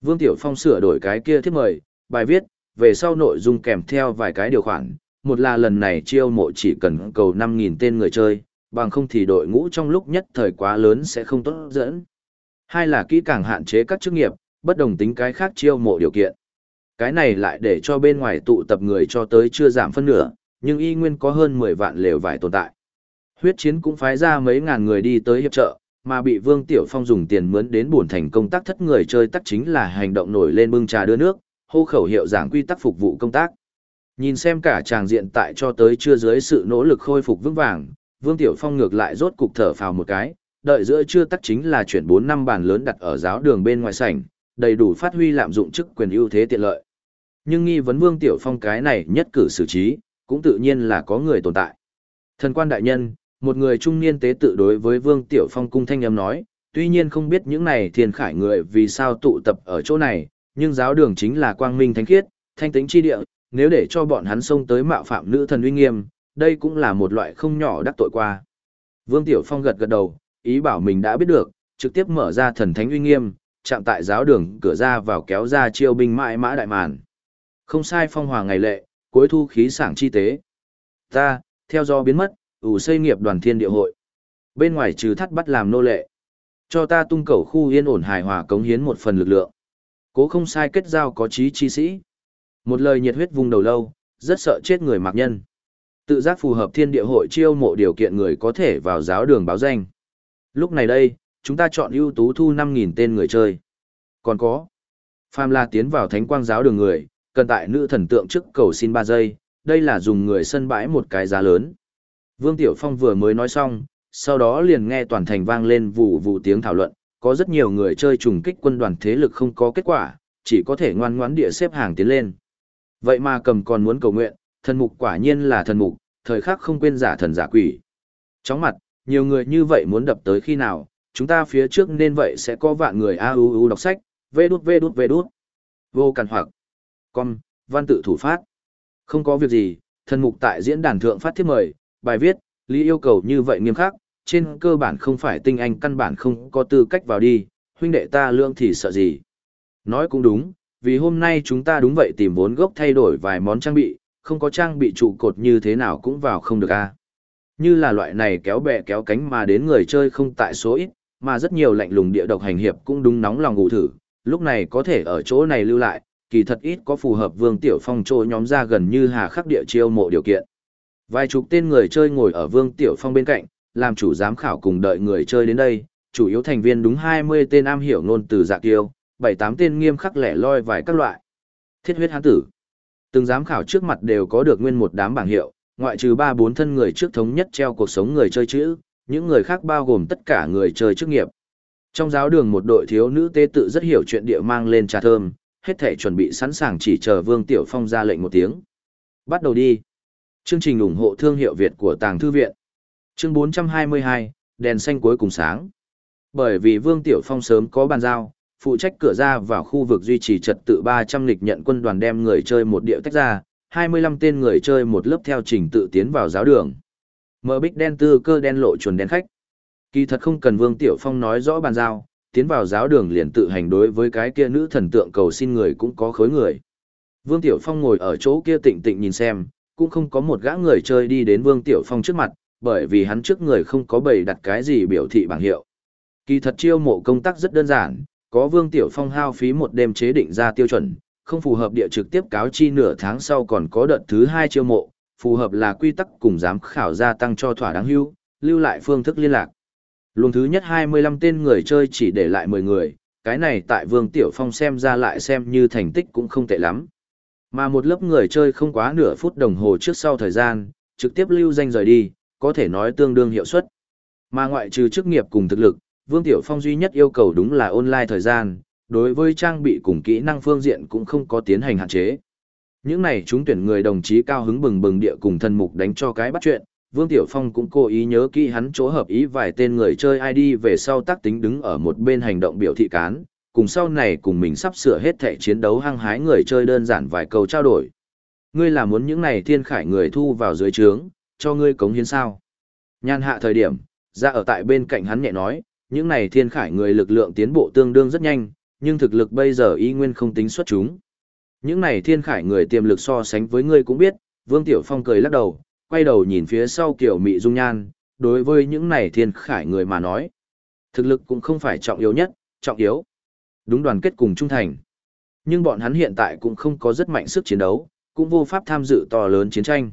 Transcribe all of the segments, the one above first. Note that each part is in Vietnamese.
Vương Tiểu Phong sửa đổi cái kia thiết mời, bài viết, về sau nội dung kèm theo vài cái điều khoản, một là lần này chiêu mộ chỉ cần cầu 5.000 tên người chơi, bằng không thì đội ngũ trong lúc nhất thời quá lớn sẽ không tốt dẫn. Hai là kỹ càng hạn chế các chức nghiệp, bất đồng tính cái khác chiêu mộ điều kiện. Cái này lại để cho bên ngoài tụ tập người cho tới chưa giảm phân nửa, nhưng y nguyên có hơn 10 vạn lều vải tồn tại. Huyết chiến cũng phái ra mấy ngàn người đi tới hiệp trợ, mà bị Vương Tiểu Phong dùng tiền mướn đến buồn thành công tác thất người chơi tắc chính là hành động nổi lên bưng trà đưa nước, hô khẩu hiệu giảng quy tắc phục vụ công tác. Nhìn xem cả chàng diện tại cho tới chưa dưới sự nỗ lực khôi phục vững vàng, Vương Tiểu Phong ngược lại rốt cục thở phào một cái, đợi giữa chưa tắc chính là chuyển 4 năm bàn lớn đặt ở giáo đường bên ngoài sảnh, đầy đủ phát huy lạm dụng chức quyền ưu thế tiện lợi. Nhưng nghi vấn Vương Tiểu Phong cái này nhất cử xử trí, cũng tự nhiên là có người tồn tại. Thần quan đại nhân, một người trung niên tế tự đối với Vương Tiểu Phong cung thanh âm nói, tuy nhiên không biết những này thiên khải người vì sao tụ tập ở chỗ này, nhưng giáo đường chính là quang minh thánh khiết, thanh tĩnh chi địa, nếu để cho bọn hắn xông tới mạo phạm nữ thần uy nghiêm, đây cũng là một loại không nhỏ đắc tội qua. Vương Tiểu Phong gật gật đầu, ý bảo mình đã biết được, trực tiếp mở ra thần thánh uy nghiêm, chạm tại giáo đường cửa ra vào kéo ra chiêu binh mãi mã đại màn. Không sai phong hòa ngày lệ, cuối thu khí sảng chi tế. Ta, theo do biến mất, ủ xây nghiệp đoàn thiên địa hội. Bên ngoài trừ thắt bắt làm nô lệ. Cho ta tung cầu khu yên ổn hài hòa cống hiến một phần lực lượng. Cố không sai kết giao có trí chi sĩ. Một lời nhiệt huyết vùng đầu lâu, rất sợ chết người mạc nhân. Tự giác phù hợp thiên địa hội chiêu mộ điều kiện người có thể vào giáo đường báo danh. Lúc này đây, chúng ta chọn ưu tú thu 5.000 tên người chơi. Còn có, Phàm La tiến vào thánh quang giáo đường người, cần tại nữ thần tượng trước cầu xin 3 giây, đây là dùng người sân bãi một cái giá lớn. Vương Tiểu Phong vừa mới nói xong, sau đó liền nghe toàn thành vang lên vụ vụ tiếng thảo luận, có rất nhiều người chơi trùng kích quân đoàn thế lực không có kết quả, chỉ có thể ngoan ngoãn địa xếp hàng tiến lên. Vậy mà cầm còn muốn cầu nguyện, thần mục quả nhiên là thần mục, thời khắc không quên giả thần giả quỷ. Chóng mặt, nhiều người như vậy muốn đập tới khi nào, chúng ta phía trước nên vậy sẽ có vạn người a u u đọc sách, vê đút vê đút vê đút. Vô cản hoặc. Con, văn tự thủ phát. Không có việc gì, thần mục tại diễn đàn thượng phát thiết mời, bài viết, lý yêu cầu như vậy nghiêm khắc, trên cơ bản không phải tinh anh căn bản không có tư cách vào đi, huynh đệ ta lương thì sợ gì. Nói cũng đúng, vì hôm nay chúng ta đúng vậy tìm vốn gốc thay đổi vài món trang bị, không có trang bị trụ cột như thế nào cũng vào không được a. Như là loại này kéo bè kéo cánh mà đến người chơi không tại số ít, mà rất nhiều lạnh lùng địa độc hành hiệp cũng đúng nóng lòng ngủ thử, lúc này có thể ở chỗ này lưu lại, kỳ thật ít có phù hợp Vương Tiểu Phong trôi nhóm ra gần như hà khắc địa chiêu mộ điều kiện. Vài chục tên người chơi ngồi ở Vương Tiểu Phong bên cạnh, làm chủ giám khảo cùng đợi người chơi đến đây, chủ yếu thành viên đúng 20 tên am hiểu ngôn từ dạ kiêu, 7-8 tên nghiêm khắc lẻ loi vài các loại. Thiết huyết hán tử. Từng giám khảo trước mặt đều có được nguyên một đám bảng hiệu, ngoại trừ 3-4 thân người trước thống nhất treo cuộc sống người chơi chữ, những người khác bao gồm tất cả người chơi chức nghiệp. Trong giáo đường một đội thiếu nữ tế tự rất hiểu chuyện địa mang lên trà thơm, hết thể chuẩn bị sẵn sàng chỉ chờ Vương Tiểu Phong ra lệnh một tiếng. Bắt đầu đi. Chương trình ủng hộ thương hiệu Việt của Tàng Thư Viện. Chương 422, đèn xanh cuối cùng sáng. Bởi vì Vương Tiểu Phong sớm có bàn giao, phụ trách cửa ra vào khu vực duy trì trật tự 300 lịch nhận quân đoàn đem người chơi một điệu tách ra, 25 tên người chơi một lớp theo trình tự tiến vào giáo đường. Mở bích đen tư cơ đen lộ chuẩn đen khách. Kỳ thật không cần Vương Tiểu Phong nói rõ bàn giao, tiến vào giáo đường liền tự hành đối với cái kia nữ thần tượng cầu xin người cũng có khối người. Vương Tiểu Phong ngồi ở chỗ kia tịnh tịnh nhìn xem, cũng không có một gã người chơi đi đến Vương Tiểu Phong trước mặt, bởi vì hắn trước người không có bày đặt cái gì biểu thị bảng hiệu. Kỳ thật chiêu mộ công tác rất đơn giản, có Vương Tiểu Phong hao phí một đêm chế định ra tiêu chuẩn, không phù hợp địa trực tiếp cáo chi nửa tháng sau còn có đợt thứ hai chiêu mộ, phù hợp là quy tắc cùng giám khảo gia tăng cho thỏa đáng hưu, lưu lại phương thức liên lạc. Luồng thứ nhất 25 tên người chơi chỉ để lại 10 người, cái này tại Vương Tiểu Phong xem ra lại xem như thành tích cũng không tệ lắm. Mà một lớp người chơi không quá nửa phút đồng hồ trước sau thời gian, trực tiếp lưu danh rời đi, có thể nói tương đương hiệu suất. Mà ngoại trừ chức nghiệp cùng thực lực, Vương Tiểu Phong duy nhất yêu cầu đúng là online thời gian, đối với trang bị cùng kỹ năng phương diện cũng không có tiến hành hạn chế. Những này chúng tuyển người đồng chí cao hứng bừng bừng địa cùng thân mục đánh cho cái bắt chuyện, Vương Tiểu Phong cũng cố ý nhớ kỹ hắn chỗ hợp ý vài tên người chơi ID về sau tác tính đứng ở một bên hành động biểu thị cán, cùng sau này cùng mình sắp sửa hết thẻ chiến đấu hăng hái người chơi đơn giản vài câu trao đổi. Ngươi là muốn những này thiên khải người thu vào dưới trướng, cho ngươi cống hiến sao? Nhan hạ thời điểm, ra ở tại bên cạnh hắn nhẹ nói, những này thiên khải người lực lượng tiến bộ tương đương rất nhanh, nhưng thực lực bây giờ y nguyên không tính xuất chúng. Những này thiên khải người tiềm lực so sánh với ngươi cũng biết, Vương Tiểu Phong cười lắc đầu, quay đầu nhìn phía sau kiểu mị dung nhan, đối với những này thiên khải người mà nói. Thực lực cũng không phải trọng yếu nhất, trọng yếu. Đúng đoàn kết cùng trung thành. Nhưng bọn hắn hiện tại cũng không có rất mạnh sức chiến đấu, cũng vô pháp tham dự to lớn chiến tranh.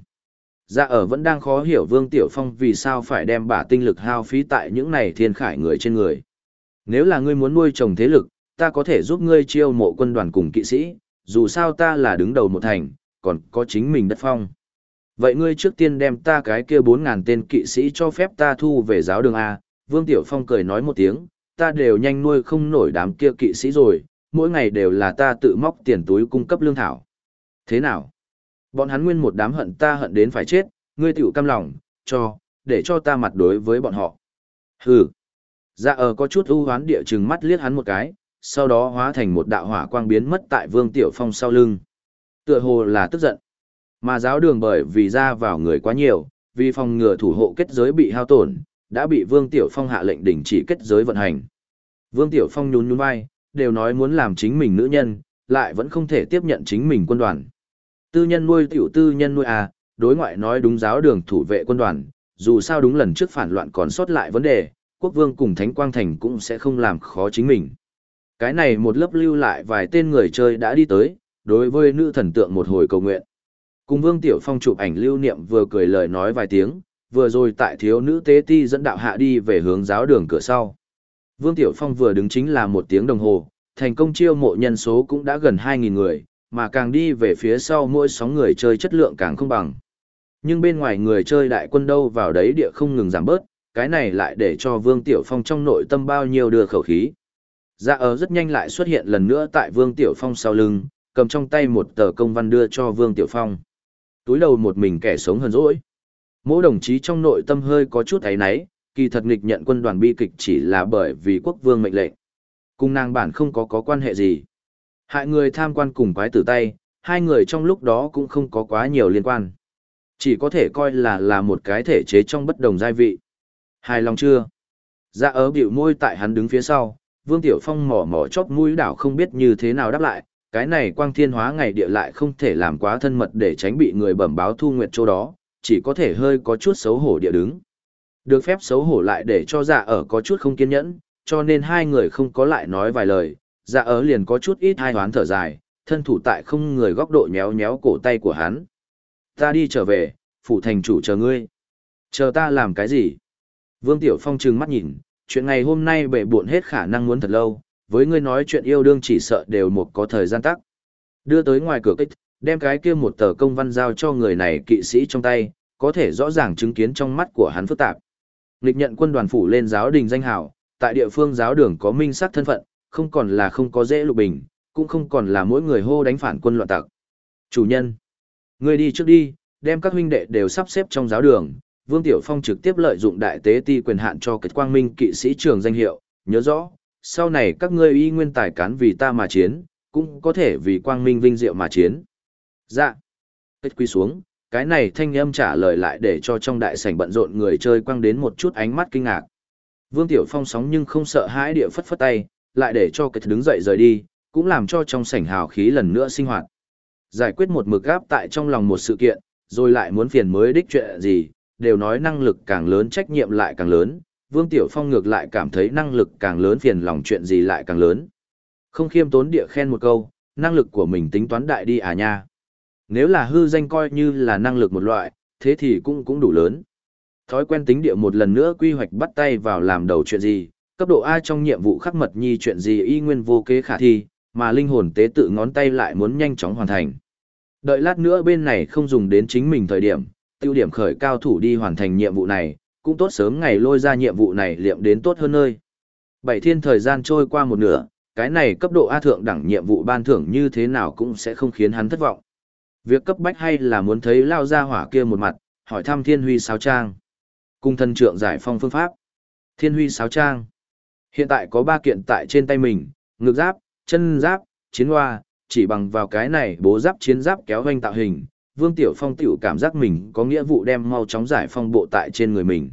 Dạ ở vẫn đang khó hiểu Vương Tiểu Phong vì sao phải đem bả tinh lực hao phí tại những này thiên khải người trên người. Nếu là ngươi muốn nuôi trồng thế lực, ta có thể giúp ngươi chiêu mộ quân đoàn cùng kỵ sĩ, dù sao ta là đứng đầu một thành, còn có chính mình đất phong. Vậy ngươi trước tiên đem ta cái kia 4.000 tên kỵ sĩ cho phép ta thu về giáo đường A, Vương Tiểu Phong cười nói một tiếng, ta đều nhanh nuôi không nổi đám kia kỵ sĩ rồi, mỗi ngày đều là ta tự móc tiền túi cung cấp lương thảo. Thế nào? Bọn hắn nguyên một đám hận ta hận đến phải chết, ngươi tiểu cam lòng, cho, để cho ta mặt đối với bọn họ. Hừ. Dạ ở có chút ưu hoán địa chừng mắt liếc hắn một cái, sau đó hóa thành một đạo hỏa quang biến mất tại Vương Tiểu Phong sau lưng. Tựa hồ là tức giận. Mà giáo đường bởi vì ra vào người quá nhiều, vì phòng ngừa thủ hộ kết giới bị hao tổn, đã bị Vương Tiểu Phong hạ lệnh đình chỉ kết giới vận hành. Vương Tiểu Phong nhún nhún vai, đều nói muốn làm chính mình nữ nhân, lại vẫn không thể tiếp nhận chính mình quân đoàn. Tư nhân nuôi tiểu tư nhân nuôi à, đối ngoại nói đúng giáo đường thủ vệ quân đoàn, dù sao đúng lần trước phản loạn còn sót lại vấn đề, quốc vương cùng Thánh Quang Thành cũng sẽ không làm khó chính mình. Cái này một lớp lưu lại vài tên người chơi đã đi tới, đối với nữ thần tượng một hồi cầu nguyện. Cùng Vương Tiểu Phong chụp ảnh lưu niệm vừa cười lời nói vài tiếng, vừa rồi tại thiếu nữ tế ti dẫn đạo hạ đi về hướng giáo đường cửa sau. Vương Tiểu Phong vừa đứng chính là một tiếng đồng hồ, thành công chiêu mộ nhân số cũng đã gần 2.000 người, mà càng đi về phía sau mỗi sóng người chơi chất lượng càng không bằng. Nhưng bên ngoài người chơi đại quân đâu vào đấy địa không ngừng giảm bớt, cái này lại để cho Vương Tiểu Phong trong nội tâm bao nhiêu đưa khẩu khí. Dạ ở rất nhanh lại xuất hiện lần nữa tại Vương Tiểu Phong sau lưng, cầm trong tay một tờ công văn đưa cho Vương Tiểu Phong. Túi đầu một mình kẻ sống hơn dỗi. Mỗi đồng chí trong nội tâm hơi có chút ấy náy, kỳ thật nghịch nhận quân đoàn bi kịch chỉ là bởi vì quốc vương mệnh lệnh. Cùng nàng bản không có có quan hệ gì. Hại người tham quan cùng quái tử tay, hai người trong lúc đó cũng không có quá nhiều liên quan. Chỉ có thể coi là là một cái thể chế trong bất đồng giai vị. Hài lòng chưa? Dạ ớ biểu môi tại hắn đứng phía sau, Vương Tiểu Phong mỏ mỏ chóp mũi đảo không biết như thế nào đáp lại, cái này quang thiên hóa ngày địa lại không thể làm quá thân mật để tránh bị người bẩm báo thu nguyệt chỗ đó, chỉ có thể hơi có chút xấu hổ địa đứng. Được phép xấu hổ lại để cho dạ ở có chút không kiên nhẫn, cho nên hai người không có lại nói vài lời, dạ ở liền có chút ít hai hoán thở dài, thân thủ tại không người góc độ nhéo nhéo cổ tay của hắn. Ta đi trở về, phủ thành chủ chờ ngươi. Chờ ta làm cái gì? Vương Tiểu Phong trừng mắt nhìn, chuyện ngày hôm nay bể buộn hết khả năng muốn thật lâu, với ngươi nói chuyện yêu đương chỉ sợ đều một có thời gian tắc. Đưa tới ngoài cửa kích, đem cái kia một tờ công văn giao cho người này kỵ sĩ trong tay, có thể rõ ràng chứng kiến trong mắt của hắn phức tạp. lịch nhận quân đoàn phủ lên giáo đình danh hào, tại địa phương giáo đường có minh sắc thân phận, không còn là không có dễ lục bình, cũng không còn là mỗi người hô đánh phản quân loạn tặc. Chủ nhân, người đi trước đi, đem các huynh đệ đều sắp xếp trong giáo đường. Vương Tiểu Phong trực tiếp lợi dụng đại tế ti quyền hạn cho kết quang minh kỵ sĩ trường danh hiệu, nhớ rõ, sau này các ngươi y nguyên tài cán vì ta mà chiến, cũng có thể vì quang minh vinh diệu mà chiến. Dạ. Kết quy xuống, cái này thanh âm trả lời lại để cho trong đại sảnh bận rộn người chơi quăng đến một chút ánh mắt kinh ngạc. Vương Tiểu Phong sóng nhưng không sợ hãi địa phất phất tay, lại để cho kết đứng dậy rời đi, cũng làm cho trong sảnh hào khí lần nữa sinh hoạt. Giải quyết một mực gáp tại trong lòng một sự kiện, rồi lại muốn phiền mới đích chuyện gì, đều nói năng lực càng lớn trách nhiệm lại càng lớn, Vương Tiểu Phong ngược lại cảm thấy năng lực càng lớn phiền lòng chuyện gì lại càng lớn. Không khiêm tốn địa khen một câu, năng lực của mình tính toán đại đi à nha. Nếu là hư danh coi như là năng lực một loại, thế thì cũng cũng đủ lớn. Thói quen tính địa một lần nữa quy hoạch bắt tay vào làm đầu chuyện gì, cấp độ A trong nhiệm vụ khắc mật nhi chuyện gì y nguyên vô kế khả thi, mà linh hồn tế tự ngón tay lại muốn nhanh chóng hoàn thành. Đợi lát nữa bên này không dùng đến chính mình thời điểm, tiêu điểm khởi cao thủ đi hoàn thành nhiệm vụ này, cũng tốt sớm ngày lôi ra nhiệm vụ này liệm đến tốt hơn nơi. Bảy thiên thời gian trôi qua một nửa, cái này cấp độ A thượng đẳng nhiệm vụ ban thưởng như thế nào cũng sẽ không khiến hắn thất vọng. Việc cấp bách hay là muốn thấy lao ra hỏa kia một mặt, hỏi thăm thiên huy sáo trang. Cung thân trượng giải phong phương pháp. Thiên huy sáo trang. Hiện tại có ba kiện tại trên tay mình, ngực giáp, chân giáp, chiến hoa, chỉ bằng vào cái này bố giáp chiến giáp kéo hoanh tạo hình, Vương Tiểu Phong tiểu cảm giác mình có nghĩa vụ đem mau chóng giải phong bộ tại trên người mình.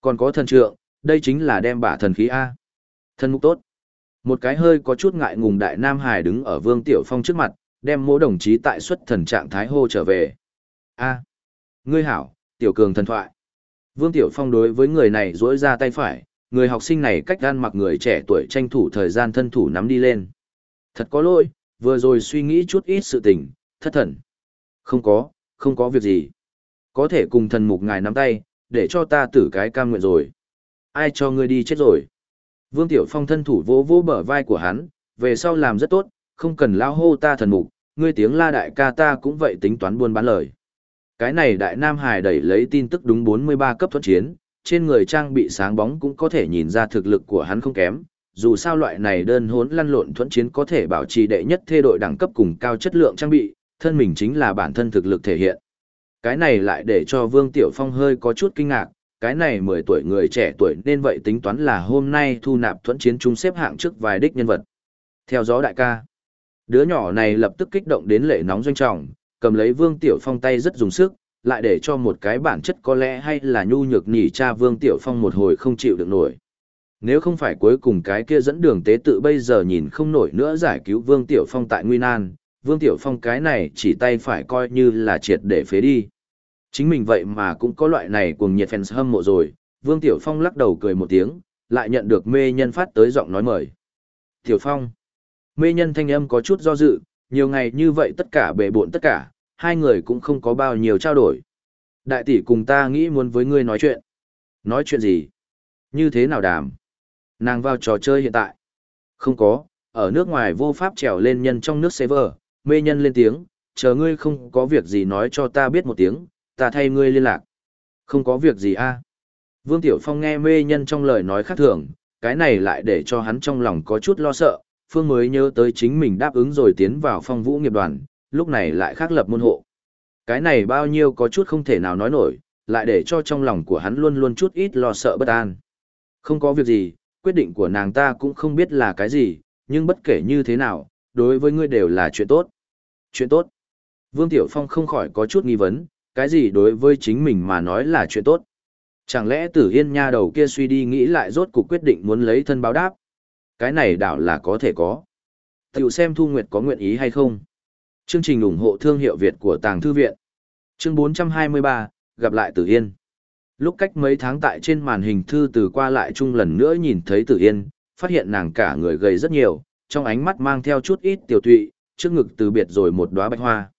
Còn có thần trượng, đây chính là đem bả thần khí A. Thân mục tốt. Một cái hơi có chút ngại ngùng đại nam hải đứng ở Vương Tiểu Phong trước mặt, đem mỗi đồng chí tại xuất thần trạng thái hô trở về. A, ngươi hảo, Tiểu Cường thần thoại. Vương Tiểu Phong đối với người này duỗi ra tay phải, người học sinh này cách gan mặc người trẻ tuổi tranh thủ thời gian thân thủ nắm đi lên. Thật có lỗi, vừa rồi suy nghĩ chút ít sự tình, thất thần. Không có, không có việc gì. Có thể cùng thần mục ngài nắm tay, để cho ta tử cái cam nguyện rồi. Ai cho ngươi đi chết rồi. Vương Tiểu Phong thân thủ vỗ vỗ bờ vai của hắn, về sau làm rất tốt, không cần lao hô ta thần mục, ngươi tiếng la đại ca ta cũng vậy tính toán buôn bán lời. Cái này đại Nam Hải đẩy lấy tin tức đúng 43 cấp thuận chiến, trên người trang bị sáng bóng cũng có thể nhìn ra thực lực của hắn không kém. Dù sao loại này đơn hốn lăn lộn thuận chiến có thể bảo trì đệ nhất thê đội đẳng cấp cùng cao chất lượng trang bị, thân mình chính là bản thân thực lực thể hiện. Cái này lại để cho Vương Tiểu Phong hơi có chút kinh ngạc, cái này 10 tuổi người trẻ tuổi nên vậy tính toán là hôm nay thu nạp thuẫn chiến chúng xếp hạng trước vài đích nhân vật. Theo gió đại ca, đứa nhỏ này lập tức kích động đến lệ nóng doanh trọng, cầm lấy Vương Tiểu Phong tay rất dùng sức, lại để cho một cái bản chất có lẽ hay là nhu nhược nhỉ cha Vương Tiểu Phong một hồi không chịu được nổi. Nếu không phải cuối cùng cái kia dẫn đường tế tự bây giờ nhìn không nổi nữa giải cứu Vương Tiểu Phong tại Nguy Nan, Vương Tiểu Phong cái này chỉ tay phải coi như là triệt để phế đi. Chính mình vậy mà cũng có loại này cuồng nhiệt fans hâm mộ rồi, Vương Tiểu Phong lắc đầu cười một tiếng, lại nhận được mê nhân phát tới giọng nói mời. Tiểu Phong. Mê nhân thanh âm có chút do dự, nhiều ngày như vậy tất cả bề bộn tất cả, hai người cũng không có bao nhiêu trao đổi. Đại tỷ cùng ta nghĩ muốn với ngươi nói chuyện. Nói chuyện gì? Như thế nào đàm? Nàng vào trò chơi hiện tại. Không có, ở nước ngoài vô pháp trèo lên nhân trong nước server, mê nhân lên tiếng, chờ ngươi không có việc gì nói cho ta biết một tiếng, ta thay ngươi liên lạc. Không có việc gì a. Vương Tiểu Phong nghe mê nhân trong lời nói khác thường, cái này lại để cho hắn trong lòng có chút lo sợ, Phương mới nhớ tới chính mình đáp ứng rồi tiến vào phong vũ nghiệp đoàn, lúc này lại khác lập môn hộ. Cái này bao nhiêu có chút không thể nào nói nổi, lại để cho trong lòng của hắn luôn luôn chút ít lo sợ bất an. Không có việc gì, quyết định của nàng ta cũng không biết là cái gì, nhưng bất kể như thế nào, đối với ngươi đều là chuyện tốt. Chuyện tốt. Vương Tiểu Phong không khỏi có chút nghi vấn, cái gì đối với chính mình mà nói là chuyện tốt. Chẳng lẽ tử yên nha đầu kia suy đi nghĩ lại rốt cuộc quyết định muốn lấy thân báo đáp. Cái này đảo là có thể có. Tiểu xem Thu Nguyệt có nguyện ý hay không. Chương trình ủng hộ thương hiệu Việt của Tàng Thư Viện. Chương 423, gặp lại Tử Yên. Lúc cách mấy tháng tại trên màn hình thư từ qua lại chung lần nữa nhìn thấy Tử Yên, phát hiện nàng cả người gầy rất nhiều, trong ánh mắt mang theo chút ít tiểu tụy, trước ngực từ biệt rồi một đóa bạch hoa.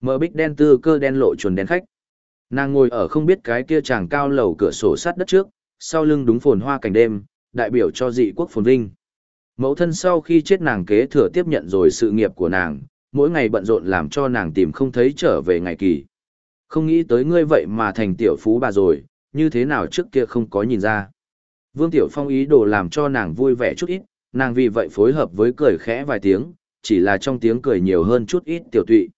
Mở bích đen tư cơ đen lộ chuồn đen khách. Nàng ngồi ở không biết cái kia chàng cao lầu cửa sổ sát đất trước, sau lưng đúng phồn hoa cảnh đêm, đại biểu cho dị quốc phồn vinh. Mẫu thân sau khi chết nàng kế thừa tiếp nhận rồi sự nghiệp của nàng, mỗi ngày bận rộn làm cho nàng tìm không thấy trở về ngày kỳ. Không nghĩ tới ngươi vậy mà thành tiểu phú bà rồi, như thế nào trước kia không có nhìn ra. Vương Tiểu Phong ý đồ làm cho nàng vui vẻ chút ít, nàng vì vậy phối hợp với cười khẽ vài tiếng, chỉ là trong tiếng cười nhiều hơn chút ít tiểu tụy.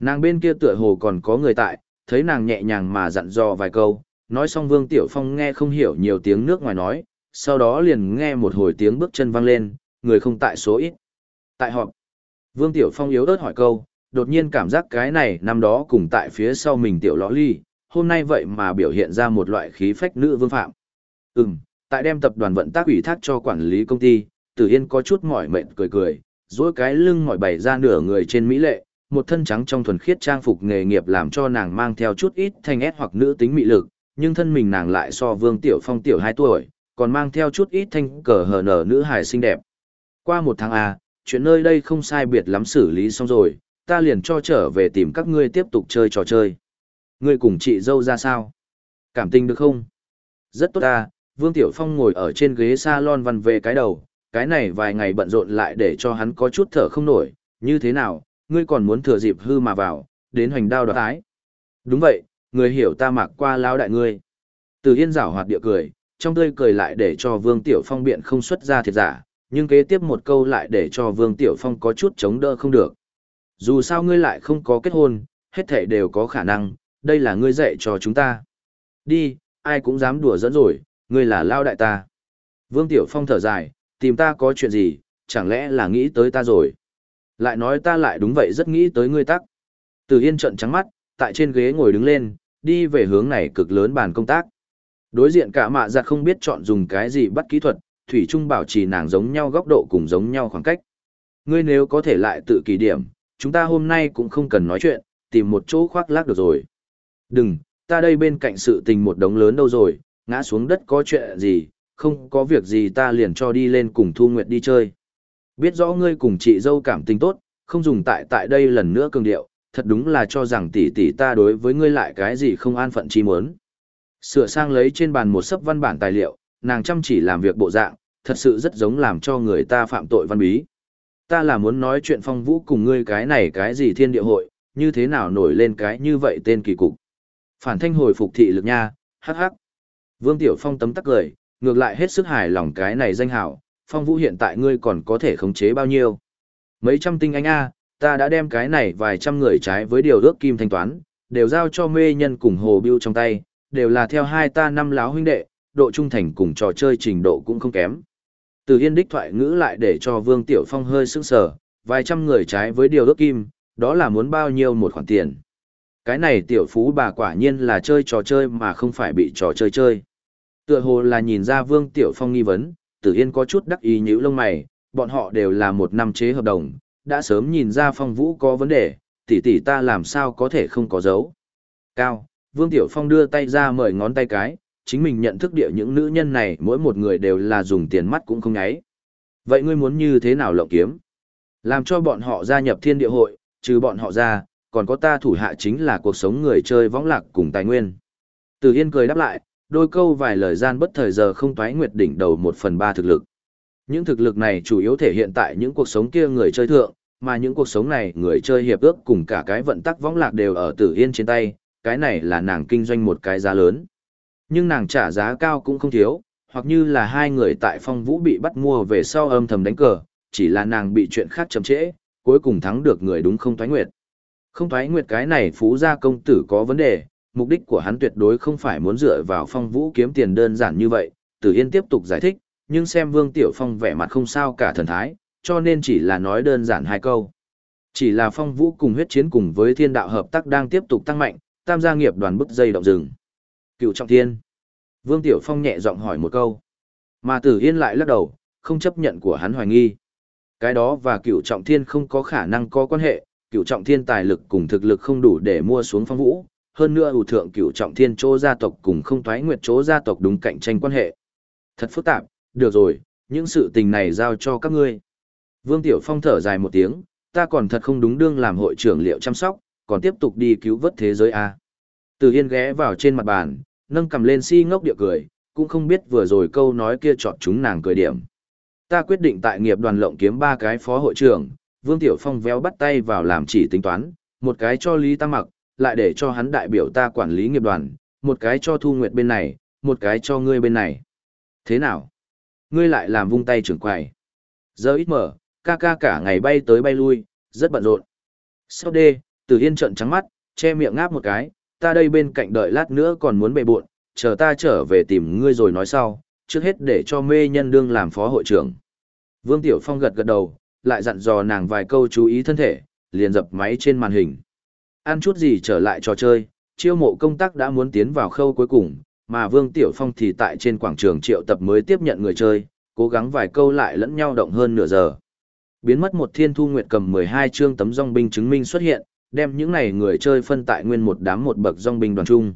Nàng bên kia tựa hồ còn có người tại, thấy nàng nhẹ nhàng mà dặn dò vài câu, nói xong Vương Tiểu Phong nghe không hiểu nhiều tiếng nước ngoài nói, sau đó liền nghe một hồi tiếng bước chân vang lên, người không tại số ít. Tại họp, Vương Tiểu Phong yếu ớt hỏi câu, đột nhiên cảm giác cái này năm đó cùng tại phía sau mình Tiểu Lõ Ly, hôm nay vậy mà biểu hiện ra một loại khí phách nữ vương phạm. Ừm, tại đem tập đoàn vận tác ủy thác cho quản lý công ty, Tử Yên có chút mỏi mệt cười cười, dối cái lưng mỏi bày ra nửa người trên mỹ lệ, một thân trắng trong thuần khiết trang phục nghề nghiệp làm cho nàng mang theo chút ít thanh ép hoặc nữ tính mị lực, nhưng thân mình nàng lại so Vương Tiểu Phong tiểu 2 tuổi, còn mang theo chút ít thanh cờ hờ nở nữ hài xinh đẹp. Qua một tháng à chuyện nơi đây không sai biệt lắm xử lý xong rồi, ta liền cho trở về tìm các ngươi tiếp tục chơi trò chơi. Ngươi cùng chị dâu ra sao? Cảm tình được không? Rất tốt ta, Vương Tiểu Phong ngồi ở trên ghế salon văn về cái đầu, cái này vài ngày bận rộn lại để cho hắn có chút thở không nổi, như thế nào, ngươi còn muốn thừa dịp hư mà vào, đến hoành đao đoạt ái. Đúng vậy, người hiểu ta mặc qua lao đại ngươi. Từ Yên giảo hoạt địa cười, trong tươi cười lại để cho Vương Tiểu Phong biện không xuất ra thiệt giả, nhưng kế tiếp một câu lại để cho Vương Tiểu Phong có chút chống đỡ không được. Dù sao ngươi lại không có kết hôn, hết thể đều có khả năng, đây là ngươi dạy cho chúng ta. Đi, ai cũng dám đùa dẫn rồi, ngươi là lao đại ta. Vương Tiểu Phong thở dài, tìm ta có chuyện gì, chẳng lẽ là nghĩ tới ta rồi. Lại nói ta lại đúng vậy rất nghĩ tới ngươi tắc. Từ Yên trận trắng mắt, tại trên ghế ngồi đứng lên, đi về hướng này cực lớn bàn công tác. Đối diện cả mạ giặt không biết chọn dùng cái gì bắt kỹ thuật, Thủy Trung bảo trì nàng giống nhau góc độ cùng giống nhau khoảng cách. Ngươi nếu có thể lại tự kỳ điểm, chúng ta hôm nay cũng không cần nói chuyện, tìm một chỗ khoác lác được rồi. Đừng, ta đây bên cạnh sự tình một đống lớn đâu rồi, ngã xuống đất có chuyện gì, không có việc gì ta liền cho đi lên cùng Thu Nguyệt đi chơi. Biết rõ ngươi cùng chị dâu cảm tình tốt, không dùng tại tại đây lần nữa cường điệu, thật đúng là cho rằng tỷ tỷ ta đối với ngươi lại cái gì không an phận chi muốn. Sửa sang lấy trên bàn một sấp văn bản tài liệu, nàng chăm chỉ làm việc bộ dạng, thật sự rất giống làm cho người ta phạm tội văn bí. Ta là muốn nói chuyện phong vũ cùng ngươi cái này cái gì thiên địa hội, như thế nào nổi lên cái như vậy tên kỳ cục. Phản thanh hồi phục thị lực nha, hắc hắc. Vương Tiểu Phong tấm tắc cười, ngược lại hết sức hài lòng cái này danh hảo, phong vũ hiện tại ngươi còn có thể khống chế bao nhiêu. Mấy trăm tinh anh A, ta đã đem cái này vài trăm người trái với điều ước kim thanh toán, đều giao cho mê nhân cùng hồ biêu trong tay, đều là theo hai ta năm láo huynh đệ, độ trung thành cùng trò chơi trình độ cũng không kém. Từ yên đích thoại ngữ lại để cho Vương Tiểu Phong hơi sững sờ, vài trăm người trái với điều ước kim, đó là muốn bao nhiêu một khoản tiền. Cái này tiểu phú bà quả nhiên là chơi trò chơi mà không phải bị trò chơi chơi. Tựa hồ là nhìn ra Vương Tiểu Phong nghi vấn, Tử Yên có chút đắc ý nhíu lông mày, bọn họ đều là một năm chế hợp đồng, đã sớm nhìn ra Phong Vũ có vấn đề, tỷ tỷ ta làm sao có thể không có dấu. Cao, Vương Tiểu Phong đưa tay ra mời ngón tay cái, chính mình nhận thức địa những nữ nhân này mỗi một người đều là dùng tiền mắt cũng không nháy. Vậy ngươi muốn như thế nào lộng kiếm? Làm cho bọn họ gia nhập thiên địa hội, trừ bọn họ ra, còn có ta thủ hạ chính là cuộc sống người chơi võng lạc cùng tài nguyên. Từ Yên cười đáp lại, đôi câu vài lời gian bất thời giờ không toái nguyệt đỉnh đầu một phần ba thực lực. Những thực lực này chủ yếu thể hiện tại những cuộc sống kia người chơi thượng, mà những cuộc sống này người chơi hiệp ước cùng cả cái vận tắc võng lạc đều ở Tử Yên trên tay, cái này là nàng kinh doanh một cái giá lớn. Nhưng nàng trả giá cao cũng không thiếu, hoặc như là hai người tại phong vũ bị bắt mua về sau âm thầm đánh cờ, chỉ là nàng bị chuyện khác chậm trễ, cuối cùng thắng được người đúng không thoái nguyệt. Không thoái nguyệt cái này phú gia công tử có vấn đề, mục đích của hắn tuyệt đối không phải muốn dựa vào phong vũ kiếm tiền đơn giản như vậy, Tử Yên tiếp tục giải thích, nhưng xem Vương Tiểu Phong vẻ mặt không sao cả thần thái, cho nên chỉ là nói đơn giản hai câu. Chỉ là phong vũ cùng huyết chiến cùng với thiên đạo hợp tác đang tiếp tục tăng mạnh, tam gia nghiệp đoàn bức dây động rừng. Cựu trọng thiên. Vương Tiểu Phong nhẹ giọng hỏi một câu. Mà Tử Yên lại lắc đầu, không chấp nhận của hắn hoài nghi. Cái đó và cựu trọng thiên không có khả năng có quan hệ, cựu trọng thiên tài lực cùng thực lực không đủ để mua xuống phong vũ, hơn nữa ủ thượng cựu trọng thiên chỗ gia tộc cùng không thoái nguyệt chỗ gia tộc đúng cạnh tranh quan hệ. Thật phức tạp, được rồi, những sự tình này giao cho các ngươi. Vương Tiểu Phong thở dài một tiếng, ta còn thật không đúng đương làm hội trưởng liệu chăm sóc, còn tiếp tục đi cứu vớt thế giới A. Từ Yên ghé vào trên mặt bàn, nâng cầm lên si ngốc địa cười, cũng không biết vừa rồi câu nói kia chọn chúng nàng cười điểm. Ta quyết định tại nghiệp đoàn lộng kiếm ba cái phó hội trưởng, Vương Tiểu Phong véo bắt tay vào làm chỉ tính toán, một cái cho Lý Tam Mặc, lại để cho hắn đại biểu ta quản lý nghiệp đoàn, một cái cho Thu Nguyệt bên này, một cái cho ngươi bên này. Thế nào? Ngươi lại làm vung tay trưởng quầy. Giờ ít mở, ca ca cả ngày bay tới bay lui, rất bận rộn. Sau đê, Tử Yên trợn trắng mắt, che miệng ngáp một cái, ta đây bên cạnh đợi lát nữa còn muốn bệ buộn, chờ ta trở về tìm ngươi rồi nói sau, trước hết để cho mê nhân đương làm phó hội trưởng. Vương Tiểu Phong gật gật đầu, lại dặn dò nàng vài câu chú ý thân thể, liền dập máy trên màn hình. Ăn chút gì trở lại trò chơi, chiêu mộ công tác đã muốn tiến vào khâu cuối cùng, mà Vương Tiểu Phong thì tại trên quảng trường triệu tập mới tiếp nhận người chơi, cố gắng vài câu lại lẫn nhau động hơn nửa giờ. Biến mất một thiên thu nguyệt cầm 12 chương tấm dòng binh chứng minh xuất hiện, đem những này người chơi phân tại nguyên một đám một bậc dòng binh đoàn chung.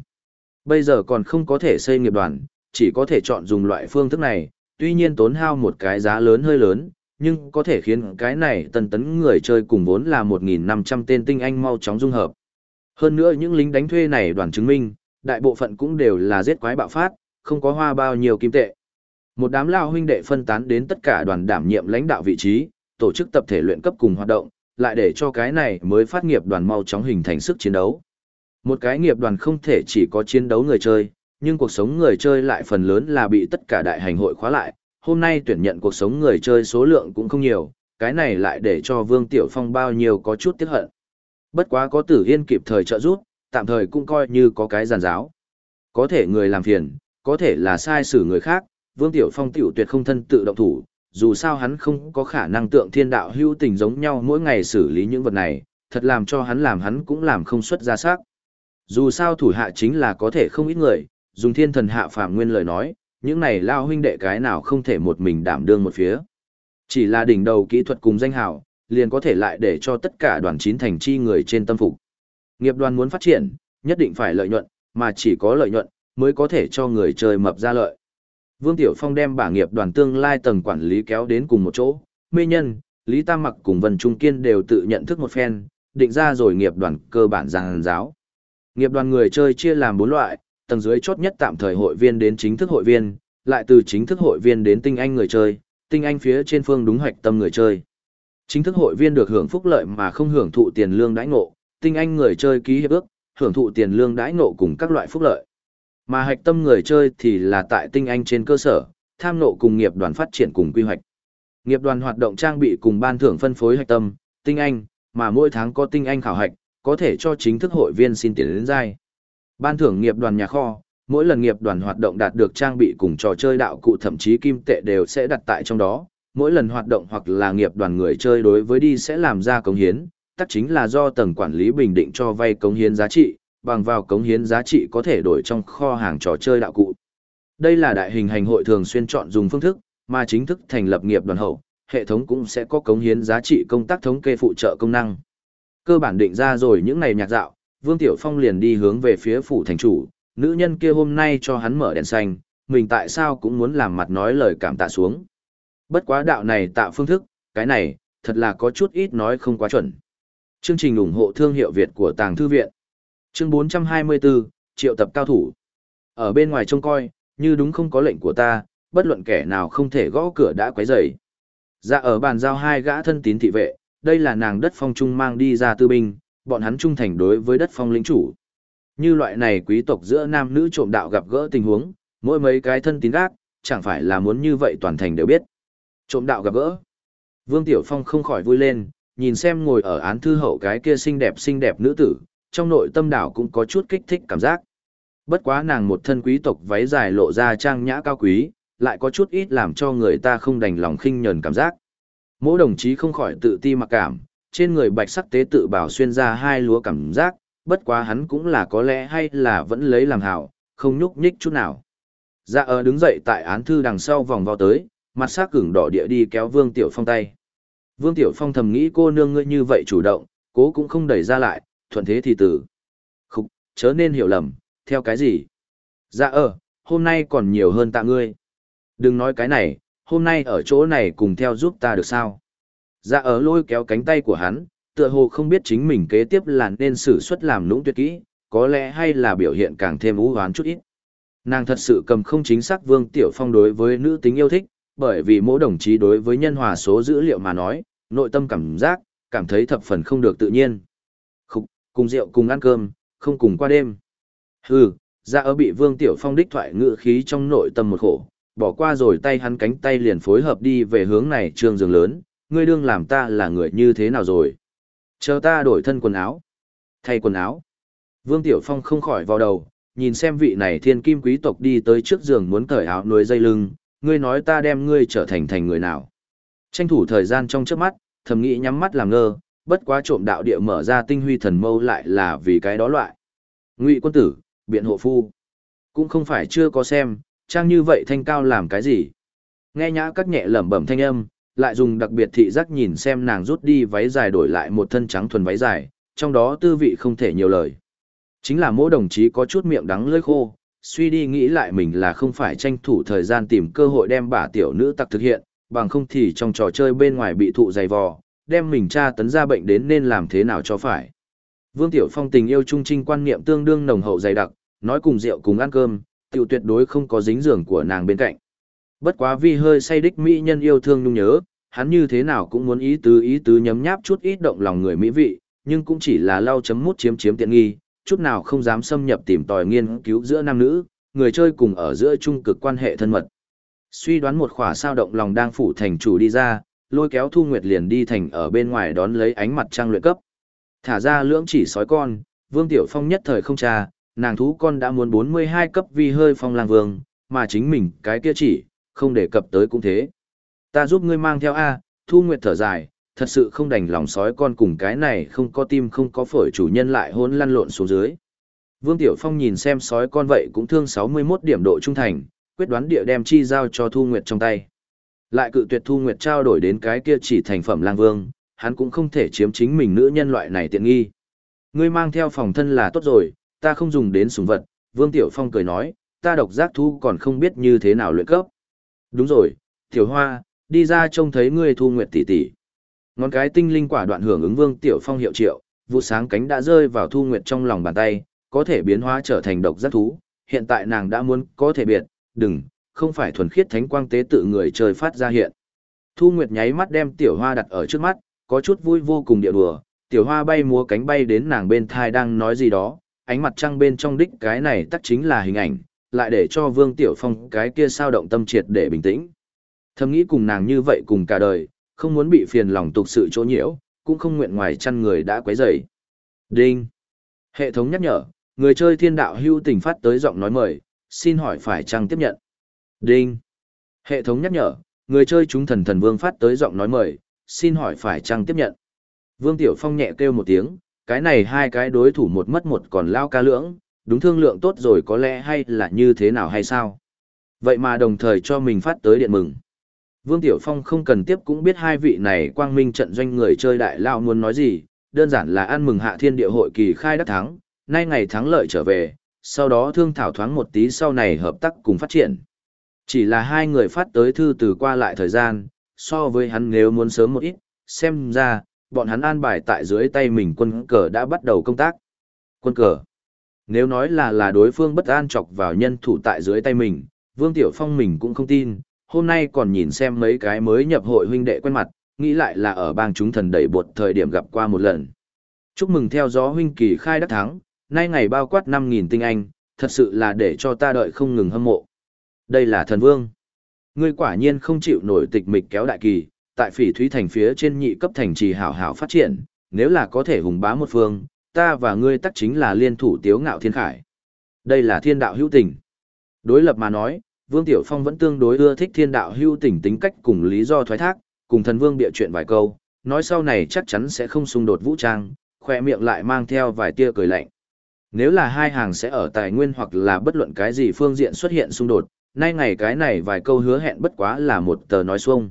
Bây giờ còn không có thể xây nghiệp đoàn, chỉ có thể chọn dùng loại phương thức này, tuy nhiên tốn hao một cái giá lớn hơi lớn, nhưng có thể khiến cái này tần tấn người chơi cùng vốn là 1.500 tên tinh anh mau chóng dung hợp. Hơn nữa những lính đánh thuê này đoàn chứng minh, đại bộ phận cũng đều là giết quái bạo phát, không có hoa bao nhiêu kim tệ. Một đám lao huynh đệ phân tán đến tất cả đoàn đảm nhiệm lãnh đạo vị trí, tổ chức tập thể luyện cấp cùng hoạt động, lại để cho cái này mới phát nghiệp đoàn mau chóng hình thành sức chiến đấu. Một cái nghiệp đoàn không thể chỉ có chiến đấu người chơi, nhưng cuộc sống người chơi lại phần lớn là bị tất cả đại hành hội khóa lại, hôm nay tuyển nhận cuộc sống người chơi số lượng cũng không nhiều, cái này lại để cho Vương Tiểu Phong bao nhiêu có chút tiếc hận. Bất quá có tử yên kịp thời trợ giúp, tạm thời cũng coi như có cái giàn giáo. Có thể người làm phiền, có thể là sai xử người khác, Vương Tiểu Phong tiểu tuyệt không thân tự động thủ, dù sao hắn không có khả năng tượng thiên đạo hữu tình giống nhau mỗi ngày xử lý những vật này, thật làm cho hắn làm hắn cũng làm không xuất ra sắc. Dù sao thủ hạ chính là có thể không ít người, dùng thiên thần hạ phàm nguyên lời nói, những này lao huynh đệ cái nào không thể một mình đảm đương một phía. Chỉ là đỉnh đầu kỹ thuật cùng danh hào, liền có thể lại để cho tất cả đoàn chín thành chi người trên tâm phục. Nghiệp đoàn muốn phát triển, nhất định phải lợi nhuận, mà chỉ có lợi nhuận mới có thể cho người chơi mập ra lợi. Vương Tiểu Phong đem bả nghiệp đoàn tương lai tầng quản lý kéo đến cùng một chỗ, mê nhân, Lý Tam Mặc cùng Vân Trung Kiên đều tự nhận thức một phen, định ra rồi nghiệp đoàn cơ bản giang giáo. Nghiệp đoàn người chơi chia làm bốn loại, tầng dưới chốt nhất tạm thời hội viên đến chính thức hội viên, lại từ chính thức hội viên đến tinh anh người chơi, tinh anh phía trên phương đúng hoạch tâm người chơi. Chính thức hội viên được hưởng phúc lợi mà không hưởng thụ tiền lương đãi ngộ, tinh anh người chơi ký hiệp ước, hưởng thụ tiền lương đãi ngộ cùng các loại phúc lợi. Mà hạch tâm người chơi thì là tại tinh anh trên cơ sở, tham nộ cùng nghiệp đoàn phát triển cùng quy hoạch. Nghiệp đoàn hoạt động trang bị cùng ban thưởng phân phối hạch tâm, tinh anh, mà mỗi tháng có tinh anh khảo hạch, có thể cho chính thức hội viên xin tiền đến giai. Ban thưởng nghiệp đoàn nhà kho, mỗi lần nghiệp đoàn hoạt động đạt được trang bị cùng trò chơi đạo cụ thậm chí kim tệ đều sẽ đặt tại trong đó. Mỗi lần hoạt động hoặc là nghiệp đoàn người chơi đối với đi sẽ làm ra cống hiến, tất chính là do tầng quản lý bình định cho vay cống hiến giá trị, bằng vào cống hiến giá trị có thể đổi trong kho hàng trò chơi đạo cụ. Đây là đại hình hành hội thường xuyên chọn dùng phương thức, mà chính thức thành lập nghiệp đoàn hậu, hệ thống cũng sẽ có cống hiến giá trị công tác thống kê phụ trợ công năng. Cơ bản định ra rồi những ngày nhạc dạo, Vương Tiểu Phong liền đi hướng về phía phủ thành chủ, nữ nhân kia hôm nay cho hắn mở đèn xanh, mình tại sao cũng muốn làm mặt nói lời cảm tạ xuống. Bất quá đạo này tạo phương thức, cái này, thật là có chút ít nói không quá chuẩn. Chương trình ủng hộ thương hiệu Việt của Tàng Thư Viện Chương 424, triệu tập cao thủ. Ở bên ngoài trông coi, như đúng không có lệnh của ta, bất luận kẻ nào không thể gõ cửa đã quấy rầy. Dạ ở bàn giao hai gã thân tín thị vệ, đây là nàng đất phong trung mang đi ra tư binh, bọn hắn trung thành đối với đất phong lĩnh chủ. Như loại này quý tộc giữa nam nữ trộm đạo gặp gỡ tình huống, mỗi mấy cái thân tín gác, chẳng phải là muốn như vậy toàn thành đều biết. Trộm đạo gặp gỡ. Vương Tiểu Phong không khỏi vui lên, nhìn xem ngồi ở án thư hậu cái kia xinh đẹp xinh đẹp nữ tử, trong nội tâm đảo cũng có chút kích thích cảm giác. Bất quá nàng một thân quý tộc váy dài lộ ra trang nhã cao quý, lại có chút ít làm cho người ta không đành lòng khinh nhờn cảm giác. Mỗi đồng chí không khỏi tự ti mặc cảm, trên người bạch sắc tế tự bảo xuyên ra hai lúa cảm giác, bất quá hắn cũng là có lẽ hay là vẫn lấy làm hảo, không nhúc nhích chút nào. Dạ ở đứng dậy tại án thư đằng sau vòng vào tới, mặt sắc cứng đỏ địa đi kéo Vương Tiểu Phong tay. Vương Tiểu Phong thầm nghĩ cô nương ngươi như vậy chủ động, cố cũng không đẩy ra lại, thuận thế thì tử. Khúc, chớ nên hiểu lầm, theo cái gì? Dạ ờ, hôm nay còn nhiều hơn tạ ngươi. Đừng nói cái này, hôm nay ở chỗ này cùng theo giúp ta được sao? Dạ ở lôi kéo cánh tay của hắn, tựa hồ không biết chính mình kế tiếp là nên xử xuất làm lũng tuyệt kỹ, có lẽ hay là biểu hiện càng thêm ú hoán chút ít. Nàng thật sự cầm không chính xác Vương Tiểu Phong đối với nữ tính yêu thích, bởi vì mỗi đồng chí đối với nhân hòa số dữ liệu mà nói, nội tâm cảm giác, cảm thấy thập phần không được tự nhiên. Cùng rượu cùng ăn cơm, không cùng qua đêm. Hừ, ra ở bị Vương Tiểu Phong đích thoại ngựa khí trong nội tâm một khổ, bỏ qua rồi tay hắn cánh tay liền phối hợp đi về hướng này trường giường lớn, ngươi đương làm ta là người như thế nào rồi. Chờ ta đổi thân quần áo. Thay quần áo. Vương Tiểu Phong không khỏi vào đầu, nhìn xem vị này thiên kim quý tộc đi tới trước giường muốn cởi áo nuôi dây lưng, ngươi nói ta đem ngươi trở thành thành người nào. Tranh thủ thời gian trong trước mắt, thầm nghĩ nhắm mắt làm ngơ, bất quá trộm đạo địa mở ra tinh huy thần mâu lại là vì cái đó loại. Ngụy quân tử, biện hộ phu. Cũng không phải chưa có xem, trang như vậy thanh cao làm cái gì. Nghe nhã các nhẹ lẩm bẩm thanh âm, lại dùng đặc biệt thị giác nhìn xem nàng rút đi váy dài đổi lại một thân trắng thuần váy dài, trong đó tư vị không thể nhiều lời. Chính là mỗi đồng chí có chút miệng đắng lưỡi khô, suy đi nghĩ lại mình là không phải tranh thủ thời gian tìm cơ hội đem bà tiểu nữ tặc thực hiện, bằng không thì trong trò chơi bên ngoài bị thụ dày vò, đem mình tra tấn ra bệnh đến nên làm thế nào cho phải. Vương Tiểu Phong tình yêu trung trinh quan niệm tương đương nồng hậu dày đặc, nói cùng rượu cùng ăn cơm, tiểu tuyệt đối không có dính giường của nàng bên cạnh. Bất quá vì hơi say đích mỹ nhân yêu thương nhung nhớ, hắn như thế nào cũng muốn ý tứ ý tứ nhấm nháp chút ít động lòng người mỹ vị, nhưng cũng chỉ là lau chấm mút chiếm chiếm tiện nghi, chút nào không dám xâm nhập tìm tòi nghiên cứu giữa nam nữ, người chơi cùng ở giữa trung cực quan hệ thân mật. Suy đoán một khỏa sao động lòng đang phủ thành chủ đi ra, lôi kéo Thu Nguyệt liền đi thành ở bên ngoài đón lấy ánh mặt trăng luyện cấp. Thả ra lưỡng chỉ sói con, Vương Tiểu Phong nhất thời không cha nàng thú con đã muốn 42 cấp vì hơi phong lang vương, mà chính mình cái kia chỉ, không đề cập tới cũng thế. Ta giúp ngươi mang theo A, Thu Nguyệt thở dài, thật sự không đành lòng sói con cùng cái này không có tim không có phổi chủ nhân lại hôn lăn lộn xuống dưới. Vương Tiểu Phong nhìn xem sói con vậy cũng thương 61 điểm độ trung thành, quyết đoán địa đem chi giao cho Thu Nguyệt trong tay. Lại cự tuyệt Thu Nguyệt trao đổi đến cái kia chỉ thành phẩm lang vương, hắn cũng không thể chiếm chính mình nữ nhân loại này tiện nghi. Ngươi mang theo phòng thân là tốt rồi, ta không dùng đến súng vật, Vương Tiểu Phong cười nói, ta độc giác thu còn không biết như thế nào luyện cấp. Đúng rồi, Tiểu Hoa, đi ra trông thấy ngươi thu nguyệt tỷ tỷ. Ngón cái tinh linh quả đoạn hưởng ứng Vương Tiểu Phong hiệu triệu, vụ sáng cánh đã rơi vào thu nguyệt trong lòng bàn tay, có thể biến hóa trở thành độc giác thú, hiện tại nàng đã muốn có thể biệt, đừng, không phải thuần khiết thánh quang tế tự người trời phát ra hiện. Thu Nguyệt nháy mắt đem Tiểu Hoa đặt ở trước mắt, có chút vui vô cùng địa đùa, Tiểu Hoa bay múa cánh bay đến nàng bên thai đang nói gì đó, ánh mặt trăng bên trong đích cái này tắc chính là hình ảnh, lại để cho Vương Tiểu Phong cái kia sao động tâm triệt để bình tĩnh. Thầm nghĩ cùng nàng như vậy cùng cả đời, không muốn bị phiền lòng tục sự chỗ nhiễu, cũng không nguyện ngoài chăn người đã quấy rầy. Đinh. Hệ thống nhắc nhở, người chơi thiên đạo hưu tình phát tới giọng nói mời, xin hỏi phải chăng tiếp nhận. Đinh. Hệ thống nhắc nhở, người chơi chúng thần thần vương phát tới giọng nói mời, xin hỏi phải chăng tiếp nhận. Vương Tiểu Phong nhẹ kêu một tiếng, cái này hai cái đối thủ một mất một còn lao ca lưỡng, đúng thương lượng tốt rồi có lẽ hay là như thế nào hay sao. Vậy mà đồng thời cho mình phát tới điện mừng. Vương Tiểu Phong không cần tiếp cũng biết hai vị này quang minh trận doanh người chơi đại lao muốn nói gì, đơn giản là ăn mừng hạ thiên địa hội kỳ khai đắc thắng, nay ngày thắng lợi trở về, sau đó thương thảo thoáng một tí sau này hợp tác cùng phát triển. Chỉ là hai người phát tới thư từ qua lại thời gian, so với hắn nếu muốn sớm một ít, xem ra, bọn hắn an bài tại dưới tay mình quân cờ đã bắt đầu công tác. Quân cờ. Nếu nói là là đối phương bất an chọc vào nhân thủ tại dưới tay mình, Vương Tiểu Phong mình cũng không tin, hôm nay còn nhìn xem mấy cái mới nhập hội huynh đệ quen mặt, nghĩ lại là ở bang chúng thần đẩy bột thời điểm gặp qua một lần. Chúc mừng theo gió huynh kỳ khai đắc thắng, nay ngày bao quát 5.000 tinh anh, thật sự là để cho ta đợi không ngừng hâm mộ. Đây là thần vương. Ngươi quả nhiên không chịu nổi tịch mịch kéo đại kỳ, tại phỉ thúy thành phía trên nhị cấp thành trì hảo hảo phát triển, nếu là có thể hùng bá một phương, ta và ngươi tắc chính là liên thủ tiếu ngạo thiên khải. Đây là thiên đạo hữu tình. Đối lập mà nói, Vương Tiểu Phong vẫn tương đối ưa thích thiên đạo hữu tình tính cách cùng lý do thoái thác, cùng thần vương bịa chuyện vài câu, nói sau này chắc chắn sẽ không xung đột vũ trang, khoe miệng lại mang theo vài tia cười lạnh. Nếu là hai hàng sẽ ở tài nguyên hoặc là bất luận cái gì phương diện xuất hiện xung đột, nay ngày cái này vài câu hứa hẹn bất quá là một tờ nói xuông.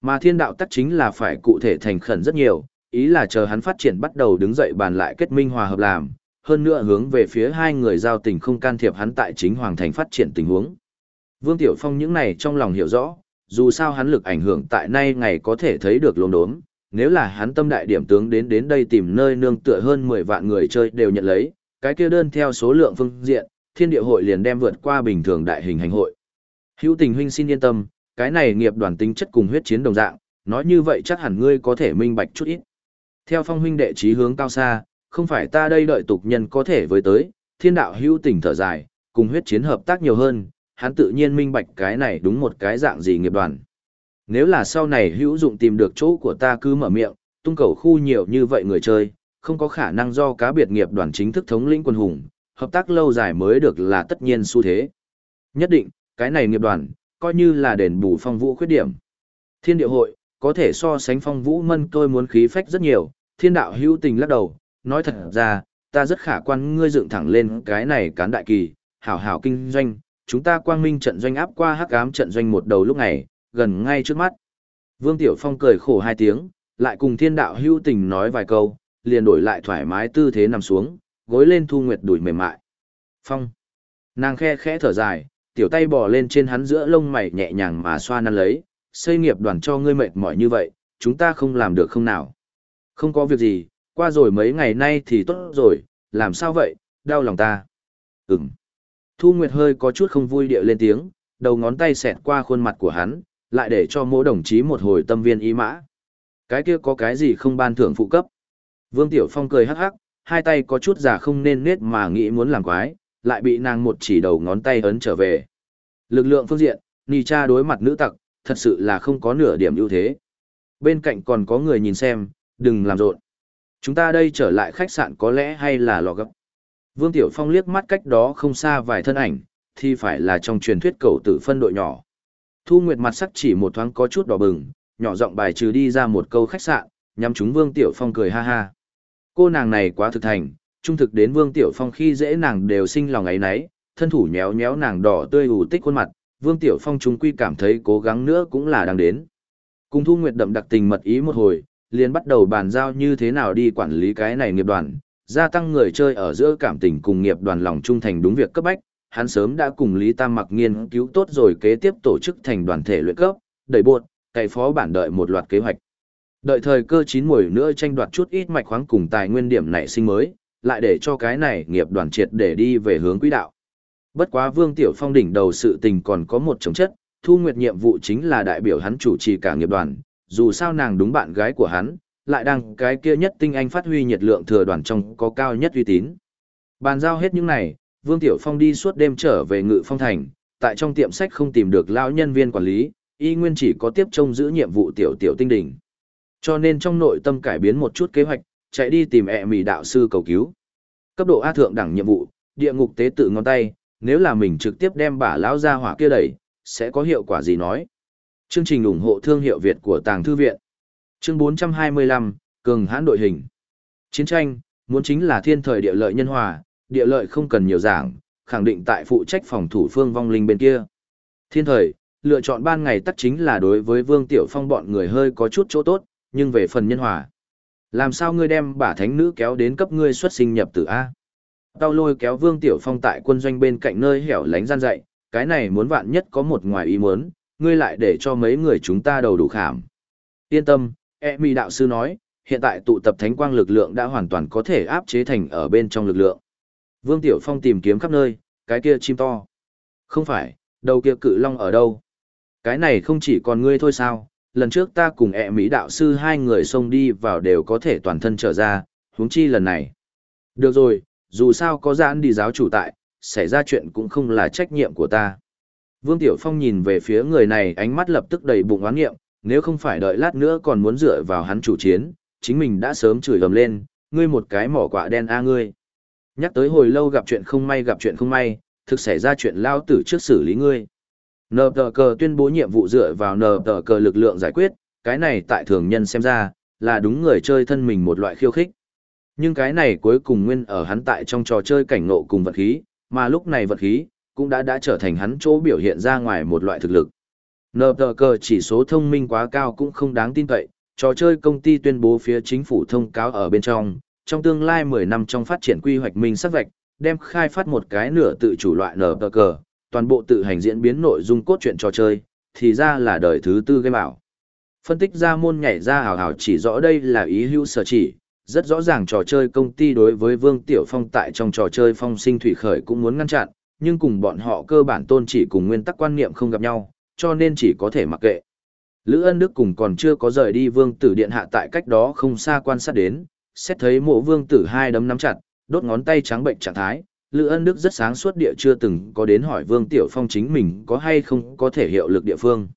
Mà thiên đạo tắc chính là phải cụ thể thành khẩn rất nhiều, ý là chờ hắn phát triển bắt đầu đứng dậy bàn lại kết minh hòa hợp làm, hơn nữa hướng về phía hai người giao tình không can thiệp hắn tại chính hoàng thành phát triển tình huống. Vương Tiểu Phong những này trong lòng hiểu rõ, dù sao hắn lực ảnh hưởng tại nay ngày có thể thấy được lồn đốm, nếu là hắn tâm đại điểm tướng đến đến đây tìm nơi nương tựa hơn 10 vạn người chơi đều nhận lấy, cái kia đơn theo số lượng phương diện, thiên địa hội liền đem vượt qua bình thường đại hình hành hội. Hữu tình huynh xin yên tâm, cái này nghiệp đoàn tính chất cùng huyết chiến đồng dạng, nói như vậy chắc hẳn ngươi có thể minh bạch chút ít. Theo phong huynh đệ trí hướng cao xa, không phải ta đây đợi tục nhân có thể với tới, thiên đạo hữu tình thở dài, cùng huyết chiến hợp tác nhiều hơn, hắn tự nhiên minh bạch cái này đúng một cái dạng gì nghiệp đoàn. Nếu là sau này hữu dụng tìm được chỗ của ta cứ mở miệng, tung cầu khu nhiều như vậy người chơi, không có khả năng do cá biệt nghiệp đoàn chính thức thống lĩnh quân hùng, hợp tác lâu dài mới được là tất nhiên xu thế. Nhất định, cái này nghiệp đoàn, coi như là đền bù phong vũ khuyết điểm. Thiên địa hội, có thể so sánh phong vũ mân tôi muốn khí phách rất nhiều, thiên đạo hữu tình lắc đầu, nói thật ra, ta rất khả quan ngươi dựng thẳng lên cái này cán đại kỳ, hảo hảo kinh doanh, chúng ta quang minh trận doanh áp qua hắc ám trận doanh một đầu lúc này, gần ngay trước mắt. Vương Tiểu Phong cười khổ hai tiếng, lại cùng thiên đạo hữu tình nói vài câu, liền đổi lại thoải mái tư thế nằm xuống, gối lên thu nguyệt đuổi mềm mại. Phong. Nàng khe khẽ thở dài, tiểu tay bò lên trên hắn giữa lông mày nhẹ nhàng mà xoa năn lấy, xây nghiệp đoàn cho ngươi mệt mỏi như vậy, chúng ta không làm được không nào. Không có việc gì, qua rồi mấy ngày nay thì tốt rồi, làm sao vậy, đau lòng ta. Ừm. Thu Nguyệt hơi có chút không vui địa lên tiếng, đầu ngón tay xẹt qua khuôn mặt của hắn, lại để cho mỗi đồng chí một hồi tâm viên ý mã. Cái kia có cái gì không ban thưởng phụ cấp. Vương Tiểu Phong cười hắc hắc, hai tay có chút giả không nên nết mà nghĩ muốn làm quái, lại bị nàng một chỉ đầu ngón tay ấn trở về. Lực lượng phương diện, Nì cha đối mặt nữ tặc, thật sự là không có nửa điểm ưu thế. Bên cạnh còn có người nhìn xem, đừng làm rộn. Chúng ta đây trở lại khách sạn có lẽ hay là lò gấp. Vương Tiểu Phong liếc mắt cách đó không xa vài thân ảnh, thì phải là trong truyền thuyết cầu tử phân đội nhỏ. Thu Nguyệt mặt sắc chỉ một thoáng có chút đỏ bừng, nhỏ giọng bài trừ đi ra một câu khách sạn, nhắm chúng Vương Tiểu Phong cười ha ha. Cô nàng này quá thực thành, trung thực đến Vương Tiểu Phong khi dễ nàng đều sinh lòng ấy nấy, thân thủ nhéo nhéo nàng đỏ tươi ủ tích khuôn mặt, Vương Tiểu Phong chúng quy cảm thấy cố gắng nữa cũng là đang đến. Cùng Thu Nguyệt đậm đặc tình mật ý một hồi, liền bắt đầu bàn giao như thế nào đi quản lý cái này nghiệp đoàn, gia tăng người chơi ở giữa cảm tình cùng nghiệp đoàn lòng trung thành đúng việc cấp bách. Hắn sớm đã cùng Lý Tam Mặc nghiên cứu tốt rồi kế tiếp tổ chức thành đoàn thể luyện cấp, đẩy buộc, cày phó bản đợi một loạt kế hoạch. Đợi thời cơ chín muồi nữa tranh đoạt chút ít mạch khoáng cùng tài nguyên điểm nảy sinh mới, lại để cho cái này nghiệp đoàn triệt để đi về hướng quỹ đạo. Bất quá Vương Tiểu Phong đỉnh đầu sự tình còn có một chống chất, Thu Nguyệt nhiệm vụ chính là đại biểu hắn chủ trì cả nghiệp đoàn, dù sao nàng đúng bạn gái của hắn, lại đang cái kia nhất tinh anh phát huy nhiệt lượng thừa đoàn trong có cao nhất uy tín. Bàn giao hết những này, Vương Tiểu Phong đi suốt đêm trở về Ngự Phong Thành, tại trong tiệm sách không tìm được lão nhân viên quản lý, y nguyên chỉ có tiếp trông giữ nhiệm vụ tiểu tiểu tinh đỉnh. Cho nên trong nội tâm cải biến một chút kế hoạch, chạy đi tìm ẹ mì đạo sư cầu cứu. Cấp độ A thượng đẳng nhiệm vụ, địa ngục tế tự ngón tay, nếu là mình trực tiếp đem bả lão ra hỏa kia đẩy, sẽ có hiệu quả gì nói. Chương trình ủng hộ thương hiệu Việt của Tàng Thư Viện. Chương 425, Cường hãn đội hình. Chiến tranh, muốn chính là thiên thời địa lợi nhân hòa, địa lợi không cần nhiều giảng, khẳng định tại phụ trách phòng thủ phương vong linh bên kia. Thiên thời, lựa chọn ban ngày tắc chính là đối với Vương Tiểu Phong bọn người hơi có chút chỗ tốt, nhưng về phần nhân hòa. Làm sao ngươi đem bả thánh nữ kéo đến cấp ngươi xuất sinh nhập tử A? Tao lôi kéo Vương Tiểu Phong tại quân doanh bên cạnh nơi hẻo lánh gian dạy, cái này muốn vạn nhất có một ngoài ý muốn, ngươi lại để cho mấy người chúng ta đầu đủ khảm. Yên tâm, e mi đạo sư nói, hiện tại tụ tập thánh quang lực lượng đã hoàn toàn có thể áp chế thành ở bên trong lực lượng. Vương Tiểu Phong tìm kiếm khắp nơi, cái kia chim to. Không phải, đầu kia cự long ở đâu? Cái này không chỉ còn ngươi thôi sao, lần trước ta cùng ẹ Mỹ đạo sư hai người xông đi vào đều có thể toàn thân trở ra, huống chi lần này. Được rồi, dù sao có giãn đi giáo chủ tại, xảy ra chuyện cũng không là trách nhiệm của ta. Vương Tiểu Phong nhìn về phía người này ánh mắt lập tức đầy bụng oán nghiệm, nếu không phải đợi lát nữa còn muốn dựa vào hắn chủ chiến, chính mình đã sớm chửi ầm lên, ngươi một cái mỏ quạ đen a ngươi. Nhắc tới hồi lâu gặp chuyện không may gặp chuyện không may, thực xảy ra chuyện lao tử trước xử lý ngươi. Nờ tờ cờ tuyên bố nhiệm vụ dựa vào nờ tờ cờ lực lượng giải quyết, cái này tại thường nhân xem ra, là đúng người chơi thân mình một loại khiêu khích. Nhưng cái này cuối cùng nguyên ở hắn tại trong trò chơi cảnh nộ cùng vật khí, mà lúc này vật khí, cũng đã đã trở thành hắn chỗ biểu hiện ra ngoài một loại thực lực. Nờ tờ cờ chỉ số thông minh quá cao cũng không đáng tin cậy, trò chơi công ty tuyên bố phía chính phủ thông cáo ở bên trong, trong tương lai 10 năm trong phát triển quy hoạch minh sắc vạch, đem khai phát một cái nửa tự chủ loại nờ tờ cờ, toàn bộ tự hành diễn biến nội dung cốt truyện trò chơi, thì ra là đời thứ tư game ảo. Phân tích ra môn nhảy ra hào hào chỉ rõ đây là ý hữu sở chỉ, rất rõ ràng trò chơi công ty đối với Vương Tiểu Phong tại trong trò chơi phong sinh thủy khởi cũng muốn ngăn chặn, nhưng cùng bọn họ cơ bản tôn chỉ cùng nguyên tắc quan niệm không gặp nhau, cho nên chỉ có thể mặc kệ. Lữ ân đức cùng còn chưa có rời đi vương tử điện hạ tại cách đó không xa quan sát đến, xét thấy mộ vương tử hai đấm nắm chặt, đốt ngón tay trắng bệnh trạng thái, Lữ Ân Đức rất sáng suốt địa chưa từng có đến hỏi Vương Tiểu Phong chính mình có hay không có thể hiệu lực địa phương.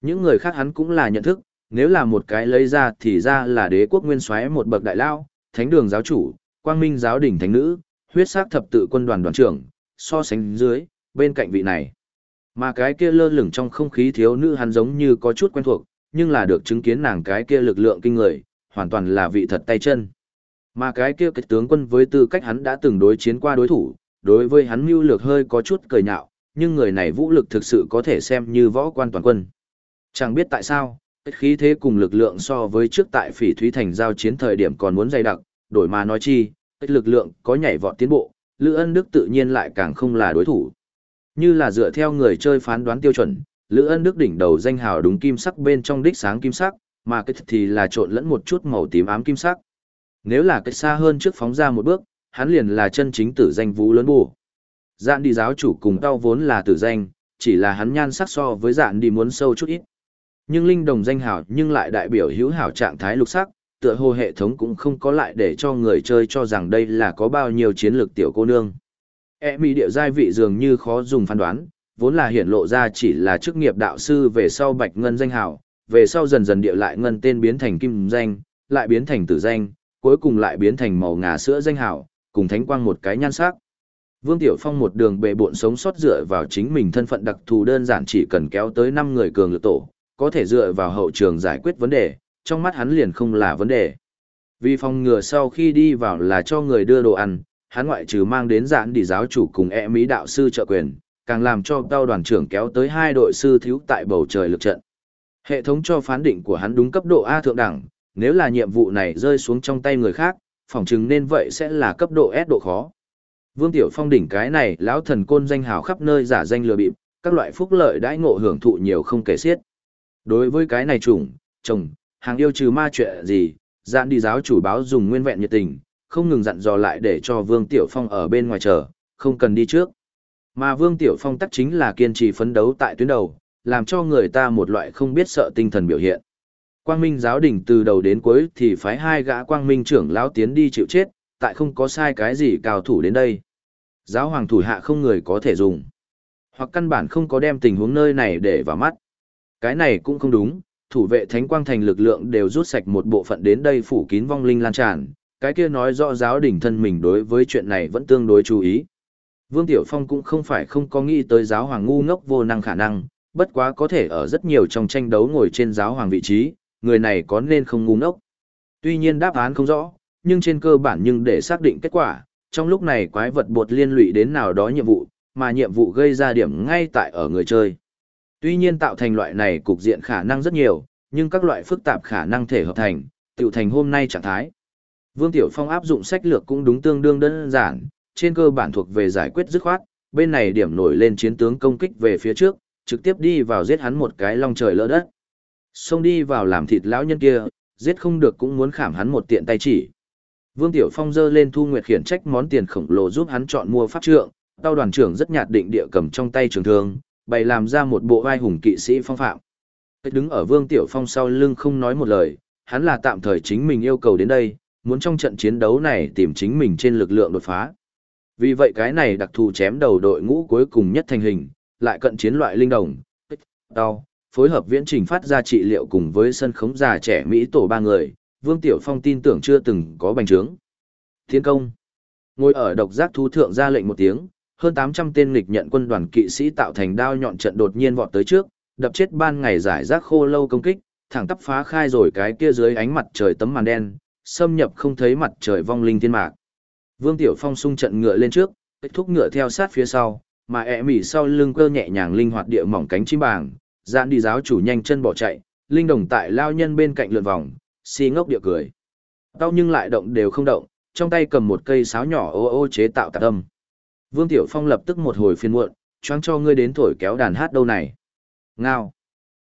Những người khác hắn cũng là nhận thức, nếu là một cái lấy ra thì ra là đế quốc nguyên soái một bậc đại lao, thánh đường giáo chủ, quang minh giáo đỉnh thánh nữ, huyết sắc thập tự quân đoàn đoàn trưởng, so sánh dưới, bên cạnh vị này. Mà cái kia lơ lửng trong không khí thiếu nữ hắn giống như có chút quen thuộc, nhưng là được chứng kiến nàng cái kia lực lượng kinh người, hoàn toàn là vị thật tay chân. Mà cái kia kịch tướng quân với tư cách hắn đã từng đối chiến qua đối thủ, đối với hắn mưu lược hơi có chút cười nhạo, nhưng người này vũ lực thực sự có thể xem như võ quan toàn quân. Chẳng biết tại sao, khí thế cùng lực lượng so với trước tại phỉ thúy thành giao chiến thời điểm còn muốn dày đặc, đổi mà nói chi, lực lượng có nhảy vọt tiến bộ, Lữ Ân Đức tự nhiên lại càng không là đối thủ. Như là dựa theo người chơi phán đoán tiêu chuẩn, Lữ Ân Đức đỉnh đầu danh hào đúng kim sắc bên trong đích sáng kim sắc, mà cái thì là trộn lẫn một chút màu tím ám kim sắc nếu là cách xa hơn trước phóng ra một bước, hắn liền là chân chính tử danh vũ lớn bù. Dạn đi giáo chủ cùng tao vốn là tử danh, chỉ là hắn nhan sắc so với dạn đi muốn sâu chút ít. Nhưng linh đồng danh hảo nhưng lại đại biểu hữu hảo trạng thái lục sắc, tựa hồ hệ thống cũng không có lại để cho người chơi cho rằng đây là có bao nhiêu chiến lược tiểu cô nương. E mỹ địa giai vị dường như khó dùng phán đoán, vốn là hiển lộ ra chỉ là chức nghiệp đạo sư về sau bạch ngân danh hảo, về sau dần dần địa lại ngân tên biến thành kim danh, lại biến thành tử danh, cuối cùng lại biến thành màu ngà sữa danh hảo, cùng thánh quang một cái nhan sắc. Vương Tiểu Phong một đường bệ bộn sống sót dựa vào chính mình thân phận đặc thù đơn giản chỉ cần kéo tới 5 người cường lực tổ, có thể dựa vào hậu trường giải quyết vấn đề, trong mắt hắn liền không là vấn đề. Vì phòng ngừa sau khi đi vào là cho người đưa đồ ăn, hắn ngoại trừ mang đến giãn đi giáo chủ cùng e mỹ đạo sư trợ quyền, càng làm cho tao đoàn trưởng kéo tới hai đội sư thiếu tại bầu trời lực trận. Hệ thống cho phán định của hắn đúng cấp độ A thượng đẳng, nếu là nhiệm vụ này rơi xuống trong tay người khác, phỏng chừng nên vậy sẽ là cấp độ S độ khó. Vương Tiểu Phong đỉnh cái này, lão thần côn danh hào khắp nơi giả danh lừa bịp, các loại phúc lợi đãi ngộ hưởng thụ nhiều không kể xiết. Đối với cái này chủng, chồng, hàng yêu trừ ma chuyện gì, dạn đi giáo chủ báo dùng nguyên vẹn nhiệt tình, không ngừng dặn dò lại để cho Vương Tiểu Phong ở bên ngoài chờ, không cần đi trước. Mà Vương Tiểu Phong tắc chính là kiên trì phấn đấu tại tuyến đầu, làm cho người ta một loại không biết sợ tinh thần biểu hiện. Quang Minh giáo đình từ đầu đến cuối thì phái hai gã Quang Minh trưởng lão tiến đi chịu chết, tại không có sai cái gì cao thủ đến đây. Giáo hoàng thủ hạ không người có thể dùng. Hoặc căn bản không có đem tình huống nơi này để vào mắt. Cái này cũng không đúng, thủ vệ thánh quang thành lực lượng đều rút sạch một bộ phận đến đây phủ kín vong linh lan tràn, cái kia nói rõ giáo đình thân mình đối với chuyện này vẫn tương đối chú ý. Vương Tiểu Phong cũng không phải không có nghĩ tới giáo hoàng ngu ngốc vô năng khả năng, bất quá có thể ở rất nhiều trong tranh đấu ngồi trên giáo hoàng vị trí, người này có nên không ngu ngốc. Tuy nhiên đáp án không rõ, nhưng trên cơ bản nhưng để xác định kết quả, trong lúc này quái vật bột liên lụy đến nào đó nhiệm vụ, mà nhiệm vụ gây ra điểm ngay tại ở người chơi. Tuy nhiên tạo thành loại này cục diện khả năng rất nhiều, nhưng các loại phức tạp khả năng thể hợp thành, tiểu thành hôm nay trạng thái. Vương Tiểu Phong áp dụng sách lược cũng đúng tương đương đơn giản, trên cơ bản thuộc về giải quyết dứt khoát, bên này điểm nổi lên chiến tướng công kích về phía trước, trực tiếp đi vào giết hắn một cái long trời lỡ đất. Xông đi vào làm thịt lão nhân kia, giết không được cũng muốn khảm hắn một tiện tay chỉ. Vương Tiểu Phong dơ lên Thu Nguyệt khiển trách món tiền khổng lồ giúp hắn chọn mua pháp trượng, tao đoàn trưởng rất nhạt định địa cầm trong tay trường thương, bày làm ra một bộ vai hùng kỵ sĩ phong phạm. Đứng ở Vương Tiểu Phong sau lưng không nói một lời, hắn là tạm thời chính mình yêu cầu đến đây, muốn trong trận chiến đấu này tìm chính mình trên lực lượng đột phá. Vì vậy cái này đặc thù chém đầu đội ngũ cuối cùng nhất thành hình, lại cận chiến loại linh đồng, đau, phối hợp viễn trình phát ra trị liệu cùng với sân khống già trẻ Mỹ tổ ba người, Vương Tiểu Phong tin tưởng chưa từng có bành trướng. Thiên công. Ngồi ở độc giác thú thượng ra lệnh một tiếng, hơn 800 tên nghịch nhận quân đoàn kỵ sĩ tạo thành đao nhọn trận đột nhiên vọt tới trước, đập chết ban ngày giải rác khô lâu công kích, thẳng tắp phá khai rồi cái kia dưới ánh mặt trời tấm màn đen, xâm nhập không thấy mặt trời vong linh thiên mạc. Vương Tiểu Phong sung trận ngựa lên trước, kết thúc ngựa theo sát phía sau, mà ẹ mỉ sau lưng cơ nhẹ nhàng linh hoạt địa mỏng cánh chim bàng, dạn đi giáo chủ nhanh chân bỏ chạy, linh đồng tại lao nhân bên cạnh lượn vòng, si ngốc địa cười. Đau nhưng lại động đều không động, trong tay cầm một cây sáo nhỏ ô ô chế tạo tạc âm. Vương Tiểu Phong lập tức một hồi phiền muộn, choáng cho ngươi đến thổi kéo đàn hát đâu này. Ngao.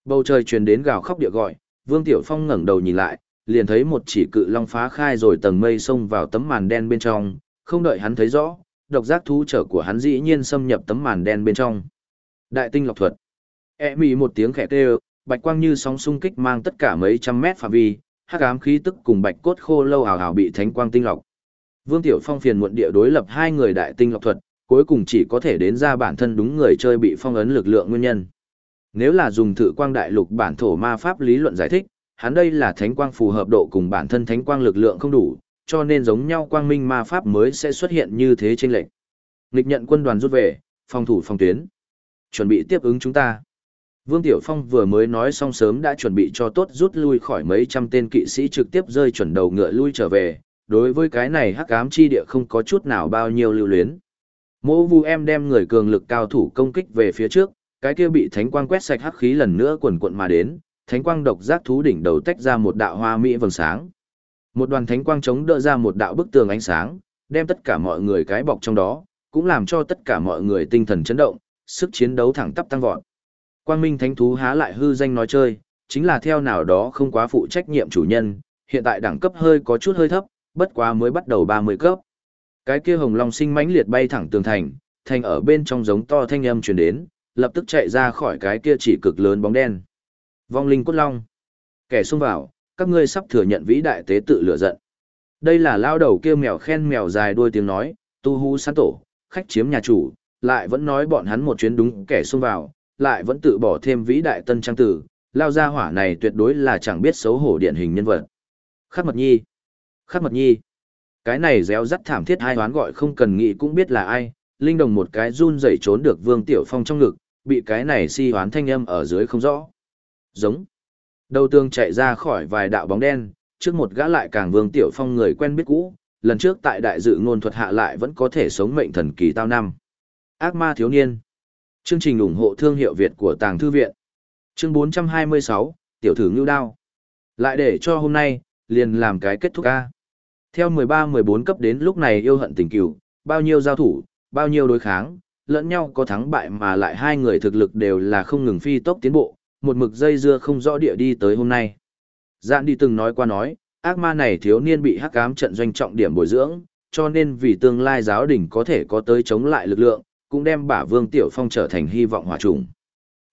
Bầu trời truyền đến gào khóc địa gọi, Vương Tiểu Phong ngẩng đầu nhìn lại, liền thấy một chỉ cự long phá khai rồi tầng mây xông vào tấm màn đen bên trong, không đợi hắn thấy rõ, độc giác thú trở của hắn dĩ nhiên xâm nhập tấm màn đen bên trong. Đại tinh lọc thuật. E mì một tiếng khẽ kêu, bạch quang như sóng xung kích mang tất cả mấy trăm mét phạm vi, hắc ám khí tức cùng bạch cốt khô lâu ảo ảo bị thánh quang tinh lọc. Vương Tiểu Phong phiền muộn địa đối lập hai người đại tinh lọc thuật, cuối cùng chỉ có thể đến ra bản thân đúng người chơi bị phong ấn lực lượng nguyên nhân. Nếu là dùng thử quang đại lục bản thổ ma pháp lý luận giải thích, hắn đây là thánh quang phù hợp độ cùng bản thân thánh quang lực lượng không đủ, cho nên giống nhau quang minh ma pháp mới sẽ xuất hiện như thế trên lệnh. Nghịch nhận quân đoàn rút về, phòng thủ phòng tuyến. Chuẩn bị tiếp ứng chúng ta. Vương Tiểu Phong vừa mới nói xong sớm đã chuẩn bị cho tốt rút lui khỏi mấy trăm tên kỵ sĩ trực tiếp rơi chuẩn đầu ngựa lui trở về. Đối với cái này hắc ám chi địa không có chút nào bao nhiêu lưu luyến. Mộ vu em đem người cường lực cao thủ công kích về phía trước, cái kia bị thánh quang quét sạch hắc khí lần nữa quần quận mà đến, thánh quang độc giác thú đỉnh đầu tách ra một đạo hoa mỹ vầng sáng. Một đoàn thánh quang chống đỡ ra một đạo bức tường ánh sáng, đem tất cả mọi người cái bọc trong đó, cũng làm cho tất cả mọi người tinh thần chấn động, sức chiến đấu thẳng tắp tăng vọt. Quang Minh Thánh thú há lại hư danh nói chơi, chính là theo nào đó không quá phụ trách nhiệm chủ nhân, hiện tại đẳng cấp hơi có chút hơi thấp, bất quá mới bắt đầu 30 cấp. Cái kia hồng long sinh mãnh liệt bay thẳng tường thành, thành ở bên trong giống to thanh âm truyền đến, lập tức chạy ra khỏi cái kia chỉ cực lớn bóng đen. Vong linh cốt long. Kẻ xông vào, các ngươi sắp thừa nhận vĩ đại tế tự lửa giận. Đây là lao đầu kia mèo khen mèo dài đuôi tiếng nói, tu hú sán tổ, khách chiếm nhà chủ, lại vẫn nói bọn hắn một chuyến đúng kẻ xông vào, lại vẫn tự bỏ thêm vĩ đại tân trang tử, lao ra hỏa này tuyệt đối là chẳng biết xấu hổ điển hình nhân vật. Khắc mật nhi. Khắc mật nhi. Cái này réo rắt thảm thiết hai hoán gọi không cần nghĩ cũng biết là ai, linh đồng một cái run rẩy trốn được vương tiểu phong trong ngực, bị cái này si hoán thanh âm ở dưới không rõ. Giống. Đầu tường chạy ra khỏi vài đạo bóng đen, trước một gã lại càng vương tiểu phong người quen biết cũ, lần trước tại đại dự ngôn thuật hạ lại vẫn có thể sống mệnh thần kỳ tao năm. Ác ma thiếu niên. Chương trình ủng hộ thương hiệu Việt của Tàng Thư Viện. Chương 426, Tiểu thử ngưu đao. Lại để cho hôm nay, liền làm cái kết thúc a. Theo 13-14 cấp đến lúc này yêu hận tình cửu, bao nhiêu giao thủ, bao nhiêu đối kháng, lẫn nhau có thắng bại mà lại hai người thực lực đều là không ngừng phi tốc tiến bộ, một mực dây dưa không rõ địa đi tới hôm nay. Dạn đi từng nói qua nói, ác ma này thiếu niên bị hắc ám trận doanh trọng điểm bồi dưỡng, cho nên vì tương lai giáo đình có thể có tới chống lại lực lượng, cũng đem bả Vương Tiểu Phong trở thành hy vọng hòa trùng.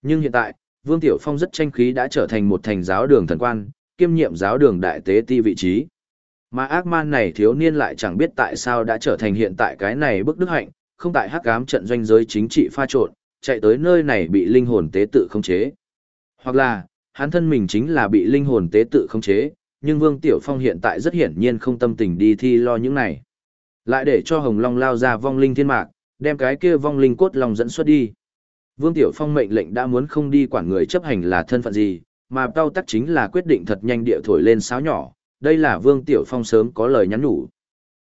Nhưng hiện tại, Vương Tiểu Phong rất tranh khí đã trở thành một thành giáo đường thần quan, kiêm nhiệm giáo đường đại tế ti vị trí. Mà ác man này thiếu niên lại chẳng biết tại sao đã trở thành hiện tại cái này bức đức hạnh, không tại hắc ám trận doanh giới chính trị pha trộn, chạy tới nơi này bị linh hồn tế tự khống chế. Hoặc là, hắn thân mình chính là bị linh hồn tế tự khống chế, nhưng Vương Tiểu Phong hiện tại rất hiển nhiên không tâm tình đi thi lo những này. Lại để cho Hồng Long lao ra vong linh thiên mạc, đem cái kia vong linh cốt long dẫn xuất đi. Vương Tiểu Phong mệnh lệnh đã muốn không đi quản người chấp hành là thân phận gì, mà tao tắc chính là quyết định thật nhanh địa thổi lên sáo nhỏ, đây là Vương Tiểu Phong sớm có lời nhắn nhủ.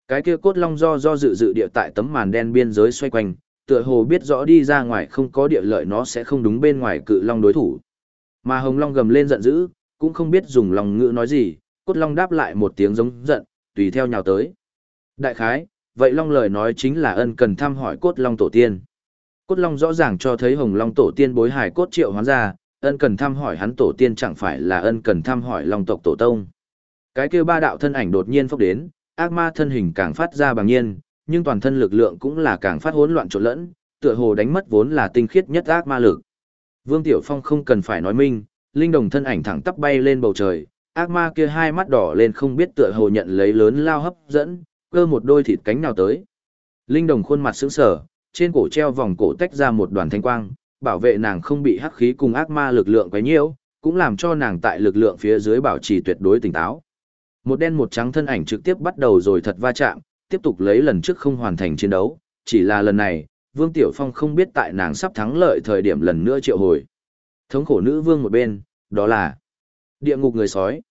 Cái kia cốt long do do dự dự địa tại tấm màn đen biên giới xoay quanh, tựa hồ biết rõ đi ra ngoài không có địa lợi nó sẽ không đúng bên ngoài cự long đối thủ. Mà Hồng Long gầm lên giận dữ, cũng không biết dùng lòng ngữ nói gì, cốt long đáp lại một tiếng giống giận, tùy theo nhào tới. Đại khái, vậy long lời nói chính là ân cần thăm hỏi cốt long tổ tiên. Cốt long rõ ràng cho thấy hồng long tổ tiên bối hài cốt triệu hoán ra, ân cần thăm hỏi hắn tổ tiên chẳng phải là ân cần thăm hỏi long tộc tổ tông. Cái kia ba đạo thân ảnh đột nhiên phốc đến, ác ma thân hình càng phát ra bằng nhiên, nhưng toàn thân lực lượng cũng là càng phát hỗn loạn trộn lẫn, tựa hồ đánh mất vốn là tinh khiết nhất ác ma lực. Vương Tiểu Phong không cần phải nói minh, linh đồng thân ảnh thẳng tắp bay lên bầu trời, ác ma kia hai mắt đỏ lên không biết tựa hồ nhận lấy lớn lao hấp dẫn, cơ một đôi thịt cánh nào tới. Linh đồng khuôn mặt sững sờ, trên cổ treo vòng cổ tách ra một đoàn thanh quang, bảo vệ nàng không bị hắc khí cùng ác ma lực lượng quấy nhiễu, cũng làm cho nàng tại lực lượng phía dưới bảo trì tuyệt đối tỉnh táo. Một đen một trắng thân ảnh trực tiếp bắt đầu rồi thật va chạm, tiếp tục lấy lần trước không hoàn thành chiến đấu, chỉ là lần này, Vương Tiểu Phong không biết tại nàng sắp thắng lợi thời điểm lần nữa triệu hồi. Thống khổ nữ vương một bên, đó là địa ngục người sói.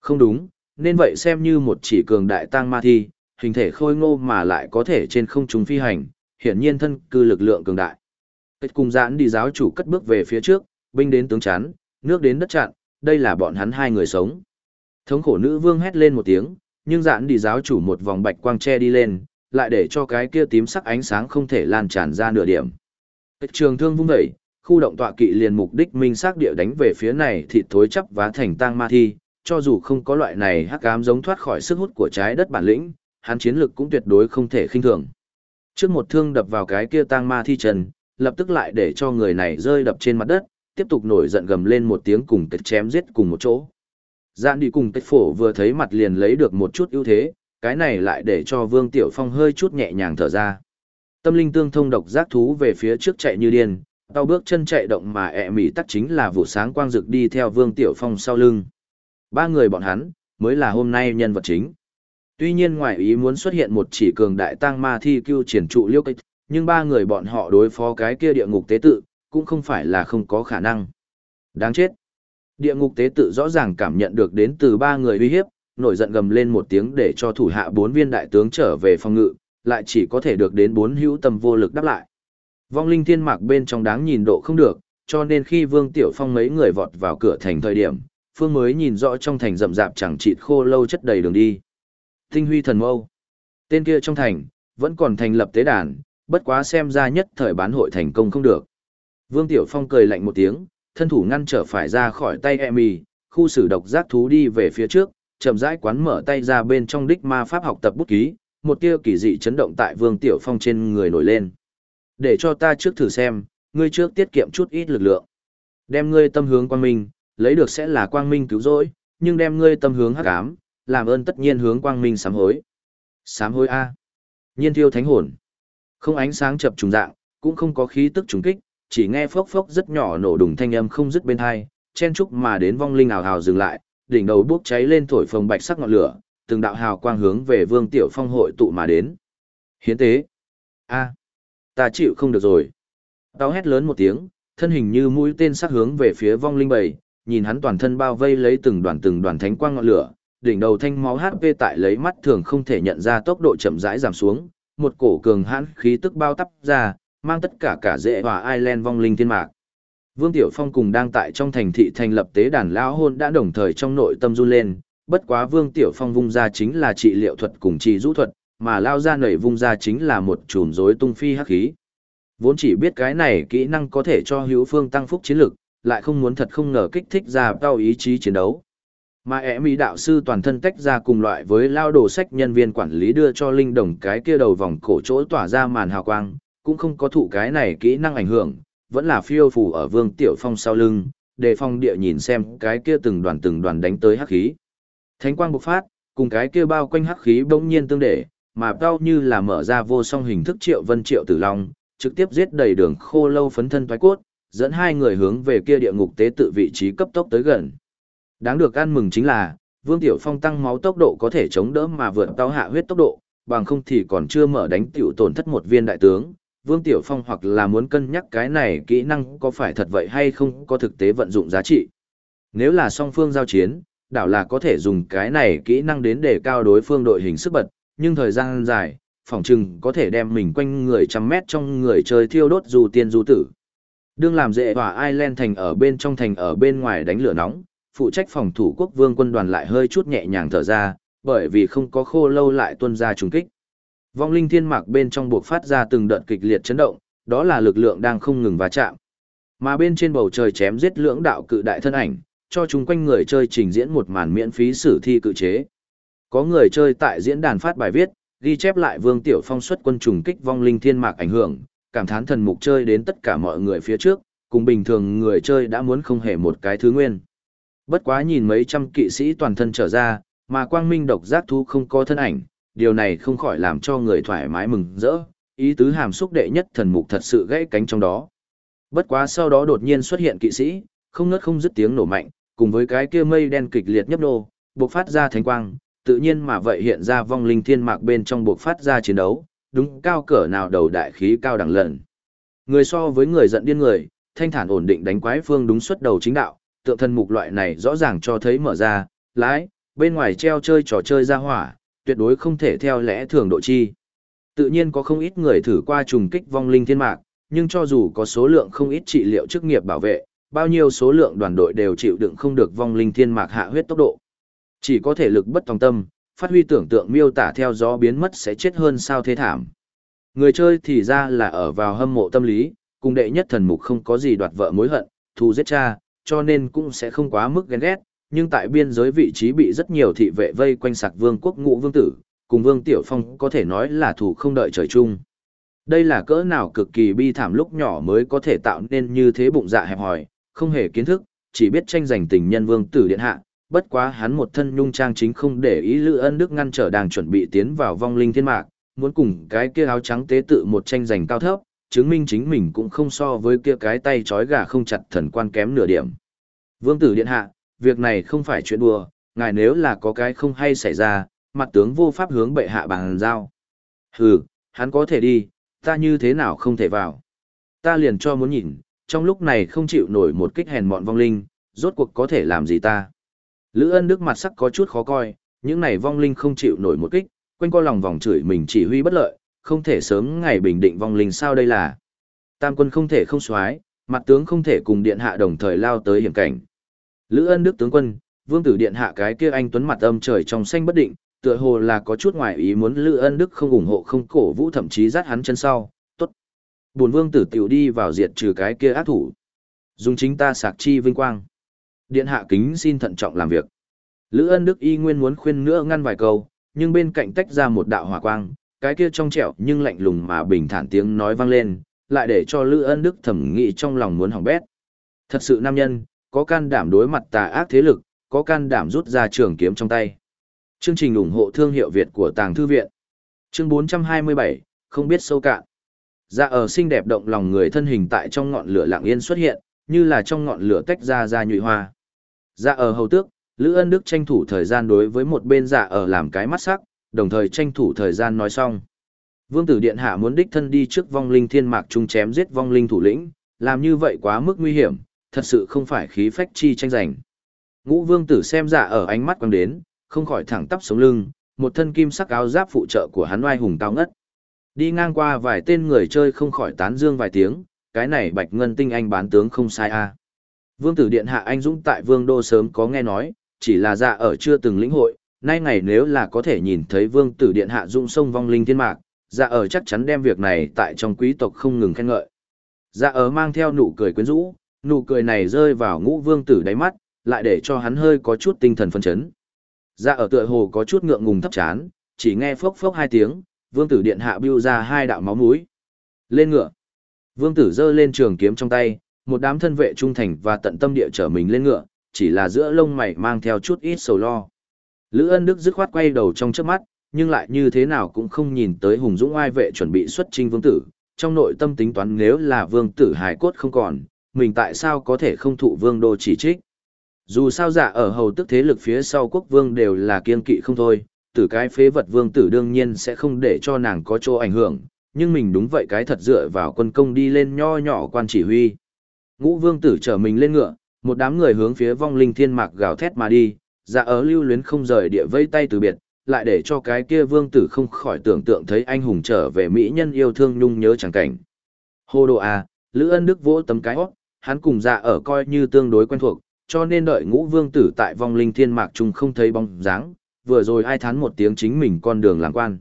Không đúng, nên vậy xem như một chỉ cường đại tang ma thi, hình thể khôi ngô mà lại có thể trên không trung phi hành, hiển nhiên thân cư lực lượng cường đại. Kết cùng giãn đi giáo chủ cất bước về phía trước, binh đến tướng chán, nước đến đất chặn, đây là bọn hắn hai người sống. Thống khổ nữ vương hét lên một tiếng, nhưng giãn đi giáo chủ một vòng bạch quang che đi lên, lại để cho cái kia tím sắc ánh sáng không thể lan tràn ra nửa điểm. Kết trường thương vung dậy, khu động tọa kỵ liền mục đích minh xác địa đánh về phía này thịt thối chắp vá thành tang ma thi, cho dù không có loại này hắc ám giống thoát khỏi sức hút của trái đất bản lĩnh, hắn chiến lực cũng tuyệt đối không thể khinh thường. Trước một thương đập vào cái kia tang ma thi trần, lập tức lại để cho người này rơi đập trên mặt đất, tiếp tục nổi giận gầm lên một tiếng cùng tịch chém giết cùng một chỗ. Giãn đi cùng tịch phổ vừa thấy mặt liền lấy được một chút ưu thế, cái này lại để cho Vương Tiểu Phong hơi chút nhẹ nhàng thở ra. Tâm linh tương thông độc giác thú về phía trước chạy như điên, tao bước chân chạy động mà ẹ mỉ tắc chính là vụ sáng quang rực đi theo Vương Tiểu Phong sau lưng. Ba người bọn hắn, mới là hôm nay nhân vật chính. Tuy nhiên ngoài ý muốn xuất hiện một chỉ cường đại tăng ma thi cưu triển trụ liêu kích, nhưng ba người bọn họ đối phó cái kia địa ngục tế tự, cũng không phải là không có khả năng. Đáng chết. Địa ngục tế tự rõ ràng cảm nhận được đến từ ba người uy hiếp, nổi giận gầm lên một tiếng để cho thủ hạ bốn viên đại tướng trở về phòng ngự, lại chỉ có thể được đến bốn hữu tâm vô lực đáp lại. Vong linh thiên mạc bên trong đáng nhìn độ không được, cho nên khi Vương Tiểu Phong mấy người vọt vào cửa thành thời điểm, Phương mới nhìn rõ trong thành rậm rạp chẳng chịt khô lâu chất đầy đường đi. Tinh huy thần mâu. Tên kia trong thành, vẫn còn thành lập tế đàn, bất quá xem ra nhất thời bán hội thành công không được. Vương Tiểu Phong cười lạnh một tiếng, thân thủ ngăn trở phải ra khỏi tay emi, khu xử độc giác thú đi về phía trước, chậm rãi quán mở tay ra bên trong đích ma pháp học tập bút ký, một tia kỳ dị chấn động tại Vương Tiểu Phong trên người nổi lên. Để cho ta trước thử xem, ngươi trước tiết kiệm chút ít lực lượng. Đem ngươi tâm hướng quang minh, lấy được sẽ là quang minh cứu rỗi, nhưng đem ngươi tâm hướng hắc ám, làm ơn tất nhiên hướng quang minh sám hối. Sám hối A. Nhiên thiêu thánh hồn. Không ánh sáng chập trùng dạng, cũng không có khí tức trùng kích, chỉ nghe phốc phốc rất nhỏ nổ đùng thanh âm không dứt bên hai, chen chúc mà đến vong linh ảo hào dừng lại, đỉnh đầu bốc cháy lên thổi phồng bạch sắc ngọn lửa, từng đạo hào quang hướng về Vương Tiểu Phong hội tụ mà đến. Hiến tế. A. ta chịu không được rồi. Tao hét lớn một tiếng, thân hình như mũi tên sắc hướng về phía vong linh bầy, nhìn hắn toàn thân bao vây lấy từng đoàn từng đoàn thánh quang ngọn lửa, đỉnh đầu thanh máu HP tại lấy mắt thường không thể nhận ra tốc độ chậm rãi giảm xuống, một cổ cường hãn khí tức bao tắp ra, mang tất cả cả dễ và Ireland vong linh thiên mạc. Vương Tiểu Phong cùng đang tại trong thành thị thành lập tế đàn lão hôn đã đồng thời trong nội tâm run lên, bất quá Vương Tiểu Phong vung ra chính là trị liệu thuật cùng trị rũ thuật, mà lao ra nảy vung ra chính là một chùm rối tung phi hắc khí. Vốn chỉ biết cái này kỹ năng có thể cho hữu phương tăng phúc chiến lực, lại không muốn thật không ngờ kích thích ra bao ý chí chiến đấu. Mà ẻ mỹ đạo sư toàn thân tách ra cùng loại với lao đồ sách nhân viên quản lý đưa cho linh đồng cái kia đầu vòng cổ chỗ tỏa ra màn hào quang, cũng không có thụ cái này kỹ năng ảnh hưởng, vẫn là phiêu phù ở vương tiểu phong sau lưng, để phong địa nhìn xem cái kia từng đoàn từng đoàn đánh tới hắc khí. Thánh quang bộc phát, cùng cái kia bao quanh hắc khí bỗng nhiên tương để, mà cao như là mở ra vô song hình thức triệu vân triệu tử long, trực tiếp giết đầy đường khô lâu phấn thân thoái cốt, dẫn hai người hướng về kia địa ngục tế tự vị trí cấp tốc tới gần. Đáng được ăn mừng chính là, Vương Tiểu Phong tăng máu tốc độ có thể chống đỡ mà vượt tao hạ huyết tốc độ, bằng không thì còn chưa mở đánh tiểu tổn thất một viên đại tướng. Vương Tiểu Phong hoặc là muốn cân nhắc cái này kỹ năng có phải thật vậy hay không có thực tế vận dụng giá trị. Nếu là song phương giao chiến, đảo là có thể dùng cái này kỹ năng đến để cao đối phương đội hình sức bật, nhưng thời gian dài, phỏng chừng có thể đem mình quanh người trăm mét trong người chơi thiêu đốt dù tiên dù tử. Đương làm dễ và Ireland thành ở bên trong thành ở bên ngoài đánh lửa nóng, phụ trách phòng thủ quốc vương quân đoàn lại hơi chút nhẹ nhàng thở ra, bởi vì không có khô lâu lại tuân ra trùng kích. Vong linh thiên mạc bên trong buộc phát ra từng đợt kịch liệt chấn động, đó là lực lượng đang không ngừng va chạm. Mà bên trên bầu trời chém giết lưỡng đạo cự đại thân ảnh, cho chúng quanh người chơi trình diễn một màn miễn phí sử thi cự chế. Có người chơi tại diễn đàn phát bài viết, ghi chép lại Vương Tiểu Phong xuất quân trùng kích vong linh thiên mạc ảnh hưởng, cảm thán thần mục chơi đến tất cả mọi người phía trước, cùng bình thường người chơi đã muốn không hề một cái thứ nguyên. Bất quá nhìn mấy trăm kỵ sĩ toàn thân trở ra, mà quang minh độc giác thú không có thân ảnh, điều này không khỏi làm cho người thoải mái mừng rỡ, ý tứ hàm xúc đệ nhất thần mục thật sự gãy cánh trong đó. Bất quá sau đó đột nhiên xuất hiện kỵ sĩ, không ngớt không dứt tiếng nổ mạnh, cùng với cái kia mây đen kịch liệt nhấp nô, bộc phát ra thánh quang, tự nhiên mà vậy hiện ra vong linh thiên mạc bên trong bộc phát ra chiến đấu, đúng cao cỡ nào đầu đại khí cao đẳng lần. Người so với người giận điên người, thanh thản ổn định đánh quái phương đúng xuất đầu chính đạo, tượng thần mục loại này rõ ràng cho thấy mở ra, lái, bên ngoài treo chơi trò chơi ra hỏa, tuyệt đối không thể theo lẽ thường độ chi. Tự nhiên có không ít người thử qua trùng kích vong linh thiên mạc, nhưng cho dù có số lượng không ít trị liệu chức nghiệp bảo vệ, bao nhiêu số lượng đoàn đội đều chịu đựng không được vong linh thiên mạc hạ huyết tốc độ. Chỉ có thể lực bất tòng tâm, phát huy tưởng tượng miêu tả theo gió biến mất sẽ chết hơn sao thế thảm. Người chơi thì ra là ở vào hâm mộ tâm lý, cùng đệ nhất thần mục không có gì đoạt vợ mối hận, thù giết cha, cho nên cũng sẽ không quá mức ghen ghét, nhưng tại biên giới vị trí bị rất nhiều thị vệ vây quanh sạc vương quốc ngũ vương tử, cùng vương tiểu phong có thể nói là thủ không đợi trời chung. Đây là cỡ nào cực kỳ bi thảm lúc nhỏ mới có thể tạo nên như thế bụng dạ hẹp hòi, không hề kiến thức, chỉ biết tranh giành tình nhân vương tử điện hạ, bất quá hắn một thân nhung trang chính không để ý Lữ Ân Đức ngăn trở đang chuẩn bị tiến vào vong linh thiên mạc, muốn cùng cái kia áo trắng tế tự một tranh giành cao thấp, chứng minh chính mình cũng không so với kia cái tay trói gà không chặt thần quan kém nửa điểm. Vương tử điện hạ, việc này không phải chuyện đùa, ngài nếu là có cái không hay xảy ra, mặt tướng vô pháp hướng bệ hạ bằng giao. Hừ, hắn có thể đi, ta như thế nào không thể vào. Ta liền cho muốn nhìn, trong lúc này không chịu nổi một kích hèn mọn vong linh, rốt cuộc có thể làm gì ta. Lữ ân đức mặt sắc có chút khó coi, những này vong linh không chịu nổi một kích, quanh co lòng vòng chửi mình chỉ huy bất lợi, không thể sớm ngày bình định vong linh sao đây là. Tam quân không thể không xoái, mặt tướng không thể cùng điện hạ đồng thời lao tới hiểm cảnh. Lữ ân đức tướng quân, vương tử điện hạ cái kia anh tuấn mặt âm trời trong xanh bất định, tựa hồ là có chút ngoài ý muốn Lữ ân đức không ủng hộ không cổ vũ thậm chí dắt hắn chân sau, tốt. Buồn vương tử tiểu đi vào diệt trừ cái kia ác thủ. Dùng chính ta sạc chi vinh quang. Điện hạ kính xin thận trọng làm việc. Lữ ân đức y nguyên muốn khuyên nữa ngăn vài câu, nhưng bên cạnh tách ra một đạo hỏa quang, cái kia trong trẻo nhưng lạnh lùng mà bình thản tiếng nói vang lên, lại để cho Lữ ân đức thẩm nghĩ trong lòng muốn hỏng bét. Thật sự nam nhân, có can đảm đối mặt tà ác thế lực, có can đảm rút ra trường kiếm trong tay. Chương trình ủng hộ thương hiệu Việt của Tàng Thư Viện. Chương 427, không biết sâu cạn. Dạ ở xinh đẹp động lòng người thân hình tại trong ngọn lửa lặng yên xuất hiện, như là trong ngọn lửa tách ra ra nhụy hoa. Dạ ở hầu tước, Lữ Ân Đức tranh thủ thời gian đối với một bên dạ ở làm cái mắt sắc, đồng thời tranh thủ thời gian nói xong. Vương tử điện hạ muốn đích thân đi trước vong linh thiên mạc trung chém giết vong linh thủ lĩnh, làm như vậy quá mức nguy hiểm, thật sự không phải khí phách chi tranh giành. Ngũ vương tử xem dạ ở ánh mắt quăng đến, không khỏi thẳng tắp sống lưng, một thân kim sắc áo giáp phụ trợ của hắn oai hùng cao ngất. Đi ngang qua vài tên người chơi không khỏi tán dương vài tiếng, cái này bạch ngân tinh anh bán tướng không sai a. Vương tử điện hạ anh dũng tại vương đô sớm có nghe nói, chỉ là dạ ở chưa từng lĩnh hội, nay ngày nếu là có thể nhìn thấy vương tử điện hạ dung sông vong linh thiên mạc, dạ ở chắc chắn đem việc này tại trong quý tộc không ngừng khen ngợi. Dạ ở mang theo nụ cười quyến rũ, nụ cười này rơi vào ngũ vương tử đáy mắt, lại để cho hắn hơi có chút tinh thần phân chấn. Dạ ở tựa hồ có chút ngượng ngùng thấp chán, chỉ nghe phốc phốc hai tiếng, vương tử điện hạ bưu ra hai đạo máu mũi. Lên ngựa. Vương tử giơ lên trường kiếm trong tay, một đám thân vệ trung thành và tận tâm địa trở mình lên ngựa, chỉ là giữa lông mày mang theo chút ít sầu lo. Lữ ân đức dứt khoát quay đầu trong trước mắt, nhưng lại như thế nào cũng không nhìn tới hùng dũng ai vệ chuẩn bị xuất trinh vương tử, trong nội tâm tính toán nếu là vương tử hài cốt không còn, mình tại sao có thể không thụ vương đô chỉ trích. Dù sao giả ở hầu tức thế lực phía sau quốc vương đều là kiên kỵ không thôi, tử cái phế vật vương tử đương nhiên sẽ không để cho nàng có chỗ ảnh hưởng, nhưng mình đúng vậy cái thật dựa vào quân công đi lên nho nhỏ quan chỉ huy. Ngũ vương tử trở mình lên ngựa, một đám người hướng phía vong linh thiên mạc gào thét mà đi, Dạ ở lưu luyến không rời địa vây tay từ biệt, lại để cho cái kia vương tử không khỏi tưởng tượng thấy anh hùng trở về mỹ nhân yêu thương nhung nhớ chẳng cảnh. Hô đồ à, Lữ ân đức vỗ tấm cái hót, hắn cùng dạ ở coi như tương đối quen thuộc, cho nên đợi ngũ vương tử tại vong linh thiên mạc trung không thấy bóng dáng, vừa rồi ai thán một tiếng chính mình con đường làm quan.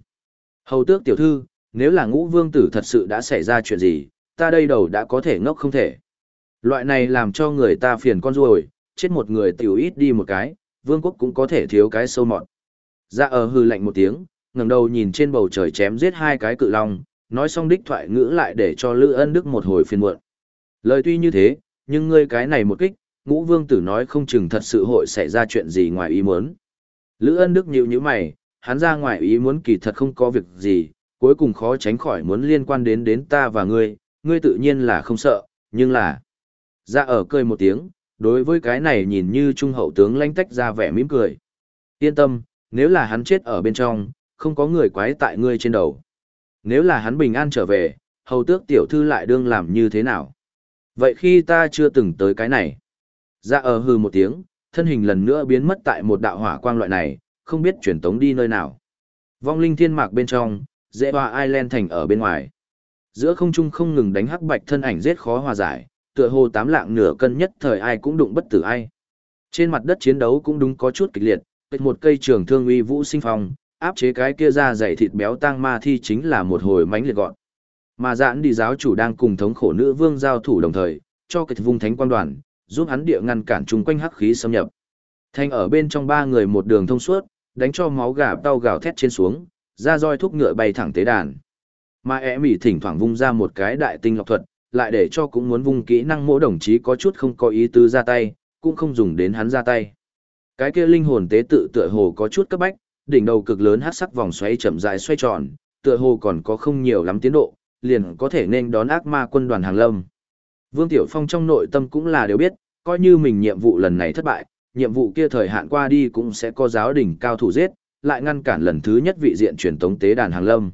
Hầu tước tiểu thư, nếu là ngũ vương tử thật sự đã xảy ra chuyện gì, ta đây đầu đã có thể ngốc không thể. Loại này làm cho người ta phiền con ruồi, chết một người tiểu ít đi một cái, vương quốc cũng có thể thiếu cái sâu mọt. Dạ ở hư lạnh một tiếng, ngẩng đầu nhìn trên bầu trời chém giết hai cái cự long, nói xong đích thoại ngữ lại để cho Lữ Ân Đức một hồi phiền muộn. Lời tuy như thế, nhưng ngươi cái này một kích, ngũ vương tử nói không chừng thật sự hội xảy ra chuyện gì ngoài ý muốn. Lữ ân đức nhíu nhíu mày, hắn ra ngoài ý muốn kỳ thật không có việc gì, cuối cùng khó tránh khỏi muốn liên quan đến đến ta và ngươi, ngươi tự nhiên là không sợ, nhưng là... Ra dạ ở cười một tiếng, đối với cái này nhìn như trung hậu tướng lanh tách ra vẻ mỉm cười. Yên tâm, nếu là hắn chết ở bên trong, không có người quái tại ngươi trên đầu. Nếu là hắn bình an trở về, hầu tước tiểu thư lại đương làm như thế nào? Vậy khi ta chưa từng tới cái này, ra dạ ở hư một tiếng, thân hình lần nữa biến mất tại một đạo hỏa quang loại này, không biết chuyển tống đi nơi nào. Vong linh thiên mạc bên trong, dễ hòa Island thành ở bên ngoài. Giữa không trung không ngừng đánh hắc bạch thân ảnh giết khó hòa giải, tựa hồ tám lạng nửa cân nhất thời ai cũng đụng bất tử ai. Trên mặt đất chiến đấu cũng đúng có chút kịch liệt, một cây trường thương uy vũ sinh phong, áp chế cái kia ra dày thịt béo tang ma thi chính là một hồi mánh liệt gọn. Mà giãn đi giáo chủ đang cùng thống khổ nữ vương giao thủ đồng thời, cho kịch vung thánh quan đoàn, giúp hắn địa ngăn cản chung quanh hắc khí xâm nhập. Thanh ở bên trong ba người một đường thông suốt, đánh cho máu gà tao gào thét trên xuống, ra roi thúc ngựa bay thẳng tế đàn. Mà ẻ mỉ thỉnh thoảng vung ra một cái đại tinh lọc thuật, lại để cho cũng muốn vung kỹ năng mỗi đồng chí có chút không có ý tứ ra tay, cũng không dùng đến hắn ra tay. Cái kia linh hồn tế tự tựa hồ có chút cấp bách, đỉnh đầu cực lớn hát sắc vòng xoáy chậm rãi xoay tròn, tựa hồ còn có không nhiều lắm tiến độ, liền có thể nên đón ác ma quân đoàn hàng lâm. Vương Tiểu Phong trong nội tâm cũng là đều biết, coi như mình nhiệm vụ lần này thất bại, nhiệm vụ kia thời hạn qua đi cũng sẽ có giáo đỉnh cao thủ giết, lại ngăn cản lần thứ nhất vị diện truyền tống tế đàn hàng lâm.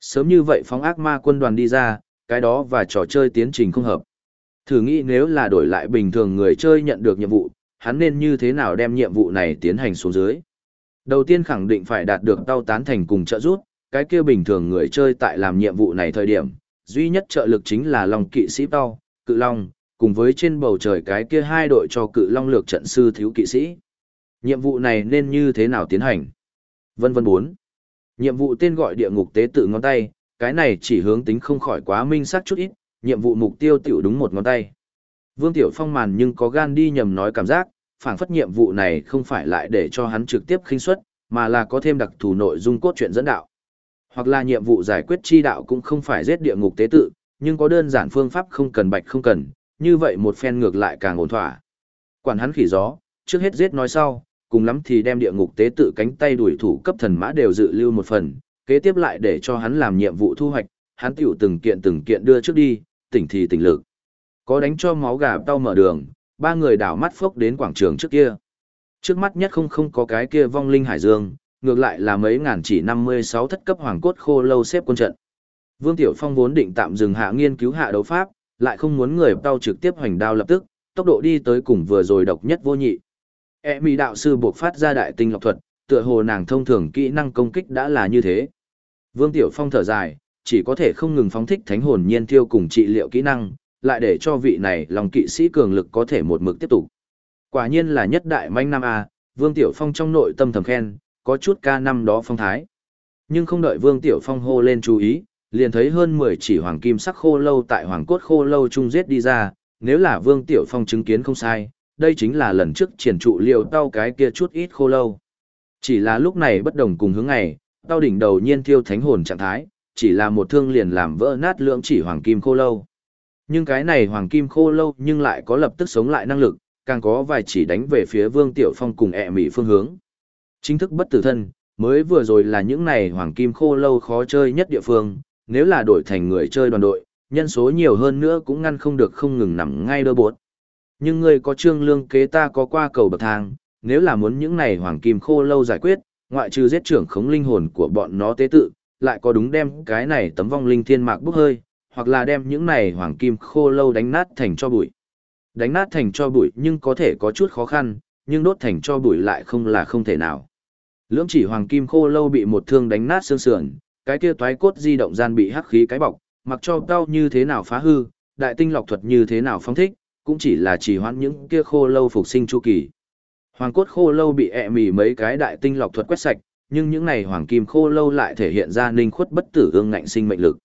Sớm như vậy phóng ác ma quân đoàn đi ra, cái đó và trò chơi tiến trình không hợp. Thử nghĩ nếu là đổi lại bình thường người chơi nhận được nhiệm vụ, hắn nên như thế nào đem nhiệm vụ này tiến hành xuống dưới. Đầu tiên khẳng định phải đạt được tao tán thành cùng trợ giúp, cái kia bình thường người chơi tại làm nhiệm vụ này thời điểm, duy nhất trợ lực chính là Long kỵ sĩ tao, cự long, cùng với trên bầu trời cái kia hai đội cho cự long lược trận sư thiếu kỵ sĩ. Nhiệm vụ này nên như thế nào tiến hành? Vân vân 4. Nhiệm vụ tên gọi địa ngục tế tự ngón tay, cái này chỉ hướng tính không khỏi quá minh xác chút ít, nhiệm vụ mục tiêu tiểu đúng một ngón tay. Vương Tiểu Phong màn nhưng có gan đi nhầm nói cảm giác, phản phất nhiệm vụ này không phải lại để cho hắn trực tiếp khinh suất, mà là có thêm đặc thù nội dung cốt truyện dẫn đạo. Hoặc là nhiệm vụ giải quyết chi đạo cũng không phải giết địa ngục tế tự, nhưng có đơn giản phương pháp không cần bạch không cần, như vậy một phen ngược lại càng ổn thỏa. Quản hắn khỉ gió, trước hết giết nói sau, cùng lắm thì đem địa ngục tế tự cánh tay đuổi thủ cấp thần mã đều dự lưu một phần, kế tiếp lại để cho hắn làm nhiệm vụ thu hoạch, hắn tiểu từng kiện từng kiện đưa trước đi, tỉnh thì tỉnh lực. Có đánh cho máu gà tao mở đường, ba người đảo mắt phốc đến quảng trường trước kia. Trước mắt nhất không không có cái kia vong linh hải dương, ngược lại là mấy ngàn chỉ 56 thất cấp hoàng cốt khô lâu xếp quân trận. Vương Tiểu Phong vốn định tạm dừng hạ nghiên cứu hạ đấu pháp, lại không muốn người tao trực tiếp hoành đao lập tức, tốc độ đi tới cùng vừa rồi độc nhất vô nhị. E mỹ đạo sư buộc phát ra đại tinh lọc thuật, tựa hồ nàng thông thường kỹ năng công kích đã là như thế. Vương Tiểu Phong thở dài, chỉ có thể không ngừng phóng thích thánh hồn nhiên tiêu cùng trị liệu kỹ năng, lại để cho vị này lòng kỵ sĩ cường lực có thể một mực tiếp tục. Quả nhiên là nhất đại manh nam A, Vương Tiểu Phong trong nội tâm thầm khen, có chút ca năm đó phong thái. Nhưng không đợi Vương Tiểu Phong hô lên chú ý, liền thấy hơn 10 chỉ hoàng kim sắc khô lâu tại hoàng cốt khô lâu trung giết đi ra, nếu là Vương Tiểu Phong chứng kiến không sai, đây chính là lần trước triển trụ liệu tao cái kia chút ít khô lâu. Chỉ là lúc này bất đồng cùng hướng ngày, tao đỉnh đầu nhiên thiêu thánh hồn trạng thái, chỉ là một thương liền làm vỡ nát lượng chỉ hoàng kim khô lâu. Nhưng cái này hoàng kim khô lâu nhưng lại có lập tức sống lại năng lực, càng có vài chỉ đánh về phía Vương Tiểu Phong cùng ẹ mỉ phương hướng. Chính thức bất tử thân, mới vừa rồi là những này hoàng kim khô lâu khó chơi nhất địa phương, nếu là đổi thành người chơi đoàn đội, nhân số nhiều hơn nữa cũng ngăn không được không ngừng nằm ngay đơ bột. Nhưng người có trương lương kế ta có qua cầu bậc thang, nếu là muốn những này hoàng kim khô lâu giải quyết, ngoại trừ giết trưởng khống linh hồn của bọn nó tế tự, lại có đúng đem cái này tấm vong linh thiên mạc bốc hơi, hoặc là đem những này hoàng kim khô lâu đánh nát thành cho bụi. Đánh nát thành cho bụi nhưng có thể có chút khó khăn, nhưng đốt thành cho bụi lại không là không thể nào. Lưỡng chỉ hoàng kim khô lâu bị một thương đánh nát xương sườn, cái kia toái cốt di động gian bị hắc khí cái bọc, mặc cho cao như thế nào phá hư, đại tinh lọc thuật như thế nào phóng thích, cũng chỉ là chỉ hoãn những kia khô lâu phục sinh chu kỳ. Hoàng cốt khô lâu bị ẹ mì mấy cái đại tinh lọc thuật quét sạch, nhưng những này hoàng kim khô lâu lại thể hiện ra ninh khuất bất tử ương ngạnh sinh mệnh lực.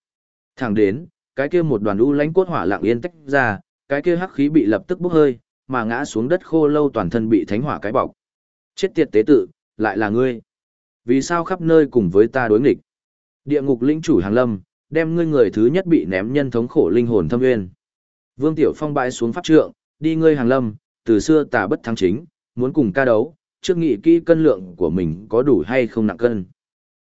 Thẳng đến, cái kia một đoàn u lãnh cốt hỏa lặng yên tách ra, cái kia hắc khí bị lập tức bốc hơi, mà ngã xuống đất khô lâu toàn thân bị thánh hỏa cái bọc. Chết tiệt tế tự, lại là ngươi. Vì sao khắp nơi cùng với ta đối nghịch? Địa ngục linh chủ hàng lâm, đem ngươi người thứ nhất bị ném nhân thống khổ linh hồn thâm nguyên. Vương Tiểu Phong bãi xuống pháp trượng, đi ngươi hàng lâm, từ xưa tà bất thắng chính, muốn cùng ca đấu, trước nghị kỹ cân lượng của mình có đủ hay không nặng cân.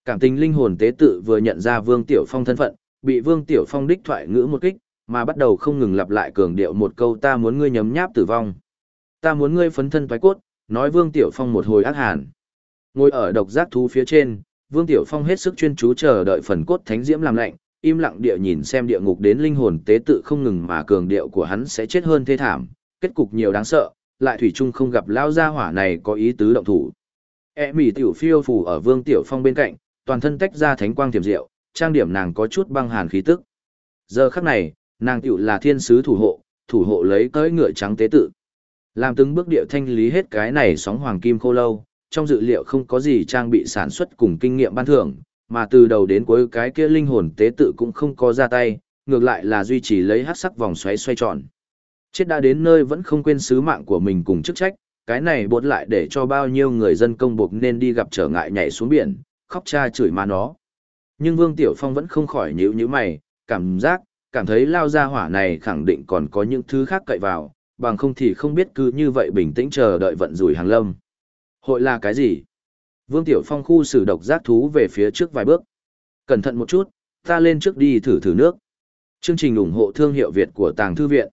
Cảm tình linh hồn tế tự vừa nhận ra Vương Tiểu Phong thân phận, bị Vương Tiểu Phong đích thoại ngữ một kích, mà bắt đầu không ngừng lặp lại cường điệu một câu ta muốn ngươi nhấm nháp tử vong. Ta muốn ngươi phấn thân thoái cốt, nói Vương Tiểu Phong một hồi ác hàn. Ngồi ở độc giác thú phía trên, Vương Tiểu Phong hết sức chuyên chú chờ đợi phần cốt thánh diễm làm lạnh, im lặng địa nhìn xem địa ngục đến linh hồn tế tự không ngừng mà cường điệu của hắn sẽ chết hơn thê thảm, kết cục nhiều đáng sợ, lại thủy chung không gặp lao gia hỏa này có ý tứ động thủ. E mỉ tiểu phiêu phù ở Vương Tiểu Phong bên cạnh, toàn thân tách ra thánh quang thiểm diệu, trang điểm nàng có chút băng hàn khí tức. Giờ khắc này, nàng tiểu là thiên sứ thủ hộ, thủ hộ lấy tới ngựa trắng tế tự. Làm từng bước điệu thanh lý hết cái này sóng hoàng kim khô lâu, trong dự liệu không có gì trang bị sản xuất cùng kinh nghiệm ban thưởng, mà từ đầu đến cuối cái kia linh hồn tế tự cũng không có ra tay, ngược lại là duy trì lấy hắc sắc vòng xoáy xoay tròn. Chết đã đến nơi vẫn không quên sứ mạng của mình cùng chức trách, cái này bột lại để cho bao nhiêu người dân công buộc nên đi gặp trở ngại nhảy xuống biển, khóc cha chửi ma nó. Nhưng Vương Tiểu Phong vẫn không khỏi nhíu nhíu mày, cảm giác, cảm thấy lao ra hỏa này khẳng định còn có những thứ khác cậy vào, bằng không thì không biết cứ như vậy bình tĩnh chờ đợi vận rủi hàng lâm. Hội là cái gì? Vương Tiểu Phong khu xử độc giác thú về phía trước vài bước. Cẩn thận một chút, ta lên trước đi thử thử nước. Chương trình ủng hộ thương hiệu Việt của Tàng Thư Viện.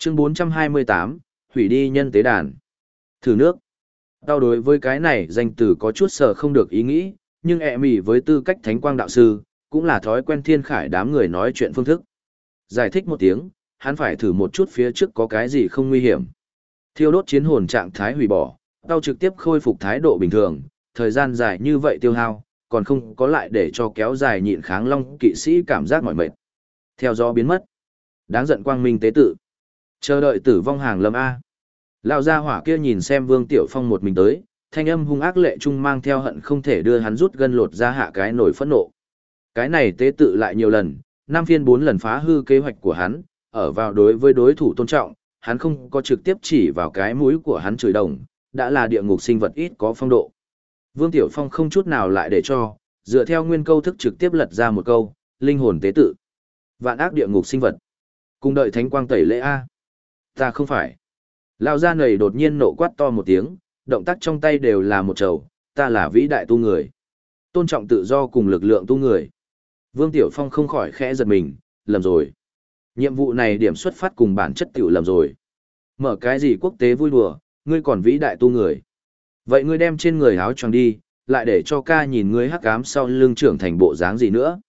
Chương 428, hủy đi nhân tế đàn. Thử nước. Đau đối với cái này danh từ có chút sợ không được ý nghĩ, nhưng ẹ mỉ với tư cách thánh quang đạo sư, cũng là thói quen thiên khải đám người nói chuyện phương thức. Giải thích một tiếng, hắn phải thử một chút phía trước có cái gì không nguy hiểm. Thiêu đốt chiến hồn trạng thái hủy bỏ, đau trực tiếp khôi phục thái độ bình thường, thời gian dài như vậy tiêu hao, còn không có lại để cho kéo dài nhịn kháng long kỵ sĩ cảm giác mỏi mệt. Theo gió biến mất. Đáng giận quang minh tế tự. Chờ đợi tử vong hàng lâm A. Lão gia hỏa kia nhìn xem Vương Tiểu Phong một mình tới, thanh âm hung ác lệ trung mang theo hận không thể đưa hắn rút gân lột ra hạ cái nổi phẫn nộ. Cái này tế tự lại nhiều lần, năm phiên bốn lần phá hư kế hoạch của hắn, ở vào đối với đối thủ tôn trọng, hắn không có trực tiếp chỉ vào cái mũi của hắn chửi đồng, đã là địa ngục sinh vật ít có phong độ. Vương Tiểu Phong không chút nào lại để cho, dựa theo nguyên câu thức trực tiếp lật ra một câu, linh hồn tế tự. Vạn ác địa ngục sinh vật. Cùng đợi thánh quang tẩy lễ A. Ta không phải. Lão gia này đột nhiên nộ quát to một tiếng, động tác trong tay đều là một trầu, ta là vĩ đại tu người. Tôn trọng tự do cùng lực lượng tu người. Vương Tiểu Phong không khỏi khẽ giật mình, lầm rồi. Nhiệm vụ này điểm xuất phát cùng bản chất tiểu lầm rồi. Mở cái gì quốc tế vui đùa, ngươi còn vĩ đại tu người. Vậy ngươi đem trên người áo choàng đi, lại để cho ca nhìn ngươi hắc ám sau lưng trưởng thành bộ dáng gì nữa.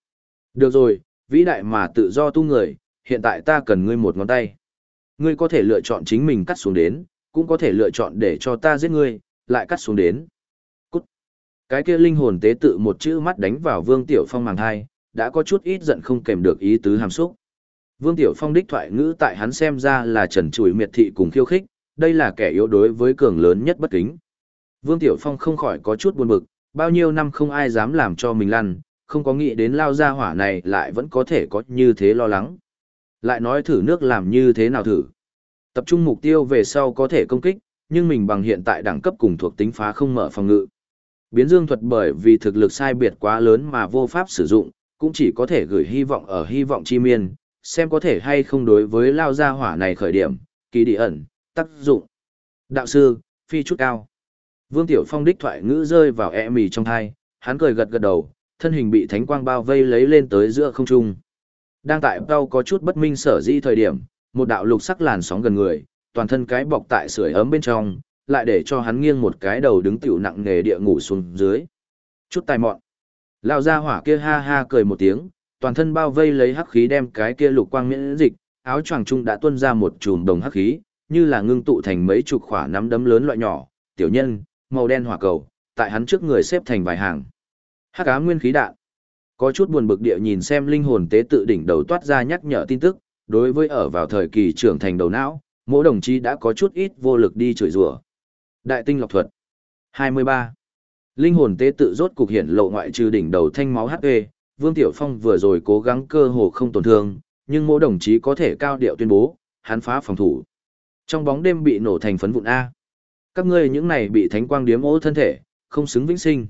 Được rồi, vĩ đại mà tự do tu người, hiện tại ta cần ngươi một ngón tay. Ngươi có thể lựa chọn chính mình cắt xuống đến, cũng có thể lựa chọn để cho ta giết ngươi, lại cắt xuống đến. Cút. Cái kia linh hồn tế tự một chữ mắt đánh vào Vương Tiểu Phong màng hai, đã có chút ít giận không kèm được ý tứ hàm xúc. Vương Tiểu Phong đích thoại ngữ tại hắn xem ra là trần trụi miệt thị cùng khiêu khích, đây là kẻ yếu đối với cường lớn nhất bất kính. Vương Tiểu Phong không khỏi có chút buồn bực, bao nhiêu năm không ai dám làm cho mình lăn, không có nghĩ đến lao ra hỏa này lại vẫn có thể có như thế lo lắng. Lại nói thử nước làm như thế nào thử. Tập trung mục tiêu về sau có thể công kích, nhưng mình bằng hiện tại đẳng cấp cùng thuộc tính phá không mở phòng ngự. Biến dương thuật bởi vì thực lực sai biệt quá lớn mà vô pháp sử dụng, cũng chỉ có thể gửi hy vọng ở hy vọng chi miên, xem có thể hay không đối với lao gia hỏa này khởi điểm, kỳ địa ẩn, tác dụng. Đạo sư, phi chút cao. Vương Tiểu Phong đích thoại ngữ rơi vào e mì trong thai, hắn cười gật gật đầu, thân hình bị thánh quang bao vây lấy lên tới giữa không trung. Đang tại Pau có chút bất minh sở di thời điểm, một đạo lục sắc làn sóng gần người, toàn thân cái bọc tại sưởi ấm bên trong, lại để cho hắn nghiêng một cái đầu đứng tiểu nặng nghề địa ngủ xuống dưới. Chút tài mọn. Lao ra hỏa kia ha ha cười một tiếng, toàn thân bao vây lấy hắc khí đem cái kia lục quang miễn dịch, áo choàng trung đã tuôn ra một chùm đồng hắc khí, như là ngưng tụ thành mấy chục khỏa nắm đấm lớn loại nhỏ, tiểu nhân, màu đen hỏa cầu, tại hắn trước người xếp thành vài hàng. Hắc ám nguyên khí đạn. Có chút buồn bực địa nhìn xem linh hồn tế tự đỉnh đầu toát ra nhắc nhở tin tức, đối với ở vào thời kỳ trưởng thành đầu não, mỗi đồng chí đã có chút ít vô lực đi chửi rủa. Đại tinh lọc thuật. 23. Linh hồn tế tự rốt cục hiện lộ ngoại trừ đỉnh đầu thanh máu HP, Vương Tiểu Phong vừa rồi cố gắng cơ hồ không tổn thương, nhưng mỗi đồng chí có thể cao điệu tuyên bố, hắn phá phòng thủ. Trong bóng đêm bị nổ thành phấn vụn A. Các ngươi những này bị thánh quang điếm ố thân thể, không xứng vĩnh sinh.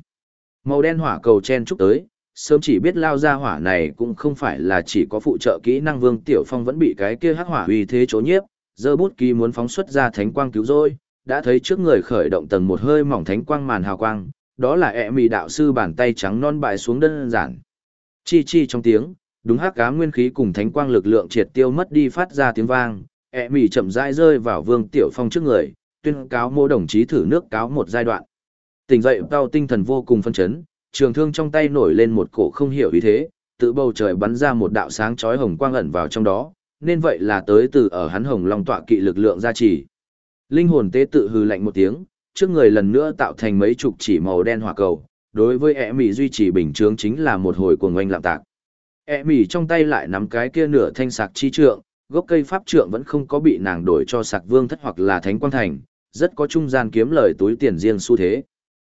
Màu đen hỏa cầu chen chúc tới, sớm chỉ biết lao ra hỏa này cũng không phải là chỉ có phụ trợ kỹ năng Vương Tiểu Phong vẫn bị cái kia hắc hỏa uy thế chố nhiếp, giơ bút ký muốn phóng xuất ra thánh quang cứu rồi, đã thấy trước người khởi động tầng một hơi mỏng thánh quang màn hào quang, đó là ẹ mì đạo sư bàn tay trắng non bại xuống đơn giản. Chi chi trong tiếng, đúng hắc cá nguyên khí cùng thánh quang lực lượng triệt tiêu mất đi phát ra tiếng vang, ẹ mì chậm rãi rơi vào Vương Tiểu Phong trước người, tuyên cáo mô đồng chí thử nước cáo một giai đoạn. Tỉnh dậy cao tinh thần vô cùng phân chấn, trường thương trong tay nổi lên một cổ không hiểu ý thế, tự bầu trời bắn ra một đạo sáng chói hồng quang ẩn vào trong đó, nên vậy là tới từ ở hắn hồng long tọa kỵ lực lượng gia trì. Linh hồn tế tự hừ lạnh một tiếng, trước người lần nữa tạo thành mấy chục chỉ màu đen hỏa cầu, đối với ẻ mỉ duy trì bình chướng chính là một hồi cuồng oanh lạm tạc. ẻ mỉ trong tay lại nắm cái kia nửa thanh sạc chi trượng, gốc cây pháp trượng vẫn không có bị nàng đổi cho sạc vương thất hoặc là thánh quang thành, rất có trung gian kiếm lời túi tiền riêng xu thế.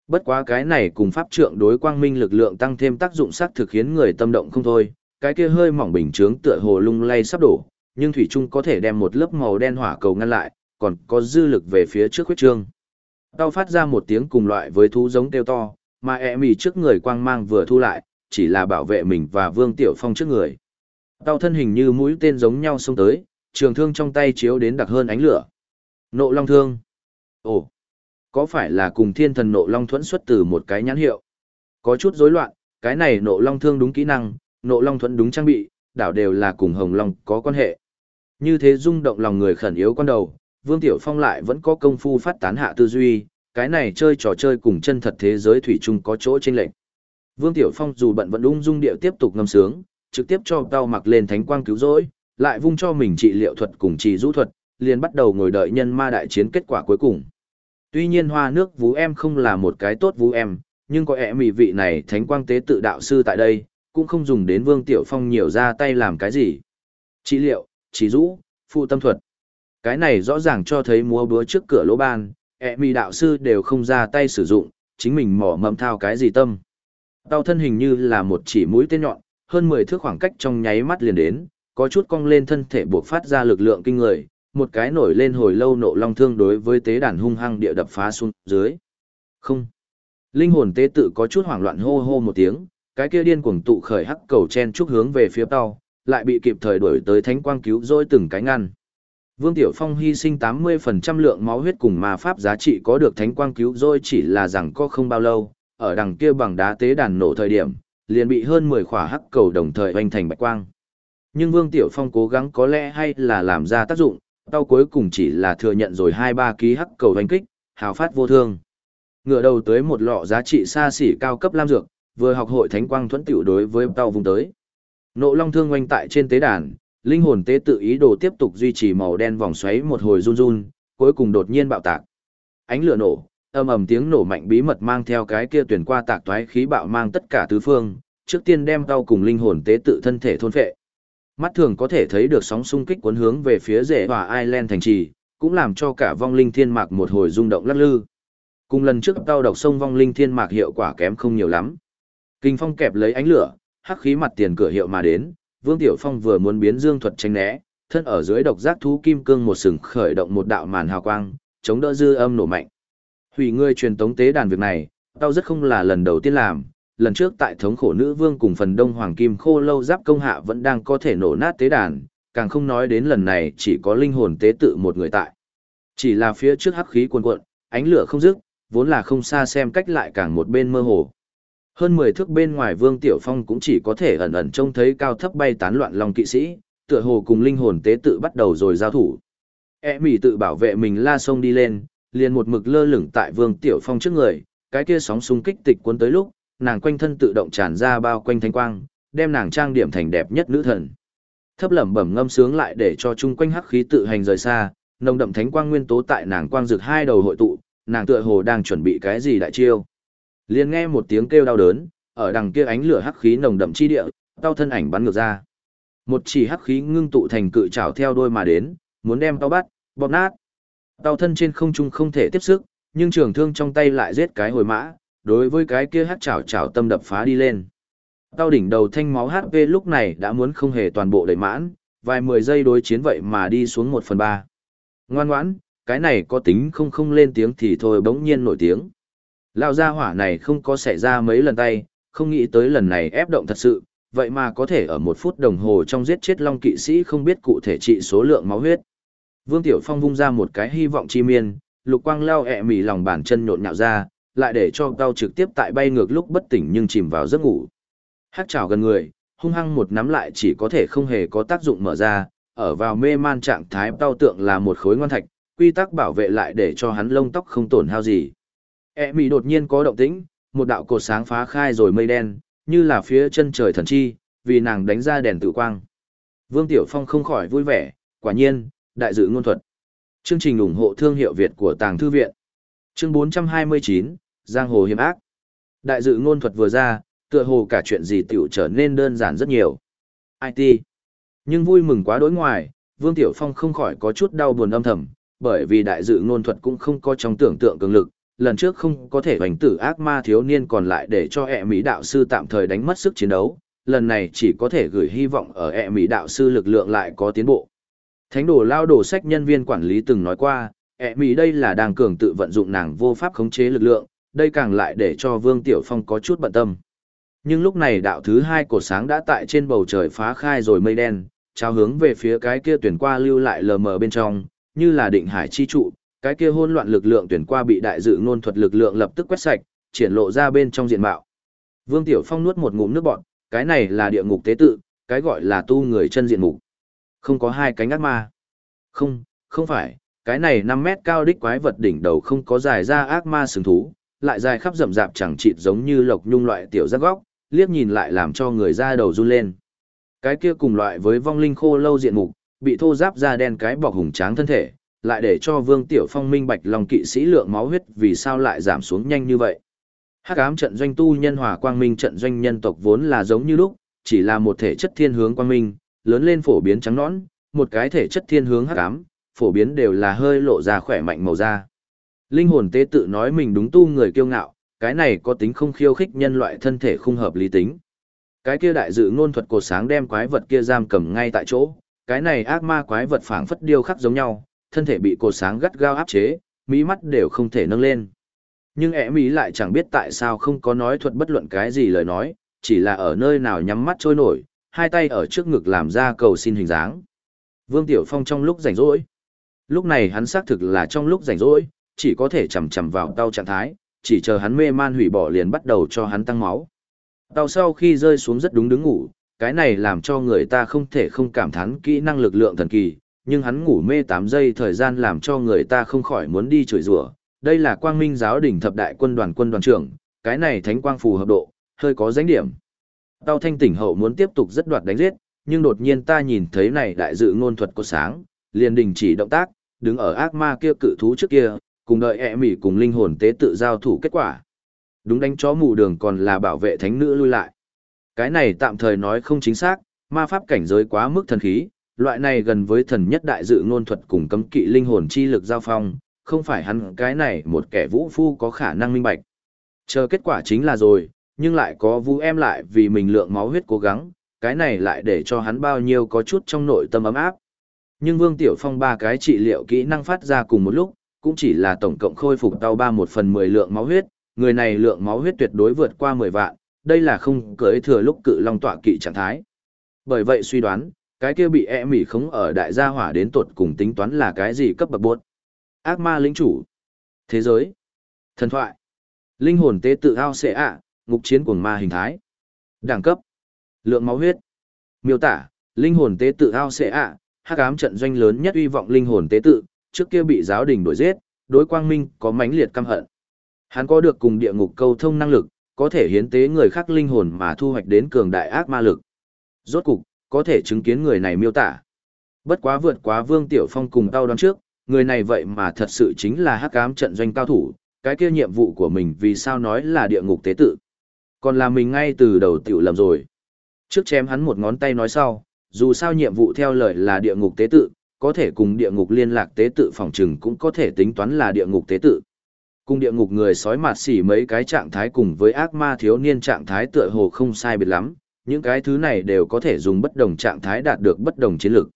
Bất quá cái này cùng pháp trượng đối quang minh lực lượng tăng thêm tác dụng sắc thực khiến người tâm động không thôi, cái kia hơi mỏng bình chướng tựa hồ lung lay sắp đổ, nhưng thủy trung có thể đem một lớp màu đen hỏa cầu ngăn lại, còn có dư lực về phía trước huyết trương. Tao phát ra một tiếng cùng loại với thú giống kêu to, mà e mì trước người quang mang vừa thu lại, chỉ là bảo vệ mình và Vương Tiểu Phong trước người. Tao thân hình như mũi tên giống nhau xông tới, trường thương trong tay chiếu đến đặc hơn ánh lửa. Nộ long thương. Ồ, có phải là cùng thiên thần nộ long thuẫn xuất từ một cái nhãn hiệu? Có chút rối loạn, cái này nộ long thương đúng kỹ năng, nộ long thuẫn đúng trang bị, đảo đều là cùng hồng long có quan hệ. Như thế rung động lòng người khẩn yếu con đầu, Vương Tiểu Phong lại vẫn có công phu phát tán hạ tư duy, cái này chơi trò chơi cùng chân thật thế giới thủy chung có chỗ chênh lệch. Vương Tiểu Phong dù bận vẫn ung dung điệu tiếp tục ngâm sướng, trực tiếp cho tao mặc lên thánh quang cứu rỗi, lại vung cho mình trị liệu thuật cùng trị rũ thuật, liền bắt đầu ngồi đợi nhân ma đại chiến kết quả cuối cùng. Tuy nhiên hoa nước vú em không là một cái tốt vú em, nhưng có ẻ mì vị này thánh quang tế tự đạo sư tại đây, cũng không dùng đến Vương Tiểu Phong nhiều ra tay làm cái gì. Trị liệu, chỉ rũ, phụ tâm thuật. Cái này rõ ràng cho thấy múa búa trước cửa lỗ ban, ẹ mì đạo sư đều không ra tay sử dụng, chính mình mỏ mầm thao cái gì tâm. Tao thân hình như là một chỉ mũi tên nhọn, hơn 10 thước khoảng cách trong nháy mắt liền đến, có chút cong lên thân thể buộc phát ra lực lượng kinh người, một cái nổi lên hồi lâu nộ long thương đối với tế đàn hung hăng địa đập phá xuống dưới. Không. Linh hồn tế tự có chút hoảng loạn hô hô một tiếng, cái kia điên cuồng tụ khởi hắc cầu chen chúc hướng về phía tàu, lại bị kịp thời đuổi tới thánh quang cứu rỗi từng cái ngăn. Vương Tiểu Phong hy sinh 80% lượng máu huyết cùng ma pháp giá trị có được thánh quang cứu rỗi chỉ là rằng có không bao lâu, ở đằng kia bằng đá tế đàn nổ thời điểm, liền bị hơn 10 khỏa hắc cầu đồng thời hoành thành bạch quang. Nhưng Vương Tiểu Phong cố gắng có lẽ hay là làm ra tác dụng, tao cuối cùng chỉ là thừa nhận rồi 2-3 ký hắc cầu hành kích, hào phát vô thương. Ngựa đầu tới một lọ giá trị xa xỉ cao cấp lam dược, vừa học hội thánh quang thuẫn tiểu đối với tao vùng tới. Nộ long thương oanh tại trên tế đàn, linh hồn tế tự ý đồ tiếp tục duy trì màu đen vòng xoáy một hồi run run, cuối cùng đột nhiên bạo tạc. Ánh lửa nổ, âm ầm tiếng nổ mạnh bí mật mang theo cái kia tuyển qua tạc toái khí bạo mang tất cả tứ phương, trước tiên đem tao cùng linh hồn tế tự thân thể thôn phệ. Mắt thường có thể thấy được sóng xung kích cuốn hướng về phía rễ và Ireland thành trì, cũng làm cho cả vong linh thiên mạc một hồi rung động lắc lư. Cùng lần trước tao độc sông vong linh thiên mạc hiệu quả kém không nhiều lắm. Kinh phong kẹp lấy ánh lửa, hắc khí mặt tiền cửa hiệu mà đến, Vương Tiểu Phong vừa muốn biến dương thuật tránh né, thân ở dưới độc giác thú kim cương một sừng khởi động một đạo màn hào quang, chống đỡ dư âm nổ mạnh. Hủy ngươi truyền tống tế đàn việc này, tao rất không là lần đầu tiên làm, lần trước tại thống khổ nữ vương cùng phần đông hoàng kim khô lâu giáp công hạ vẫn đang có thể nổ nát tế đàn, càng không nói đến lần này chỉ có linh hồn tế tự một người tại. Chỉ là phía trước hắc khí cuồn cuộn, ánh lửa không dứt, vốn là không xa xem cách lại càng một bên mơ hồ. Hơn 10 thước bên ngoài Vương Tiểu Phong cũng chỉ có thể ẩn ẩn trông thấy cao thấp bay tán loạn lòng kỵ sĩ, tựa hồ cùng linh hồn tế tự bắt đầu rồi giao thủ. E mỉ tự bảo vệ mình la sông đi lên, liền một mực lơ lửng tại Vương Tiểu Phong trước người, cái kia sóng xung kích tịch cuốn tới lúc, nàng quanh thân tự động tràn ra bao quanh thanh quang, đem nàng trang điểm thành đẹp nhất nữ thần. Thấp lẩm bẩm ngâm sướng lại để cho chung quanh hắc khí tự hành rời xa, nồng đậm thánh quang nguyên tố tại nàng quang rực hai đầu hội tụ, nàng tựa hồ đang chuẩn bị cái gì đại chiêu. Liền nghe một tiếng kêu đau đớn, ở đằng kia ánh lửa hắc khí nồng đậm chi địa, tao thân ảnh bắn ngược ra. Một chỉ hắc khí ngưng tụ thành cự trảo theo đôi mà đến, muốn đem tao bắt, bóp nát. Tao thân trên không trung không thể tiếp sức, nhưng trường thương trong tay lại giết cái hồi mã, đối với cái kia hát chảo chảo tâm đập phá đi lên. Tao đỉnh đầu thanh máu HP lúc này đã muốn không hề toàn bộ đầy mãn, vài mười giây đối chiến vậy mà đi xuống một phần ba. Ngoan ngoãn, cái này có tính không không lên tiếng thì thôi bỗng nhiên nổi tiếng. Lao gia hỏa này không có xảy ra mấy lần tay, không nghĩ tới lần này ép động thật sự, vậy mà có thể ở một phút đồng hồ trong giết chết long kỵ sĩ không biết cụ thể trị số lượng máu huyết. Vương Tiểu Phong vung ra một cái hy vọng chi miên, lục quang lao ẹ mỉ lòng bàn chân nhộn nhạo ra, lại để cho cao trực tiếp tại bay ngược lúc bất tỉnh nhưng chìm vào giấc ngủ. Hát chảo gần người, hung hăng một nắm lại chỉ có thể không hề có tác dụng mở ra, ở vào mê man trạng thái cao tượng là một khối ngoan thạch, quy tắc bảo vệ lại để cho hắn lông tóc không tổn hao gì. E mì đột nhiên có động tĩnh, một đạo cột sáng phá khai rồi mây đen, như là phía chân trời thần chi, vì nàng đánh ra đèn tự quang. Vương Tiểu Phong không khỏi vui vẻ, quả nhiên, đại dự ngôn thuật. Chương trình ủng hộ thương hiệu Việt của Tàng Thư Viện. Chương 429, Giang Hồ Hiểm Ác. Đại dự ngôn thuật vừa ra, tựa hồ cả chuyện gì tiểu trở nên đơn giản rất nhiều. IT. Nhưng vui mừng quá đối ngoài, Vương Tiểu Phong không khỏi có chút đau buồn âm thầm, bởi vì đại dự ngôn thuật cũng không có trong tưởng tượng cường lực, lần trước không có thể hoành tử ác ma thiếu niên còn lại để cho ẹ mỹ đạo sư tạm thời đánh mất sức chiến đấu, lần này chỉ có thể gửi hy vọng ở ẹ mỹ đạo sư lực lượng lại có tiến bộ. Thánh đồ lao đồ sách nhân viên quản lý từng nói qua, ẹ mỹ đây là đang cường tự vận dụng nàng vô pháp khống chế lực lượng, đây càng lại để cho Vương Tiểu Phong có chút bận tâm. Nhưng lúc này đạo thứ hai cột sáng đã tại trên bầu trời phá khai rồi mây đen, trao hướng về phía cái kia tuyển qua lưu lại lờ mờ bên trong, như là định hải chi trụ, cái kia hỗn loạn lực lượng tuyển qua bị đại dự ngôn thuật lực lượng lập tức quét sạch, triển lộ ra bên trong diện mạo. Vương Tiểu Phong nuốt một ngụm nước bọt, cái này là địa ngục tế tự, cái gọi là tu người chân diện mục. Không có hai cánh ác ma. Không, không phải, cái này 5 mét cao đích quái vật đỉnh đầu không có dài ra ác ma sừng thú, lại dài khắp rậm rạp chẳng chịt giống như lộc nhung loại tiểu giác góc, liếc nhìn lại làm cho người da đầu run lên. Cái kia cùng loại với vong linh khô lâu diện mục, bị thô giáp da đen cái bọc hùng tráng thân thể, lại để cho Vương Tiểu Phong minh bạch lòng kỵ sĩ lượng máu huyết vì sao lại giảm xuống nhanh như vậy. Hắc ám trận doanh tu nhân hòa quang minh trận doanh nhân tộc vốn là giống như lúc, chỉ là một thể chất thiên hướng quang minh, lớn lên phổ biến trắng nõn, một cái thể chất thiên hướng hắc ám, phổ biến đều là hơi lộ ra khỏe mạnh màu da. Linh hồn tế tự nói mình đúng tu người kiêu ngạo, cái này có tính không khiêu khích nhân loại thân thể không hợp lý tính. Cái kia đại dự ngôn thuật cột sáng đem quái vật kia giam cầm ngay tại chỗ, cái này ác ma quái vật phảng phất điêu khắc giống nhau, thân thể bị cột sáng gắt gao áp chế, mỹ mắt đều không thể nâng lên. Nhưng ẻ mỹ lại chẳng biết tại sao không có nói thuật bất luận cái gì lời nói, chỉ là ở nơi nào nhắm mắt trôi nổi, hai tay ở trước ngực làm ra cầu xin hình dáng. Vương Tiểu Phong trong lúc rảnh rỗi. Lúc này hắn xác thực là trong lúc rảnh rỗi, chỉ có thể chầm chầm vào tao trạng thái, chỉ chờ hắn mê man hủy bỏ liền bắt đầu cho hắn tăng máu. Tao sau khi rơi xuống rất đúng đứng ngủ, cái này làm cho người ta không thể không cảm thán kỹ năng lực lượng thần kỳ, nhưng hắn ngủ mê 8 giây thời gian làm cho người ta không khỏi muốn đi chửi rủa. Đây là quang minh giáo đỉnh thập đại quân đoàn quân đoàn trưởng, cái này thánh quang phù hợp độ, hơi có danh điểm. Tao thanh tỉnh hậu muốn tiếp tục rất đoạt đánh giết, nhưng đột nhiên ta nhìn thấy này đại dự ngôn thuật có sáng, liền đình chỉ động tác, đứng ở ác ma kia cự thú trước kia, cùng đợi ẹ mỉ cùng linh hồn tế tự giao thủ kết quả. Đúng đánh chó mù đường còn là bảo vệ thánh nữ lui lại. Cái này tạm thời nói không chính xác, ma pháp cảnh giới quá mức thần khí, loại này gần với thần nhất đại dự ngôn thuật cùng cấm kỵ linh hồn chi lực giao phong, không phải hắn cái này một kẻ vũ phu có khả năng minh bạch. Chờ kết quả chính là rồi, nhưng lại có vũ em lại vì mình lượng máu huyết cố gắng, cái này lại để cho hắn bao nhiêu có chút trong nội tâm ấm áp. Nhưng Vương Tiểu Phong ba cái trị liệu kỹ năng phát ra cùng một lúc, cũng chỉ là tổng cộng khôi phục tao ba một phần mười lượng máu huyết, người này lượng máu huyết tuyệt đối vượt qua mười vạn, đây là không cưỡi thừa lúc cự long tọa kỵ trạng thái. Bởi vậy suy đoán, cái kia bị e mỉ khống ở đại gia hỏa đến tột cùng tính toán là cái gì cấp bậc buốt. Ác ma lĩnh chủ. Thế giới. Thần thoại. Linh hồn tế tự ao xệ ạ, ngục chiến cuồng ma hình thái. Đẳng cấp. Lượng máu huyết. Miêu tả, linh hồn tế tự ao xệ ạ, hắc ám trận doanh lớn nhất uy vọng linh hồn tế tự, trước kia bị giáo đình đuổi giết, đối quang minh có mãnh liệt căm hận. Hắn có được cùng địa ngục câu thông năng lực, có thể hiến tế người khác linh hồn mà thu hoạch đến cường đại ác ma lực. Rốt cục, có thể chứng kiến người này miêu tả. Bất quá vượt quá Vương Tiểu Phong cùng tao đoán trước, người này vậy mà thật sự chính là hắc ám trận doanh cao thủ, cái kia nhiệm vụ của mình vì sao nói là địa ngục tế tự. Còn là mình ngay từ đầu tiểu lầm rồi. Trước chém hắn một ngón tay nói sau, dù sao nhiệm vụ theo lời là địa ngục tế tự, có thể cùng địa ngục liên lạc tế tự phòng trừng cũng có thể tính toán là địa ngục tế tự. Cùng địa ngục người sói mạt xỉ mấy cái trạng thái cùng với ác ma thiếu niên trạng thái tựa hồ không sai biệt lắm, những cái thứ này đều có thể dùng bất đồng trạng thái đạt được bất đồng chiến lược.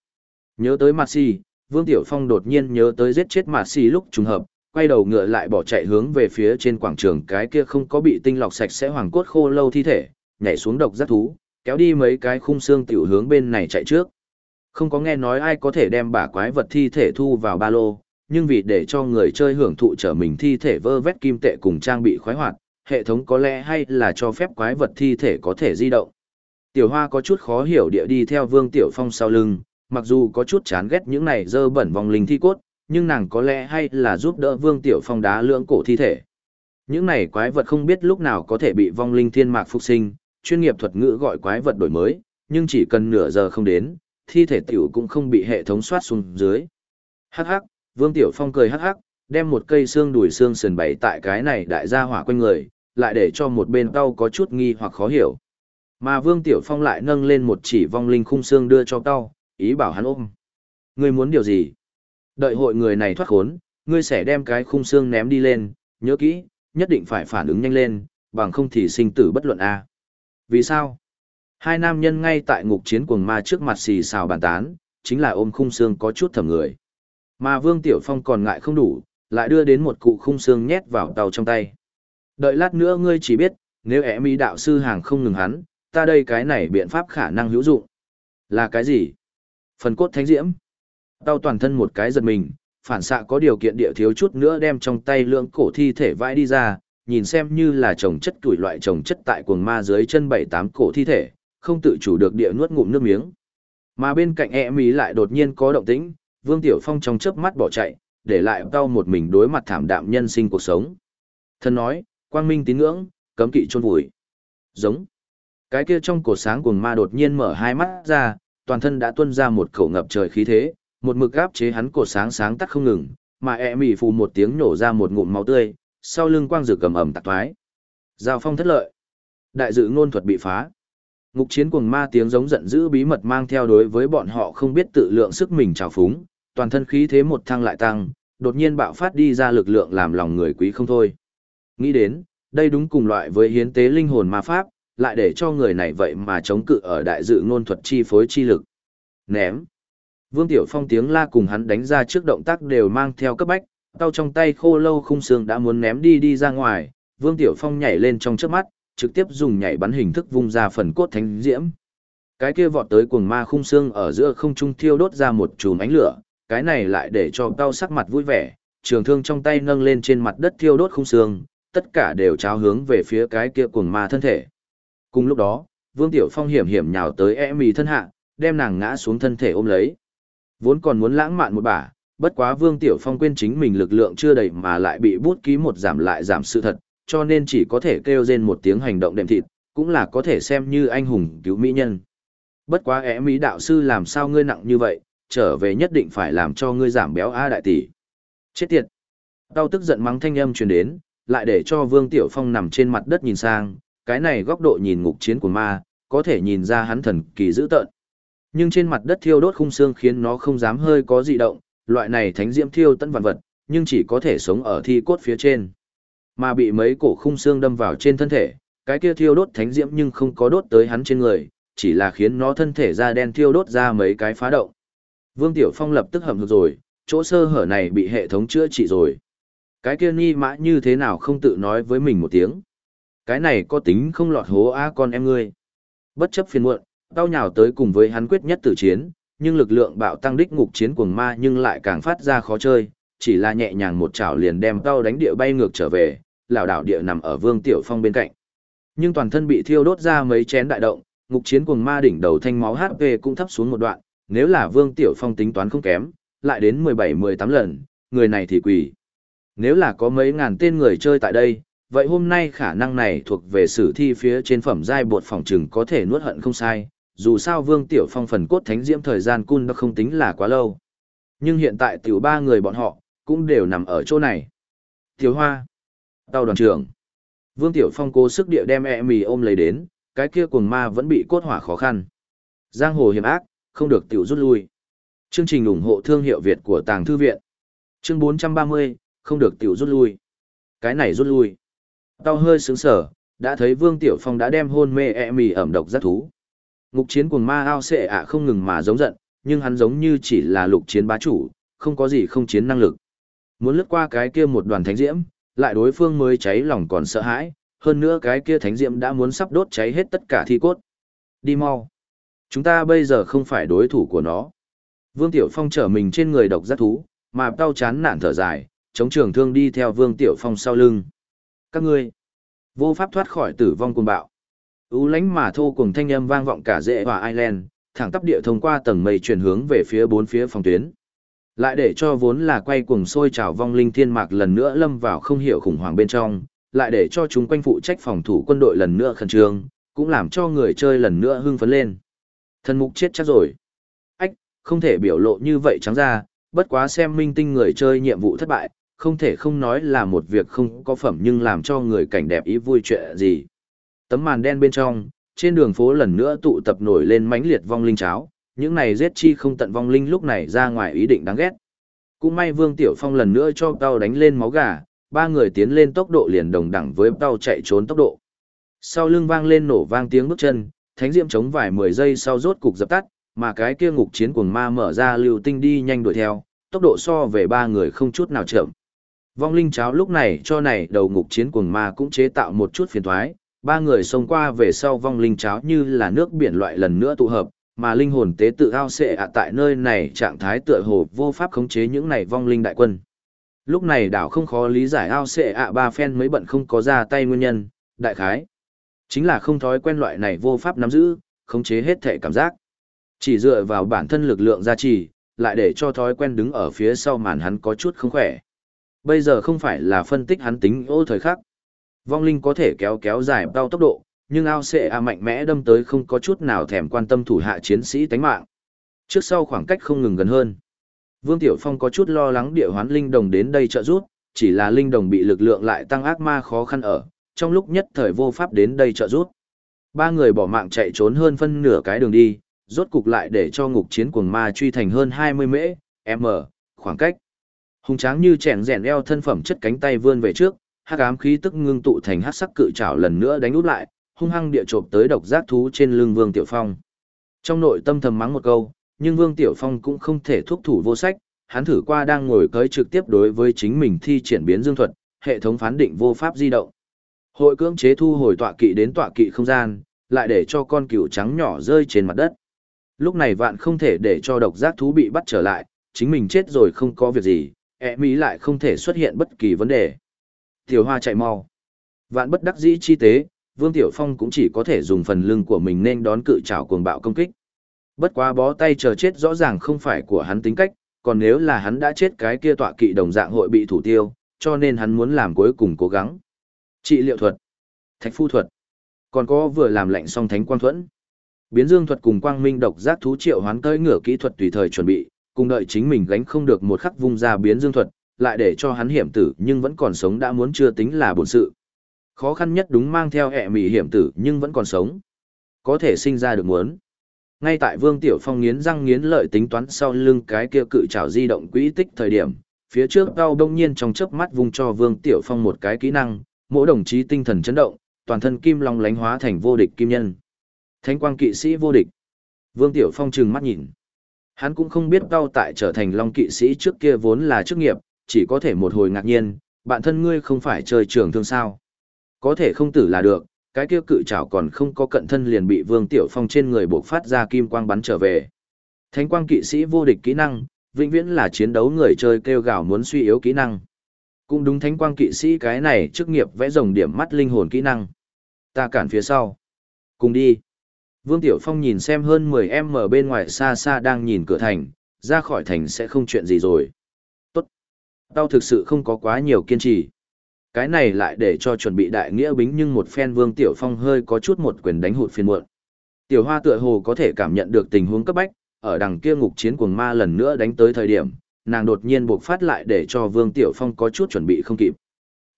Nhớ tới mạt xỉ, Vương Tiểu Phong đột nhiên nhớ tới giết chết mạt xỉ lúc trùng hợp, quay đầu ngựa lại bỏ chạy hướng về phía trên quảng trường cái kia không có bị tinh lọc sạch sẽ hoàng cốt khô lâu thi thể, nhảy xuống độc giác thú, kéo đi mấy cái khung xương tiểu hướng bên này chạy trước. Không có nghe nói ai có thể đem bả quái vật thi thể thu vào ba lô, nhưng vì để cho người chơi hưởng thụ trở mình thi thể vơ vét kim tệ cùng trang bị khoái hoạt, hệ thống có lẽ hay là cho phép quái vật thi thể có thể di động. Tiểu Hoa có chút khó hiểu địa đi theo Vương Tiểu Phong sau lưng, mặc dù có chút chán ghét những này dơ bẩn vòng linh thi cốt, nhưng nàng có lẽ hay là giúp đỡ Vương Tiểu Phong đá lưỡng cổ thi thể. Những này quái vật không biết lúc nào có thể bị vong linh thiên mạc phục sinh, chuyên nghiệp thuật ngữ gọi quái vật đổi mới, nhưng chỉ cần nửa giờ không đến, thi thể tiểu cũng không bị hệ thống soát xuống dưới. Hắc hắc, Vương Tiểu Phong cười hắc hắc, đem một cây xương đùi xương sườn bày tại cái này đại gia hỏa quanh người, lại để cho một bên tao có chút nghi hoặc khó hiểu. Mà Vương Tiểu Phong lại nâng lên một chỉ vong linh khung xương đưa cho tao, ý bảo hắn ôm. Ngươi muốn điều gì? Đợi hội người này thoát khốn, ngươi sẽ đem cái khung xương ném đi lên, nhớ kỹ, nhất định phải phản ứng nhanh lên, bằng không thì sinh tử bất luận a. Vì sao? Hai nam nhân ngay tại ngục chiến cuồng ma trước mặt xì xào bàn tán, chính là ôm khung xương có chút thầm người. Mà Vương Tiểu Phong còn ngại không đủ, lại đưa đến một cụ khung xương nhét vào tàu trong tay. Đợi lát nữa ngươi chỉ biết, nếu ẻ mỹ đạo sư hàng không ngừng hắn, ta đây cái này biện pháp khả năng hữu dụng. Là cái gì? Phần cốt thánh diễm. Tao toàn thân một cái giật mình, phản xạ có điều kiện địa thiếu chút nữa đem trong tay lưỡng cổ thi thể vãi đi ra, nhìn xem như là trồng chất tuổi loại trồng chất tại cuồng ma dưới chân bảy tám cổ thi thể, không tự chủ được địa nuốt ngụm nước miếng. Mà bên cạnh e mỹ lại đột nhiên có động tĩnh, Vương Tiểu Phong trong chớp mắt bỏ chạy, để lại tao một mình đối mặt thảm đạm nhân sinh cuộc sống. Thân nói, quang minh tín ngưỡng, cấm kỵ chôn vùi. Giống. Cái kia trong cổ sáng cuồng ma đột nhiên mở hai mắt ra, toàn thân đã tuôn ra một khẩu ngập trời khí thế, một mực gáp chế hắn cổ sáng sáng tắt không ngừng, mà e mỹ phù một tiếng nổ ra một ngụm máu tươi, sau lưng quang dự cầm ẩm tạc thoái. Giao phong thất lợi. Đại dự ngôn thuật bị phá. Ngục chiến cuồng ma tiếng giống giận dữ bí mật mang theo đối với bọn họ không biết tự lượng sức mình trào phúng, toàn thân khí thế một thăng lại tăng, đột nhiên bạo phát đi ra lực lượng làm lòng người quý không thôi. Nghĩ đến, đây đúng cùng loại với hiến tế linh hồn ma pháp, lại để cho người này vậy mà chống cự ở đại dự ngôn thuật chi phối chi lực. Ném. Vương Tiểu Phong tiếng la cùng hắn đánh ra trước động tác đều mang theo cấp bách, tao trong tay khô lâu khung xương đã muốn ném đi đi ra ngoài, Vương Tiểu Phong nhảy lên trong trước mắt, trực tiếp dùng nhảy bắn hình thức vung ra phần cốt thánh diễm. Cái kia vọt tới cuồng ma khung xương ở giữa không trung thiêu đốt ra một chùm ánh lửa, cái này lại để cho cao sắc mặt vui vẻ, trường thương trong tay nâng lên trên mặt đất thiêu đốt khung xương, tất cả đều trao hướng về phía cái kia cuồng ma thân thể. Cùng lúc đó, Vương Tiểu Phong hiểm hiểm nhào tới e mì thân hạ, đem nàng ngã xuống thân thể ôm lấy. Vốn còn muốn lãng mạn một bả, bất quá Vương Tiểu Phong quên chính mình lực lượng chưa đầy mà lại bị bút ký một giảm lại giảm sự thật, cho nên chỉ có thể kêu rên một tiếng hành động đệm thịt, cũng là có thể xem như anh hùng cứu mỹ nhân. Bất quá ẻ mỹ đạo sư làm sao ngươi nặng như vậy, trở về nhất định phải làm cho ngươi giảm béo A đại tỷ. Chết tiệt. Đau tức giận mắng thanh âm truyền đến, lại để cho Vương Tiểu Phong nằm trên mặt đất nhìn sang, cái này góc độ nhìn ngục chiến của ma, có thể nhìn ra hắn thần kỳ dữ tợn. Nhưng trên mặt đất thiêu đốt khung xương khiến nó không dám hơi có dị động, loại này thánh diễm thiêu tận vạn vật, nhưng chỉ có thể sống ở thi cốt phía trên. Mà bị mấy cổ khung xương đâm vào trên thân thể, cái kia thiêu đốt thánh diễm nhưng không có đốt tới hắn trên người, chỉ là khiến nó thân thể da đen thiêu đốt ra mấy cái phá động. Vương Tiểu Phong lập tức hầm hực rồi, chỗ sơ hở này bị hệ thống chữa trị rồi. Cái kia ni mã như thế nào không tự nói với mình một tiếng. Cái này có tính không lọt hố á con em ngươi. Bất chấp phiền muộn, tao nhào tới cùng với hắn quyết nhất tử chiến, nhưng lực lượng bạo tăng đích ngục chiến cuồng ma nhưng lại càng phát ra khó chơi, chỉ là nhẹ nhàng một chảo liền đem tao đánh địa bay ngược trở về, lảo đảo địa nằm ở Vương Tiểu Phong bên cạnh. Nhưng toàn thân bị thiêu đốt ra mấy chén đại động, ngục chiến cuồng ma đỉnh đầu thanh máu HP cũng thấp xuống một đoạn, nếu là Vương Tiểu Phong tính toán không kém, lại đến 17-18 lần, người này thì quỷ. Nếu là có mấy ngàn tên người chơi tại đây, vậy hôm nay khả năng này thuộc về sử thi phía trên phẩm giai bột phòng trừng có thể nuốt hận không sai, dù sao Vương Tiểu Phong phần cốt thánh diễm thời gian cun nó không tính là quá lâu. Nhưng hiện tại tiểu ba người bọn họ, cũng đều nằm ở chỗ này. Tiểu Hoa, tàu đoàn trưởng, Vương Tiểu Phong cố sức địa đem e mì ôm lấy đến, cái kia cuồng ma vẫn bị cốt hỏa khó khăn. Giang hồ hiểm ác, không được tiểu rút lui. Chương trình ủng hộ thương hiệu Việt của Tàng Thư Viện. Chương 430, không được tiểu rút lui. Cái này rút lui. Tao hơi sướng sở, đã thấy Vương Tiểu Phong đã đem hôn mê e mì ẩm độc giác thú. Ngục chiến cuồng ma ao xệ ạ không ngừng mà giống giận, nhưng hắn giống như chỉ là lục chiến bá chủ, không có gì không chiến năng lực. Muốn lướt qua cái kia một đoàn thánh diễm, lại đối phương mới cháy lòng còn sợ hãi, hơn nữa cái kia thánh diễm đã muốn sắp đốt cháy hết tất cả thi cốt. Đi mau. Chúng ta bây giờ không phải đối thủ của nó. Vương Tiểu Phong trở mình trên người độc giác thú, mà đau chán nản thở dài, chống trường thương đi theo Vương Tiểu Phong sau lưng. Các ngươi, vô pháp thoát khỏi tử vong cuồng bạo. Ú lánh mà thô cùng thanh âm vang vọng cả dễ và Island, thẳng tắp địa thông qua tầng mây chuyển hướng về phía bốn phía phòng tuyến. Lại để cho vốn là quay cuồng sôi trào vong linh thiên mạc lần nữa lâm vào không hiểu khủng hoảng bên trong, lại để cho chúng quanh phụ trách phòng thủ quân đội lần nữa khẩn trương, cũng làm cho người chơi lần nữa hưng phấn lên. Thần mục chết chắc rồi. Ách, không thể biểu lộ như vậy trắng ra, bất quá xem minh tinh người chơi nhiệm vụ thất bại, không thể không nói là một việc không có phẩm nhưng làm cho người cảnh đẹp ý vui chuyện gì. Tấm màn đen bên trong, trên đường phố lần nữa tụ tập nổi lên mãnh liệt vong linh cháo, những này giết chi không tận vong linh lúc này ra ngoài ý định đáng ghét. Cũng may Vương Tiểu Phong lần nữa cho tao đánh lên máu gà, ba người tiến lên tốc độ liền đồng đẳng với tao chạy trốn tốc độ. Sau lưng vang lên nổ vang tiếng bước chân, thánh diệm chống vài 10 giây sau rốt cục dập tắt, mà cái kia ngục chiến cuồng ma mở ra lưu tinh đi nhanh đuổi theo, tốc độ so về ba người không chút nào chậm. Vong linh cháo lúc này cho này đầu ngục chiến cuồng ma cũng chế tạo một chút phiền thoái, ba người xông qua về sau vong linh cháo như là nước biển loại lần nữa tụ hợp, mà linh hồn tế tự ao xệ ạ tại nơi này trạng thái tựa hồ vô pháp khống chế những này vong linh đại quân. Lúc này đảo không khó lý giải ao xệ ạ ba phen mới bận không có ra tay nguyên nhân, đại khái. Chính là không thói quen loại này vô pháp nắm giữ, khống chế hết thể cảm giác. Chỉ dựa vào bản thân lực lượng gia trì, lại để cho thói quen đứng ở phía sau màn hắn có chút không khỏe. Bây giờ không phải là phân tích hắn tính ô thời khắc. Vong linh có thể kéo kéo dài bao tốc độ, nhưng ao xệ a mạnh mẽ đâm tới không có chút nào thèm quan tâm thủ hạ chiến sĩ tánh mạng. Trước sau khoảng cách không ngừng gần hơn. Vương Tiểu Phong có chút lo lắng địa hoán linh đồng đến đây trợ giúp, chỉ là linh đồng bị lực lượng lại tăng ác ma khó khăn ở, trong lúc nhất thời vô pháp đến đây trợ giúp. Ba người bỏ mạng chạy trốn hơn phân nửa cái đường đi, rốt cục lại để cho ngục chiến cuồng ma truy thành hơn 20 mễ, m, khoảng cách. Hùng tráng như chèn rèn eo thân phẩm chất cánh tay vươn về trước, hắc ám khí tức ngưng tụ thành hắc sắc cự trảo lần nữa đánh úp lại, hung hăng địa chộp tới độc giác thú trên lưng Vương Tiểu Phong. Trong nội tâm thầm mắng một câu, nhưng Vương Tiểu Phong cũng không thể thúc thủ vô sách, hắn thử qua đang ngồi cưới trực tiếp đối với chính mình thi triển biến dương thuật, hệ thống phán định vô pháp di động. Hội cưỡng chế thu hồi tọa kỵ đến tọa kỵ không gian, lại để cho con cừu trắng nhỏ rơi trên mặt đất. Lúc này vạn không thể để cho độc giác thú bị bắt trở lại, chính mình chết rồi không có việc gì, ẹ mỹ lại không thể xuất hiện bất kỳ vấn đề. Tiểu hoa chạy mau. Vạn bất đắc dĩ chi tế, Vương Tiểu Phong cũng chỉ có thể dùng phần lưng của mình nên đón cự trảo cuồng bạo công kích. Bất quá bó tay chờ chết rõ ràng không phải của hắn tính cách, còn nếu là hắn đã chết cái kia tọa kỵ đồng dạng hội bị thủ tiêu, cho nên hắn muốn làm cuối cùng cố gắng. Trị liệu thuật, thạch phu thuật, còn có vừa làm lệnh song thánh quang thuẫn. Biến dương thuật cùng quang minh độc giác thú triệu hoán tới ngửa kỹ thuật tùy thời chuẩn bị, cùng đợi chính mình gánh không được một khắc vung ra biến dương thuật, lại để cho hắn hiểm tử nhưng vẫn còn sống đã muốn chưa tính là bổn sự. Khó khăn nhất đúng mang theo ẹ mỉ hiểm tử nhưng vẫn còn sống. Có thể sinh ra được muốn. Ngay tại Vương Tiểu Phong nghiến răng nghiến lợi tính toán sau lưng cái kia cự trảo di động quỹ tích thời điểm, phía trước đau đông nhiên trong chớp mắt vung cho Vương Tiểu Phong một cái kỹ năng, mỗi đồng chí tinh thần chấn động, toàn thân kim long lánh hóa thành vô địch kim nhân. Thánh quang kỵ sĩ vô địch. Vương Tiểu Phong trừng mắt nhìn. Hắn cũng không biết đau tại trở thành long kỵ sĩ trước kia vốn là chức nghiệp, chỉ có thể một hồi ngạc nhiên, bạn thân ngươi không phải chơi trường thương sao. Có thể không tử là được, cái kia cự trảo còn không có cận thân liền bị Vương Tiểu Phong trên người buộc phát ra kim quang bắn trở về. Thánh quang kỵ sĩ vô địch kỹ năng, vĩnh viễn là chiến đấu người chơi kêu gào muốn suy yếu kỹ năng. Cũng đúng thánh quang kỵ sĩ cái này chức nghiệp vẽ rồng điểm mắt linh hồn kỹ năng. Ta cản phía sau. Cùng đi. Vương Tiểu Phong nhìn xem hơn 10 em ở bên ngoài xa xa đang nhìn cửa thành, ra khỏi thành sẽ không chuyện gì rồi. Tốt. Tao thực sự không có quá nhiều kiên trì. Cái này lại để cho chuẩn bị đại nghĩa bính nhưng một phen Vương Tiểu Phong hơi có chút một quyền đánh hụt phiền muộn. Tiểu Hoa tựa hồ có thể cảm nhận được tình huống cấp bách, ở đằng kia ngục chiến cuồng ma lần nữa đánh tới thời điểm, nàng đột nhiên buộc phát lại để cho Vương Tiểu Phong có chút chuẩn bị không kịp.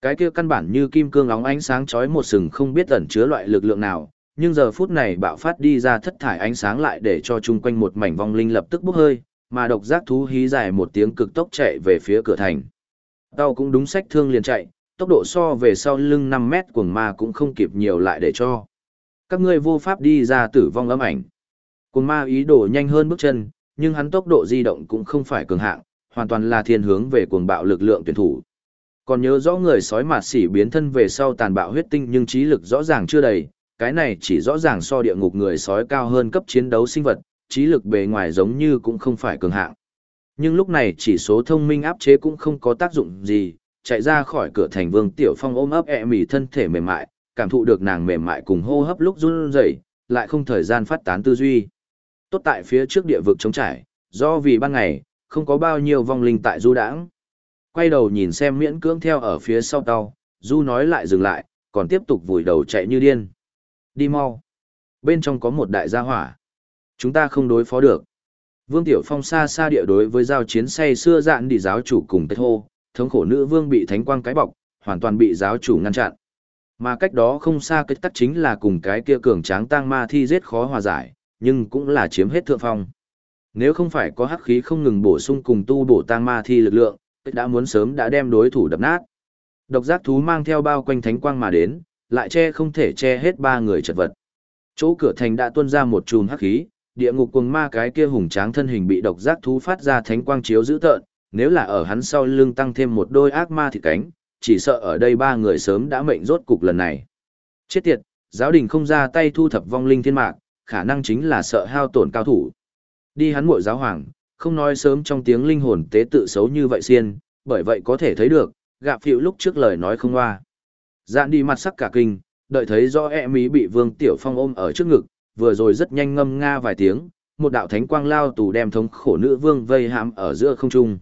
Cái kia căn bản như kim cương óng ánh sáng chói một sừng không biết ẩn chứa loại lực lượng nào, nhưng giờ phút này bạo phát đi ra thất thải ánh sáng lại để cho chung quanh một mảnh vong linh lập tức bốc hơi, mà độc giác thú hí dài một tiếng cực tốc chạy về phía cửa thành. Tao cũng đúng sách thương liền chạy, tốc độ so về sau lưng 5 mét cuồng ma cũng không kịp nhiều lại để cho. Các ngươi vô pháp đi ra tử vong âm ảnh. Cuồng ma ý đồ nhanh hơn bước chân, nhưng hắn tốc độ di động cũng không phải cường hạng, hoàn toàn là thiên hướng về cuồng bạo lực lượng tuyển thủ. Còn nhớ rõ người sói mạt xỉ biến thân về sau tàn bạo huyết tinh nhưng trí lực rõ ràng chưa đầy, cái này chỉ rõ ràng so địa ngục người sói cao hơn cấp chiến đấu sinh vật, trí lực bề ngoài giống như cũng không phải cường hạng. Nhưng lúc này chỉ số thông minh áp chế cũng không có tác dụng gì, chạy ra khỏi cửa thành vương tiểu phong ôm ấp ẹ mỉ thân thể mềm mại, cảm thụ được nàng mềm mại cùng hô hấp lúc run rẩy, lại không thời gian phát tán tư duy. Tốt tại phía trước địa vực trống trải, do vì ban ngày, không có bao nhiêu vong linh tại du đãng. Quay đầu nhìn xem miễn cưỡng theo ở phía sau tàu, du nói lại dừng lại, còn tiếp tục vùi đầu chạy như điên. Đi mau. Bên trong có một đại gia hỏa. Chúng ta không đối phó được. Vương Tiểu Phong xa xa địa đối với giao chiến say xưa dạn đi giáo chủ cùng tết hô, thống khổ nữ vương bị thánh quang cái bọc, hoàn toàn bị giáo chủ ngăn chặn. Mà cách đó không xa cái tắc chính là cùng cái kia cường tráng tang ma thi giết khó hòa giải, nhưng cũng là chiếm hết thượng phong. Nếu không phải có hắc khí không ngừng bổ sung cùng tu bổ tang ma thi lực lượng, đã muốn sớm đã đem đối thủ đập nát. Độc giác thú mang theo bao quanh thánh quang mà đến, lại che không thể che hết ba người chật vật. Chỗ cửa thành đã tuôn ra một chùm hắc khí, địa ngục cuồng ma cái kia hùng tráng thân hình bị độc giác thú phát ra thánh quang chiếu dữ tợn, nếu là ở hắn sau lưng tăng thêm một đôi ác ma thịt cánh, chỉ sợ ở đây ba người sớm đã mệnh rốt cục lần này. Chết tiệt, giáo đình không ra tay thu thập vong linh thiên mạc, khả năng chính là sợ hao tổn cao thủ. Đi hắn muội giáo hoàng, không nói sớm trong tiếng linh hồn tế tự xấu như vậy xiên, bởi vậy có thể thấy được, gạ phiệu lúc trước lời nói không hoa. Dạn đi mặt sắc cả kinh, đợi thấy do e mí bị vương tiểu phong ôm ở trước ngực, vừa rồi rất nhanh ngâm nga vài tiếng, một đạo thánh quang lao tù đem thống khổ nữ vương vây hãm ở giữa không trung.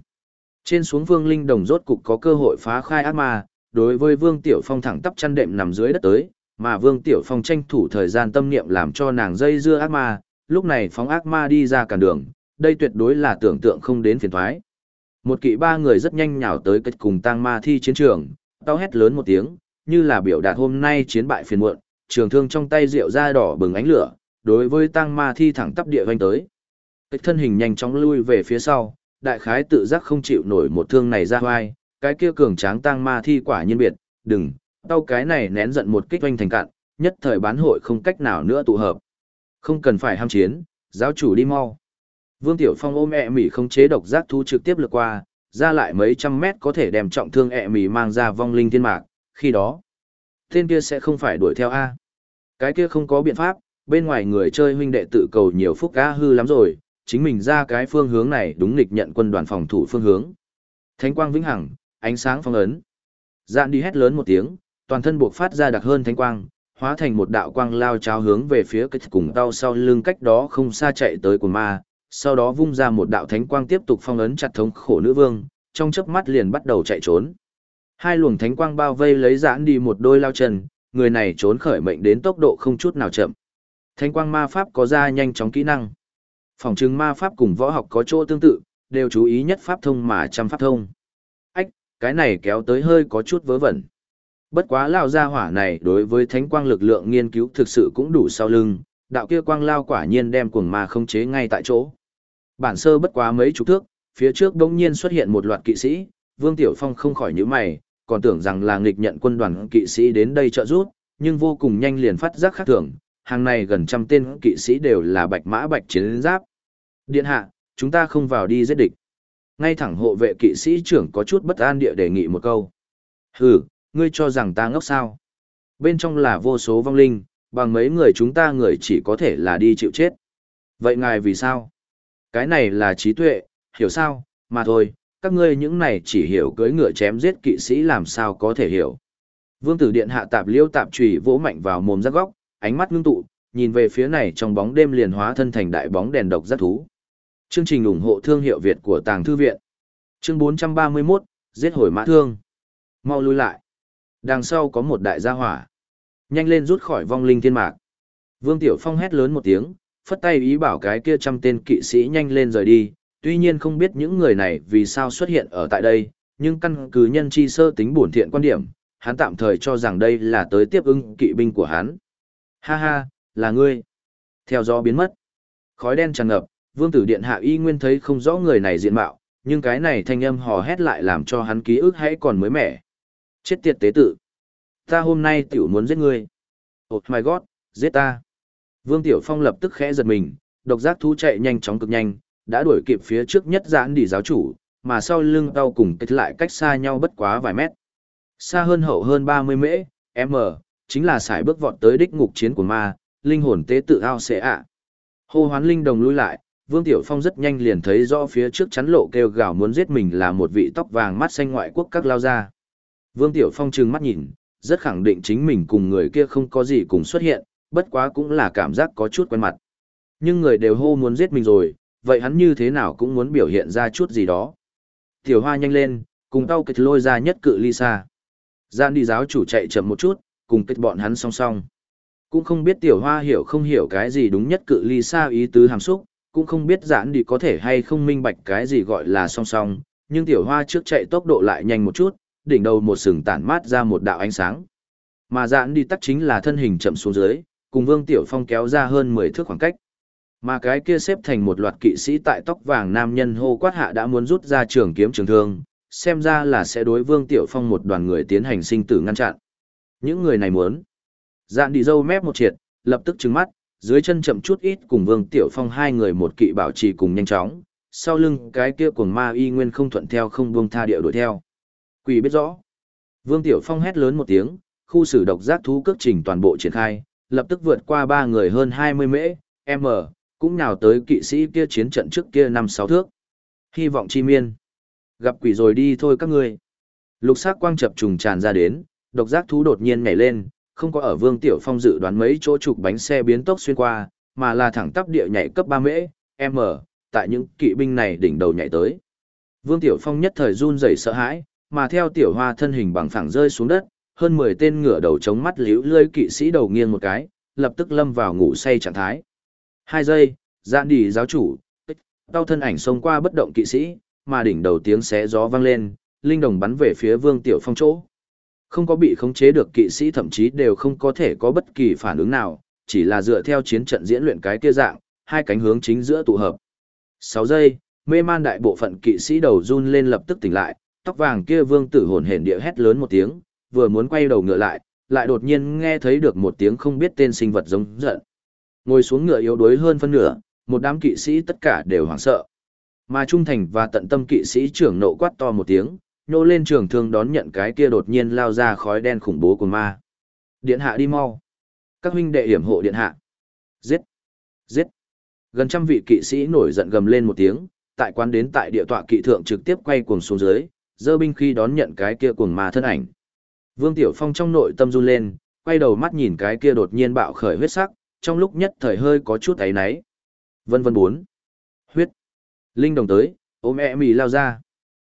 Trên xuống vương linh đồng rốt cục có cơ hội phá khai ác ma, đối với vương tiểu phong thẳng tắp chăn đệm nằm dưới đất tới, mà vương tiểu phong tranh thủ thời gian tâm niệm làm cho nàng dây dưa ác ma, lúc này phóng ác ma đi ra cản đường, đây tuyệt đối là tưởng tượng không đến phiền thoái. Một kỵ ba người rất nhanh nhào tới kết cùng tang ma thi chiến trường, tao hét lớn một tiếng, như là biểu đạt hôm nay chiến bại phiền muộn, trường thương trong tay rượu da đỏ bừng ánh lửa, đối với tang ma thi thẳng tắp địa vanh tới. Kết thân hình nhanh chóng lui về phía sau, đại khái tự giác không chịu nổi một thương này ra hoai, cái kia cường tráng tang ma thi quả nhân biệt, đừng, tao cái này nén giận một kích oanh thành cạn, nhất thời bán hội không cách nào nữa tụ hợp. Không cần phải ham chiến, giáo chủ đi mau. Vương Tiểu Phong ôm ẹ mỉ không chế độc giác thu trực tiếp lượt qua, ra lại mấy trăm mét có thể đem trọng thương ẹ mỉ mang ra vong linh thiên mạc, khi đó, tên kia sẽ không phải đuổi theo A. Cái kia không có biện pháp, bên ngoài người chơi huynh đệ tự cầu nhiều phúc A hư lắm rồi, chính mình ra cái phương hướng này đúng nghịch nhận quân đoàn phòng thủ phương hướng. Thánh quang vĩnh hằng, ánh sáng phong ấn. Dạn đi hét lớn một tiếng, toàn thân buộc phát ra đặc hơn thánh quang, hóa thành một đạo quang lao cháo hướng về phía cái cùng đau sau lưng cách đó không xa chạy tới của ma, sau đó vung ra một đạo thánh quang tiếp tục phong ấn chặt thống khổ nữ vương, trong chớp mắt liền bắt đầu chạy trốn. Hai luồng thánh quang bao vây lấy giãn đi một đôi lao chân, người này trốn khởi mệnh đến tốc độ không chút nào chậm. Thánh quang ma pháp có ra nhanh chóng kỹ năng. Phòng chứng ma pháp cùng võ học có chỗ tương tự, đều chú ý nhất pháp thông mà trăm pháp thông. Ách, cái này kéo tới hơi có chút vớ vẩn. Bất quá lao gia hỏa này đối với thánh quang lực lượng nghiên cứu thực sự cũng đủ sau lưng, Đạo kia quang lao quả nhiên đem cuồng ma không chế ngay tại chỗ. Bản sơ bất quá mấy chục thước, phía trước đống nhiên xuất hiện một loạt kỵ sĩ, Vương Tiểu Phong không khỏi nhíu mày, còn tưởng rằng là nghịch nhận quân đoàn kỵ sĩ đến đây trợ giúp, nhưng vô cùng nhanh liền phát giác khác thường, hàng này gần trăm tên kỵ sĩ đều là bạch mã bạch chiến giáp. Điện hạ, chúng ta không vào đi giết địch. Ngay thẳng hộ vệ kỵ sĩ trưởng có chút bất an địa đề nghị một câu. Hừ, ngươi cho rằng ta ngốc sao? Bên trong là vô số vong linh, bằng mấy người chúng ta người chỉ có thể là đi chịu chết. Vậy ngài vì sao? Cái này là trí tuệ, hiểu sao, mà thôi, các ngươi những này chỉ hiểu cưới ngựa chém giết kỵ sĩ làm sao có thể hiểu. Vương tử điện hạ tạp liêu tạp trùy vỗ mạnh vào mồm rác góc, ánh mắt ngưng tụ, nhìn về phía này trong bóng đêm liền hóa thân thành đại bóng đèn độc rất thú. Chương trình ủng hộ thương hiệu Việt của Tàng Thư Viện. Chương 431, giết hồi mã thương. Mau lui lại. Đằng sau có một đại gia hỏa. Nhanh lên rút khỏi vong linh thiên mạc. Vương Tiểu Phong hét lớn một tiếng, phất tay ý bảo cái kia trăm tên kỵ sĩ nhanh lên rời đi, tuy nhiên không biết những người này vì sao xuất hiện ở tại đây, nhưng căn cứ nhân chi sơ tính bổn thiện quan điểm, hắn tạm thời cho rằng đây là tới tiếp ứng kỵ binh của hắn. Ha ha, là ngươi. Theo gió biến mất. Khói đen tràn ngập, vương tử điện hạ y nguyên thấy không rõ người này diện mạo, nhưng cái này thanh âm hò hét lại làm cho hắn ký ức hãy còn mới mẻ. Chết tiệt tế tự. Ta hôm nay tiểu muốn giết ngươi. Oh my god, giết ta. Vương Tiểu Phong lập tức khẽ giật mình, độc giác thú chạy nhanh chóng cực nhanh, đã đuổi kịp phía trước nhất giãn đi giáo chủ, mà sau lưng tao cùng kết lại cách xa nhau bất quá vài mét. Xa hơn hậu hơn 30 mễ, m, chính là sải bước vọt tới đích ngục chiến của ma, linh hồn tế tự ao xệ ạ. Hô hoán linh đồng lui lại, Vương Tiểu Phong rất nhanh liền thấy rõ phía trước chắn lộ kêu gào muốn giết mình là một vị tóc vàng mắt xanh ngoại quốc các lao ra. Vương Tiểu Phong trừng mắt nhìn, rất khẳng định chính mình cùng người kia không có gì cùng xuất hiện, bất quá cũng là cảm giác có chút quen mặt. Nhưng người đều hô muốn giết mình rồi, vậy hắn như thế nào cũng muốn biểu hiện ra chút gì đó. Tiểu hoa nhanh lên, cùng tao kịch lôi ra nhất cự ly xa. Gian đi giáo chủ chạy chậm một chút, cùng kết bọn hắn song song. Cũng không biết tiểu hoa hiểu không hiểu cái gì đúng nhất cự ly xa ý tứ hàm xúc, cũng không biết giản đi có thể hay không minh bạch cái gì gọi là song song, nhưng tiểu hoa trước chạy tốc độ lại nhanh một chút, đỉnh đầu một sừng tản mát ra một đạo ánh sáng. Mà giản đi tắt chính là thân hình chậm xuống dưới, cùng Vương Tiểu Phong kéo ra hơn 10 thước khoảng cách. Mà cái kia xếp thành một loạt kỵ sĩ tại tóc vàng nam nhân hô quát hạ đã muốn rút ra trường kiếm trường thương, xem ra là sẽ đối Vương Tiểu Phong một đoàn người tiến hành sinh tử ngăn chặn. Những người này muốn. Dạn đi dâu mép một triệt, lập tức trừng mắt, dưới chân chậm chút ít cùng Vương Tiểu Phong hai người một kỵ bảo trì cùng nhanh chóng, sau lưng cái kia cuồng ma y nguyên không thuận theo không buông tha địa đuổi theo. Quỷ biết rõ. Vương Tiểu Phong hét lớn một tiếng, khu xử độc giác thú cước trình toàn bộ triển khai, lập tức vượt qua ba người hơn 20 mễ, m, cũng nhào tới kỵ sĩ kia chiến trận trước kia năm sáu thước. Hy vọng chi miên. Gặp quỷ rồi đi thôi các ngươi. Lục sắc quang chập trùng tràn ra đến, độc giác thú đột nhiên nhảy lên, không có ở Vương Tiểu Phong dự đoán mấy chỗ trục bánh xe biến tốc xuyên qua, mà là thẳng tắp địa nhảy cấp 3 mễ, m, tại những kỵ binh này đỉnh đầu nhảy tới. Vương Tiểu Phong nhất thời run rẩy sợ hãi, mà theo Tiểu Hoa thân hình bằng phẳng rơi xuống đất, hơn 10 tên ngựa đầu chống mắt liễu lơi kỵ sĩ đầu nghiêng một cái, lập tức lâm vào ngủ say trạng thái. Hai giây, dạn đi giáo chủ, đau thân ảnh xông qua bất động kỵ sĩ, mà đỉnh đầu tiếng xé gió vang lên, linh đồng bắn về phía Vương Tiểu Phong chỗ. Không có bị khống chế được kỵ sĩ thậm chí đều không có thể có bất kỳ phản ứng nào, chỉ là dựa theo chiến trận diễn luyện cái kia dạng, hai cánh hướng chính giữa tụ hợp. 6 giây, mê man đại bộ phận kỵ sĩ đầu run lên lập tức tỉnh lại, tóc vàng kia vương tử hồn hển địa hét lớn một tiếng, vừa muốn quay đầu ngựa lại, lại đột nhiên nghe thấy được một tiếng không biết tên sinh vật giống giận. Ngồi xuống ngựa yếu đuối hơn phân nửa, một đám kỵ sĩ tất cả đều hoảng sợ. Mà trung thành và tận tâm kỵ sĩ trưởng nộ quát to một tiếng, nhô lên trường thương đón nhận cái kia đột nhiên lao ra khói đen khủng bố của ma. Điện hạ đi mau. Các huynh đệ hiểm hộ điện hạ. Giết. Giết. Gần trăm vị kỵ sĩ nổi giận gầm lên một tiếng, tại quán đến tại địa tọa kỵ thượng trực tiếp quay cuồng xuống dưới, dơ binh khi đón nhận cái kia cuồng ma thân ảnh. Vương Tiểu Phong trong nội tâm run lên, quay đầu mắt nhìn cái kia đột nhiên bạo khởi huyết sắc, trong lúc nhất thời hơi có chút ấy náy. Vân vân bốn. Huyết. Linh đồng tới, ôm e mì lao ra.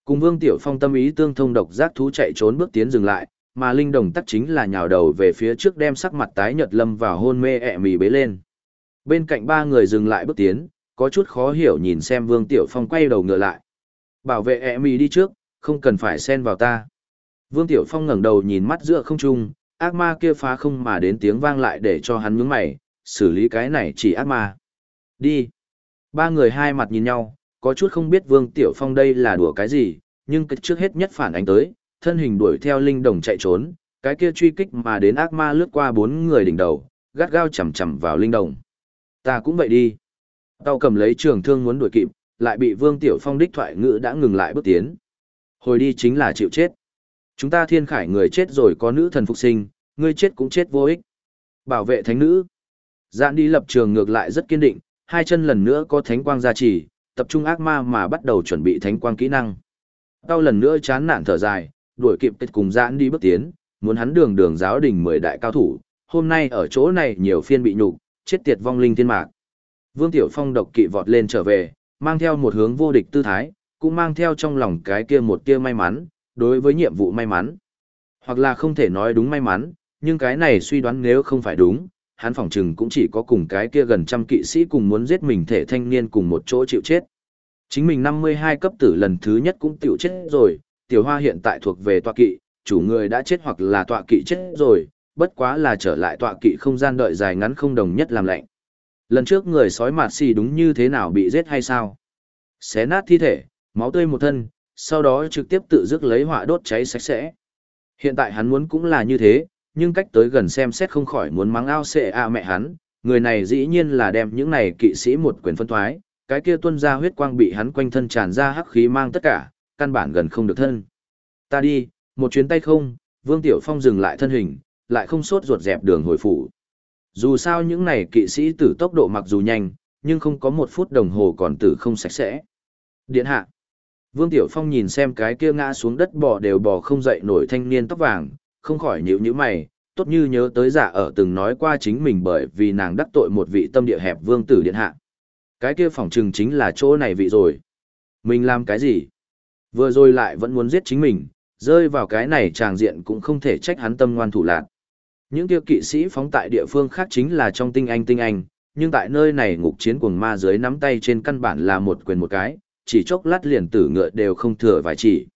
Cùng Vương Tiểu Phong tâm ý tương thông độc giác thú chạy trốn bước tiến dừng lại, mà Linh đồng tắc chính là nhào đầu về phía trước đem sắc mặt tái nhợt lâm vào hôn mê ẹ mì bế lên. Bên cạnh ba người dừng lại bước tiến, có chút khó hiểu nhìn xem Vương Tiểu Phong quay đầu ngựa lại. Bảo vệ ẹ mì đi trước, không cần phải xen vào ta. Vương Tiểu Phong ngẩng đầu nhìn mắt giữa không trung, ác ma kia phá không mà đến tiếng vang lại để cho hắn nhướng mày, xử lý cái này chỉ ác ma. Đi. Ba người hai mặt nhìn nhau, có chút không biết Vương Tiểu Phong đây là đùa cái gì, nhưng trước hết nhất phản ánh tới, thân hình đuổi theo linh đồng chạy trốn, cái kia truy kích mà đến ác ma lướt qua bốn người đỉnh đầu, gắt gao chầm chầm vào linh đồng. Ta cũng vậy đi. Tao cầm lấy trường thương muốn đuổi kịp, lại bị Vương Tiểu Phong đích thoại ngữ đã ngừng lại bước tiến. Hồi đi chính là chịu chết. Chúng ta thiên khải người chết rồi có nữ thần phục sinh, ngươi chết cũng chết vô ích. Bảo vệ thánh nữ. Dạn đi lập trường ngược lại rất kiên định, hai chân lần nữa có thánh quang gia trì, tập trung ác ma mà bắt đầu chuẩn bị thánh quang kỹ năng. Tao lần nữa chán nản thở dài, đuổi kịp kết cùng giãn đi bước tiến, muốn hắn đường đường giáo đình mười đại cao thủ, hôm nay ở chỗ này nhiều phiên bị nhục, chết tiệt vong linh thiên mạc. Vương Tiểu Phong độc kỵ vọt lên trở về, mang theo một hướng vô địch tư thái, cũng mang theo trong lòng cái kia một kia may mắn, đối với nhiệm vụ may mắn. Hoặc là không thể nói đúng may mắn, nhưng cái này suy đoán nếu không phải đúng, hắn phỏng chừng cũng chỉ có cùng cái kia gần trăm kỵ sĩ cùng muốn giết mình thể thanh niên cùng một chỗ chịu chết. Chính mình 52 cấp tử lần thứ nhất cũng tiểu chết rồi, tiểu hoa hiện tại thuộc về tọa kỵ, chủ người đã chết hoặc là tọa kỵ chết rồi, bất quá là trở lại tọa kỵ không gian đợi dài ngắn không đồng nhất làm lạnh. Lần trước người sói mạt xì đúng như thế nào bị giết hay sao? Xé nát thi thể, máu tươi một thân, sau đó trực tiếp tự dứt lấy hỏa đốt cháy sạch sẽ. Hiện tại hắn muốn cũng là như thế, nhưng cách tới gần xem xét không khỏi muốn mắng ao xệ a mẹ hắn, người này dĩ nhiên là đem những này kỵ sĩ một quyền phân thoái, cái kia tuân ra huyết quang bị hắn quanh thân tràn ra hắc khí mang tất cả, căn bản gần không được thân. Ta đi, một chuyến tay không, Vương Tiểu Phong dừng lại thân hình, lại không sốt ruột dẹp đường hồi phủ. Dù sao những này kỵ sĩ tử tốc độ mặc dù nhanh, nhưng không có một phút đồng hồ còn tử không sạch sẽ. Điện hạ. Vương Tiểu Phong nhìn xem cái kia ngã xuống đất bò đều bò không dậy nổi thanh niên tóc vàng, không khỏi nhíu nhíu mày, tốt như nhớ tới giả ở từng nói qua chính mình bởi vì nàng đắc tội một vị tâm địa hẹp vương tử điện hạ. Cái kia phỏng trừng chính là chỗ này vị rồi. Mình làm cái gì? Vừa rồi lại vẫn muốn giết chính mình, rơi vào cái này tràng diện cũng không thể trách hắn tâm ngoan thủ lạc. Những kia kỵ sĩ phóng tại địa phương khác chính là trong tinh anh tinh anh, nhưng tại nơi này ngục chiến cuồng ma dưới nắm tay trên căn bản là một quyền một cái, chỉ chốc lát liền tử ngựa đều không thừa vài chỉ.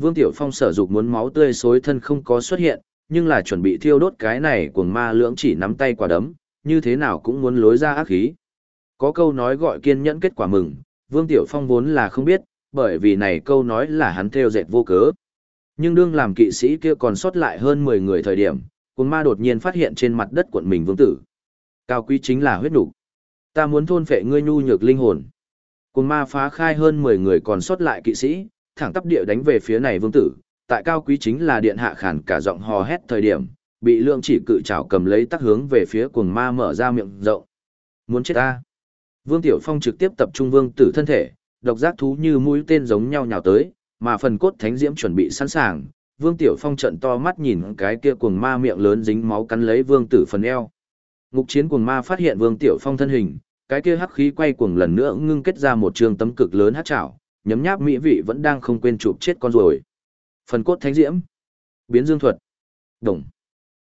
Vương Tiểu Phong sở dục muốn máu tươi xối thân không có xuất hiện, nhưng là chuẩn bị thiêu đốt cái này cuồng ma lưỡng chỉ nắm tay quả đấm, như thế nào cũng muốn lối ra ác khí. Có câu nói gọi kiên nhẫn kết quả mừng, Vương Tiểu Phong vốn là không biết, bởi vì này câu nói là hắn theo dệt vô cớ. Nhưng đương làm kỵ sĩ kia còn sót lại hơn 10 người thời điểm, cuồng ma đột nhiên phát hiện trên mặt đất quận mình vương tử. Cao quý chính là huyết nục. Ta muốn thôn phệ ngươi nhu nhược linh hồn. Cuồng ma phá khai hơn 10 người còn sót lại kỵ sĩ, thẳng tắp địa đánh về phía này vương tử, tại cao quý chính là điện hạ khản cả giọng hò hét thời điểm, bị lượng chỉ cự trảo cầm lấy tắc hướng về phía cuồng ma mở ra miệng rộng. Muốn chết ta. Vương Tiểu Phong trực tiếp tập trung vương tử thân thể, độc giác thú như mũi tên giống nhau nhào tới, mà phần cốt thánh diễm chuẩn bị sẵn sàng. Vương Tiểu Phong trận to mắt nhìn cái kia cuồng ma miệng lớn dính máu cắn lấy vương tử phần eo. Ngục chiến cuồng ma phát hiện Vương Tiểu Phong thân hình, cái kia hắc khí quay cuồng lần nữa ngưng kết ra một trường tấm cực lớn hắc trảo, nhấm nháp mỹ vị vẫn đang không quên chụp chết con rồi. Phần cốt thánh diễm, biến dương thuật, đồng.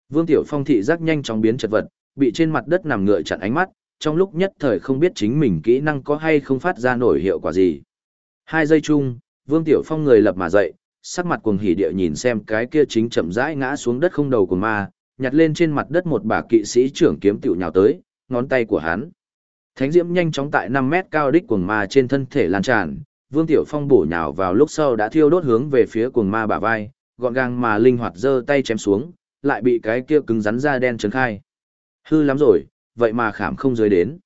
Vương Tiểu Phong thị giác nhanh chóng biến chật vật, bị trên mặt đất nằm ngựa chặn ánh mắt, trong lúc nhất thời không biết chính mình kỹ năng có hay không phát ra nổi hiệu quả gì. Hai giây chung, Vương Tiểu Phong người lập mà dậy, sắc mặt cuồng hỉ địa nhìn xem cái kia chính chậm rãi ngã xuống đất không đầu của ma, nhặt lên trên mặt đất một bà kỵ sĩ trưởng kiếm tiểu nhào tới, ngón tay của hắn. Thánh diễm nhanh chóng tại 5 mét cao đích cuồng ma trên thân thể lan tràn, Vương Tiểu Phong bổ nhào vào lúc sau đã thiêu đốt hướng về phía cuồng ma bả vai, gọn gàng mà linh hoạt giơ tay chém xuống, lại bị cái kia cứng rắn da đen trấn khai. Hư lắm rồi, vậy mà khảm không dưới đến.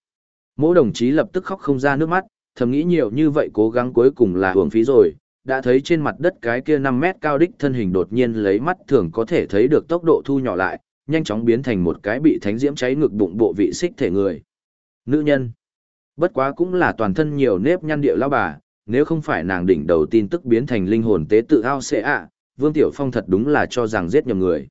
Mỗi đồng chí lập tức khóc không ra nước mắt, thầm nghĩ nhiều như vậy cố gắng cuối cùng là hưởng phí rồi, đã thấy trên mặt đất cái kia 5 mét cao đích thân hình đột nhiên lấy mắt thường có thể thấy được tốc độ thu nhỏ lại, nhanh chóng biến thành một cái bị thánh diễm cháy ngực bụng bộ vị xích thể người. Nữ nhân. Bất quá cũng là toàn thân nhiều nếp nhăn địa lao bà, nếu không phải nàng đỉnh đầu tin tức biến thành linh hồn tế tự ao sẽ ạ, Vương Tiểu Phong thật đúng là cho rằng giết nhầm người.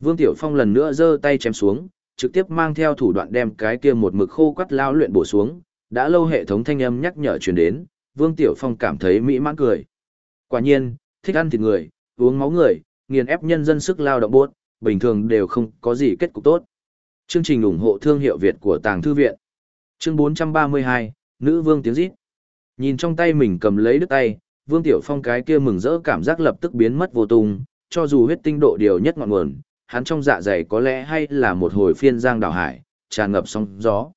Vương Tiểu Phong lần nữa giơ tay chém xuống, trực tiếp mang theo thủ đoạn đem cái kia một mực khô quắt lao luyện bổ xuống, đã lâu hệ thống thanh âm nhắc nhở truyền đến, Vương Tiểu Phong cảm thấy mỹ mãn cười. Quả nhiên, thích ăn thịt người, uống máu người, nghiền ép nhân dân sức lao động buốt, bình thường đều không có gì kết cục tốt. Chương trình ủng hộ thương hiệu Việt của Tàng Thư Viện. Chương 432, Nữ Vương tiếng rít. Nhìn trong tay mình cầm lấy đứt tay, Vương Tiểu Phong cái kia mừng rỡ cảm giác lập tức biến mất vô tung, cho dù huyết tinh độ điều nhất ngọn nguồn, hắn trong dạ dày có lẽ hay là một hồi phiên giang đảo hải, tràn ngập sóng gió.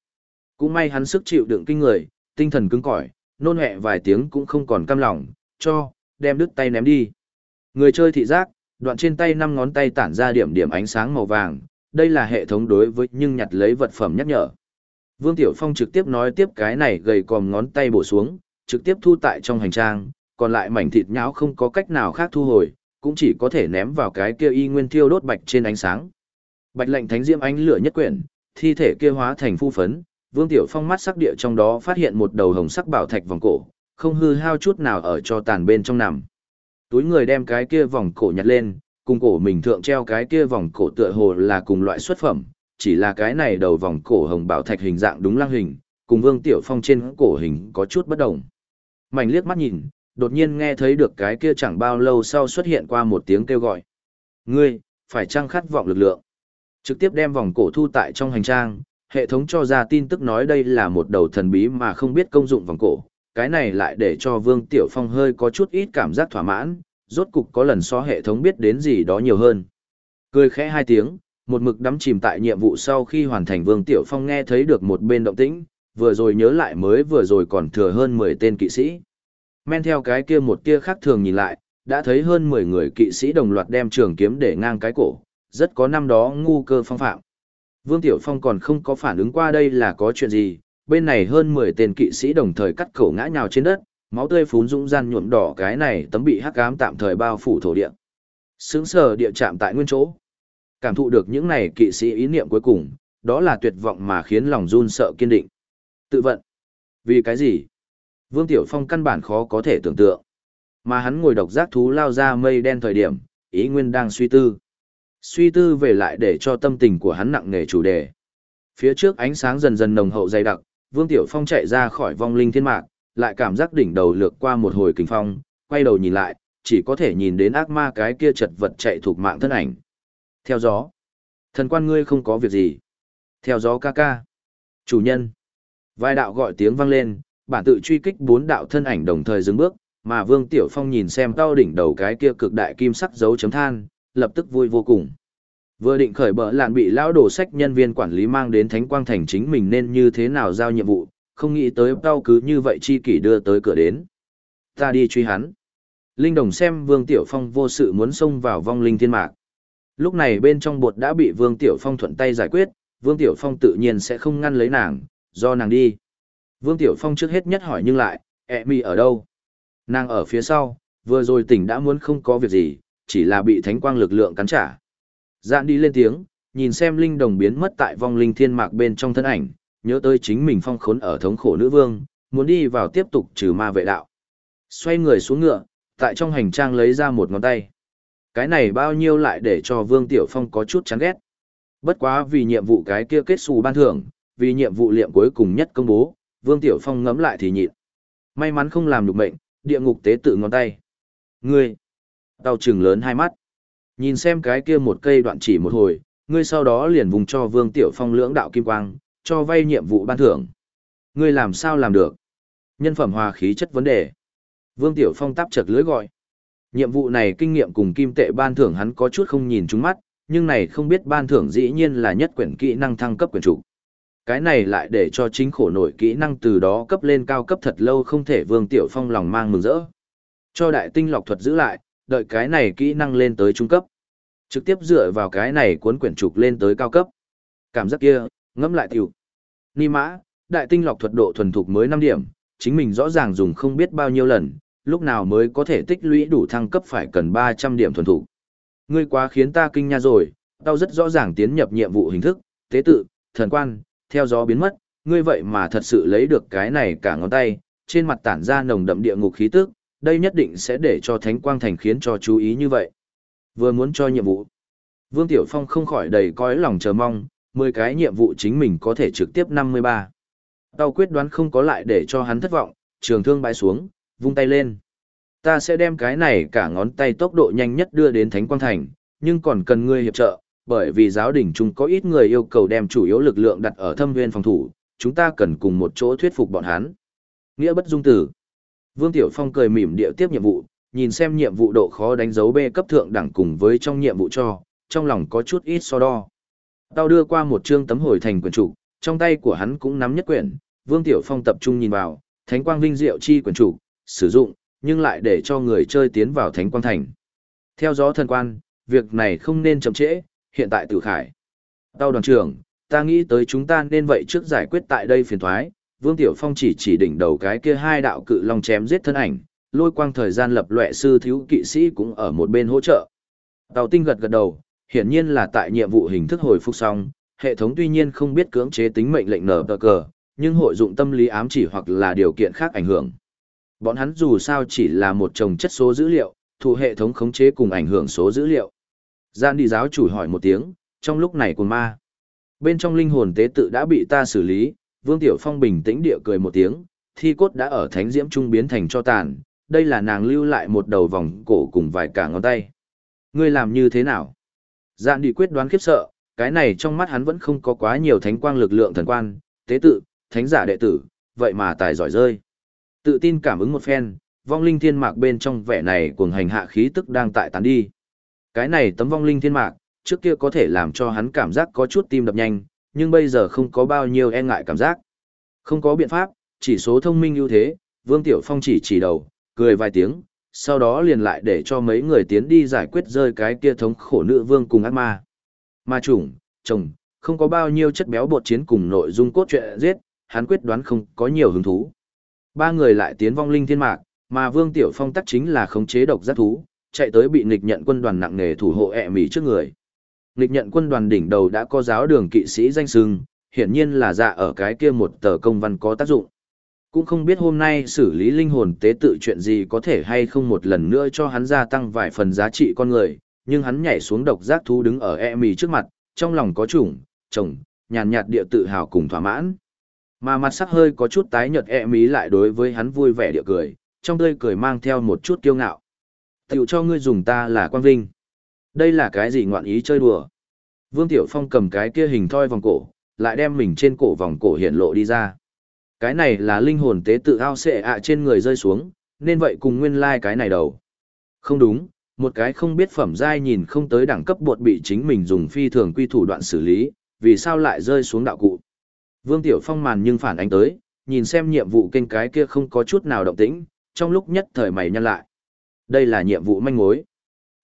Cũng may hắn sức chịu đựng kinh người, tinh thần cứng cỏi, nôn hẹ vài tiếng cũng không còn cam lòng, cho, đem đứt tay ném đi. Người chơi thị giác, đoạn trên tay năm ngón tay tản ra điểm điểm ánh sáng màu vàng, đây là hệ thống đối với nhưng nhặt lấy vật phẩm nhắc nhở. Vương Tiểu Phong trực tiếp nói tiếp cái này gầy còm ngón tay bổ xuống, trực tiếp thu tại trong hành trang, còn lại mảnh thịt nhão không có cách nào khác thu hồi, cũng chỉ có thể ném vào cái kia y nguyên thiêu đốt bạch trên ánh sáng. Bạch lệnh thánh diễm ánh lửa nhất quyển, thi thể kia hóa thành phu phấn, Vương Tiểu Phong mắt sắc địa trong đó phát hiện một đầu hồng sắc bảo thạch vòng cổ, không hư hao chút nào ở cho tàn bên trong nằm. Túi người đem cái kia vòng cổ nhặt lên, cùng cổ mình thượng treo cái kia vòng cổ tựa hồ là cùng loại xuất phẩm, chỉ là cái này đầu vòng cổ hồng bảo thạch hình dạng đúng lang hình, cùng Vương Tiểu Phong trên cổ hình có chút bất đồng. Mảnh liếc mắt nhìn, đột nhiên nghe thấy được cái kia chẳng bao lâu sau xuất hiện qua một tiếng kêu gọi. Ngươi, phải chăng khát vọng lực lượng? Trực tiếp đem vòng cổ thu tại trong hành trang, hệ thống cho ra tin tức nói đây là một đầu thần bí mà không biết công dụng vòng cổ. Cái này lại để cho Vương Tiểu Phong hơi có chút ít cảm giác thỏa mãn, rốt cục có lần so hệ thống biết đến gì đó nhiều hơn. Cười khẽ hai tiếng, một mực đắm chìm tại nhiệm vụ sau khi hoàn thành Vương Tiểu Phong nghe thấy được một bên động tĩnh, vừa rồi nhớ lại mới vừa rồi còn thừa hơn 10 tên kỵ sĩ. Men theo cái kia một tia khác thường nhìn lại, đã thấy hơn 10 người kỵ sĩ đồng loạt đem trường kiếm để ngang cái cổ, rất có năm đó ngu cơ phong phạm. Vương Tiểu Phong còn không có phản ứng qua đây là có chuyện gì, bên này hơn 10 tên kỵ sĩ đồng thời cắt cổ ngã nhào trên đất, máu tươi phún dũng gian nhuộm đỏ cái này tấm bị hắc ám tạm thời bao phủ thổ địa. Sướng sờ địa chạm tại nguyên chỗ. Cảm thụ được những này kỵ sĩ ý niệm cuối cùng, đó là tuyệt vọng mà khiến lòng run sợ kiên định. Tự vận. Vì cái gì? Vương Tiểu Phong căn bản khó có thể tưởng tượng. Mà hắn ngồi độc giác thú lao ra mây đen thời điểm, ý nguyên đang suy tư. Suy tư về lại để cho tâm tình của hắn nặng nề chủ đề. Phía trước ánh sáng dần dần nồng hậu dày đặc, Vương Tiểu Phong chạy ra khỏi vong linh thiên mạc, lại cảm giác đỉnh đầu lược qua một hồi kinh phong, quay đầu nhìn lại, chỉ có thể nhìn đến ác ma cái kia chật vật chạy thuộc mạng thân ảnh. Theo gió. Thần quan ngươi không có việc gì. Theo gió ca ca. Chủ nhân. Vài đạo gọi tiếng vang lên, bản tự truy kích bốn đạo thân ảnh đồng thời dừng bước, mà Vương Tiểu Phong nhìn xem cao đỉnh đầu cái kia cực đại kim sắc dấu chấm than, lập tức vui vô cùng. Vừa định khởi bỡ lạn bị lão đổ sách nhân viên quản lý mang đến Thánh Quang Thành chính mình nên như thế nào giao nhiệm vụ, không nghĩ tới cao cứ như vậy chi kỷ đưa tới cửa đến. Ta đi truy hắn. Linh Đồng xem Vương Tiểu Phong vô sự muốn xông vào vong linh thiên mạc. Lúc này bên trong bột đã bị Vương Tiểu Phong thuận tay giải quyết, Vương Tiểu Phong tự nhiên sẽ không ngăn lấy nàng, do nàng đi. Vương Tiểu Phong trước hết nhất hỏi nhưng lại, ẹ mi ở đâu? Nàng ở phía sau, vừa rồi tỉnh đã muốn không có việc gì, chỉ là bị thánh quang lực lượng cắn trả. Dạn đi lên tiếng, nhìn xem linh đồng biến mất tại vong linh thiên mạc bên trong thân ảnh, nhớ tới chính mình phong khốn ở thống khổ nữ vương, muốn đi vào tiếp tục trừ ma vệ đạo. Xoay người xuống ngựa, tại trong hành trang lấy ra một ngón tay. Cái này bao nhiêu lại để cho Vương Tiểu Phong có chút chán ghét. Bất quá vì nhiệm vụ cái kia kết xù ban thưởng, vì nhiệm vụ liệm cuối cùng nhất công bố, Vương Tiểu Phong ngấm lại thì nhịn. May mắn không làm được mệnh, địa ngục tế tự ngón tay. Ngươi! Tao trừng lớn hai mắt. Nhìn xem cái kia một cây đoạn chỉ một hồi, ngươi sau đó liền vùng cho Vương Tiểu Phong lưỡng đạo kim quang, cho vay nhiệm vụ ban thưởng. Ngươi làm sao làm được? Nhân phẩm hòa khí chất vấn đề. Vương Tiểu Phong tắp chật lưới gọi. Nhiệm vụ này kinh nghiệm cùng kim tệ ban thưởng hắn có chút không nhìn trúng mắt, nhưng này không biết ban thưởng dĩ nhiên là nhất quyển kỹ năng thăng cấp quyển chủ. Cái này lại để cho chính khổ nổi kỹ năng từ đó cấp lên cao cấp thật lâu không thể Vương Tiểu Phong lòng mang mừng rỡ. Cho đại tinh lọc thuật giữ lại, đợi cái này kỹ năng lên tới trung cấp. Trực tiếp dựa vào cái này cuốn quyển trục lên tới cao cấp. Cảm giác kia, ngẫm lại tiểu. Ni mã, đại tinh lọc thuật độ thuần thục mới năm điểm, chính mình rõ ràng dùng không biết bao nhiêu lần, lúc nào mới có thể tích lũy đủ thăng cấp phải cần 300 điểm thuần thục. Ngươi quá khiến ta kinh nha rồi, tao rất rõ ràng tiến nhập nhiệm vụ hình thức, tế tự, thần quan, theo gió biến mất, ngươi vậy mà thật sự lấy được cái này cả ngón tay, trên mặt tản ra nồng đậm địa ngục khí tức, đây nhất định sẽ để cho Thánh Quang Thành khiến cho chú ý như vậy. Vừa muốn cho nhiệm vụ. Vương Tiểu Phong không khỏi đầy cõi lòng chờ mong, 10 cái nhiệm vụ chính mình có thể trực tiếp 53. Tao quyết đoán không có lại để cho hắn thất vọng, trường thương bãi xuống, vung tay lên. Ta sẽ đem cái này cả ngón tay tốc độ nhanh nhất đưa đến Thánh Quang Thành, nhưng còn cần ngươi hiệp trợ, bởi vì giáo đình chúng có ít người yêu cầu đem chủ yếu lực lượng đặt ở thâm viên phòng thủ, chúng ta cần cùng một chỗ thuyết phục bọn hắn. Nghĩa bất dung tử. Vương Tiểu Phong cười mỉm điệu tiếp nhiệm vụ, nhìn xem nhiệm vụ độ khó đánh dấu B cấp thượng đẳng cùng với trong nhiệm vụ cho, trong lòng có chút ít so đo. Tao đưa qua một chương tấm hồi thành quyển chủ, Trong tay của hắn cũng nắm nhất quyển, Vương Tiểu Phong tập trung nhìn vào, Thánh Quang Vinh Diệu chi quyển chủ, sử dụng, nhưng lại để cho người chơi tiến vào Thánh Quang Thành. Theo gió thần quan, việc này không nên chậm trễ, hiện tại tử khải. Tao đoàn trưởng, ta nghĩ tới chúng ta nên vậy trước giải quyết tại đây phiền thoái, Vương Tiểu Phong chỉ chỉ đỉnh đầu cái kia hai đạo cự long chém giết thân ảnh, lôi quang thời gian lập loẹ sư thiếu kỵ sĩ cũng ở một bên hỗ trợ. Tàu tinh gật gật đầu, hiển nhiên là tại nhiệm vụ hình thức hồi phục xong, hệ thống tuy nhiên không biết cưỡng chế tính mệnh lệnh nở cờ, nhưng hội dụng tâm lý ám chỉ hoặc là điều kiện khác ảnh hưởng. Bọn hắn dù sao chỉ là một chồng chất số dữ liệu, thủ hệ thống khống chế cùng ảnh hưởng số dữ liệu. Gian đi giáo chủ hỏi một tiếng, trong lúc này của ma. Bên trong linh hồn tế tự đã bị ta xử lý, Vương Tiểu Phong bình tĩnh địa cười một tiếng, thi cốt đã ở thánh diễm trung biến thành cho tàn, đây là nàng lưu lại một đầu vòng cổ cùng vài cả ngón tay. Ngươi làm như thế nào? Gian đi quyết đoán khiếp sợ, cái này trong mắt hắn vẫn không có quá nhiều thánh quang lực lượng thần quan, tế tự, thánh giả đệ tử, vậy mà tài giỏi rơi. Tự tin cảm ứng một phen, vong linh thiên mạc bên trong vẻ này cuồng hành hạ khí tức đang tại tán đi. Cái này tấm vong linh thiên mạc, trước kia có thể làm cho hắn cảm giác có chút tim đập nhanh, nhưng bây giờ không có bao nhiêu e ngại cảm giác. Không có biện pháp, chỉ số thông minh ưu thế, Vương Tiểu Phong chỉ chỉ đầu, cười vài tiếng, sau đó liền lại để cho mấy người tiến đi giải quyết rơi cái kia thống khổ nữ vương cùng ác ma. Ma chủng, chồng, không có bao nhiêu chất béo bột chiến cùng nội dung cốt truyện giết, hắn quyết đoán không có nhiều hứng thú. Ba người lại tiến vong linh thiên mạc, mà Vương Tiểu Phong tắc chính là khống chế độc giác thú, chạy tới bị nghịch nhận quân đoàn nặng nề thủ hộ ẹ mỉ trước người. Nghịch nhận quân đoàn đỉnh đầu đã có giáo đường kỵ sĩ danh sưng, hiển nhiên là dạ ở cái kia một tờ công văn có tác dụng. Cũng không biết hôm nay xử lý linh hồn tế tự chuyện gì có thể hay không một lần nữa cho hắn gia tăng vài phần giá trị con người, nhưng hắn nhảy xuống độc giác thú đứng ở e mì trước mặt, trong lòng có chủng, chồng, nhàn nhạt địa tự hào cùng thỏa mãn. Mà mặt sắc hơi có chút tái nhợt e mí lại đối với hắn vui vẻ địa cười, trong tươi cười mang theo một chút kiêu ngạo. Tiểu cho ngươi dùng ta là quan vinh. Đây là cái gì ngoạn ý chơi đùa? Vương Tiểu Phong cầm cái kia hình thoi vòng cổ, lại đem mình trên cổ vòng cổ hiện lộ đi ra. Cái này là linh hồn tế tự ao xệ ạ trên người rơi xuống, nên vậy cùng nguyên lai like cái này đầu. Không đúng, một cái không biết phẩm giai nhìn không tới đẳng cấp bột bị chính mình dùng phi thường quy thủ đoạn xử lý, vì sao lại rơi xuống đạo cụ. Vương Tiểu Phong màn nhưng phản ánh tới, nhìn xem nhiệm vụ kênh cái kia không có chút nào động tĩnh, trong lúc nhất thời mày nhăn lại. Đây là nhiệm vụ manh mối,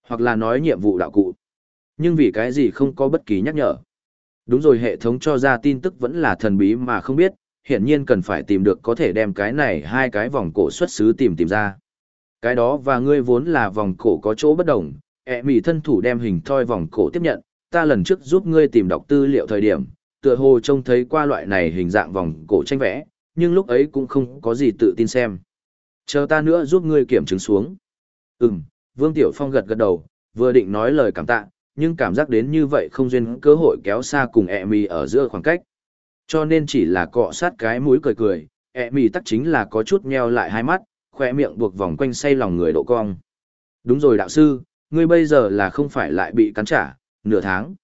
hoặc là nói nhiệm vụ đạo cụ. Nhưng vì cái gì không có bất kỳ nhắc nhở. Đúng rồi hệ thống cho ra tin tức vẫn là thần bí mà không biết, hiển nhiên cần phải tìm được có thể đem cái này hai cái vòng cổ xuất xứ tìm tìm ra. Cái đó và ngươi vốn là vòng cổ có chỗ bất đồng, ẹ mỉ thân thủ đem hình thoi vòng cổ tiếp nhận, ta lần trước giúp ngươi tìm đọc tư liệu thời điểm, tựa hồ trông thấy qua loại này hình dạng vòng cổ tranh vẽ, nhưng lúc ấy cũng không có gì tự tin xem. Chờ ta nữa giúp ngươi kiểm chứng xuống. Ừm, Vương Tiểu Phong gật gật đầu, vừa định nói lời cảm tạ, nhưng cảm giác đến như vậy không duyên cơ hội kéo xa cùng e ẹ mì ở giữa khoảng cách. Cho nên chỉ là cọ sát cái mũi cười cười, e ẹ mì tắc chính là có chút nheo lại hai mắt, khoe miệng buộc vòng quanh say lòng người độ cong. Đúng rồi đạo sư, ngươi bây giờ là không phải lại bị cắn trả, nửa tháng.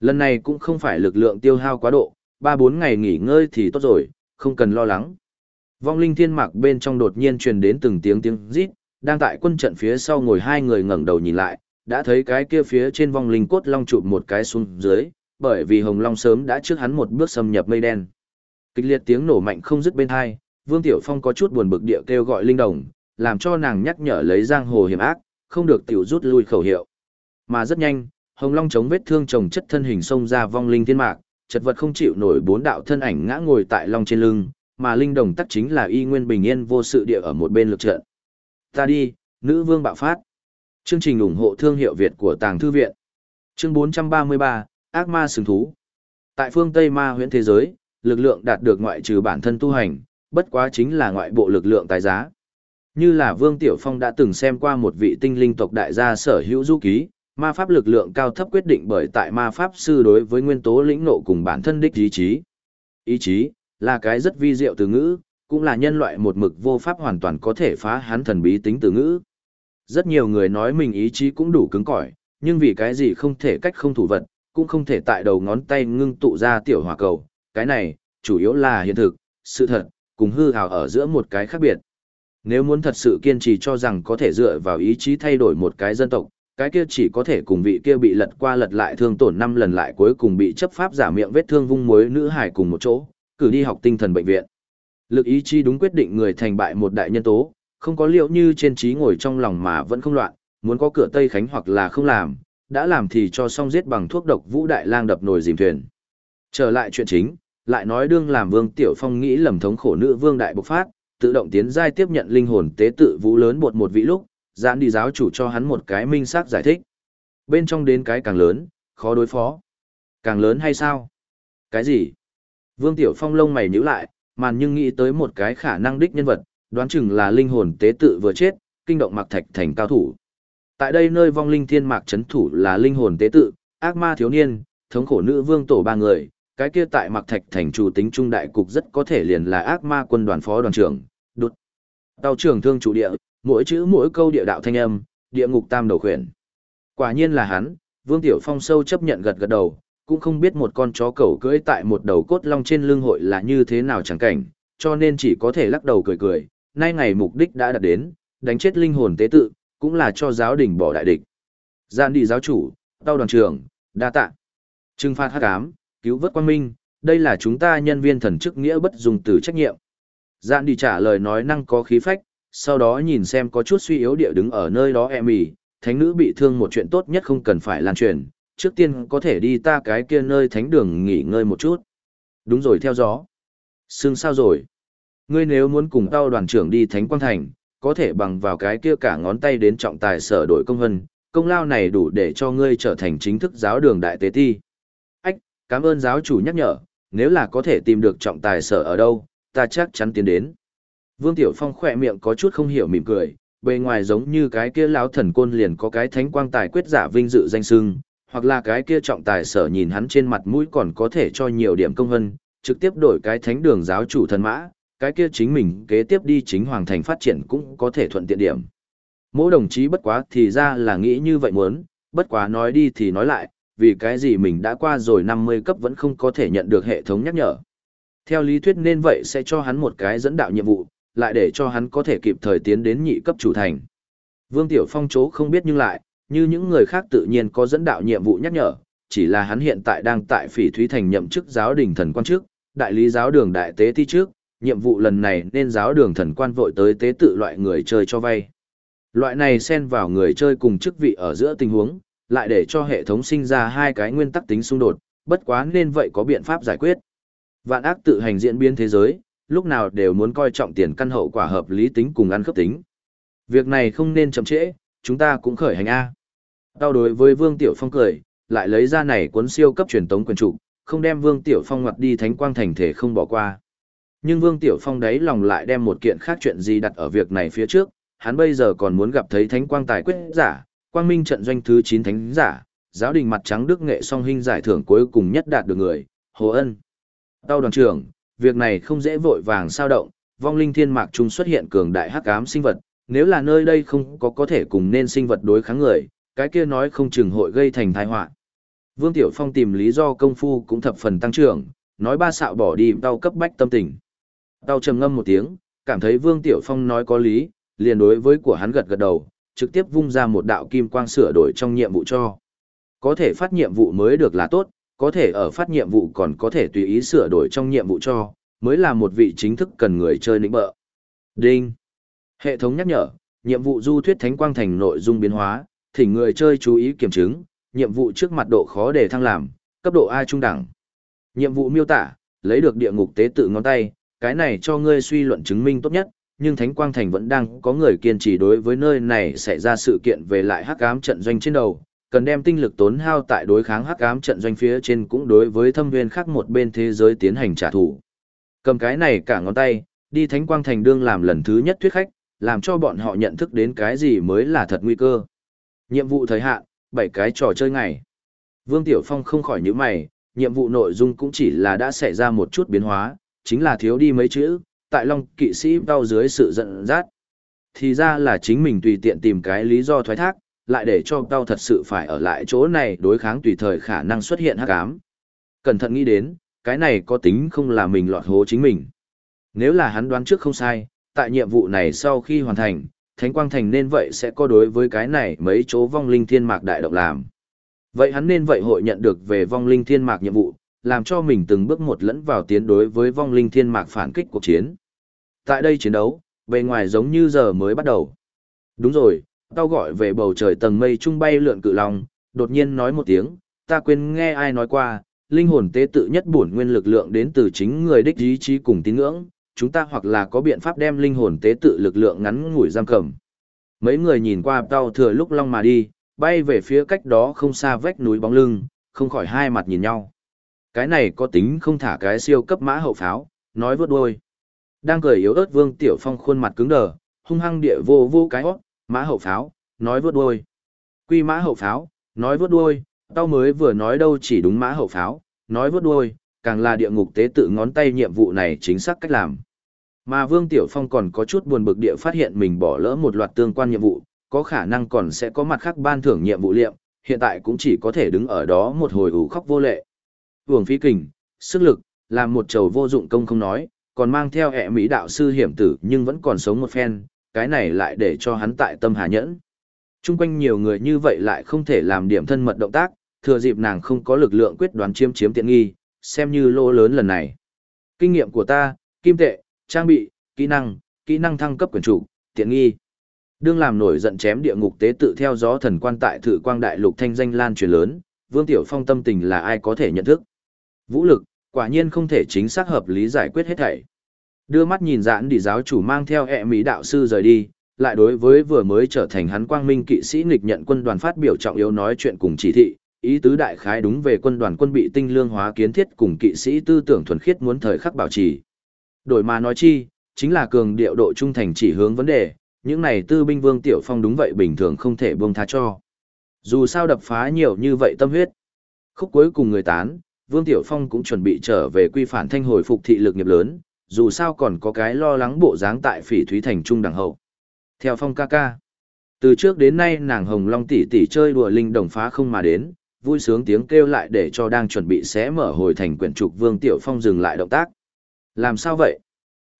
Lần này cũng không phải lực lượng tiêu hao quá độ, ba bốn ngày nghỉ ngơi thì tốt rồi, không cần lo lắng. Vong linh thiên mạc bên trong đột nhiên truyền đến từng tiếng tiếng rít, đang tại quân trận phía sau ngồi hai người ngẩng đầu nhìn lại, đã thấy cái kia phía trên vong linh cốt long chụp một cái xuống dưới, bởi vì hồng long sớm đã trước hắn một bước xâm nhập mây đen. Kịch liệt tiếng nổ mạnh không dứt bên hai, Vương Tiểu Phong có chút buồn bực địa kêu gọi linh đồng, làm cho nàng nhắc nhở lấy giang hồ hiểm ác, không được tiểu rút lui khẩu hiệu. Mà rất nhanh, hồng long chống vết thương chồng chất thân hình xông ra vong linh thiên mạc, chật vật không chịu nổi bốn đạo thân ảnh ngã ngồi tại long trên lưng, mà linh đồng tắc chính là y nguyên bình yên vô sự địa ở một bên lực trận. Ta đi, nữ vương bạo phát. Chương trình ủng hộ thương hiệu Việt của Tàng Thư Viện. Chương 433, Ác Ma Sừng Thú. Tại phương Tây Ma huyễn thế giới, lực lượng đạt được ngoại trừ bản thân tu hành, bất quá chính là ngoại bộ lực lượng tài giá. Như là Vương Tiểu Phong đã từng xem qua một vị tinh linh tộc đại gia sở hữu du ký, ma pháp lực lượng cao thấp quyết định bởi tại ma pháp sư đối với nguyên tố lĩnh nộ cùng bản thân đích ý chí. Ý chí là cái rất vi diệu từ ngữ, cũng là nhân loại một mực vô pháp hoàn toàn có thể phá hắn thần bí tính từ ngữ. Rất nhiều người nói mình ý chí cũng đủ cứng cỏi, nhưng vì cái gì không thể cách không thủ vật, cũng không thể tại đầu ngón tay ngưng tụ ra tiểu hỏa cầu. Cái này, chủ yếu là hiện thực, sự thật, cùng hư hào ở giữa một cái khác biệt. Nếu muốn thật sự kiên trì cho rằng có thể dựa vào ý chí thay đổi một cái dân tộc, cái kia chỉ có thể cùng vị kia bị lật qua lật lại thương tổn năm lần lại cuối cùng bị chấp pháp giả miệng vết thương vung muối nữ hải cùng một chỗ, cử đi học tinh thần bệnh viện. Lực ý chí đúng quyết định người thành bại một đại nhân tố, không có liệu như trên trí ngồi trong lòng mà vẫn không loạn, muốn có cửa Tây Khánh hoặc là không làm, đã làm thì cho xong giết bằng thuốc độc vũ đại lang đập nồi dìm thuyền. Trở lại chuyện chính, lại nói đương làm Vương Tiểu Phong nghĩ lầm thống khổ nữ vương đại bộc phát, tự động tiến giai tiếp nhận linh hồn tế tự vũ lớn bột một vị lúc, giãn đi giáo chủ cho hắn một cái minh xác giải thích. Bên trong đến cái càng lớn, khó đối phó. Càng lớn hay sao? Cái gì? Vương Tiểu Phong lông mày nhíu lại, màn nhưng nghĩ tới một cái khả năng đích nhân vật, đoán chừng là linh hồn tế tự vừa chết, kinh động mặc thạch thành cao thủ. Tại đây nơi vong linh thiên mạc chấn thủ là linh hồn tế tự, ác ma thiếu niên, thống khổ nữ vương tổ ba người, cái kia tại mặc thạch thành chủ tính trung đại cục rất có thể liền là ác ma quân đoàn phó đoàn trưởng, đột. Tàu trưởng thương chủ địa, mỗi chữ mỗi câu địa đạo thanh âm, địa ngục tam đầu khuyển. Quả nhiên là hắn, Vương Tiểu Phong sâu chấp nhận gật gật đầu, cũng không biết một con chó cẩu cưỡi tại một đầu cốt long trên lưng hội là như thế nào chẳng cảnh, cho nên chỉ có thể lắc đầu cười cười, nay ngày mục đích đã đạt đến, đánh chết linh hồn tế tự, cũng là cho giáo đình bỏ đại địch. Gian đi giáo chủ, tao đoàn trưởng, đa tạ. Trừng phạt hắc ám, cứu vớt quang minh, đây là chúng ta nhân viên thần chức nghĩa bất dùng từ trách nhiệm. Gian đi trả lời nói năng có khí phách, sau đó nhìn xem có chút suy yếu địa đứng ở nơi đó em mì, thánh nữ bị thương một chuyện tốt nhất không cần phải lan truyền, trước tiên có thể đi ta cái kia nơi thánh đường nghỉ ngơi một chút. Đúng rồi theo gió. Sương sao rồi? Ngươi nếu muốn cùng tao đoàn trưởng đi thánh quang thành, có thể bằng vào cái kia cả ngón tay đến trọng tài sở đội công vân, công lao này đủ để cho ngươi trở thành chính thức giáo đường đại tế ti. Ách, cảm ơn giáo chủ nhắc nhở, nếu là có thể tìm được trọng tài sở ở đâu, ta chắc chắn tiến đến. Vương Tiểu Phong khỏe miệng có chút không hiểu mỉm cười, bề ngoài giống như cái kia lão thần côn liền có cái thánh quang tài quyết giả vinh dự danh sưng, hoặc là cái kia trọng tài sở nhìn hắn trên mặt mũi còn có thể cho nhiều điểm công hơn trực tiếp đổi cái thánh đường giáo chủ thần mã, cái kia chính mình kế tiếp đi chính hoàng thành phát triển cũng có thể thuận tiện điểm. Mỗi đồng chí bất quá thì ra là nghĩ như vậy muốn, bất quá nói đi thì nói lại, vì cái gì mình đã qua rồi 50 cấp vẫn không có thể nhận được hệ thống nhắc nhở. Theo lý thuyết nên vậy sẽ cho hắn một cái dẫn đạo nhiệm vụ, lại để cho hắn có thể kịp thời tiến đến nhị cấp chủ thành. Vương Tiểu Phong chố không biết nhưng lại, như những người khác tự nhiên có dẫn đạo nhiệm vụ nhắc nhở, chỉ là hắn hiện tại đang tại Phỉ Thúy Thành nhậm chức giáo đình thần quan trước, đại lý giáo đường đại tế thi trước, nhiệm vụ lần này nên giáo đường thần quan vội tới tế tự loại người chơi cho vay. Loại này xen vào người chơi cùng chức vị ở giữa tình huống, lại để cho hệ thống sinh ra hai cái nguyên tắc tính xung đột, bất quá nên vậy có biện pháp giải quyết. Vạn ác tự hành diễn biến thế giới, lúc nào đều muốn coi trọng tiền căn hậu quả hợp lý tính cùng ăn khớp tính. Việc này không nên chậm trễ, chúng ta cũng khởi hành A. Tao đối với Vương Tiểu Phong cười, lại lấy ra này cuốn siêu cấp truyền tống quyền trụ, không đem Vương Tiểu Phong ngoặt đi thánh quang thành thể không bỏ qua. Nhưng Vương Tiểu Phong đấy lòng lại đem một kiện khác chuyện gì đặt ở việc này phía trước, hắn bây giờ còn muốn gặp thấy thánh quang tài quyết giả, quang minh trận doanh thứ 9 thánh giả, giáo đình mặt trắng đức nghệ song hình giải thưởng cuối cùng nhất đạt được người, Hồ Ân. Tao đoàn trưởng, việc này không dễ vội vàng sao động, vong linh thiên mạc trung xuất hiện cường đại hắc ám sinh vật, nếu là nơi đây không có có thể cùng nên sinh vật đối kháng người, cái kia nói không chừng hội gây thành tai họa. Vương Tiểu Phong tìm lý do công phu cũng thập phần tăng trưởng, nói ba xạo bỏ đi đau cấp bách tâm tình. Đau trầm ngâm một tiếng, cảm thấy Vương Tiểu Phong nói có lý, liền đối với của hắn gật gật đầu, trực tiếp vung ra một đạo kim quang sửa đổi trong nhiệm vụ cho. Có thể phát nhiệm vụ mới được là tốt, có thể ở phát nhiệm vụ còn có thể tùy ý sửa đổi trong nhiệm vụ cho, mới là một vị chính thức cần người chơi nĩnh bợ. Đinh. Hệ thống nhắc nhở, nhiệm vụ du thuyết thánh quang thành nội dung biến hóa, thỉnh người chơi chú ý kiểm chứng, nhiệm vụ trước mặt độ khó để thăng làm, cấp độ A trung đẳng. Nhiệm vụ miêu tả, lấy được địa ngục tế tự ngón tay, cái này cho ngươi suy luận chứng minh tốt nhất, nhưng Thánh Quang Thành vẫn đang có người kiên trì đối với nơi này xảy ra sự kiện về lại hắc ám trận doanh trên đầu, cần đem tinh lực tốn hao tại đối kháng hắc ám trận doanh phía trên cũng đối với thâm viên khác một bên thế giới tiến hành trả thù. Cầm cái này cả ngón tay, đi Thánh Quang Thành đương làm lần thứ nhất thuyết khách, làm cho bọn họ nhận thức đến cái gì mới là thật nguy cơ. Nhiệm vụ thời hạn, 7 cái trò chơi ngày. Vương Tiểu Phong không khỏi nhíu mày, nhiệm vụ nội dung cũng chỉ là đã xảy ra một chút biến hóa, chính là thiếu đi mấy chữ, tại Long kỵ sĩ đau dưới sự giận dắt. Thì ra là chính mình tùy tiện tìm cái lý do thoái thác, lại để cho đau thật sự phải ở lại chỗ này đối kháng tùy thời khả năng xuất hiện hắc ám. Cẩn thận nghĩ đến, cái này có tính không là mình lọt hố chính mình. Nếu là hắn đoán trước không sai, tại nhiệm vụ này sau khi hoàn thành, Thánh Quang Thành nên vậy sẽ có đối với cái này mấy chỗ vong linh thiên mạc đại động làm. Vậy hắn nên vậy hội nhận được về vong linh thiên mạc nhiệm vụ, làm cho mình từng bước một lẫn vào tiến đối với vong linh thiên mạc phản kích cuộc chiến. Tại đây chiến đấu, bề ngoài giống như giờ mới bắt đầu. Đúng rồi, tao gọi về bầu trời tầng mây trung bay lượn cự long, đột nhiên nói một tiếng, ta quên nghe ai nói qua, linh hồn tế tự nhất bổn nguyên lực lượng đến từ chính người đích ý chí cùng tín ngưỡng, chúng ta hoặc là có biện pháp đem linh hồn tế tự lực lượng ngắn ngủi giam cầm. Mấy người nhìn qua tao thừa lúc long mà đi, bay về phía cách đó không xa vách núi bóng lưng, không khỏi hai mặt nhìn nhau. Cái này có tính không thả cái siêu cấp mã hậu pháo, nói vớt đuôi. Đang cười yếu ớt Vương Tiểu Phong khuôn mặt cứng đờ, hung hăng địa vô vô cái hót, mã hậu pháo, nói vớt đuôi. Quy mã hậu pháo, nói vớt đuôi, tao mới vừa nói đâu chỉ đúng mã hậu pháo, nói vớt đuôi, càng là địa ngục tế tự ngón tay nhiệm vụ này chính xác cách làm. Mà Vương Tiểu Phong còn có chút buồn bực địa phát hiện mình bỏ lỡ một loạt tương quan nhiệm vụ, có khả năng còn sẽ có mặt khác ban thưởng nhiệm vụ liệm, hiện tại cũng chỉ có thể đứng ở đó một hồi ủ khóc vô lệ. Vương phí kình, sức lực, làm một trầu vô dụng công không nói, còn mang theo ẹ mỹ đạo sư hiểm tử nhưng vẫn còn sống một phen, cái này lại để cho hắn tại tâm hà nhẫn. Trung quanh nhiều người như vậy lại không thể làm điểm thân mật động tác, thừa dịp nàng không có lực lượng quyết đoán chiếm chiếm tiện nghi, xem như lô lớn lần này. Kinh nghiệm của ta, kim tệ, trang bị, kỹ năng, kỹ năng thăng cấp quyền chủ, tiện nghi. Đương làm nổi giận chém địa ngục tế tự theo gió thần quan tại thử quang đại lục thanh danh lan truyền lớn, Vương Tiểu Phong tâm tình là ai có thể nhận thức. Vũ lực, quả nhiên không thể chính xác hợp lý giải quyết hết thảy. Đưa mắt nhìn giãn đi giáo chủ mang theo ẹ mỹ đạo sư rời đi, lại đối với vừa mới trở thành hắn quang minh kỵ sĩ nghịch nhận quân đoàn phát biểu trọng yếu nói chuyện cùng chỉ thị, ý tứ đại khái đúng về quân đoàn quân bị tinh lương hóa kiến thiết cùng kỵ sĩ tư tưởng thuần khiết muốn thời khắc bảo trì. Đổi mà nói chi, chính là cường điệu độ trung thành chỉ hướng vấn đề, những này tư binh vương tiểu phong đúng vậy bình thường không thể buông tha cho. Dù sao đập phá nhiều như vậy tâm huyết. Khúc cuối cùng người tán, Vương Tiểu Phong cũng chuẩn bị trở về quy phản thanh hồi phục thị lực nghiệp lớn, dù sao còn có cái lo lắng bộ dáng tại phỉ thúy thành trung đẳng hậu. Theo Phong ca ca, từ trước đến nay nàng Hồng Long tỷ tỷ chơi đùa linh đồng phá không mà đến, vui sướng tiếng kêu lại để cho đang chuẩn bị xé mở hồi thành quyển trục Vương Tiểu Phong dừng lại động tác. Làm sao vậy?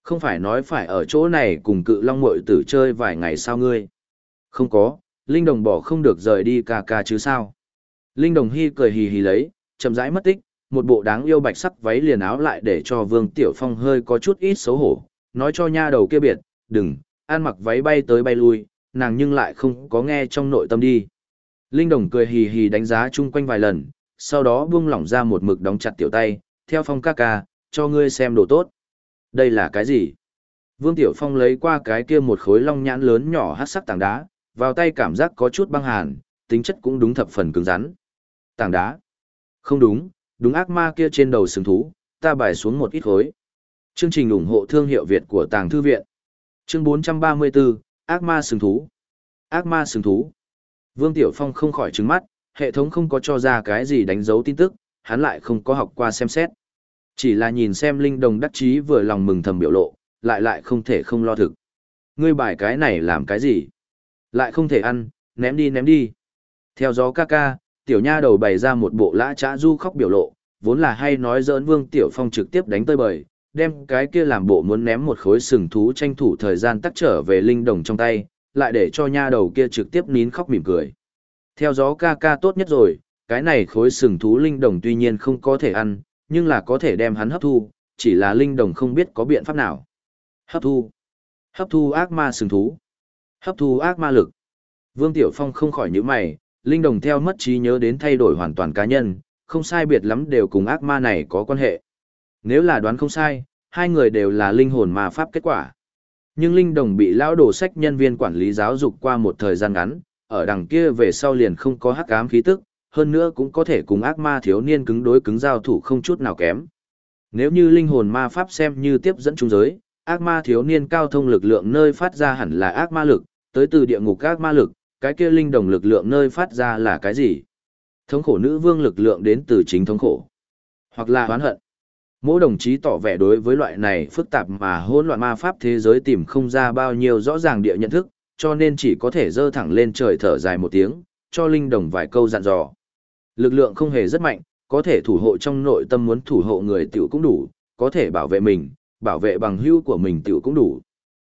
Không phải nói phải ở chỗ này cùng cự long mội tử chơi vài ngày sao ngươi? Không có, Linh Đồng bỏ không được rời đi ca ca chứ sao? Linh Đồng Hi cười hì hì lấy, chậm rãi mất tích, một bộ đáng yêu bạch sắc váy liền áo lại để cho Vương Tiểu Phong hơi có chút ít xấu hổ, nói cho nha đầu kia biệt, đừng, ăn mặc váy bay tới bay lui, nàng nhưng lại không có nghe trong nội tâm đi. Linh Đồng cười hì hì đánh giá chung quanh vài lần, sau đó buông lỏng ra một mực đóng chặt tiểu tay, theo phong ca ca, cho ngươi xem đồ tốt. Đây là cái gì? Vương Tiểu Phong lấy qua cái kia một khối long nhãn lớn nhỏ hát sắc tảng đá, vào tay cảm giác có chút băng hàn, tính chất cũng đúng thập phần cứng rắn. Tảng đá? Không đúng, đúng ác ma kia trên đầu sừng thú, ta bài xuống một ít khối. Chương trình ủng hộ thương hiệu Việt của Tàng Thư Viện. Chương 434, Ác ma sừng thú. Ác ma sừng thú. Vương Tiểu Phong không khỏi trứng mắt, hệ thống không có cho ra cái gì đánh dấu tin tức, hắn lại không có học qua xem xét. Chỉ là nhìn xem linh đồng đắc chí vừa lòng mừng thầm biểu lộ, lại lại không thể không lo thực. Ngươi bài cái này làm cái gì? Lại không thể ăn, ném đi ném đi. Theo gió ca ca, tiểu nha đầu bày ra một bộ lã trá du khóc biểu lộ, vốn là hay nói giỡn Vương Tiểu Phong trực tiếp đánh tơi bời, đem cái kia làm bộ muốn ném một khối sừng thú tranh thủ thời gian tắt trở về linh đồng trong tay, lại để cho nha đầu kia trực tiếp nín khóc mỉm cười. Theo gió ca ca tốt nhất rồi, cái này khối sừng thú linh đồng tuy nhiên không có thể ăn, nhưng là có thể đem hắn hấp thu, chỉ là linh đồng không biết có biện pháp nào. Hấp thu. Hấp thu ác ma sừng thú. Hấp thu ác ma lực. Vương Tiểu Phong không khỏi nhíu mày, linh đồng theo mất trí nhớ đến thay đổi hoàn toàn cá nhân, không sai biệt lắm đều cùng ác ma này có quan hệ. Nếu là đoán không sai, hai người đều là linh hồn ma pháp kết quả. Nhưng linh đồng bị lão đồ sách nhân viên quản lý giáo dục qua một thời gian ngắn, ở đằng kia về sau liền không có hắc ám khí tức, hơn nữa cũng có thể cùng ác ma thiếu niên cứng đối cứng giao thủ không chút nào kém. Nếu như linh hồn ma pháp xem như tiếp dẫn trung giới, ác ma thiếu niên cao thông lực lượng nơi phát ra hẳn là ác ma lực, tới từ địa ngục ác ma lực, cái kia linh đồng lực lượng nơi phát ra là cái gì? Thống khổ nữ vương lực lượng đến từ chính thống khổ, hoặc là oán hận. Mỗi đồng chí tỏ vẻ đối với loại này phức tạp mà hỗn loạn ma pháp thế giới tìm không ra bao nhiêu rõ ràng địa nhận thức, cho nên chỉ có thể dơ thẳng lên trời thở dài một tiếng, cho linh đồng vài câu dặn dò. Lực lượng không hề rất mạnh, có thể thủ hộ trong nội tâm muốn thủ hộ người tiểu cũng đủ, có thể bảo vệ mình, bảo vệ bằng hữu của mình tiểu cũng đủ.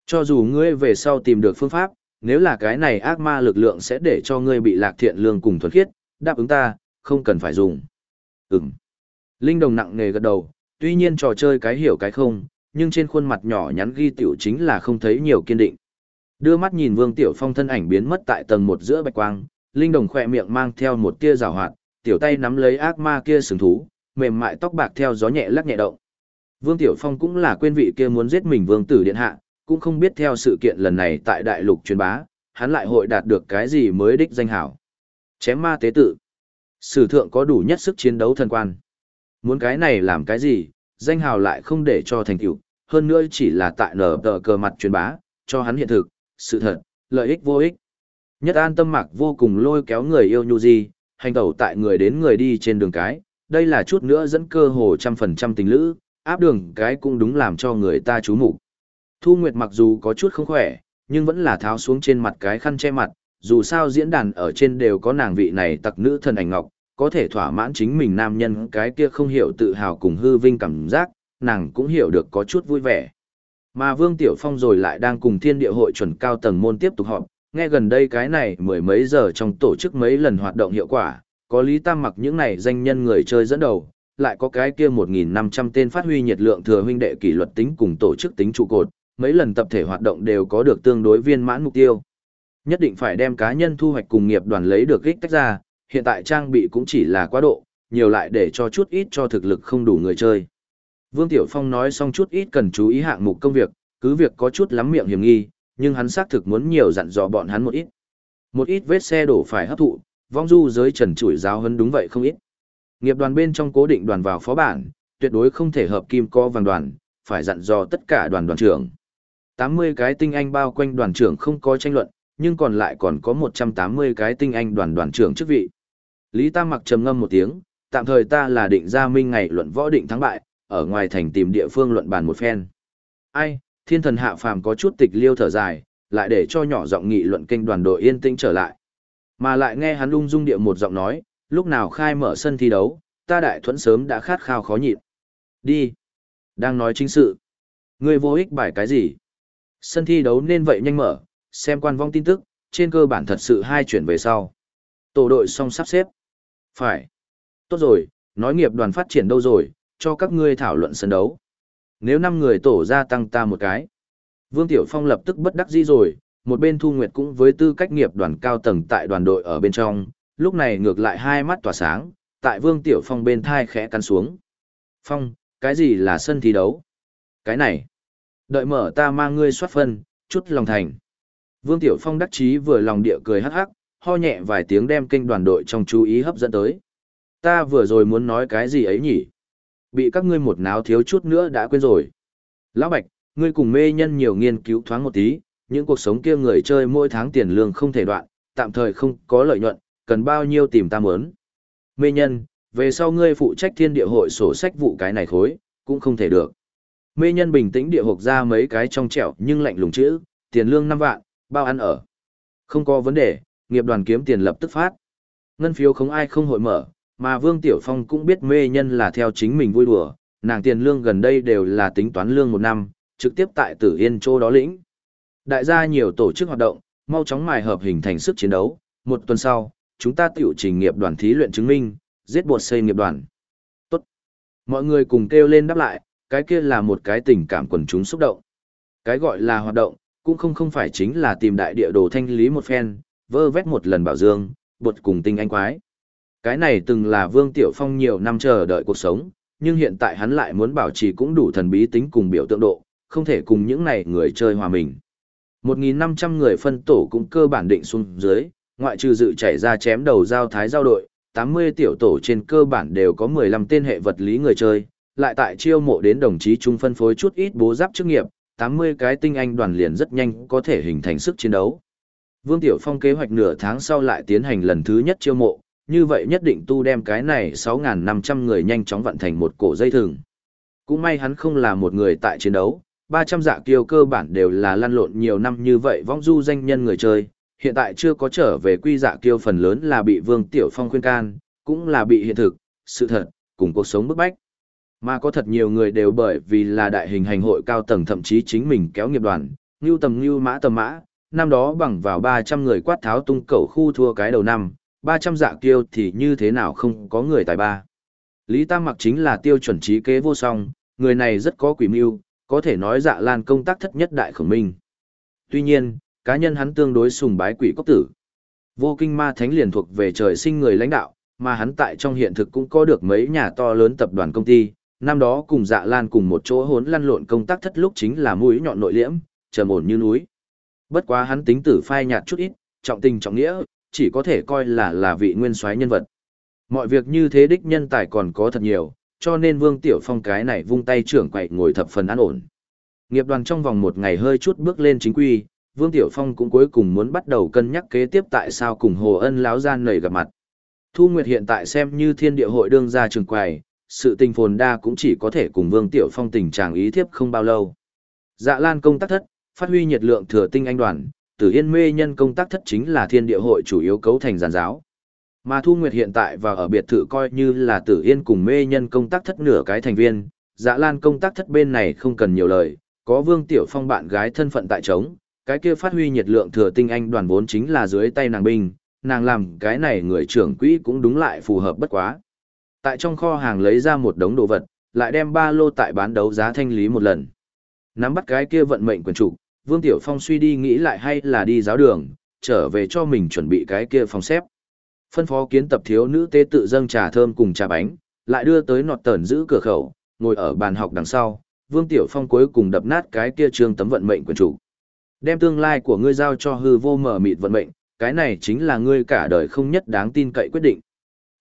Cho dù ngươi về sau tìm được phương pháp, nếu là cái này ác ma lực lượng sẽ để cho ngươi bị lạc thiện lương cùng thuần khiết, đáp ứng ta, không cần phải dùng. Ừm. Linh đồng nặng nề gật đầu, tuy nhiên trò chơi cái hiểu cái không, nhưng trên khuôn mặt nhỏ nhắn ghi tiểu chính là không thấy nhiều kiên định. Đưa mắt nhìn Vương Tiểu Phong thân ảnh biến mất tại tầng một giữa bạch quang, Linh đồng khỏe miệng mang theo một tia rào hoạt, tiểu tay nắm lấy ác ma kia sừng thú, mềm mại tóc bạc theo gió nhẹ lắc nhẹ động. Vương Tiểu Phong cũng là quên vị kia muốn giết mình Vương Tử Điện Hạ, cũng không biết theo sự kiện lần này tại đại lục truyền bá, hắn lại hội đạt được cái gì mới đích danh hảo. Chém ma tế tự. Sử thượng có đủ nhất sức chiến đấu thần quan. Muốn cái này làm cái gì, danh hào lại không để cho thành tựu, hơn nữa chỉ là tại nở tờ cờ mặt truyền bá, cho hắn hiện thực, sự thật, lợi ích vô ích. Nhất an tâm mạc vô cùng lôi kéo người yêu nhu di, hành tẩu tại người đến người đi trên đường cái, đây là chút nữa dẫn cơ hồ trăm phần trăm tình lữ, áp đường cái cũng đúng làm cho người ta chú mục Thu Nguyệt mặc dù có chút không khỏe, nhưng vẫn là tháo xuống trên mặt cái khăn che mặt, dù sao diễn đàn ở trên đều có nàng vị này tặc nữ thần ảnh ngọc, có thể thỏa mãn chính mình nam nhân cái kia không hiểu tự hào cùng hư vinh cảm giác, nàng cũng hiểu được có chút vui vẻ. Mà Vương Tiểu Phong rồi lại đang cùng thiên địa hội chuẩn cao tầng môn tiếp tục họp, nghe gần đây cái này mười mấy giờ trong tổ chức mấy lần hoạt động hiệu quả, có Lý Tam mặc những này danh nhân người chơi dẫn đầu, lại có cái kia 1.500 tên phát huy nhiệt lượng thừa huynh đệ kỷ luật tính cùng tổ chức tính trụ cột, mấy lần tập thể hoạt động đều có được tương đối viên mãn mục tiêu. Nhất định phải đem cá nhân thu hoạch cùng nghiệp đoàn lấy được ích tách ra, hiện tại trang bị cũng chỉ là quá độ, nhiều lại để cho chút ít cho thực lực không đủ người chơi. Vương Tiểu Phong nói xong chút ít cần chú ý hạng mục công việc, cứ việc có chút lắm miệng hiểm nghi, nhưng hắn xác thực muốn nhiều dặn dò bọn hắn một ít. Một ít vết xe đổ phải hấp thụ, vong du giới trần chủi giáo hơn đúng vậy không ít. Nghiệp đoàn bên trong cố định đoàn vào phó bản, tuyệt đối không thể hợp kim co vàng đoàn, phải dặn dò tất cả đoàn đoàn trưởng. 80 cái tinh anh bao quanh đoàn trưởng không có tranh luận, nhưng còn lại còn có 180 cái tinh anh đoàn đoàn trưởng chức vị. Lý Tam mặc trầm ngâm một tiếng, tạm thời ta là định ra minh ngày luận võ định thắng bại, ở ngoài thành tìm địa phương luận bàn một phen. Ai, thiên thần hạ phàm có chút tịch liêu thở dài, lại để cho nhỏ giọng nghị luận kênh đoàn đội yên tĩnh trở lại. Mà lại nghe hắn lung dung địa một giọng nói, lúc nào khai mở sân thi đấu, ta đại thuẫn sớm đã khát khao khó nhịn. Đi. Đang nói chính sự. Ngươi vô ích bài cái gì? Sân thi đấu nên vậy nhanh mở, xem quan vong tin tức, trên cơ bản thật sự hai chuyển về sau. Tổ đội xong sắp xếp. Phải. Tốt rồi, nói nghiệp đoàn phát triển đâu rồi, cho các ngươi thảo luận sân đấu. Nếu năm người tổ ra tăng ta một cái. Vương Tiểu Phong lập tức bất đắc dĩ rồi, một bên Thu Nguyệt cũng với tư cách nghiệp đoàn cao tầng tại đoàn đội ở bên trong, lúc này ngược lại hai mắt tỏa sáng, tại Vương Tiểu Phong bên thai khẽ cắn xuống. Phong, cái gì là sân thi đấu? Cái này. Đợi mở ta mang ngươi soát phân, chút lòng thành. Vương Tiểu Phong đắc chí vừa lòng địa cười hắc hắc, ho nhẹ vài tiếng đem kênh đoàn đội trong chú ý hấp dẫn tới. Ta vừa rồi muốn nói cái gì ấy nhỉ? Bị các ngươi một náo thiếu chút nữa đã quên rồi. Lão Bạch, ngươi cùng mê nhân nhiều nghiên cứu thoáng một tí, những cuộc sống kia người chơi mỗi tháng tiền lương không thể đoạn, tạm thời không có lợi nhuận, cần bao nhiêu tìm ta muốn. Mê nhân, về sau ngươi phụ trách thiên địa hội sổ sách vụ cái này khối, cũng không thể được. Mê nhân bình tĩnh địa hộp ra mấy cái trong trẻo nhưng lạnh lùng chữ, tiền lương 5 vạn, bao ăn ở. Không có vấn đề, nghiệp đoàn kiếm tiền lập tức phát. Ngân phiếu không ai không hội mở, mà Vương Tiểu Phong cũng biết mê nhân là theo chính mình vui đùa, nàng tiền lương gần đây đều là tính toán lương một năm, trực tiếp tại Tử Yên Châu đó lĩnh. Đại gia nhiều tổ chức hoạt động, mau chóng mài hợp hình thành sức chiến đấu, một tuần sau, chúng ta tiểu trình nghiệp đoàn thí luyện chứng minh, giết bột xây nghiệp đoàn. Tốt. Mọi người cùng kêu lên đáp lại, cái kia là một cái tình cảm quần chúng xúc động. Cái gọi là hoạt động, cũng không không phải chính là tìm đại địa đồ thanh lý một phen, vơ vét một lần bảo dương, bột cùng tinh anh quái. Cái này từng là Vương Tiểu Phong nhiều năm chờ đợi cuộc sống, nhưng hiện tại hắn lại muốn bảo trì cũng đủ thần bí tính cùng biểu tượng độ, không thể cùng những này người chơi hòa mình. 1.500 người phân tổ cũng cơ bản định xuống dưới, ngoại trừ dự chảy ra chém đầu giao thái giao đội, 80 tiểu tổ trên cơ bản đều có 15 tên hệ vật lý người chơi, lại tại chiêu mộ đến đồng chí trung phân phối chút ít bố giáp chức nghiệp, 80 cái tinh anh đoàn liền rất nhanh có thể hình thành sức chiến đấu. Vương Tiểu Phong kế hoạch nửa tháng sau lại tiến hành lần thứ nhất chiêu mộ, như vậy nhất định tu đem cái này 6.500 người nhanh chóng vận thành một cổ dây thừng. Cũng may hắn không là một người tại chiến đấu, 300 dạ kiêu cơ bản đều là lăn lộn nhiều năm như vậy vong du danh nhân người chơi, hiện tại chưa có trở về quy dạ kiêu phần lớn là bị Vương Tiểu Phong khuyên can, cũng là bị hiện thực, sự thật, cùng cuộc sống bức bách. Mà có thật nhiều người đều bởi vì là đại hình hành hội cao tầng thậm chí chính mình kéo nghiệp đoàn, như tầm như mã tầm mã, năm đó bằng vào 300 người quát tháo tung cầu khu thua cái đầu năm, 300 dạ kiêu thì như thế nào không có người tài ba. Lý Tam Mặc chính là tiêu chuẩn trí kế vô song, người này rất có quỷ mưu, có thể nói dạ lan công tác thất nhất đại khổng minh. Tuy nhiên, cá nhân hắn tương đối sùng bái quỷ cốc tử. Vô kinh ma thánh liền thuộc về trời sinh người lãnh đạo, mà hắn tại trong hiện thực cũng có được mấy nhà to lớn tập đoàn công ty, năm đó cùng dạ lan cùng một chỗ hốn lăn lộn công tác thất lúc chính là mũi nhọn nội liễm, trầm ổn như núi. Bất quá hắn tính tử phai nhạt chút ít, trọng tình trọng nghĩa, chỉ có thể coi là là vị nguyên soái nhân vật. Mọi việc như thế đích nhân tài còn có thật nhiều, cho nên Vương Tiểu Phong cái này vung tay trưởng quậy ngồi thập phần an ổn. Nghiệp đoàn trong vòng một ngày hơi chút bước lên chính quy, Vương Tiểu Phong cũng cuối cùng muốn bắt đầu cân nhắc kế tiếp tại sao cùng Hồ Ân láo gian nảy gặp mặt. Thu Nguyệt hiện tại xem như thiên địa hội đương ra trường quầy, sự tình phồn đa cũng chỉ có thể cùng Vương Tiểu Phong tình trạng ý thiếp không bao lâu. Dạ Lan công tác thất, phát huy nhiệt lượng thừa tinh anh đoàn, Tử Yên mê nhân công tác thất chính là thiên địa hội chủ yếu cấu thành giàn giáo. Mà Thu Nguyệt hiện tại và ở biệt thự coi như là Tử Yên cùng mê nhân công tác thất nửa cái thành viên, Dạ Lan công tác thất bên này không cần nhiều lời, có Vương Tiểu Phong bạn gái thân phận tại trống, cái kia phát huy nhiệt lượng thừa tinh anh đoàn vốn chính là dưới tay nàng binh, nàng làm cái này người trưởng quỹ cũng đúng lại phù hợp bất quá. Tại trong kho hàng lấy ra một đống đồ vật, lại đem ba lô tại bán đấu giá thanh lý một lần. Nắm bắt cái kia vận mệnh quyền chủ, Vương Tiểu Phong suy đi nghĩ lại hay là đi giáo đường, trở về cho mình chuẩn bị cái kia phòng xếp. Phân phó kiến tập thiếu nữ tế tự dâng trà thơm cùng trà bánh, lại đưa tới nọt tẩn giữ cửa khẩu, ngồi ở bàn học đằng sau, Vương Tiểu Phong cuối cùng đập nát cái kia trương tấm vận mệnh quyền chủ. Đem tương lai của ngươi giao cho hư vô mở mịt vận mệnh, cái này chính là ngươi cả đời không nhất đáng tin cậy quyết định.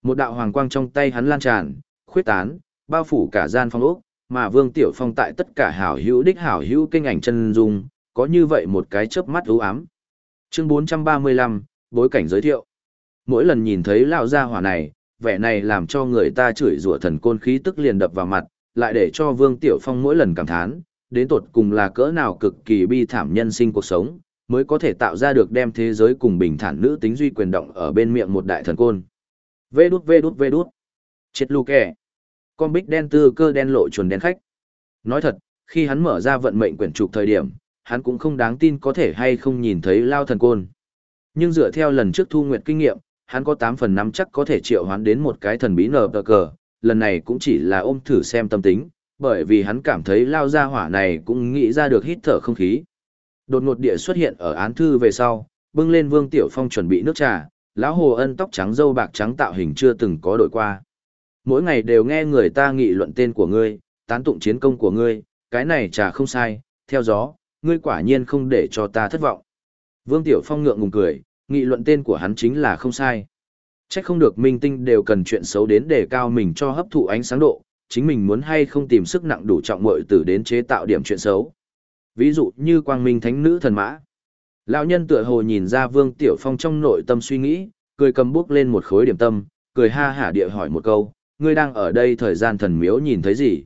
Một đạo hoàng quang trong tay hắn lan tràn, khuyết tán, bao phủ cả gian phong ốc, mà Vương Tiểu Phong tại tất cả hảo hữu đích hảo hữu kinh ảnh chân dung, có như vậy một cái chớp mắt u ám. Chương 435, bối cảnh giới thiệu. Mỗi lần nhìn thấy lão gia hỏa này, vẻ này làm cho người ta chửi rủa thần côn khí tức liền đập vào mặt, lại để cho Vương Tiểu Phong mỗi lần cảm thán, đến tột cùng là cỡ nào cực kỳ bi thảm nhân sinh cuộc sống, mới có thể tạo ra được đem thế giới cùng bình thản nữ tính duy quyền động ở bên miệng một đại thần côn. Vê đút vê đút vê đút. Chết lù kẻ. Con bích đen tư cơ đen lộ chuồn đen khách. Nói thật, khi hắn mở ra vận mệnh quyển trục thời điểm, hắn cũng không đáng tin có thể hay không nhìn thấy lao thần côn. Nhưng dựa theo lần trước thu nguyệt kinh nghiệm, hắn có 8 phần 5 chắc có thể triệu hoán đến một cái thần bí nở tờ cờ, lần này cũng chỉ là ôm thử xem tâm tính, bởi vì hắn cảm thấy lao ra hỏa này cũng nghĩ ra được hít thở không khí. Đột ngột địa xuất hiện ở án thư về sau, bưng lên Vương Tiểu Phong chuẩn bị nước trà, lão Hồ Ân tóc trắng dâu bạc trắng tạo hình chưa từng có đổi qua. Mỗi ngày đều nghe người ta nghị luận tên của ngươi, tán tụng chiến công của ngươi, cái này trà không sai, theo gió, ngươi quả nhiên không để cho ta thất vọng. Vương Tiểu Phong ngượng ngùng cười, nghị luận tên của hắn chính là không sai. Chắc không được minh tinh đều cần chuyện xấu đến để cao mình cho hấp thụ ánh sáng độ, chính mình muốn hay không tìm sức nặng đủ trọng mội tử đến chế tạo điểm chuyện xấu. Ví dụ như quang minh thánh nữ thần mã. Lão nhân tựa hồ nhìn ra Vương Tiểu Phong trong nội tâm suy nghĩ, cười cầm bước lên một khối điểm tâm, cười ha hả địa hỏi một câu, ngươi đang ở đây thời gian thần miếu nhìn thấy gì?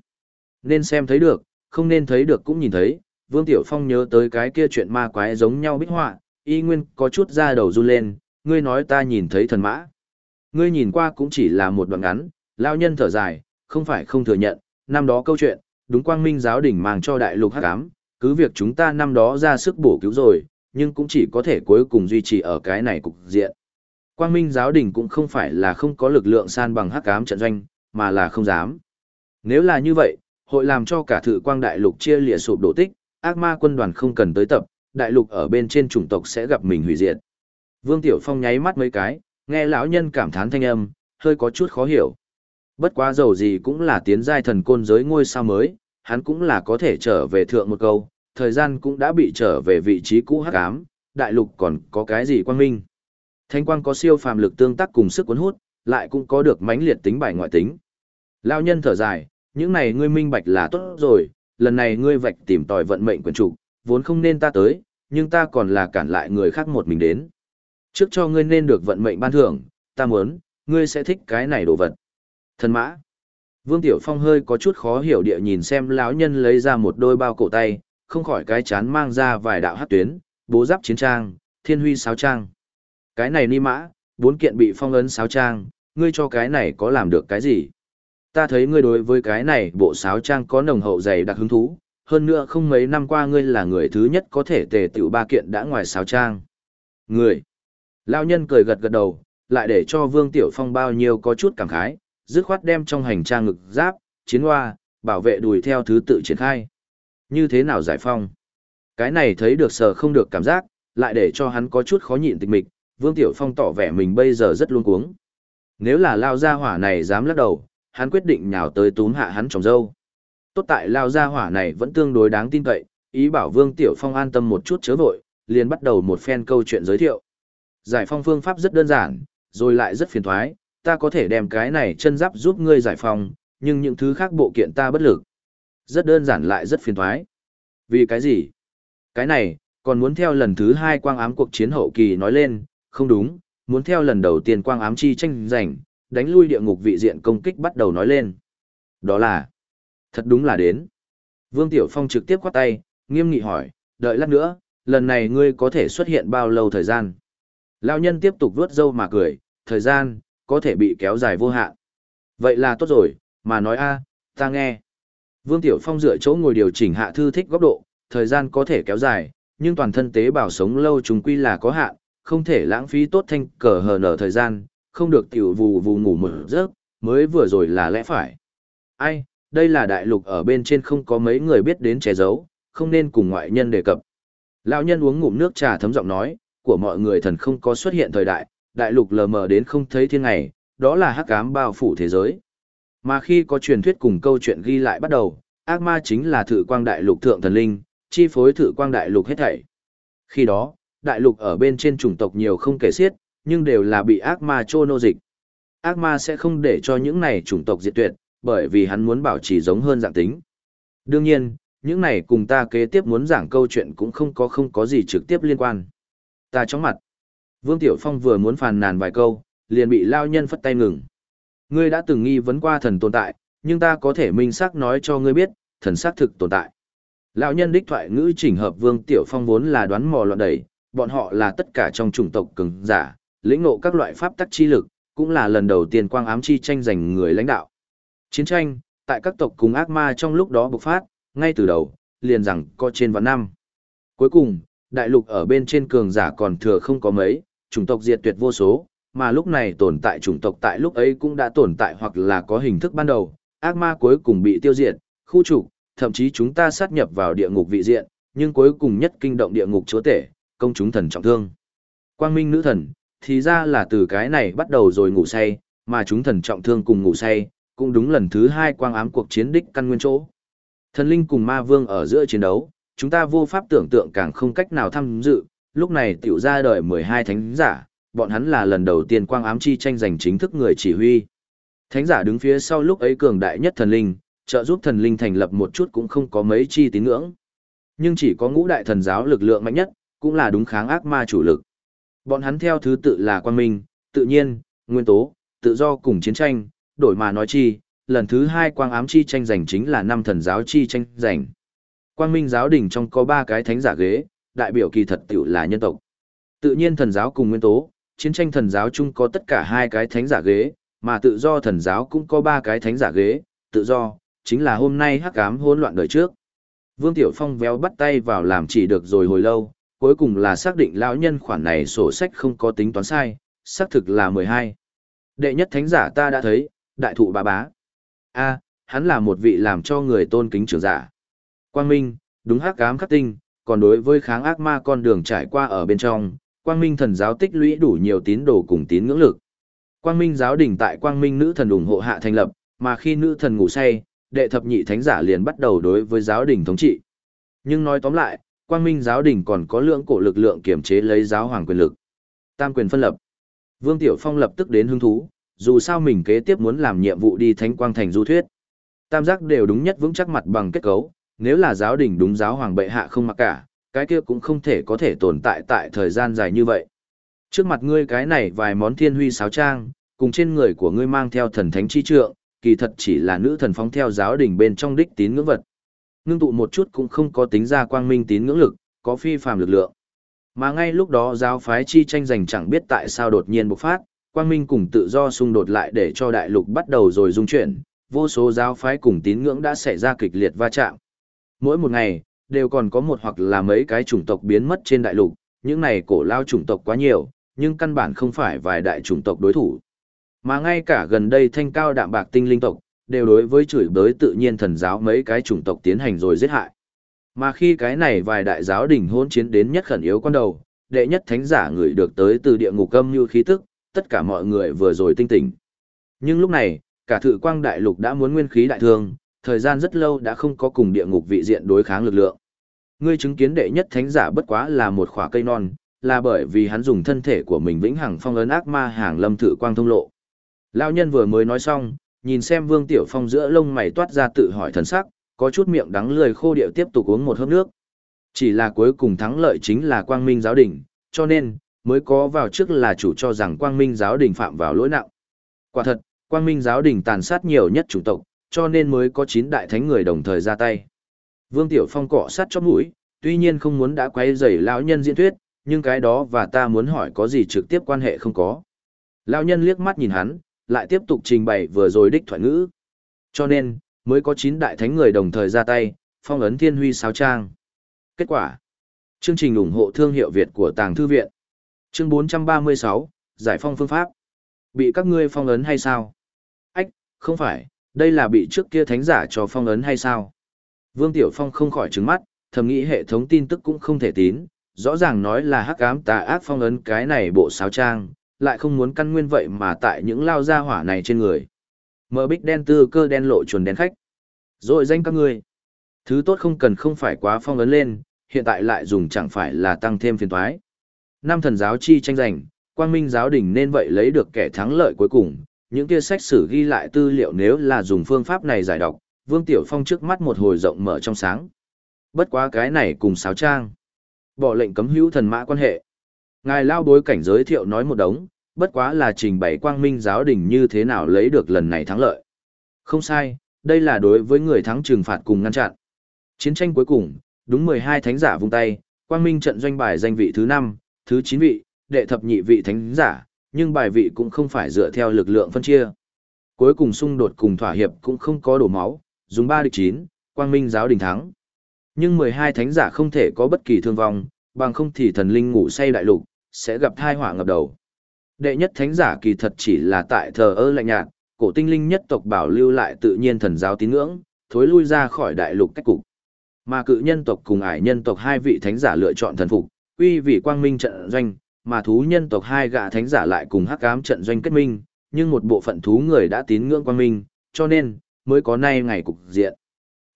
Nên xem thấy được, không nên thấy được cũng nhìn thấy, Vương Tiểu Phong nhớ tới cái kia chuyện ma quái giống nhau bích họa, y nguyên có chút da đầu run lên, ngươi nói ta nhìn thấy thần mã. Ngươi nhìn qua cũng chỉ là một đoạn ngắn, lao nhân thở dài, không phải không thừa nhận, năm đó câu chuyện, đúng quang minh giáo đỉnh mang cho đại lục hắc ám, cứ việc chúng ta năm đó ra sức bổ cứu rồi, nhưng cũng chỉ có thể cuối cùng duy trì ở cái này cục diện. Quang minh giáo đỉnh cũng không phải là không có lực lượng san bằng hắc ám trận doanh, mà là không dám. Nếu là như vậy, hội làm cho cả thử quang đại lục chia lìa sụp đổ tích, ác ma quân đoàn không cần tới tập, đại lục ở bên trên chủng tộc sẽ gặp mình hủy diệt. Vương Tiểu Phong nháy mắt mấy cái, nghe lão nhân cảm thán thanh âm, hơi có chút khó hiểu. Bất quá dầu gì cũng là tiến giai thần côn giới ngôi sao mới, hắn cũng là có thể trở về thượng một câu, thời gian cũng đã bị trở về vị trí cũ hắc ám, đại lục còn có cái gì quang minh. Thanh quang có siêu phàm lực tương tác cùng sức cuốn hút, lại cũng có được mãnh liệt tính bài ngoại tính. Lão nhân thở dài, những này ngươi minh bạch là tốt rồi, lần này ngươi vạch tìm tòi vận mệnh quyền chủ, vốn không nên ta tới, nhưng ta còn là cản lại người khác một mình đến. Trước cho ngươi nên được vận mệnh ban thưởng, ta muốn, ngươi sẽ thích cái này đồ vật. Thần mã. Vương Tiểu Phong hơi có chút khó hiểu địa nhìn xem lão nhân lấy ra một đôi bao cổ tay, không khỏi cái chán mang ra vài đạo hát tuyến, bố giáp chiến trang, thiên huy sáo trang. Cái này ni mã, bốn kiện bị phong ấn sáo trang, ngươi cho cái này có làm được cái gì? Ta thấy ngươi đối với cái này bộ sáo trang có nồng hậu dày đặc hứng thú, hơn nữa không mấy năm qua ngươi là người thứ nhất có thể tề tiểu ba kiện đã ngoài sáo trang. Người. Lao nhân cười gật gật đầu, lại để cho Vương Tiểu Phong bao nhiêu có chút cảm khái, dứt khoát đem trong hành trang ngực giáp, chiến hoa, bảo vệ đùi theo thứ tự triển khai. Như thế nào giải phong? Cái này thấy được sờ không được cảm giác, lại để cho hắn có chút khó nhịn tịch mịch, Vương Tiểu Phong tỏ vẻ mình bây giờ rất luôn cuống. Nếu là lao gia hỏa này dám lắc đầu, hắn quyết định nhào tới túm hạ hắn trồng dâu. Tốt tại lao gia hỏa này vẫn tương đối đáng tin cậy, ý bảo Vương Tiểu Phong an tâm một chút chớ vội, liền bắt đầu một phen câu chuyện giới thiệu. Giải phong phương pháp rất đơn giản, rồi lại rất phiền thoái, ta có thể đem cái này chân giáp giúp ngươi giải phong, nhưng những thứ khác bộ kiện ta bất lực. Rất đơn giản lại rất phiền thoái. Vì cái gì? Cái này, còn muốn theo lần thứ hai quang ám cuộc chiến hậu kỳ nói lên, không đúng, muốn theo lần đầu tiên quang ám chi tranh giành, đánh lui địa ngục vị diện công kích bắt đầu nói lên. Đó là, thật đúng là đến. Vương Tiểu Phong trực tiếp quát tay, nghiêm nghị hỏi, đợi lát nữa, lần này ngươi có thể xuất hiện bao lâu thời gian? Lão nhân tiếp tục vuốt râu mà cười, thời gian, có thể bị kéo dài vô hạn. Vậy là tốt rồi, mà nói a, ta nghe. Vương Tiểu Phong dựa chỗ ngồi điều chỉnh hạ thư thích góc độ, thời gian có thể kéo dài, nhưng toàn thân tế bào sống lâu trùng quy là có hạn, không thể lãng phí tốt thanh cờ hờ nở thời gian, không được tiểu vù vù ngủ mở giấc, mới vừa rồi là lẽ phải. Ai, đây là đại lục ở bên trên không có mấy người biết đến che giấu, không nên cùng ngoại nhân đề cập. Lão nhân uống ngụm nước trà thấm giọng nói, của mọi người thần không có xuất hiện thời đại, đại lục lờ mờ đến không thấy thiên ngày, đó là hắc ám bao phủ thế giới. Mà khi có truyền thuyết cùng câu chuyện ghi lại bắt đầu, ác ma chính là thử quang đại lục thượng thần linh, chi phối thử quang đại lục hết thảy. Khi đó, đại lục ở bên trên chủng tộc nhiều không kể xiết, nhưng đều là bị ác ma chô nô dịch. Ác ma sẽ không để cho những này chủng tộc diệt tuyệt, bởi vì hắn muốn bảo trì giống hơn dạng tính. Đương nhiên, những này cùng ta kế tiếp muốn giảng câu chuyện cũng không có không có gì trực tiếp liên quan. Ta chóng mặt. Vương Tiểu Phong vừa muốn phàn nàn vài câu, liền bị lao nhân phất tay ngừng. Ngươi đã từng nghi vấn qua thần tồn tại, nhưng ta có thể minh xác nói cho ngươi biết, thần xác thực tồn tại. Lão nhân đích thoại ngữ chỉnh hợp Vương Tiểu Phong vốn là đoán mò loạn đẩy, bọn họ là tất cả trong chủng tộc cường giả, lĩnh ngộ các loại pháp tắc chi lực, cũng là lần đầu tiên quang ám chi tranh giành người lãnh đạo. Chiến tranh, tại các tộc cùng ác ma trong lúc đó bộc phát, ngay từ đầu, liền rằng có trên vạn năm. Cuối cùng, đại lục ở bên trên cường giả còn thừa không có mấy, chủng tộc diệt tuyệt vô số, mà lúc này tồn tại chủng tộc tại lúc ấy cũng đã tồn tại hoặc là có hình thức ban đầu, ác ma cuối cùng bị tiêu diệt, khu trục, thậm chí chúng ta sát nhập vào địa ngục vị diện, nhưng cuối cùng nhất kinh động địa ngục chúa tể, công chúng thần trọng thương. Quang minh nữ thần, thì ra là từ cái này bắt đầu rồi ngủ say, mà chúng thần trọng thương cùng ngủ say, cũng đúng lần thứ hai quang ám cuộc chiến đích căn nguyên chỗ. Thần linh cùng ma vương ở giữa chiến đấu, chúng ta vô pháp tưởng tượng càng không cách nào tham dự, lúc này tiểu ra đời 12 thánh giả, bọn hắn là lần đầu tiên quang ám chi tranh giành chính thức người chỉ huy. Thánh giả đứng phía sau lúc ấy cường đại nhất thần linh, trợ giúp thần linh thành lập một chút cũng không có mấy chi tín ngưỡng. Nhưng chỉ có ngũ đại thần giáo lực lượng mạnh nhất, cũng là đúng kháng ác ma chủ lực. Bọn hắn theo thứ tự là quan minh, tự nhiên, nguyên tố, tự do cùng chiến tranh, đổi mà nói chi, lần thứ hai quang ám chi tranh giành chính là năm thần giáo chi tranh giành. Quang minh giáo đỉnh trong có ba cái thánh giả ghế, đại biểu kỳ thật tiểu là nhân tộc. Tự nhiên thần giáo cùng nguyên tố, chiến tranh thần giáo chung có tất cả hai cái thánh giả ghế, mà tự do thần giáo cũng có ba cái thánh giả ghế, tự do, chính là hôm nay hắc ám hỗn loạn đời trước. Vương Tiểu Phong véo bắt tay vào làm chỉ được rồi hồi lâu, cuối cùng là xác định lão nhân khoản này sổ sách không có tính toán sai, xác thực là 12. Đệ nhất thánh giả ta đã thấy, đại thụ bà bá. a hắn là một vị làm cho người tôn kính trưởng giả. Quang Minh, đúng hắc ám khắc tinh, còn đối với kháng ác ma con đường trải qua ở bên trong, Quang Minh thần giáo tích lũy đủ nhiều tín đồ cùng tín ngưỡng lực. Quang Minh giáo đỉnh tại Quang Minh nữ thần ủng hộ hạ thành lập, mà khi nữ thần ngủ say, đệ thập nhị thánh giả liền bắt đầu đối với giáo đỉnh thống trị. Nhưng nói tóm lại, Quang Minh giáo đỉnh còn có lượng cổ lực lượng kiểm chế lấy giáo hoàng quyền lực. Tam quyền phân lập. Vương Tiểu Phong lập tức đến hứng thú, dù sao mình kế tiếp muốn làm nhiệm vụ đi Thánh Quang Thành du thuyết. Tam giác đều đúng nhất vững chắc mặt bằng kết cấu, nếu là giáo đình đúng giáo hoàng bệ hạ không mặc cả, cái kia cũng không thể có thể tồn tại tại thời gian dài như vậy. Trước mặt ngươi cái này vài món thiên huy sáo trang, cùng trên người của ngươi mang theo thần thánh chi trượng, kỳ thật chỉ là nữ thần phóng theo giáo đình bên trong đích tín ngưỡng vật. Ngưng tụ một chút cũng không có tính ra quang minh tín ngưỡng lực, có phi phàm lực lượng. Mà ngay lúc đó giáo phái chi tranh giành chẳng biết tại sao đột nhiên bộc phát, quang minh cùng tự do xung đột lại để cho đại lục bắt đầu rồi dung chuyển, vô số giáo phái cùng tín ngưỡng đã xảy ra kịch liệt va chạm. Mỗi một ngày, đều còn có một hoặc là mấy cái chủng tộc biến mất trên đại lục, những này cổ lao chủng tộc quá nhiều, nhưng căn bản không phải vài đại chủng tộc đối thủ. Mà ngay cả gần đây thanh cao đạm bạc tinh linh tộc, đều đối với chửi bới tự nhiên thần giáo mấy cái chủng tộc tiến hành rồi giết hại. Mà khi cái này vài đại giáo đỉnh hôn chiến đến nhất khẩn yếu con đầu, đệ nhất thánh giả người được tới từ địa ngục âm như khí tức, tất cả mọi người vừa rồi tinh tỉnh. Nhưng lúc này, cả thự quang đại lục đã muốn nguyên khí đại thương, thời gian rất lâu đã không có cùng địa ngục vị diện đối kháng lực lượng. Ngươi chứng kiến đệ nhất thánh giả bất quá là một khỏa cây non, là bởi vì hắn dùng thân thể của mình vĩnh hằng phong ấn ác ma hàng lâm thự quang thông lộ. Lão nhân vừa mới nói xong, nhìn xem Vương Tiểu Phong giữa lông mày toát ra tự hỏi thần sắc, có chút miệng đắng lười khô điệu tiếp tục uống một hớp nước. Chỉ là cuối cùng thắng lợi chính là Quang Minh giáo đình, cho nên mới có vào trước là chủ cho rằng Quang Minh giáo đình phạm vào lỗi nặng. Quả thật, Quang Minh giáo đình tàn sát nhiều nhất chủ tộc, cho nên mới có 9 đại thánh người đồng thời ra tay. Vương Tiểu Phong cọ sát chóp mũi, tuy nhiên không muốn đã quay rầy lão nhân diễn thuyết, nhưng cái đó và ta muốn hỏi có gì trực tiếp quan hệ không có. Lão nhân liếc mắt nhìn hắn, lại tiếp tục trình bày vừa rồi đích thoại ngữ. Cho nên, mới có 9 đại thánh người đồng thời ra tay, phong ấn thiên huy sáo trang. Kết quả Chương trình ủng hộ thương hiệu Việt của Tàng Thư Viện Chương 436, Giải phong phương pháp Bị các ngươi phong ấn hay sao? Ách, không phải, đây là bị trước kia thánh giả cho phong ấn hay sao? Vương Tiểu Phong không khỏi trứng mắt, thầm nghĩ hệ thống tin tức cũng không thể tín, rõ ràng nói là hắc ám tà ác phong ấn cái này bộ sáo trang, lại không muốn căn nguyên vậy mà tại những lao gia hỏa này trên người. Mở bích đen tư cơ đen lộ chuồn đen khách. Rồi danh các ngươi. Thứ tốt không cần không phải quá phong ấn lên, hiện tại lại dùng chẳng phải là tăng thêm phiền toái. Năm thần giáo chi tranh giành, quang minh giáo đỉnh nên vậy lấy được kẻ thắng lợi cuối cùng. Những kia sách sử ghi lại tư liệu nếu là dùng phương pháp này giải đọc, Vương Tiểu Phong trước mắt một hồi rộng mở trong sáng. Bất quá cái này cùng sáo trang. Bỏ lệnh cấm hữu thần mã quan hệ. Ngài lao bối cảnh giới thiệu nói một đống, bất quá là trình bày quang minh giáo đình như thế nào lấy được lần này thắng lợi. Không sai, đây là đối với người thắng trừng phạt cùng ngăn chặn. Chiến tranh cuối cùng, đúng 12 thánh giả vung tay, quang minh trận doanh bài danh vị thứ 5, thứ 9 vị, đệ thập nhị vị thánh giả, nhưng bài vị cũng không phải dựa theo lực lượng phân chia. Cuối cùng xung đột cùng thỏa hiệp cũng không có đổ máu, dùng 3 địch 9, quang minh giáo đình thắng. Nhưng 12 thánh giả không thể có bất kỳ thương vong, bằng không thì thần linh ngủ say đại lục, sẽ gặp thai họa ngập đầu. Đệ nhất thánh giả kỳ thật chỉ là tại thờ ơ lạnh nhạt, cổ tinh linh nhất tộc bảo lưu lại tự nhiên thần giáo tín ngưỡng, thối lui ra khỏi đại lục cách cục. Mà cự nhân tộc cùng ải nhân tộc hai vị thánh giả lựa chọn thần phục, uy vị quang minh trận doanh, mà thú nhân tộc hai gã thánh giả lại cùng hắc ám trận doanh kết minh, nhưng một bộ phận thú người đã tín ngưỡng quang minh, cho nên mới có nay ngày cục diện.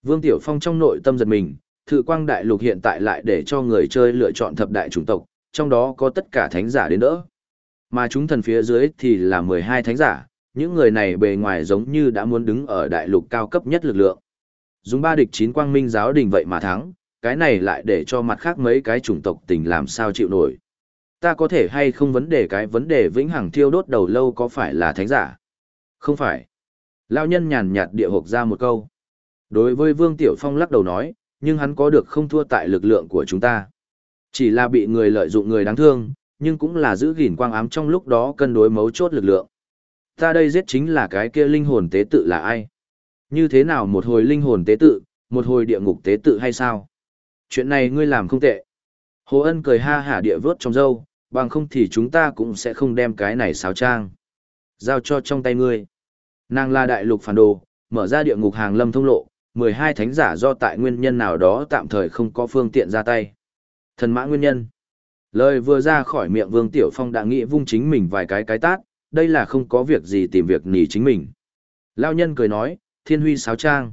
Vương Tiểu Phong trong nội tâm giật mình, thự quang đại lục hiện tại lại để cho người chơi lựa chọn thập đại chủng tộc, trong đó có tất cả thánh giả đến đỡ. Mà chúng thần phía dưới thì là 12 thánh giả, những người này bề ngoài giống như đã muốn đứng ở đại lục cao cấp nhất lực lượng. Dùng ba địch chín quang minh giáo đình vậy mà thắng, cái này lại để cho mặt khác mấy cái chủng tộc tình làm sao chịu nổi. Ta có thể hay không vấn đề cái vấn đề vĩnh hằng thiêu đốt đầu lâu có phải là thánh giả? Không phải. Lao nhân nhàn nhạt địa hộp ra một câu. Đối với Vương Tiểu Phong lắc đầu nói, nhưng hắn có được không thua tại lực lượng của chúng ta. Chỉ là bị người lợi dụng người đáng thương, nhưng cũng là giữ gìn quang ám trong lúc đó cân đối mấu chốt lực lượng. Ta đây giết chính là cái kia linh hồn tế tự là ai? Như thế nào một hồi linh hồn tế tự, một hồi địa ngục tế tự hay sao? Chuyện này ngươi làm không tệ. Hồ Ân cười ha hả địa vớt trong dâu, bằng không thì chúng ta cũng sẽ không đem cái này xáo trang. Giao cho trong tay ngươi. Nàng là đại lục phản đồ, mở ra địa ngục hàng lâm thông lộ, 12 thánh giả do tại nguyên nhân nào đó tạm thời không có phương tiện ra tay. Thần mã nguyên nhân. Lời vừa ra khỏi miệng Vương Tiểu Phong đã nghĩ vung chính mình vài cái cái tát, đây là không có việc gì tìm việc nỉ chính mình. Lao nhân cười nói, thiên huy sáo trang.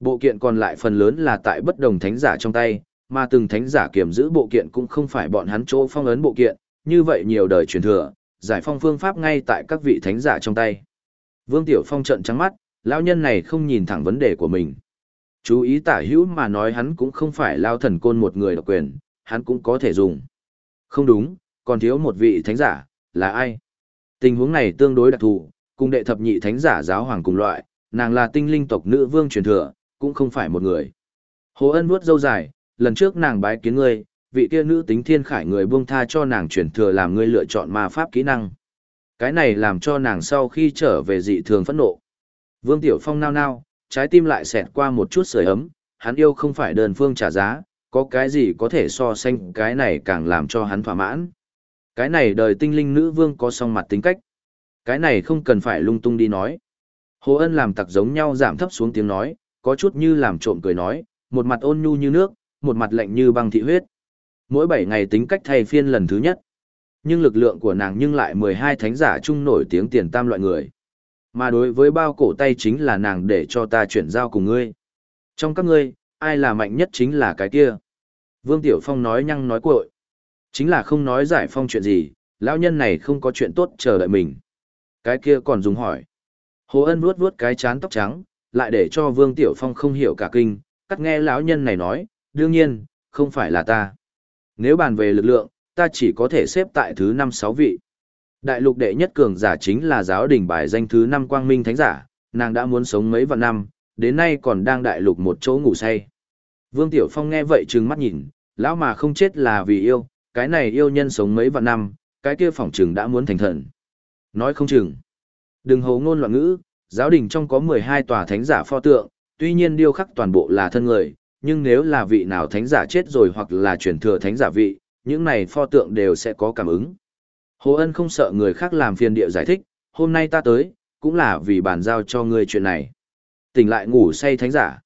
Bộ kiện còn lại phần lớn là tại bất đồng thánh giả trong tay, mà từng thánh giả kiểm giữ bộ kiện cũng không phải bọn hắn chỗ phong ấn bộ kiện, như vậy nhiều đời truyền thừa, giải phong phương pháp ngay tại các vị thánh giả trong tay. Vương Tiểu Phong trợn trắng mắt, lão nhân này không nhìn thẳng vấn đề của mình. Chú ý tả hữu mà nói hắn cũng không phải lao thần côn một người độc quyền, hắn cũng có thể dùng. Không đúng, còn thiếu một vị thánh giả, là ai? Tình huống này tương đối đặc thù, cùng đệ thập nhị thánh giả giáo hoàng cùng loại, nàng là tinh linh tộc nữ vương truyền thừa, cũng không phải một người. Hồ Ân nuốt dâu dài, lần trước nàng bái kiến ngươi, vị kia nữ tính thiên khải người buông tha cho nàng truyền thừa làm ngươi lựa chọn ma pháp kỹ năng. Cái này làm cho nàng sau khi trở về dị thường phẫn nộ. Vương Tiểu Phong nao nao, trái tim lại xẹt qua một chút sưởi ấm, hắn yêu không phải đơn phương trả giá, có cái gì có thể so sánh cái này càng làm cho hắn thỏa mãn. Cái này đời tinh linh nữ vương có song mặt tính cách. Cái này không cần phải lung tung đi nói. Hồ Ân làm tặc giống nhau giảm thấp xuống tiếng nói, có chút như làm trộm cười nói, một mặt ôn nhu như nước, một mặt lạnh như băng thị huyết. Mỗi 7 ngày tính cách thay phiên lần thứ nhất. Nhưng lực lượng của nàng nhưng lại 12 thánh giả chung nổi tiếng tiền tam loại người. Mà đối với bao cổ tay chính là nàng để cho ta chuyển giao cùng ngươi. Trong các ngươi, ai là mạnh nhất chính là cái kia. Vương Tiểu Phong nói nhăng nói cuội. Chính là không nói giải phong chuyện gì, lão nhân này không có chuyện tốt chờ đợi mình. Cái kia còn dùng hỏi. Hồ Ân vuốt vuốt cái chán tóc trắng, lại để cho Vương Tiểu Phong không hiểu cả kinh, cắt nghe lão nhân này nói, đương nhiên, không phải là ta. Nếu bàn về lực lượng, ta chỉ có thể xếp tại thứ năm sáu vị. Đại lục đệ nhất cường giả chính là giáo đình bài danh thứ năm quang minh thánh giả, nàng đã muốn sống mấy vạn năm, đến nay còn đang đại lục một chỗ ngủ say. Vương Tiểu Phong nghe vậy trừng mắt nhìn, lão mà không chết là vì yêu, cái này yêu nhân sống mấy vạn năm, cái kia phỏng trừng đã muốn thành thần. Nói không chừng. Đừng hố ngôn loạn ngữ, giáo đình trong có 12 tòa thánh giả pho tượng, tuy nhiên điêu khắc toàn bộ là thân người, nhưng nếu là vị nào thánh giả chết rồi hoặc là chuyển thừa thánh giả vị, những này pho tượng đều sẽ có cảm ứng. Hồ Ân không sợ người khác làm phiền địa giải thích, hôm nay ta tới, cũng là vì bàn giao cho ngươi chuyện này. Tỉnh lại ngủ say thánh giả.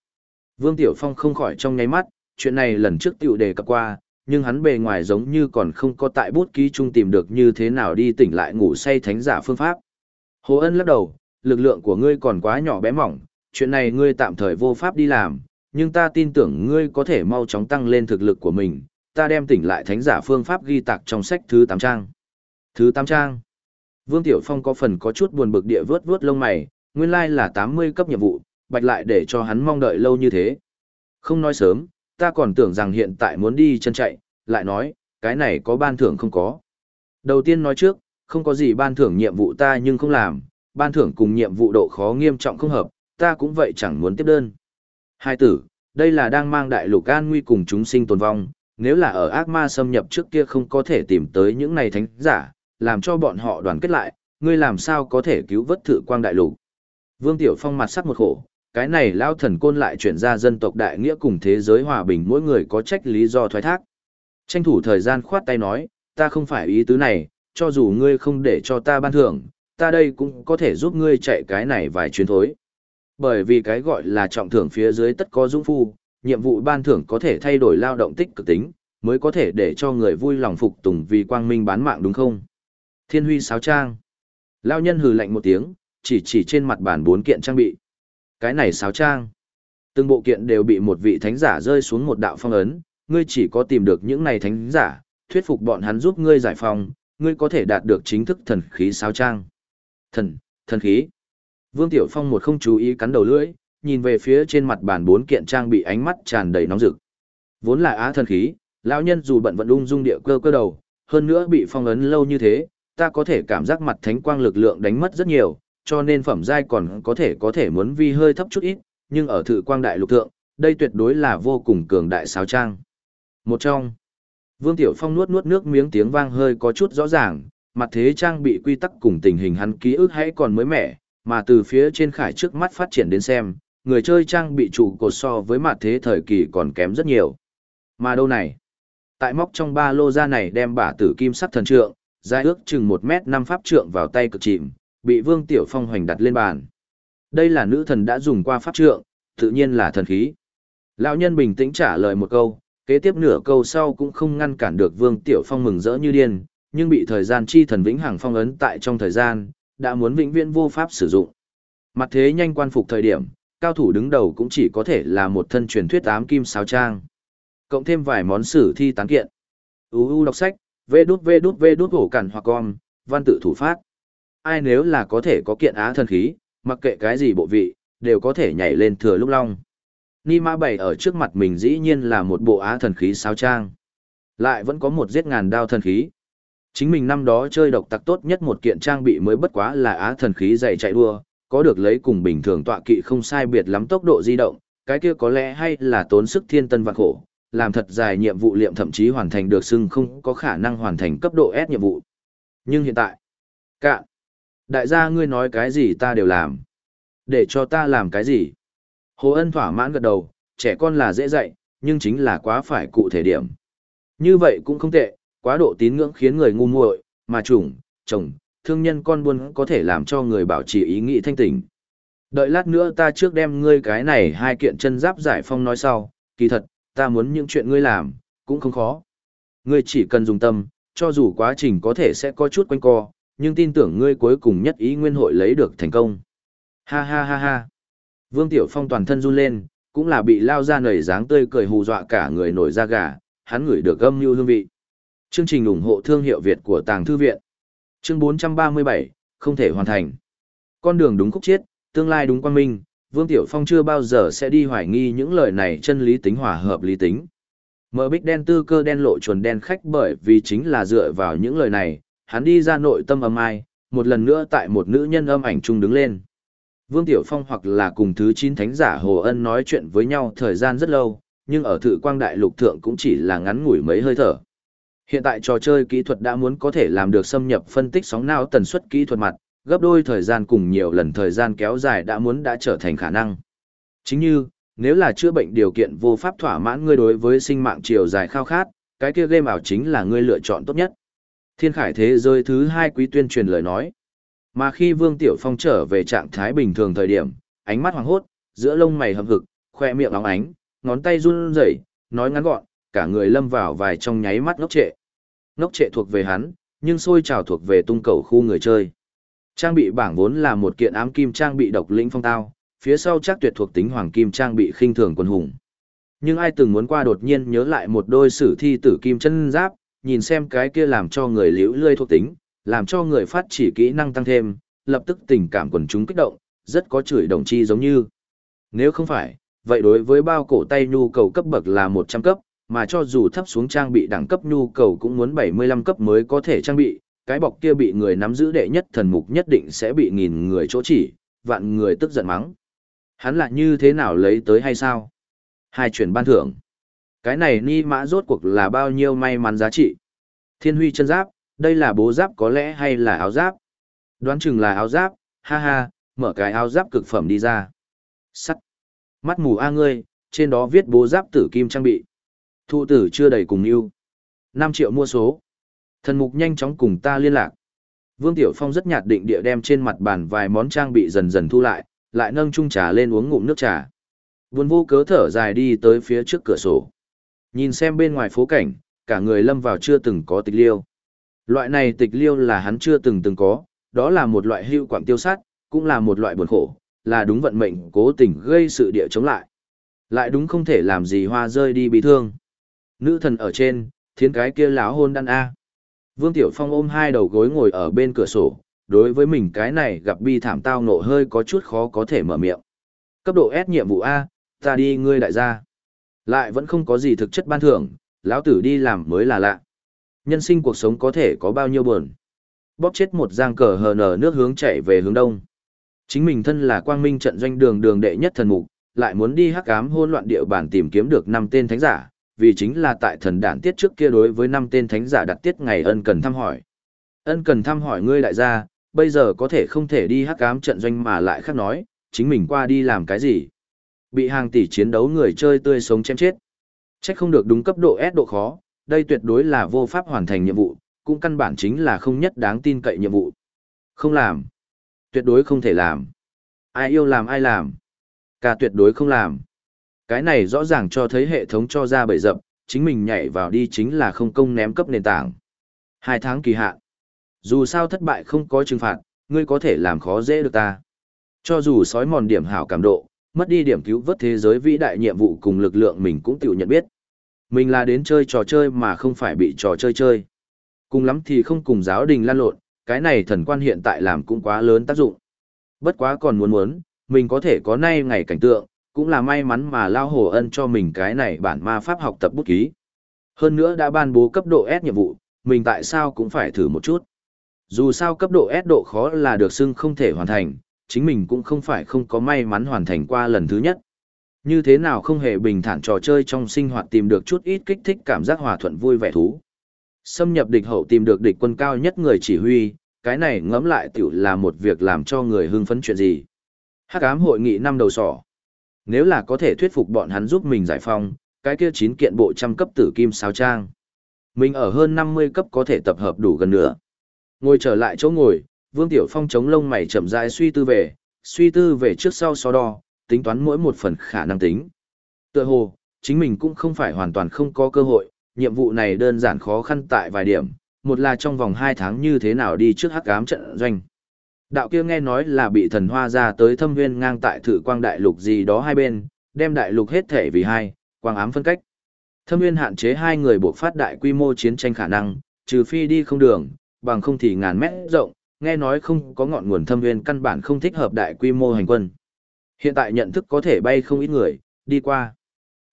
Vương Tiểu Phong không khỏi trong nháy mắt, chuyện này lần trước tiểu đề cập qua, nhưng hắn bề ngoài giống như còn không có tại bút ký chung tìm được như thế nào đi tỉnh lại ngủ say thánh giả phương pháp. Hồ Ân lắc đầu, lực lượng của ngươi còn quá nhỏ bé mỏng, chuyện này ngươi tạm thời vô pháp đi làm, nhưng ta tin tưởng ngươi có thể mau chóng tăng lên thực lực của mình, ta đem tỉnh lại thánh giả phương pháp ghi tạc trong sách thứ 8 trang. Thứ 8 trang. Vương Tiểu Phong có phần có chút buồn bực địa vớt vớt lông mày, nguyên lai là 80 cấp nhiệm vụ, bạch lại để cho hắn mong đợi lâu như thế. Không nói sớm, ta còn tưởng rằng hiện tại muốn đi chân chạy, lại nói, cái này có ban thưởng không có. Đầu tiên nói trước, không có gì ban thưởng nhiệm vụ ta nhưng không làm, ban thưởng cùng nhiệm vụ độ khó nghiêm trọng không hợp, ta cũng vậy chẳng muốn tiếp đơn. Hai tử, đây là đang mang đại lục an nguy cùng chúng sinh tồn vong, nếu là ở ác ma xâm nhập trước kia không có thể tìm tới những này thánh giả, làm cho bọn họ đoàn kết lại, ngươi làm sao có thể cứu vớt thử quang đại lục. Vương Tiểu Phong mặt sắc một khổ, cái này lao thần côn lại chuyển ra dân tộc đại nghĩa cùng thế giới hòa bình mỗi người có trách lý do thoái thác. Tranh thủ thời gian khoát tay nói, ta không phải ý tứ này, cho dù ngươi không để cho ta ban thưởng, ta đây cũng có thể giúp ngươi chạy cái này vài chuyến thối. Bởi vì cái gọi là trọng thưởng phía dưới tất có dũng phu, nhiệm vụ ban thưởng có thể thay đổi lao động tích cực tính, mới có thể để cho người vui lòng phục tùng vì quang minh bán mạng đúng không? Thiên huy sáo trang. Lao nhân hừ lạnh một tiếng, chỉ chỉ trên mặt bàn bốn kiện trang bị. Cái này sáo trang. Từng bộ kiện đều bị một vị thánh giả rơi xuống một đạo phong ấn, ngươi chỉ có tìm được những này thánh giả, thuyết phục bọn hắn giúp ngươi giải phong, ngươi có thể đạt được chính thức thần khí sáo trang. Thần, thần khí. Vương Tiểu Phong một không chú ý cắn đầu lưỡi, nhìn về phía trên mặt bàn bốn kiện trang bị ánh mắt tràn đầy nóng rực. Vốn là á thần khí, lão nhân dù bận vận ung dung địa cơ cơ đầu, hơn nữa bị phong ấn lâu như thế, ta có thể cảm giác mặt thánh quang lực lượng đánh mất rất nhiều, cho nên phẩm giai còn có thể có thể muốn vi hơi thấp chút ít, nhưng ở thự quang đại lục thượng, đây tuyệt đối là vô cùng cường đại sáo trang. Một trong, Vương Tiểu Phong nuốt nuốt nước miếng tiếng vang hơi có chút rõ ràng, mặt thế trang bị quy tắc cùng tình hình hắn ký ức hãy còn mới mẻ, mà từ phía trên khải trước mắt phát triển đến xem, người chơi trang bị trụ cột so với mặt thế thời kỳ còn kém rất nhiều. Mà đâu này? Tại móc trong ba lô ra này đem bả tử kim sắc thần trượng, dài ước chừng 1 mét 5 pháp trượng vào tay cực chìm, bị Vương Tiểu Phong hoành đặt lên bàn. Đây là nữ thần đã dùng qua pháp trượng, tự nhiên là thần khí. Lão nhân bình tĩnh trả lời một câu, kế tiếp nửa câu sau cũng không ngăn cản được Vương Tiểu Phong mừng rỡ như điên, nhưng bị thời gian chi thần vĩnh hằng phong ấn tại trong thời gian, đã muốn vĩnh viễn vô pháp sử dụng. Mặt thế nhanh quan phục thời điểm, cao thủ đứng đầu cũng chỉ có thể là một thân truyền thuyết ám kim sáo trang. Cộng thêm vài món sử thi tán kiện. UU đọc sách, vê đút vê đút vê đút hổ cản hoặc con, văn tự thủ phát. Ai nếu là có thể có kiện á thần khí, mặc kệ cái gì bộ vị, đều có thể nhảy lên thừa lúc long. Ni Ma Bảy ở trước mặt mình dĩ nhiên là một bộ á thần khí sao trang. Lại vẫn có một giết ngàn đao thần khí. Chính mình năm đó chơi độc tặc tốt nhất một kiện trang bị mới bất quá là á thần khí dày chạy đua, có được lấy cùng bình thường tọa kỵ không sai biệt lắm tốc độ di động, cái kia có lẽ hay là tốn sức thiên tân vạn khổ, làm thật dài nhiệm vụ liệm thậm chí hoàn thành được xưng không có khả năng hoàn thành cấp độ S nhiệm vụ. Nhưng hiện tại, cạn, đại gia ngươi nói cái gì ta đều làm. Để cho ta làm cái gì? Hồ Ân thỏa mãn gật đầu, trẻ con là dễ dạy, nhưng chính là quá phải cụ thể điểm. Như vậy cũng không tệ, quá độ tín ngưỡng khiến người ngu muội, mà chủng, chồng, thương nhân con buôn có thể làm cho người bảo trì ý nghĩ thanh tỉnh. Đợi lát nữa ta trước đem ngươi cái này hai kiện chân giáp giải phong nói sau, kỳ thật, ta muốn những chuyện ngươi làm, cũng không khó. Ngươi chỉ cần dùng tâm, cho dù quá trình có thể sẽ có chút quanh co, nhưng tin tưởng ngươi cuối cùng nhất ý nguyên hội lấy được thành công. Ha ha ha ha. Vương Tiểu Phong toàn thân run lên, cũng là bị lao ra nảy dáng tươi cười hù dọa cả người nổi da gà, hắn ngửi được âm mưu hương vị. Chương trình ủng hộ thương hiệu Việt của Tàng Thư Viện. Chương 437, không thể hoàn thành. Con đường đúng khúc chiết, tương lai đúng quan minh, Vương Tiểu Phong chưa bao giờ sẽ đi hoài nghi những lời này chân lý tính hòa hợp lý tính. Mở bích đen tư cơ đen lộ chuồn đen khách bởi vì chính là dựa vào những lời này, hắn đi ra nội tâm âm ai, một lần nữa tại một nữ nhân âm ảnh chung đứng lên. Vương Tiểu Phong hoặc là cùng thứ 9 thánh giả Hồ Ân nói chuyện với nhau thời gian rất lâu, nhưng ở thự quang đại lục thượng cũng chỉ là ngắn ngủi mấy hơi thở. Hiện tại trò chơi kỹ thuật đã muốn có thể làm được xâm nhập phân tích sóng não tần suất kỹ thuật mặt, gấp đôi thời gian cùng nhiều lần thời gian kéo dài đã muốn đã trở thành khả năng. Chính như, nếu là chữa bệnh điều kiện vô pháp thỏa mãn ngươi đối với sinh mạng chiều dài khao khát, cái kia game ảo chính là ngươi lựa chọn tốt nhất. Thiên khải thế giới thứ hai quý tuyên truyền lời nói. Mà khi Vương Tiểu Phong trở về trạng thái bình thường thời điểm, ánh mắt hoàng hốt, giữa lông mày hầm hực, khoe miệng óng ánh, ngón tay run rẩy, nói ngắn gọn, cả người lâm vào vài trong nháy mắt ngốc trệ. Ngốc trệ thuộc về hắn, nhưng sôi trào thuộc về tung cầu khu người chơi. Trang bị bảng vốn là một kiện ám kim trang bị độc lĩnh phong tao, phía sau chắc tuyệt thuộc tính hoàng kim trang bị khinh thường quân hùng. Nhưng ai từng muốn qua đột nhiên nhớ lại một đôi sử thi tử kim chân giáp, nhìn xem cái kia làm cho người liễu lươi thuộc tính, làm cho người phát chỉ kỹ năng tăng thêm, lập tức tình cảm quần chúng kích động, rất có chửi đồng chi giống như. Nếu không phải, vậy đối với bao cổ tay nhu cầu cấp bậc là 100 cấp, mà cho dù thấp xuống trang bị đẳng cấp nhu cầu cũng muốn 75 cấp mới có thể trang bị, cái bọc kia bị người nắm giữ đệ nhất thần mục nhất định sẽ bị nghìn người chỗ chỉ, vạn người tức giận mắng. Hắn là như thế nào lấy tới hay sao? Hai chuyển ban thưởng. Cái này ni mã rốt cuộc là bao nhiêu may mắn giá trị? Thiên huy chân giáp, đây là bố giáp có lẽ hay là áo giáp? Đoán chừng là áo giáp, ha ha, mở cái áo giáp cực phẩm đi ra. Sắt. Mắt mù a ngươi, trên đó viết bố giáp tử kim trang bị. thu tử chưa đầy cùng yêu. 5 triệu mua số. Thần mục nhanh chóng cùng ta liên lạc. Vương Tiểu Phong rất nhạt định địa đem trên mặt bàn vài món trang bị dần dần thu lại, lại nâng chung trà lên uống ngụm nước trà. Buồn vô cớ thở dài đi tới phía trước cửa sổ. Nhìn xem bên ngoài phố cảnh, cả người lâm vào chưa từng có tịch liêu. Loại này tịch liêu là hắn chưa từng từng có, đó là một loại hưu quảng tiêu sát, cũng là một loại buồn khổ, là đúng vận mệnh cố tình gây sự địa chống lại. Lại đúng không thể làm gì hoa rơi đi bị thương. Nữ thần ở trên, thiên cái kia láo hôn đan A. Vương Tiểu Phong ôm hai đầu gối ngồi ở bên cửa sổ, đối với mình cái này gặp bi thảm tao nộ hơi có chút khó có thể mở miệng. Cấp độ S nhiệm vụ A, ta đi ngươi đại gia. Lại vẫn không có gì thực chất ban thưởng, lão tử đi làm mới là lạ. Nhân sinh cuộc sống có thể có bao nhiêu buồn. Bóp chết một giang cờ hờ nở nước hướng chạy về hướng đông. Chính mình thân là quang minh trận doanh đường đường đệ nhất thần mục, lại muốn đi hắc ám hỗn loạn địa bàn tìm kiếm được năm tên thánh giả, vì chính là tại thần đản tiết trước kia đối với năm tên thánh giả đặt tiết ngày ân cần thăm hỏi. Ân cần thăm hỏi ngươi đại gia, bây giờ có thể không thể đi hắc ám trận doanh mà lại khác nói, chính mình qua đi làm cái gì. Bị hàng tỷ chiến đấu người chơi tươi sống chém chết. Chắc không được đúng cấp độ S độ khó, đây tuyệt đối là vô pháp hoàn thành nhiệm vụ, cũng căn bản chính là không nhất đáng tin cậy nhiệm vụ. Không làm. Tuyệt đối không thể làm. Ai yêu làm ai làm. Cả tuyệt đối không làm. Cái này rõ ràng cho thấy hệ thống cho ra bẫy dập, chính mình nhảy vào đi chính là không công ném cấp nền tảng. Hai tháng kỳ hạn. Dù sao thất bại không có trừng phạt, ngươi có thể làm khó dễ được ta. Cho dù sói mòn điểm hảo cảm độ, mất đi điểm cứu vớt thế giới vĩ đại nhiệm vụ cùng lực lượng mình cũng tự nhận biết. Mình là đến chơi trò chơi mà không phải bị trò chơi chơi. Cùng lắm thì không cùng giáo đình lan lộn, cái này thần quan hiện tại làm cũng quá lớn tác dụng. Bất quá còn muốn muốn, mình có thể có nay ngày cảnh tượng, cũng là may mắn mà Lao Hồ Ân cho mình cái này bản ma pháp học tập bút ký. Hơn nữa đã ban bố cấp độ S nhiệm vụ, mình tại sao cũng phải thử một chút. Dù sao cấp độ S độ khó là được xưng không thể hoàn thành, chính mình cũng không phải không có may mắn hoàn thành qua lần thứ nhất. Như thế nào không hề bình thản trò chơi trong sinh hoạt tìm được chút ít kích thích cảm giác hòa thuận vui vẻ thú. Xâm nhập địch hậu tìm được địch quân cao nhất người chỉ huy, cái này ngẫm lại tiểu là một việc làm cho người hưng phấn chuyện gì. Hắc ám hội nghị năm đầu sỏ. Nếu là có thể thuyết phục bọn hắn giúp mình giải phong, cái kia chín kiện bộ trăm cấp tử kim sao trang. Mình ở hơn 50 cấp có thể tập hợp đủ gần nữa. Ngồi trở lại chỗ ngồi, Vương Tiểu Phong chống lông mày chậm rãi suy tư về, suy tư về trước sau so đo, tính toán mỗi một phần khả năng tính. Tựa hồ, chính mình cũng không phải hoàn toàn không có cơ hội, nhiệm vụ này đơn giản khó khăn tại vài điểm, một là trong vòng 2 tháng như thế nào đi trước hắc ám trận doanh. Đạo kia nghe nói là bị thần hoa ra tới thâm viên ngang tại thử quang đại lục gì đó hai bên, đem đại lục hết thể vì hai, quang ám phân cách. Thâm viên hạn chế hai người buộc phát đại quy mô chiến tranh khả năng, trừ phi đi không đường, bằng không thì ngàn mét rộng, nghe nói không có ngọn nguồn thâm nguyên căn bản không thích hợp đại quy mô hành quân. Hiện tại nhận thức có thể bay không ít người, đi qua.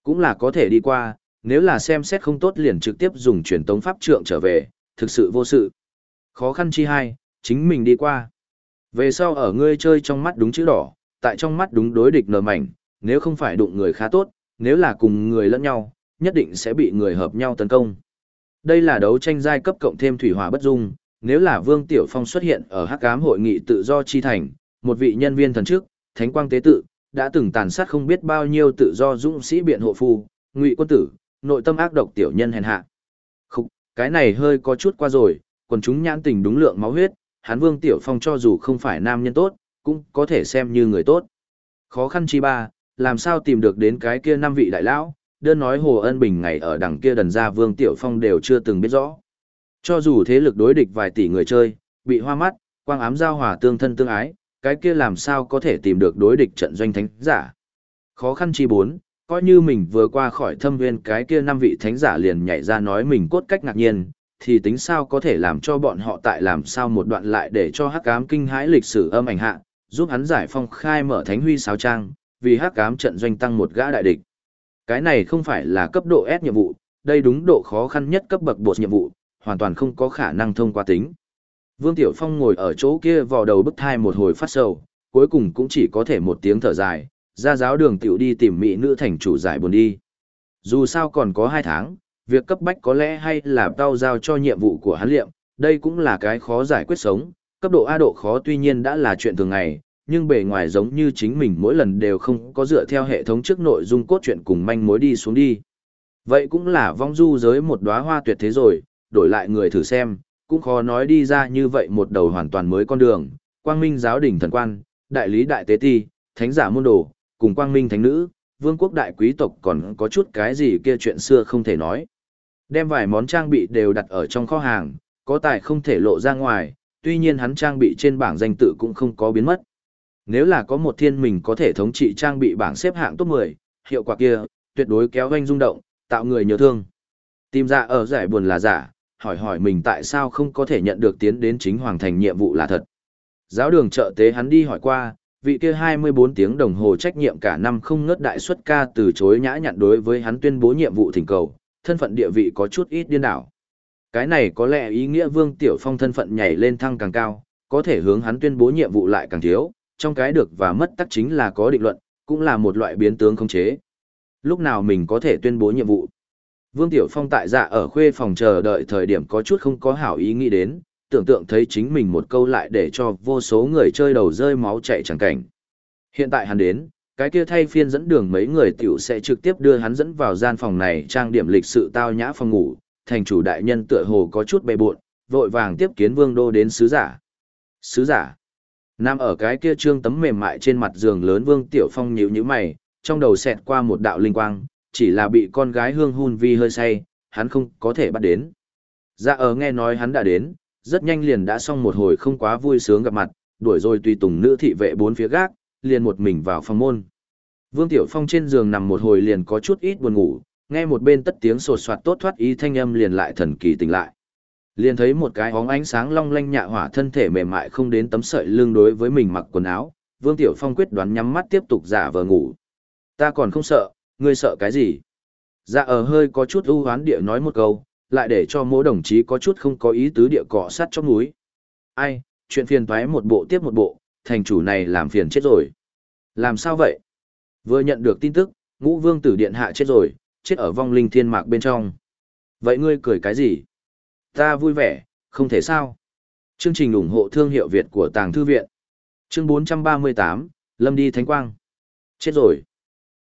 Cũng là có thể đi qua, nếu là xem xét không tốt liền trực tiếp dùng truyền tống pháp trượng trở về, thực sự vô sự. Khó khăn chi hai, chính mình đi qua. Về sau ở ngươi chơi trong mắt đúng chữ đỏ, tại trong mắt đúng đối địch nở mảnh, nếu không phải đụng người khá tốt, nếu là cùng người lẫn nhau, nhất định sẽ bị người hợp nhau tấn công. Đây là đấu tranh giai cấp cộng thêm thủy hỏa bất dung, nếu là Vương Tiểu Phong xuất hiện ở Hắc Ám hội nghị tự do chi thành, một vị nhân viên thần trước, Thánh Quang tế tự, đã từng tàn sát không biết bao nhiêu tự do dũng sĩ biện hộ phu, ngụy quân tử, nội tâm ác độc tiểu nhân hèn hạ. Khục, cái này hơi có chút qua rồi, quần chúng nhãn tình đúng lượng máu huyết, hắn Vương Tiểu Phong cho dù không phải nam nhân tốt, cũng có thể xem như người tốt. Khó khăn chi ba, làm sao tìm được đến cái kia năm vị đại lão, đơn nói Hồ Ân Bình ngày ở đằng kia đần ra Vương Tiểu Phong đều chưa từng biết rõ. Cho dù thế lực đối địch vài tỷ người chơi, bị hoa mắt, quang ám giao hòa tương thân tương ái, cái kia làm sao có thể tìm được đối địch trận doanh thánh giả. Khó khăn chi bốn, coi như mình vừa qua khỏi thâm viên cái kia năm vị thánh giả liền nhảy ra nói mình cốt cách ngạc nhiên, thì tính sao có thể làm cho bọn họ tại làm sao một đoạn lại để cho hắc ám kinh hãi lịch sử âm ảnh hạ, giúp hắn giải phong khai mở thánh huy sáo trang, vì hắc ám trận doanh tăng một gã đại địch. Cái này không phải là cấp độ S nhiệm vụ, đây đúng độ khó khăn nhất cấp bậc bột nhiệm vụ, hoàn toàn không có khả năng thông qua tính. Vương Tiểu Phong ngồi ở chỗ kia vò đầu bức thai một hồi phát sầu, cuối cùng cũng chỉ có thể một tiếng thở dài, ra giáo đường tiểu đi tìm mỹ nữ thành chủ giải buồn đi. Dù sao còn có hai tháng, việc cấp bách có lẽ hay là tao giao cho nhiệm vụ của hắn liệm, đây cũng là cái khó giải quyết sống, cấp độ A độ khó tuy nhiên đã là chuyện thường ngày, nhưng bề ngoài giống như chính mình mỗi lần đều không có dựa theo hệ thống trước nội dung cốt truyện cùng manh mối đi xuống đi. Vậy cũng là vong du giới một đóa hoa tuyệt thế rồi, đổi lại người thử xem, cũng khó nói đi ra như vậy một đầu hoàn toàn mới con đường, quang minh giáo đỉnh thần quan, đại lý đại tế ti, thánh giả môn đồ, cùng quang minh thánh nữ, vương quốc đại quý tộc còn có chút cái gì kia chuyện xưa không thể nói. Đem vài món trang bị đều đặt ở trong kho hàng, có tài không thể lộ ra ngoài, tuy nhiên hắn trang bị trên bảng danh tự cũng không có biến mất. Nếu là có một thiên mình có thể thống trị trang bị bảng xếp hạng top 10, hiệu quả kia, tuyệt đối kéo doanh rung động, tạo người nhớ thương. Tìm ra ở giải buồn là giả, hỏi hỏi mình tại sao không có thể nhận được tiến đến chính hoàng thành nhiệm vụ là thật. Giáo đường trợ tế hắn đi hỏi qua, vị kia 24 tiếng đồng hồ trách nhiệm cả năm không ngớt đại suất ca từ chối nhã nhặn đối với hắn tuyên bố nhiệm vụ thỉnh cầu, thân phận địa vị có chút ít điên đảo. Cái này có lẽ ý nghĩa Vương Tiểu Phong thân phận nhảy lên thăng càng cao, có thể hướng hắn tuyên bố nhiệm vụ lại càng thiếu, trong cái được và mất tắc chính là có định luận, cũng là một loại biến tướng không chế. Lúc nào mình có thể tuyên bố nhiệm vụ? Vương Tiểu Phong tại dạ ở khuê phòng chờ đợi thời điểm có chút không có hảo ý nghĩ đến, tưởng tượng thấy chính mình một câu lại để cho vô số người chơi đầu rơi máu chạy chẳng cảnh. Hiện tại hắn đến, cái kia thay phiên dẫn đường mấy người tiểu sẽ trực tiếp đưa hắn dẫn vào gian phòng này trang điểm lịch sự tao nhã phòng ngủ, thành chủ đại nhân tựa hồ có chút bề buộn, vội vàng tiếp kiến vương đô đến sứ giả. Sứ giả. Nằm ở cái kia trương tấm mềm mại trên mặt giường lớn vương tiểu phong nhíu nhíu mày, trong đầu xẹt qua một đạo linh quang, chỉ là bị con gái hương hun vi hơi say, hắn không có thể bắt đến. Dạ ở nghe nói hắn đã đến, rất nhanh liền đã xong một hồi không quá vui sướng gặp mặt, đuổi rồi tùy tùng nữ thị vệ bốn phía gác, liền một mình vào phòng môn. Vương Tiểu Phong trên giường nằm một hồi liền có chút ít buồn ngủ, nghe một bên tất tiếng sột soạt tốt thoát ý thanh âm liền lại thần kỳ tỉnh lại. Liền thấy một cái hóng ánh sáng long lanh nhạ hỏa thân thể mềm mại không đến tấm sợi lưng đối với mình mặc quần áo, Vương Tiểu Phong quyết đoán nhắm mắt tiếp tục giả vờ ngủ. Ta còn không sợ, ngươi sợ cái gì? Dạ ở hơi có chút ưu hoán địa nói một câu, lại để cho mỗi đồng chí có chút không có ý tứ địa cọ sát trong núi. Ai, chuyện phiền toái một bộ tiếp một bộ, thành chủ này làm phiền chết rồi. Làm sao vậy? Vừa nhận được tin tức, ngũ vương tử điện hạ chết rồi, chết ở vong linh thiên mạc bên trong. Vậy ngươi cười cái gì? Ta vui vẻ, không thể sao. Chương trình ủng hộ thương hiệu Việt của Tàng Thư Viện. Chương 438, Lâm đi Thánh Quang. Chết rồi.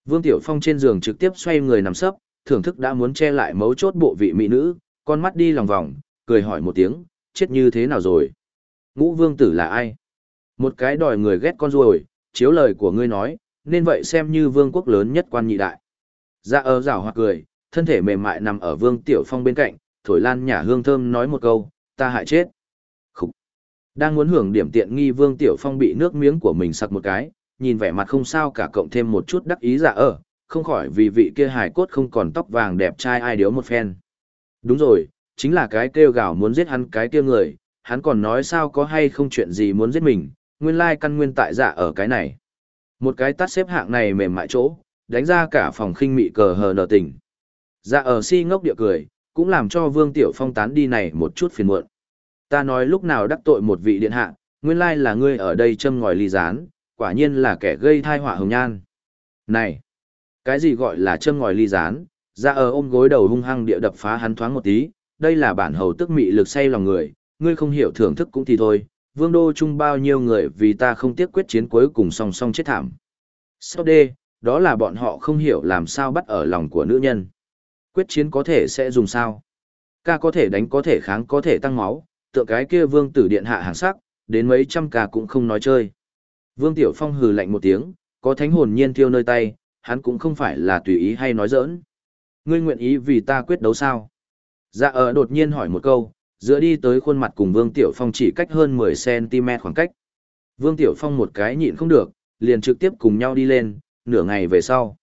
Vương Tiểu Phong trên giường trực tiếp xoay người nằm sấp, thưởng thức đã muốn che lại mấu chốt bộ vị mỹ nữ, con mắt đi lòng vòng, cười hỏi một tiếng, chết như thế nào rồi? Ngũ vương tử là ai? Một cái đòi người ghét con ruồi, chiếu lời của ngươi nói, nên vậy xem như vương quốc lớn nhất quan nhị đại. Dạ ơ rào hoặc cười, thân thể mềm mại nằm ở vương tiểu phong bên cạnh, thổi lan nhả hương thơm nói một câu, ta hại chết. Khúc! Đang muốn hưởng điểm tiện nghi vương tiểu phong bị nước miếng của mình sặc một cái, nhìn vẻ mặt không sao cả cộng thêm một chút đắc ý giả ở, không khỏi vì vị kia hài cốt không còn tóc vàng đẹp trai ai điếu một phen. Đúng rồi, chính là cái kêu gào muốn giết hắn cái kia người, hắn còn nói sao có hay không chuyện gì muốn giết mình, nguyên lai căn nguyên tại dạ ở cái này. Một cái tắt xếp hạng này mềm mại chỗ, đánh ra cả phòng khinh mị cờ hờ nở tình. Dạ ở si ngốc địa cười, cũng làm cho Vương Tiểu Phong tán đi này một chút phiền muộn. Ta nói lúc nào đắc tội một vị điện hạ, nguyên lai là ngươi ở đây châm ngòi ly gián, quả nhiên là kẻ gây thai họa hồng nhan. Này, cái gì gọi là châm ngòi ly rán ra dạ ở ôm gối đầu hung hăng địa đập phá hắn thoáng một tí, đây là bản hầu tức mị lực say lòng người, ngươi không hiểu thưởng thức cũng thì thôi, vương đô chung bao nhiêu người vì ta không tiếc quyết chiến cuối cùng song song chết thảm. Sau đê, đó là bọn họ không hiểu làm sao bắt ở lòng của nữ nhân. Quyết chiến có thể sẽ dùng sao? Ca có thể đánh có thể kháng có thể tăng máu, tượng cái kia vương tử điện hạ hàng sắc, đến mấy trăm ca cũng không nói chơi. Vương Tiểu Phong hừ lạnh một tiếng, có thánh hồn nhiên tiêu nơi tay, hắn cũng không phải là tùy ý hay nói giỡn. Ngươi nguyện ý vì ta quyết đấu sao? Dạ ở đột nhiên hỏi một câu, dựa đi tới khuôn mặt cùng Vương Tiểu Phong chỉ cách hơn 10cm khoảng cách. Vương Tiểu Phong một cái nhịn không được, liền trực tiếp cùng nhau đi lên, nửa ngày về sau.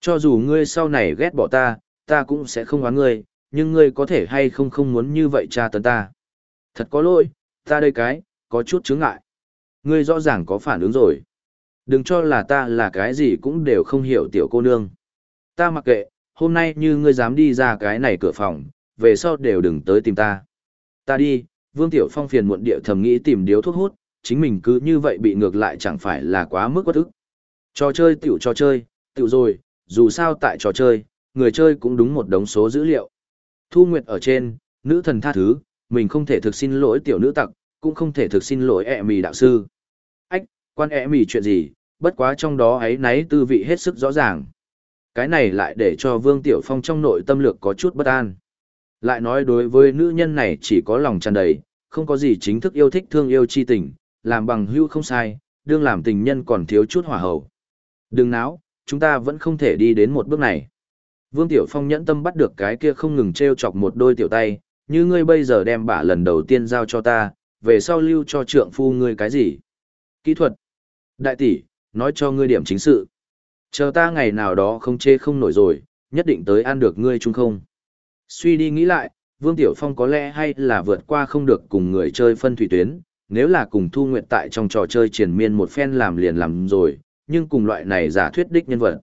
Cho dù ngươi sau này ghét bỏ ta, ta cũng sẽ không oán ngươi, nhưng ngươi có thể hay không không muốn như vậy tra tấn ta. Thật có lỗi, ta đây cái, có chút chướng ngại. Ngươi rõ ràng có phản ứng rồi. Đừng cho là ta là cái gì cũng đều không hiểu tiểu cô nương. Ta mặc kệ, hôm nay như ngươi dám đi ra cái này cửa phòng, về sau đều đừng tới tìm ta. Ta đi, Vương Tiểu Phong phiền muộn địa thầm nghĩ tìm điếu thuốc hút, chính mình cứ như vậy bị ngược lại chẳng phải là quá mức bất ức. Trò chơi tiểu trò chơi, tiểu rồi, dù sao tại trò chơi, người chơi cũng đúng một đống số dữ liệu. Thu Nguyệt ở trên, nữ thần tha thứ, mình không thể thực xin lỗi tiểu nữ tặc, cũng không thể thực xin lỗi ẹ mì đạo sư. Ách, quan ẹ mì chuyện gì, bất quá trong đó ấy nấy tư vị hết sức rõ ràng. Cái này lại để cho Vương Tiểu Phong trong nội tâm lược có chút bất an. Lại nói đối với nữ nhân này chỉ có lòng tràn đầy, không có gì chính thức yêu thích thương yêu chi tình, làm bằng hữu không sai, đương làm tình nhân còn thiếu chút hỏa hậu. Đừng náo, chúng ta vẫn không thể đi đến một bước này. Vương Tiểu Phong nhẫn tâm bắt được cái kia không ngừng treo chọc một đôi tiểu tay, như ngươi bây giờ đem bả lần đầu tiên giao cho ta, về sau lưu cho trượng phu ngươi cái gì? Kỹ thuật. Đại tỷ, nói cho ngươi điểm chính sự. Chờ ta ngày nào đó không chê không nổi rồi, nhất định tới ăn được ngươi chung không. Suy đi nghĩ lại, Vương Tiểu Phong có lẽ hay là vượt qua không được cùng người chơi phân thủy tuyến, nếu là cùng Thu Nguyệt tại trong trò chơi triển miên một phen làm liền làm rồi, nhưng cùng loại này giả thuyết đích nhân vật.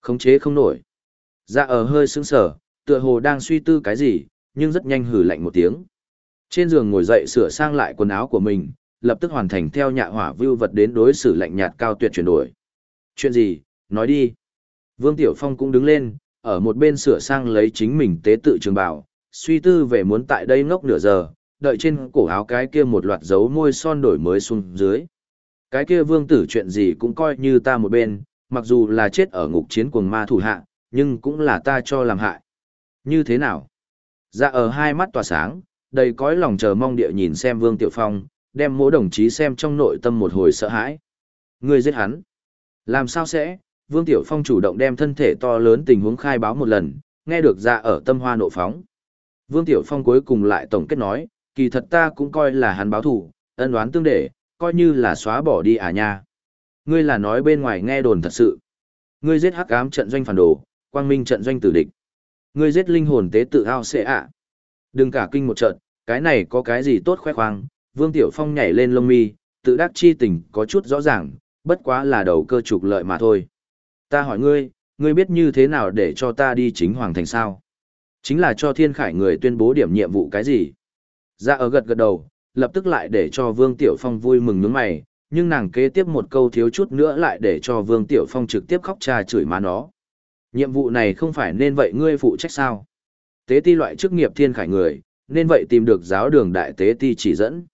Khống chế không nổi. Dạ ở hơi sững sờ, tựa hồ đang suy tư cái gì, nhưng rất nhanh hử lạnh một tiếng. Trên giường ngồi dậy sửa sang lại quần áo của mình, lập tức hoàn thành theo nhạ hỏa vưu vật đến đối xử lạnh nhạt cao tuyệt chuyển đổi. Chuyện gì, nói đi. Vương Tiểu Phong cũng đứng lên, ở một bên sửa sang lấy chính mình tế tự trường bảo, suy tư về muốn tại đây ngốc nửa giờ, đợi trên cổ áo cái kia một loạt dấu môi son đổi mới xuống dưới. Cái kia vương tử chuyện gì cũng coi như ta một bên, mặc dù là chết ở ngục chiến cuồng ma thủ hạ, nhưng cũng là ta cho làm hại. Như thế nào? Dạ ở hai mắt tỏa sáng, đầy cõi lòng chờ mong địa nhìn xem Vương Tiểu Phong, đem mỗi đồng chí xem trong nội tâm một hồi sợ hãi. Ngươi giết hắn. Làm sao sẽ? Vương Tiểu Phong chủ động đem thân thể to lớn tình huống khai báo một lần, nghe được ra ở tâm hoa nộ phóng. Vương Tiểu Phong cuối cùng lại tổng kết nói, kỳ thật ta cũng coi là hắn báo thủ, ân đoán tương để, coi như là xóa bỏ đi à nha. Ngươi là nói bên ngoài nghe đồn thật sự. Ngươi giết hắc ám trận doanh phản đồ, quang minh trận doanh tử địch. Ngươi giết linh hồn tế tự ao sẽ ạ. Đừng cả kinh một trận, cái này có cái gì tốt khoe khoang, Vương Tiểu Phong nhảy lên lông mi, tự đắc chi tình có chút rõ ràng, bất quá là đầu cơ trục lợi mà thôi. Ta hỏi ngươi, ngươi biết như thế nào để cho ta đi chính hoàng thành sao? Chính là cho thiên khải người tuyên bố điểm nhiệm vụ cái gì? Ra dạ ở gật gật đầu, lập tức lại để cho Vương Tiểu Phong vui mừng nhướng mày, nhưng nàng kế tiếp một câu thiếu chút nữa lại để cho Vương Tiểu Phong trực tiếp khóc cha chửi má nó. Nhiệm vụ này không phải nên vậy ngươi phụ trách sao? Tế ti loại chức nghiệp thiên khải người, nên vậy tìm được giáo đường đại tế ti chỉ dẫn.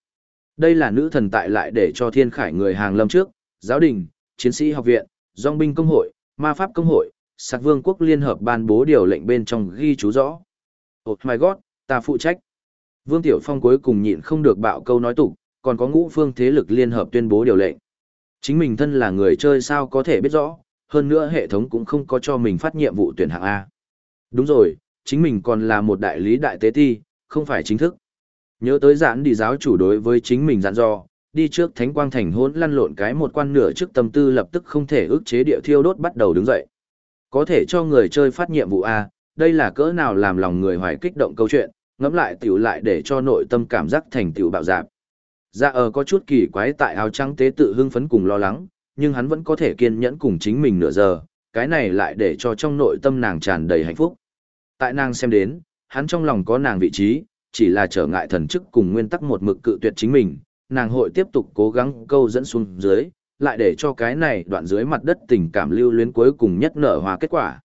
Đây là nữ thần tại lại để cho thiên khải người hàng lâm trước, giáo đình, chiến sĩ học viện, dòng binh công hội, ma pháp công hội, sạc vương quốc liên hợp ban bố điều lệnh bên trong ghi chú rõ. Oh my god, ta phụ trách. Vương Tiểu Phong cuối cùng nhịn không được bạo câu nói tục, còn có ngũ phương thế lực liên hợp tuyên bố điều lệnh. Chính mình thân là người chơi sao có thể biết rõ, hơn nữa hệ thống cũng không có cho mình phát nhiệm vụ tuyển hạng A. Đúng rồi, chính mình còn là một đại lý đại tế ti, không phải chính thức. Nhớ tới giãn đi giáo chủ đối với chính mình dặn dò, đi trước thánh quang thành hỗn lăn lộn cái một quan nửa trước tâm tư lập tức không thể ức chế địa thiêu đốt bắt đầu đứng dậy. Có thể cho người chơi phát nhiệm vụ A, đây là cỡ nào làm lòng người hoài kích động câu chuyện, ngẫm lại tiểu lại để cho nội tâm cảm giác thành tiểu bạo dạp. Dạ ở có chút kỳ quái tại áo trắng tế tự hưng phấn cùng lo lắng, nhưng hắn vẫn có thể kiên nhẫn cùng chính mình nửa giờ, cái này lại để cho trong nội tâm nàng tràn đầy hạnh phúc. Tại nàng xem đến, hắn trong lòng có nàng vị trí, chỉ là trở ngại thần chức cùng nguyên tắc một mực cự tuyệt chính mình, nàng hội tiếp tục cố gắng câu dẫn xuống dưới, lại để cho cái này đoạn dưới mặt đất tình cảm lưu luyến cuối cùng nhất nở hòa kết quả.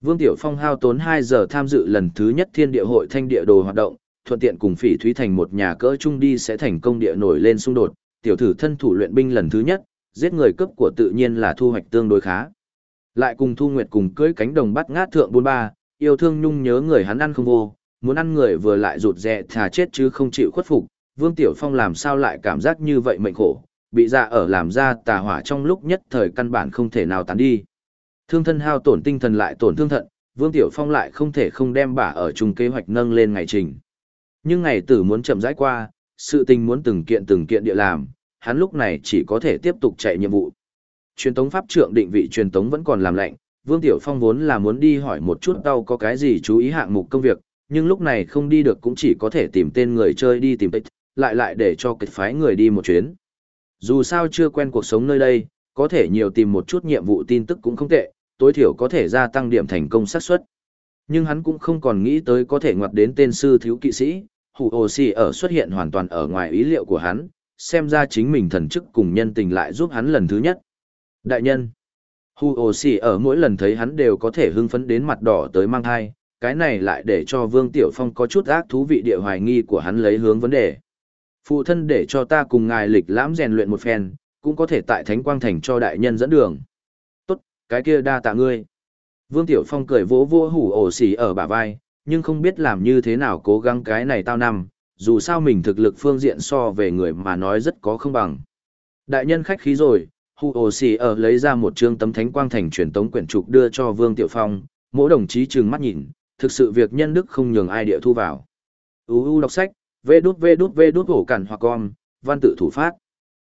Vương Tiểu Phong hao tốn 2 giờ tham dự lần thứ nhất thiên địa hội thanh địa đồ hoạt động, thuận tiện cùng phỉ thúy thành một nhà cỡ trung đi sẽ thành công địa nổi lên xung đột, tiểu thử thân thủ luyện binh lần thứ nhất, giết người cấp của tự nhiên là thu hoạch tương đối khá. Lại cùng Thu Nguyệt cùng cưỡi cánh đồng bắt ngát thượng bốn ba, yêu thương nhung nhớ người hắn ăn không vô, muốn ăn người vừa lại rụt rè thà chết chứ không chịu khuất phục, Vương Tiểu Phong làm sao lại cảm giác như vậy mệnh khổ, bị dạ ở làm ra tà hỏa trong lúc nhất thời căn bản không thể nào tán đi. Thương thân hao tổn tinh thần lại tổn thương thận, Vương Tiểu Phong lại không thể không đem bà ở chung kế hoạch nâng lên ngày trình. Nhưng ngày tử muốn chậm rãi qua, sự tình muốn từng kiện từng kiện địa làm, hắn lúc này chỉ có thể tiếp tục chạy nhiệm vụ. Truyền tống pháp trượng định vị truyền tống vẫn còn làm lạnh, Vương Tiểu Phong vốn là muốn đi hỏi một chút tao có cái gì chú ý hạng mục công việc, nhưng lúc này không đi được cũng chỉ có thể tìm tên người chơi đi tìm tích, lại lại để cho kịch phái người đi một chuyến. Dù sao chưa quen cuộc sống nơi đây, có thể nhiều tìm một chút nhiệm vụ tin tức cũng không tệ, tối thiểu có thể gia tăng điểm thành công xác suất. Nhưng hắn cũng không còn nghĩ tới có thể ngoặt đến tên sư thiếu kỵ sĩ, hủ ồ xì ở xuất hiện hoàn toàn ở ngoài ý liệu của hắn, xem ra chính mình thần chức cùng nhân tình lại giúp hắn lần thứ nhất. Đại nhân, hủ ồ xì ở mỗi lần thấy hắn đều có thể hưng phấn đến mặt đỏ tới mang thai, cái này lại để cho Vương Tiểu Phong có chút ác thú vị địa hoài nghi của hắn lấy hướng vấn đề. Phụ thân để cho ta cùng ngài lịch lãm rèn luyện một phen, cũng có thể tại Thánh Quang Thành cho đại nhân dẫn đường. Tốt, cái kia đa tạ ngươi. Vương Tiểu Phong cười vỗ vỗ hủ ổ xỉ ở bả vai, nhưng không biết làm như thế nào cố gắng cái này tao năm, dù sao mình thực lực phương diện so về người mà nói rất có không bằng. Đại nhân khách khí rồi, hủ ổ xỉ ở lấy ra một trương tấm Thánh Quang Thành truyền tống quyển trục đưa cho Vương Tiểu Phong, mỗi đồng chí trừng mắt nhìn, thực sự việc nhân đức không nhường ai địa thu vào. UU đọc sách, vê đút vê đút vê đút hổ cản hoặc con, văn tự thủ phát.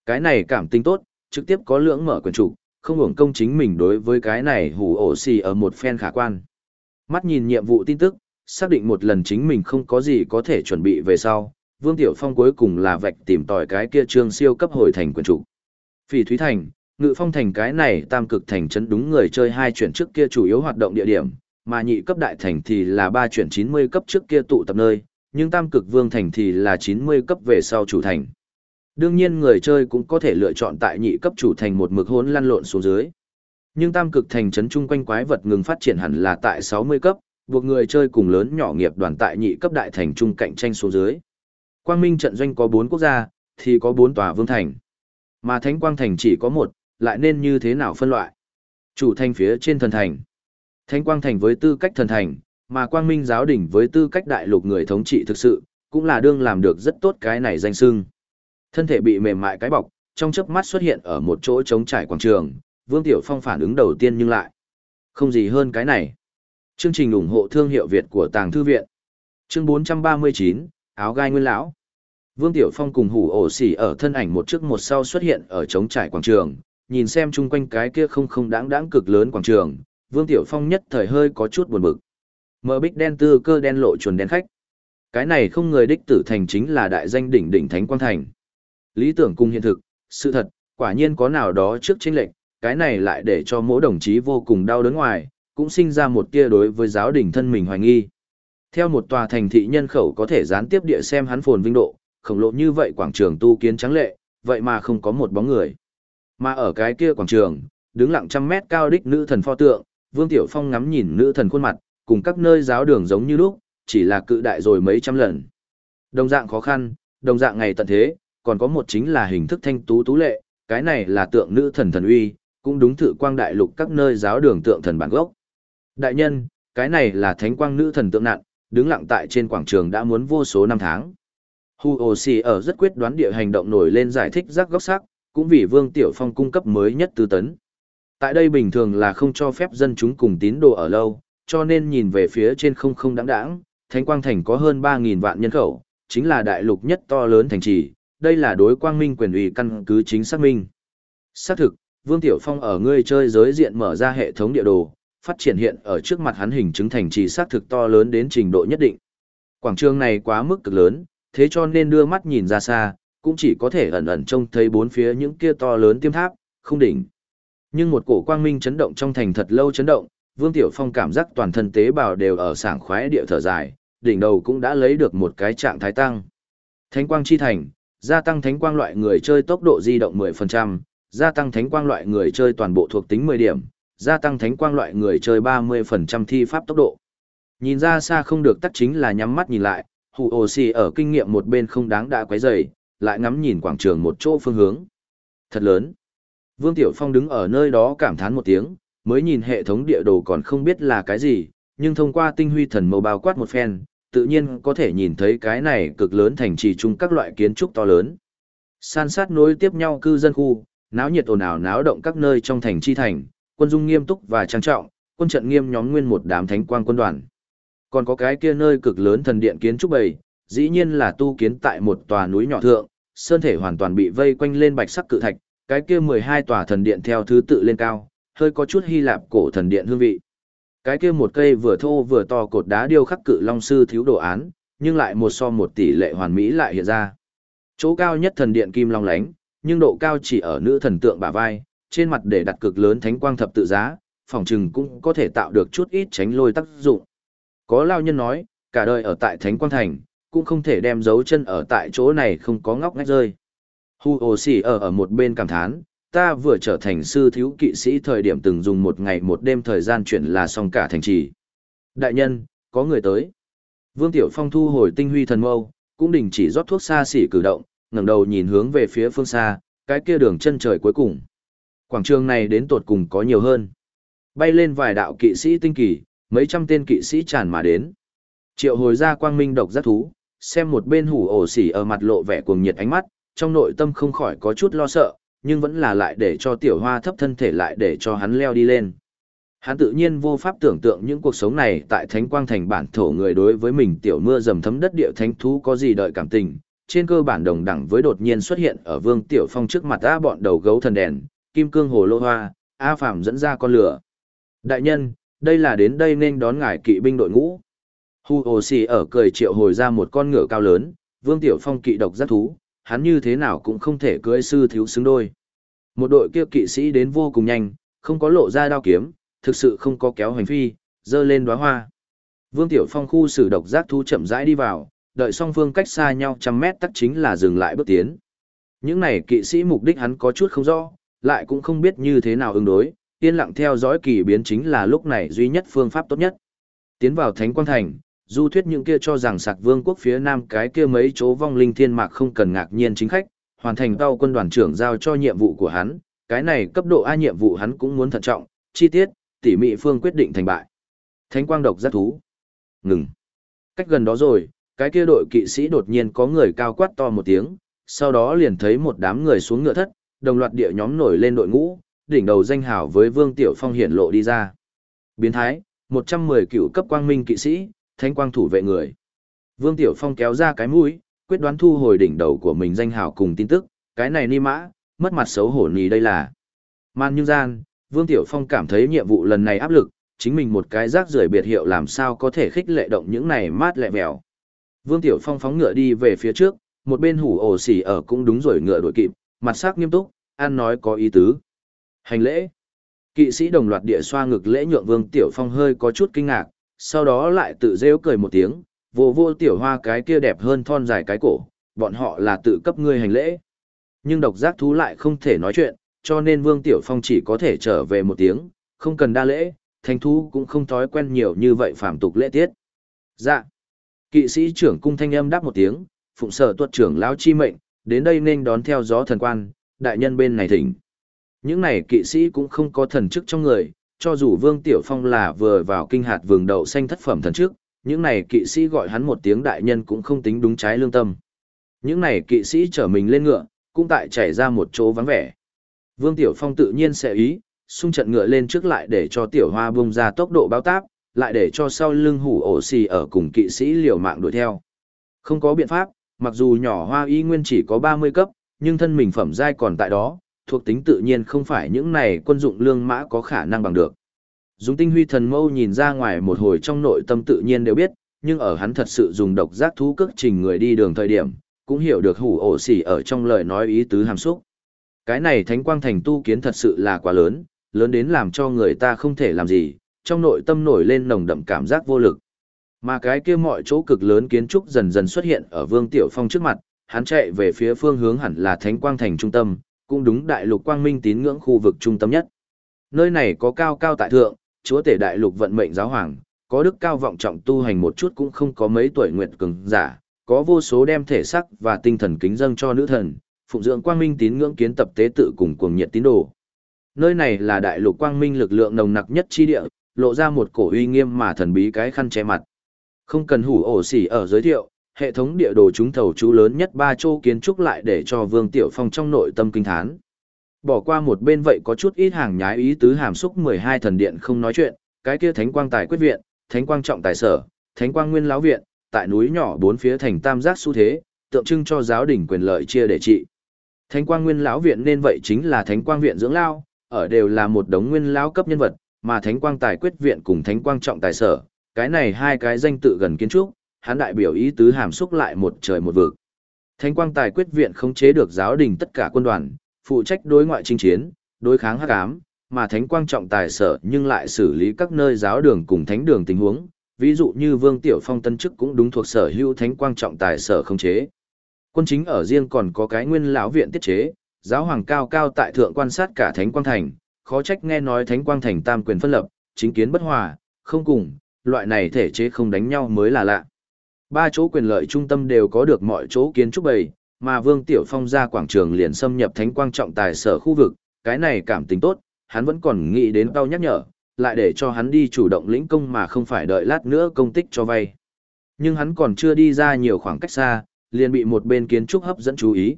Cái này cảm tình tốt, trực tiếp có lưỡng mở quyển chủ, không hưởng công chính mình đối với cái này hủ ổ xì ở một phen khả quan. Mắt nhìn nhiệm vụ tin tức, xác định một lần chính mình không có gì có thể chuẩn bị về sau, Vương Tiểu Phong cuối cùng là vạch tìm tòi cái kia trương siêu cấp hồi thành quyển chủ. Phỉ Thúy Thành, Ngự Phong Thành cái này tam cực thành chấn đúng người chơi hai chuyển trước kia chủ yếu hoạt động địa điểm, mà nhị cấp đại thành thì là ba chuyển 90 cấp trước kia tụ tập nơi, nhưng tam cực vương thành thì là 90 cấp về sau chủ thành. Đương nhiên người chơi cũng có thể lựa chọn tại nhị cấp chủ thành một mực hỗn lăn lộn xuống dưới. Nhưng tam cực thành trấn chung quanh quái vật ngừng phát triển hẳn là tại 60 cấp, buộc người chơi cùng lớn nhỏ nghiệp đoàn tại nhị cấp đại thành trung cạnh tranh xuống dưới. Quang Minh trận doanh có bốn quốc gia, thì có bốn tòa vương thành. Mà Thánh Quang thành chỉ có một, lại nên như thế nào phân loại? Chủ thành phía trên thần thành. Thánh Quang Thành với tư cách thần thành, mà Quang Minh giáo đỉnh với tư cách đại lục người thống trị thực sự, cũng là đương làm được rất tốt cái này danh sưng. Thân thể bị mềm mại cái bọc, trong chớp mắt xuất hiện ở một chỗ trống trải quảng trường, Vương Tiểu Phong phản ứng đầu tiên nhưng lại. Không gì hơn cái này. Chương trình ủng hộ thương hiệu Việt của Tàng Thư Viện. Chương 439, áo gai nguyên lão. Vương Tiểu Phong cùng hủ ổ xỉ ở thân ảnh một trước một sau xuất hiện ở trống trải quảng trường, nhìn xem chung quanh cái kia không không đáng đáng cực lớn quảng trường, Vương Tiểu Phong nhất thời hơi có chút buồn bực. Mở bích đen tư cơ đen lộ chuẩn đen khách. Cái này không người đích tử thành chính là đại danh đỉnh đỉnh thánh quang thành. Lý tưởng cùng hiện thực, sự thật, quả nhiên có nào đó trước chính lệnh, cái này lại để cho mỗi đồng chí vô cùng đau đớn ngoài, cũng sinh ra một tia đối với giáo đình thân mình hoài nghi. Theo một tòa thành thị nhân khẩu có thể gián tiếp địa xem hắn phồn vinh độ, khổng lồ như vậy quảng trường tu kiến trắng lệ, vậy mà không có một bóng người. Mà ở cái kia quảng trường, đứng lặng trăm mét cao đích nữ thần pho tượng, Vương Tiểu Phong ngắm nhìn nữ thần khuôn mặt, cùng các nơi giáo đường giống như lúc, chỉ là cự đại rồi mấy trăm lần. Đồng dạng khó khăn, đồng dạng ngày tận thế, còn có một chính là hình thức thanh tú tú lệ, cái này là tượng nữ thần thần uy, cũng đúng thử quang đại lục các nơi giáo đường tượng thần bản gốc. Đại nhân, cái này là thánh quang nữ thần tượng nạn, đứng lặng tại trên quảng trường đã muốn vô số năm tháng. Hu oxi ở rất quyết đoán địa hành động nổi lên giải thích rắc góc sắc, cũng vì Vương Tiểu Phong cung cấp mới nhất tư tấn. Tại đây bình thường là không cho phép dân chúng cùng tín đồ ở lâu, cho nên nhìn về phía trên không không đáng đáng, Thánh Quang Thành có hơn 3.000 vạn nhân khẩu, chính là đại lục nhất to lớn thành trì, đây là đối quang minh quyền ủy căn cứ chính xác minh. Xác thực, Vương Tiểu Phong ở ngươi chơi giới diện mở ra hệ thống địa đồ, phát triển hiện ở trước mặt hắn hình chứng thành trì xác thực to lớn đến trình độ nhất định. Quảng trường này quá mức cực lớn, thế cho nên đưa mắt nhìn ra xa, cũng chỉ có thể ẩn ẩn trông thấy bốn phía những kia to lớn tiêm tháp, không đỉnh. Nhưng một cổ quang minh chấn động trong thành thật lâu chấn động, Vương Tiểu Phong cảm giác toàn thân tế bào đều ở sảng khoái địa thở dài, đỉnh đầu cũng đã lấy được một cái trạng thái tăng. Thánh quang chi thành, gia tăng thánh quang loại người chơi tốc độ di động 10%, gia tăng thánh quang loại người chơi toàn bộ thuộc tính 10 điểm, gia tăng thánh quang loại người chơi 30% thi pháp tốc độ. Nhìn ra xa không được tắc chính là nhắm mắt nhìn lại, hù ồ xì ở kinh nghiệm một bên không đáng đã quấy rầy, lại ngắm nhìn quảng trường một chỗ phương hướng. Thật lớn. Vương Tiểu Phong đứng ở nơi đó cảm thán một tiếng, mới nhìn hệ thống địa đồ còn không biết là cái gì, nhưng thông qua tinh huy thần màu bao quát một phen, tự nhiên có thể nhìn thấy cái này cực lớn thành trì chung các loại kiến trúc to lớn. San sát nối tiếp nhau cư dân khu, náo nhiệt ồn ào náo động các nơi trong thành chi thành, quân dung nghiêm túc và trang trọng, quân trận nghiêm nhóm nguyên một đám thánh quang quân đoàn. Còn có cái kia nơi cực lớn thần điện kiến trúc bầy, dĩ nhiên là tu kiến tại một tòa núi nhỏ thượng, sơn thể hoàn toàn bị vây quanh lên bạch sắc cự thạch, cái kia 12 tòa thần điện theo thứ tự lên cao, hơi có chút Hy Lạp cổ thần điện hương vị. Cái kia một cây vừa thô vừa to cột đá điêu khắc cự long sư thiếu đồ án, nhưng lại một so một tỷ lệ hoàn mỹ lại hiện ra. Chỗ cao nhất thần điện kim long lánh, nhưng độ cao chỉ ở nữ thần tượng bả vai, trên mặt để đặt cực lớn thánh quang thập tự giá, phòng trừng cũng có thể tạo được chút ít tránh lôi tác dụng. Có lao nhân nói, cả đời ở tại thánh quang thành, cũng không thể đem dấu chân ở tại chỗ này không có ngóc ngách rơi. Hu ồ Sì ở ở một bên cảm thán, ta vừa trở thành sư thiếu kỵ sĩ thời điểm từng dùng một ngày một đêm thời gian chuyển là xong cả thành trì. Đại nhân, có người tới. Vương Tiểu Phong thu hồi tinh huy thần mâu, cũng đình chỉ rót thuốc xa xỉ cử động, ngẩng đầu nhìn hướng về phía phương xa, cái kia đường chân trời cuối cùng. Quảng trường này đến tột cùng có nhiều hơn. Bay lên vài đạo kỵ sĩ tinh kỳ, mấy trăm tên kỵ sĩ tràn mà đến. Triệu hồi ra quang minh độc giác thú, xem một bên hủ ổ xỉ ở mặt lộ vẻ cuồng nhiệt ánh mắt, trong nội tâm không khỏi có chút lo sợ, nhưng vẫn là lại để cho tiểu hoa thấp thân thể lại để cho hắn leo đi lên. Hắn tự nhiên vô pháp tưởng tượng những cuộc sống này tại Thánh Quang Thành bản thổ người đối với mình tiểu mưa dầm thấm đất địa thánh thú có gì đợi cảm tình, trên cơ bản đồng đẳng với đột nhiên xuất hiện ở Vương Tiểu Phong trước mặt A bọn đầu gấu thần đèn, kim cương hồ lô hoa, A phàm dẫn ra con lửa. Đại nhân, đây là đến đây nên đón ngài kỵ binh đội ngũ. Hu Ô Xì ở cười triệu hồi ra một con ngựa cao lớn, Vương Tiểu Phong kỵ độc giác thú, hắn như thế nào cũng không thể cưỡi sư thiếu xứng đôi. Một đội kia kỵ sĩ đến vô cùng nhanh, không có lộ ra đao kiếm, thực sự không có kéo hành phi, dơ lên đóa hoa. Vương Tiểu Phong khu xử độc giác thú chậm rãi đi vào, đợi song phương cách xa nhau trăm mét tắc chính là dừng lại bước tiến. Những này kỵ sĩ mục đích hắn có chút không rõ, lại cũng không biết như thế nào ứng đối, yên lặng theo dõi kỳ biến chính là lúc này duy nhất phương pháp tốt nhất. Tiến vào Thánh Quang Thành, du thuyết những kia cho rằng sạc vương quốc phía nam cái kia mấy chỗ vong linh thiên mạc không cần ngạc nhiên chính khách, hoàn thành tao quân đoàn trưởng giao cho nhiệm vụ của hắn, cái này cấp độ A nhiệm vụ hắn cũng muốn thận trọng, chi tiết, tỉ mỉ phương quyết định thành bại. Thánh quang độc rất thú. Ngừng. Cách gần đó rồi, cái kia đội kỵ sĩ đột nhiên có người cao quát to một tiếng, sau đó liền thấy một đám người xuống ngựa thất, đồng loạt địa nhóm nổi lên đội ngũ, đỉnh đầu danh hào với Vương Tiểu Phong hiển lộ đi ra. Biến thái, 110 cựu cấp quang minh kỵ sĩ, thánh quang thủ vệ người. Vương Tiểu Phong kéo ra cái mũi, quyết đoán thu hồi đỉnh đầu của mình danh hào cùng tin tức, cái này ni mã, mất mặt xấu hổ nì đây là. Man như gian, Vương Tiểu Phong cảm thấy nhiệm vụ lần này áp lực, chính mình một cái rác rưởi biệt hiệu làm sao có thể khích lệ động những này mát lẹ mèo. Vương Tiểu Phong phóng ngựa đi về phía trước, một bên hủ ổ xỉ ở cũng đúng rồi ngựa đuổi kịp, mặt sắc nghiêm túc, ăn nói có ý tứ. Hành lễ. Kỵ sĩ đồng loạt địa xoa ngực lễ nhượng Vương Tiểu Phong hơi có chút kinh ngạc, sau đó lại tự rêu cười một tiếng, vô vô tiểu hoa cái kia đẹp hơn thon dài cái cổ, bọn họ là tự cấp ngươi hành lễ. Nhưng độc giác thú lại không thể nói chuyện, cho nên Vương Tiểu Phong chỉ có thể trở về một tiếng, không cần đa lễ, thanh thú cũng không thói quen nhiều như vậy phạm tục lễ tiết. Dạ. Kỵ sĩ trưởng cung thanh âm đáp một tiếng, phụng sở tuất trưởng lão chi mệnh, đến đây nên đón theo gió thần quan, đại nhân bên này thỉnh. Những này kỵ sĩ cũng không có thần chức trong người, cho dù Vương Tiểu Phong là vừa vào kinh hạt vườn đậu xanh thất phẩm thần trước, những này kỵ sĩ gọi hắn một tiếng đại nhân cũng không tính đúng trái lương tâm. Những này kỵ sĩ chở mình lên ngựa, cũng tại chảy ra một chỗ vắng vẻ. Vương Tiểu Phong tự nhiên sẽ ý, xung trận ngựa lên trước lại để cho Tiểu Hoa bung ra tốc độ báo táp, lại để cho sau lưng hủ ổ xì ở cùng kỵ sĩ liều mạng đuổi theo. Không có biện pháp, mặc dù nhỏ hoa y nguyên chỉ có 30 cấp, nhưng thân mình phẩm giai còn tại đó, thuộc tính tự nhiên không phải những này quân dụng lương mã có khả năng bằng được. Dùng tinh huy thần mâu nhìn ra ngoài một hồi trong nội tâm tự nhiên đều biết, nhưng ở hắn thật sự dùng độc giác thú cước trình người đi đường thời điểm, cũng hiểu được hủ ổ xỉ ở trong lời nói ý tứ hàm xúc. Cái này thánh quang thành tu kiến thật sự là quá lớn, lớn đến làm cho người ta không thể làm gì, trong nội tâm nổi lên nồng đậm cảm giác vô lực. Mà cái kia mọi chỗ cực lớn kiến trúc dần dần xuất hiện ở Vương Tiểu Phong trước mặt, hắn chạy về phía phương hướng hẳn là Thánh Quang Thành trung tâm, cũng đúng đại lục quang minh tín ngưỡng khu vực trung tâm nhất. Nơi này có cao cao tại thượng, chúa tể đại lục vận mệnh giáo hoàng, có đức cao vọng trọng tu hành một chút cũng không có mấy tuổi nguyện cường giả, có vô số đem thể sắc và tinh thần kính dâng cho nữ thần, phụng dưỡng quang minh tín ngưỡng kiến tập tế tự cùng cuồng nhiệt tín đồ. Nơi này là đại lục quang minh lực lượng nồng nặc nhất chi địa, lộ ra một cổ uy nghiêm mà thần bí cái khăn che mặt. Không cần hủ ổ xỉ ở giới thiệu, hệ thống địa đồ trúng thầu chú lớn nhất ba châu kiến trúc lại để cho Vương Tiểu Phong trong nội tâm kinh thán. Bỏ qua một bên vậy có chút ít hàng nhái ý tứ hàm xúc 12 thần điện không nói chuyện, cái kia thánh quang tài quyết viện, thánh quang trọng tài sở, thánh quang nguyên lão viện, tại núi nhỏ bốn phía thành tam giác xu thế, tượng trưng cho giáo đình quyền lợi chia để trị. Thánh quang nguyên lão viện nên vậy chính là thánh quang viện dưỡng lao, ở đều là một đống nguyên lão cấp nhân vật, mà thánh quang tài quyết viện cùng thánh quang trọng tài sở, cái này hai cái danh tự gần kiến trúc, hắn đại biểu ý tứ hàm xúc lại một trời một vực. Thánh quang tài quyết viện khống chế được giáo đình tất cả quân đoàn, phụ trách đối ngoại chinh chiến, đối kháng hắc ám, mà thánh quang trọng tài sở nhưng lại xử lý các nơi giáo đường cùng thánh đường tình huống, ví dụ như Vương Tiểu Phong tân chức cũng đúng thuộc sở hữu thánh quang trọng tài sở khống chế. Quân chính ở riêng còn có cái nguyên lão viện tiết chế, giáo hoàng cao cao tại thượng quan sát cả thánh quang thành, khó trách nghe nói thánh quang thành tam quyền phân lập, chính kiến bất hòa, không cùng, loại này thể chế không đánh nhau mới là lạ. Ba chỗ quyền lợi trung tâm đều có được mọi chỗ kiến trúc bày, mà Vương Tiểu Phong ra quảng trường liền xâm nhập thánh quang trọng tài sở khu vực, cái này cảm tính tốt, hắn vẫn còn nghĩ đến tao nhắc nhở, lại để cho hắn đi chủ động lĩnh công mà không phải đợi lát nữa công tích cho vay. Nhưng hắn còn chưa đi ra nhiều khoảng cách xa, liền bị một bên kiến trúc hấp dẫn chú ý.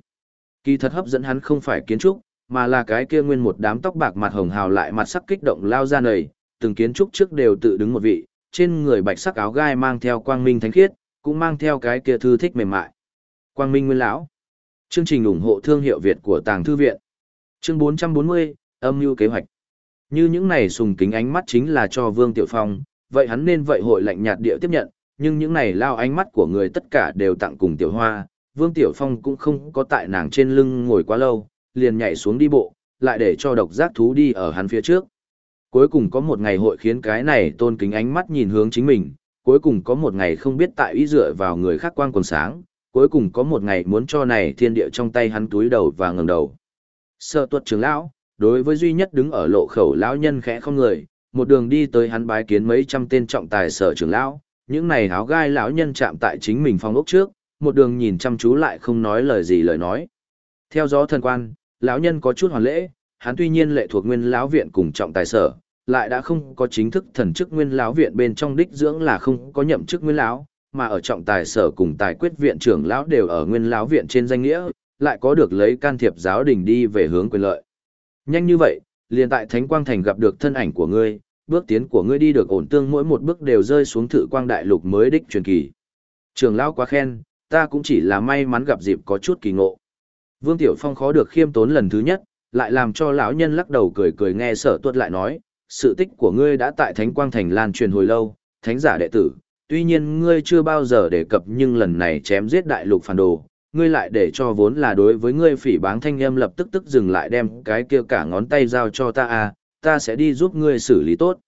Kỳ thật hấp dẫn hắn không phải kiến trúc, mà là cái kia nguyên một đám tóc bạc mặt hồng hào lại mặt sắc kích động lao ra nầy, từng kiến trúc trước đều tự đứng một vị, trên người bạch sắc áo gai mang theo quang minh thánh khiết, cũng mang theo cái kia thư thích mềm mại. Quang Minh Nguyên lão. Chương trình ủng hộ thương hiệu Việt của Tàng thư viện. Chương 440, âm mưu kế hoạch. Như những này sùng kính ánh mắt chính là cho Vương Tiểu Phong, vậy hắn nên vậy hội lạnh nhạt địa tiếp nhận, nhưng những này lao ánh mắt của người tất cả đều tặng cùng Tiểu Hoa, Vương Tiểu Phong cũng không có tại nàng trên lưng ngồi quá lâu, liền nhảy xuống đi bộ, lại để cho độc giác thú đi ở hắn phía trước. Cuối cùng có một ngày hội khiến cái này tôn kính ánh mắt nhìn hướng chính mình, cuối cùng có một ngày không biết tại ý dựa vào người khác quang quần sáng, cuối cùng có một ngày muốn cho này thiên địa trong tay hắn túi đầu và ngẩng đầu. Sợ tuật trưởng lão, đối với duy nhất đứng ở lộ khẩu lão nhân khẽ không người, một đường đi tới hắn bái kiến mấy trăm tên trọng tài sở trưởng lão, những này háo gai lão nhân chạm tại chính mình phòng ốc trước, một đường nhìn chăm chú lại không nói lời gì lời nói. Theo gió thần quan, lão nhân có chút hoàn lễ, hắn tuy nhiên lệ thuộc nguyên lão viện cùng trọng tài sở, lại đã không có chính thức thần chức nguyên lão viện bên trong đích dưỡng là không có nhậm chức nguyên lão, mà ở trọng tài sở cùng tài quyết viện trưởng lão đều ở nguyên lão viện trên danh nghĩa, lại có được lấy can thiệp giáo đình đi về hướng quyền lợi. Nhanh như vậy, liền tại Thánh Quang Thành gặp được thân ảnh của ngươi, bước tiến của ngươi đi được ổn tương mỗi một bước đều rơi xuống thử quang đại lục mới đích truyền kỳ. Trưởng lão quá khen, ta cũng chỉ là may mắn gặp dịp có chút kỳ ngộ. Vương Tiểu Phong khó được khiêm tốn lần thứ nhất, lại làm cho lão nhân lắc đầu cười cười nghe sở tuất lại nói, sự tích của ngươi đã tại Thánh Quang Thành lan truyền hồi lâu, thánh giả đệ tử, tuy nhiên ngươi chưa bao giờ đề cập nhưng lần này chém giết đại lục phản đồ, ngươi lại để cho vốn là đối với ngươi phỉ báng thanh âm lập tức tức dừng lại đem cái kia cả ngón tay giao cho ta à, ta sẽ đi giúp ngươi xử lý tốt.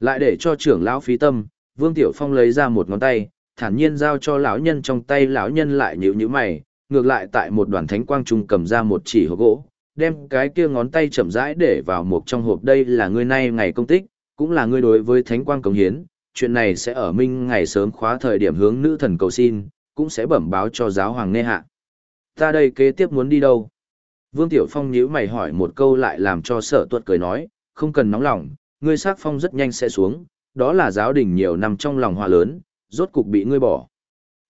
Lại để cho trưởng lão phí tâm, Vương Tiểu Phong lấy ra một ngón tay, thản nhiên giao cho lão nhân trong tay lão nhân lại nhíu nhíu mày, ngược lại tại một đoàn thánh quang trung cầm ra một chỉ hộp gỗ, đem cái kia ngón tay chậm rãi để vào một trong hộp đây là ngươi nay ngày công tích, cũng là ngươi đối với thánh quang cống hiến, chuyện này sẽ ở minh ngày sớm khóa thời điểm hướng nữ thần cầu xin, cũng sẽ bẩm báo cho giáo hoàng nê hạ. Ta đây kế tiếp muốn đi đâu? Vương Tiểu Phong nhíu mày hỏi một câu lại làm cho sở tuột cười nói, không cần nóng lòng, ngươi sát phong rất nhanh sẽ xuống, đó là giáo đình nhiều năm trong lòng hòa lớn, rốt cục bị ngươi bỏ.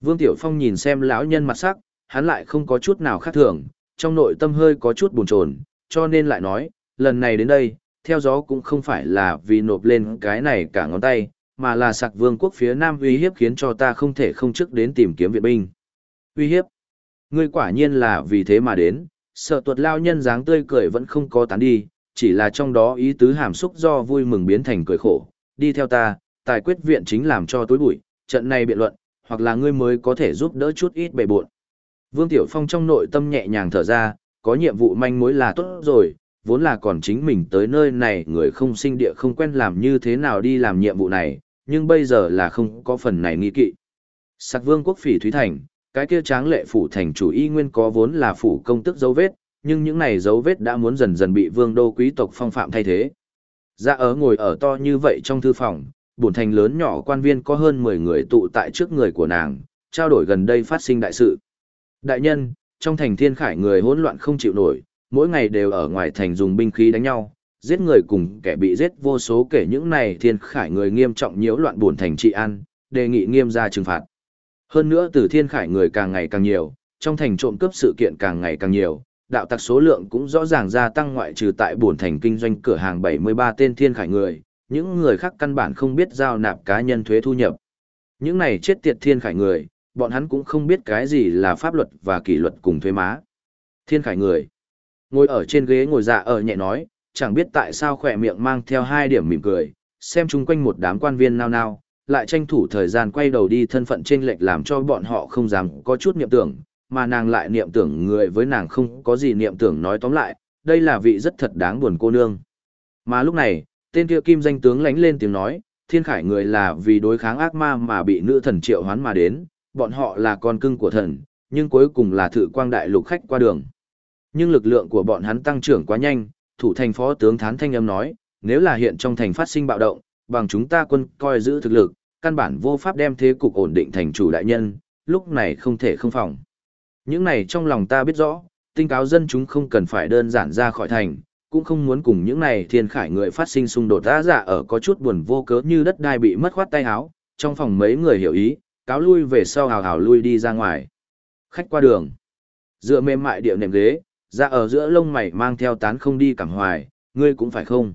Vương Tiểu Phong nhìn xem lão nhân mặt sắc, hắn lại không có chút nào khác thường, trong nội tâm hơi có chút buồn chồn, cho nên lại nói, lần này đến đây, theo gió cũng không phải là vì nộp lên cái này cả ngón tay, mà là sạc vương quốc phía Nam uy hiếp khiến cho ta không thể không trước đến tìm kiếm viện binh. Uy hiếp? Ngươi quả nhiên là vì thế mà đến, sợ tuột lao nhân dáng tươi cười vẫn không có tán đi, chỉ là trong đó ý tứ hàm xúc do vui mừng biến thành cười khổ. Đi theo ta, tài quyết viện chính làm cho tối bụi, trận này biện luận, hoặc là ngươi mới có thể giúp đỡ chút ít bề buộn. Vương Tiểu Phong trong nội tâm nhẹ nhàng thở ra, có nhiệm vụ manh mối là tốt rồi, vốn là còn chính mình tới nơi này người không sinh địa không quen làm như thế nào đi làm nhiệm vụ này, nhưng bây giờ là không có phần này nghi kỵ. Sạc vương quốc phỉ Thúy Thành, cái kia tráng lệ phủ thành chủ y nguyên có vốn là phủ công tức dấu vết, nhưng những này dấu vết đã muốn dần dần bị vương đô quý tộc phong phạm thay thế. Ra dạ ở ngồi ở to như vậy trong thư phòng, bổn thành lớn nhỏ quan viên có hơn 10 người tụ tại trước người của nàng, trao đổi gần đây phát sinh đại sự. Đại nhân, trong thành thiên khải người hỗn loạn không chịu nổi, mỗi ngày đều ở ngoài thành dùng binh khí đánh nhau, giết người cùng kẻ bị giết vô số kể những này thiên khải người nghiêm trọng nhiễu loạn buồn thành trị an, đề nghị nghiêm ra trừng phạt. Hơn nữa từ thiên khải người càng ngày càng nhiều, trong thành trộm cướp sự kiện càng ngày càng nhiều, đạo tặc số lượng cũng rõ ràng gia tăng ngoại trừ tại buồn thành kinh doanh cửa hàng 73 tên thiên khải người, những người khác căn bản không biết giao nạp cá nhân thuế thu nhập. Những này chết tiệt thiên khải người, bọn hắn cũng không biết cái gì là pháp luật và kỷ luật cùng thuế má. Thiên khải người, ngồi ở trên ghế ngồi dạ ở nhẹ nói, chẳng biết tại sao khỏe miệng mang theo hai điểm mỉm cười, xem chung quanh một đám quan viên nao nao, lại tranh thủ thời gian quay đầu đi thân phận trên lệch làm cho bọn họ không dám có chút niệm tưởng, mà nàng lại niệm tưởng người với nàng không có gì niệm tưởng nói tóm lại, đây là vị rất thật đáng buồn cô nương. Mà lúc này, tên kia kim danh tướng lánh lên tiếng nói, thiên khải người là vì đối kháng ác ma mà bị nữ thần triệu hoán mà đến, bọn họ là con cưng của thần, nhưng cuối cùng là thử quang đại lục khách qua đường. Nhưng lực lượng của bọn hắn tăng trưởng quá nhanh, thủ thành phó tướng thán thanh âm nói, nếu là hiện trong thành phát sinh bạo động, bằng chúng ta quân coi giữ thực lực, căn bản vô pháp đem thế cục ổn định thành chủ đại nhân, lúc này không thể không phòng. Những này trong lòng ta biết rõ, tinh cáo dân chúng không cần phải đơn giản ra khỏi thành, cũng không muốn cùng những này thiên khải người phát sinh xung đột đã giả dạ ở có chút buồn vô cớ như đất đai bị mất khoát tay áo, trong phòng mấy người hiểu ý, cáo lui về sau hào hào lui đi ra ngoài. Khách qua đường, dựa mềm mại điệu nệm ghế, ra ở giữa lông mày mang theo tán không đi cảm hoài, ngươi cũng phải không.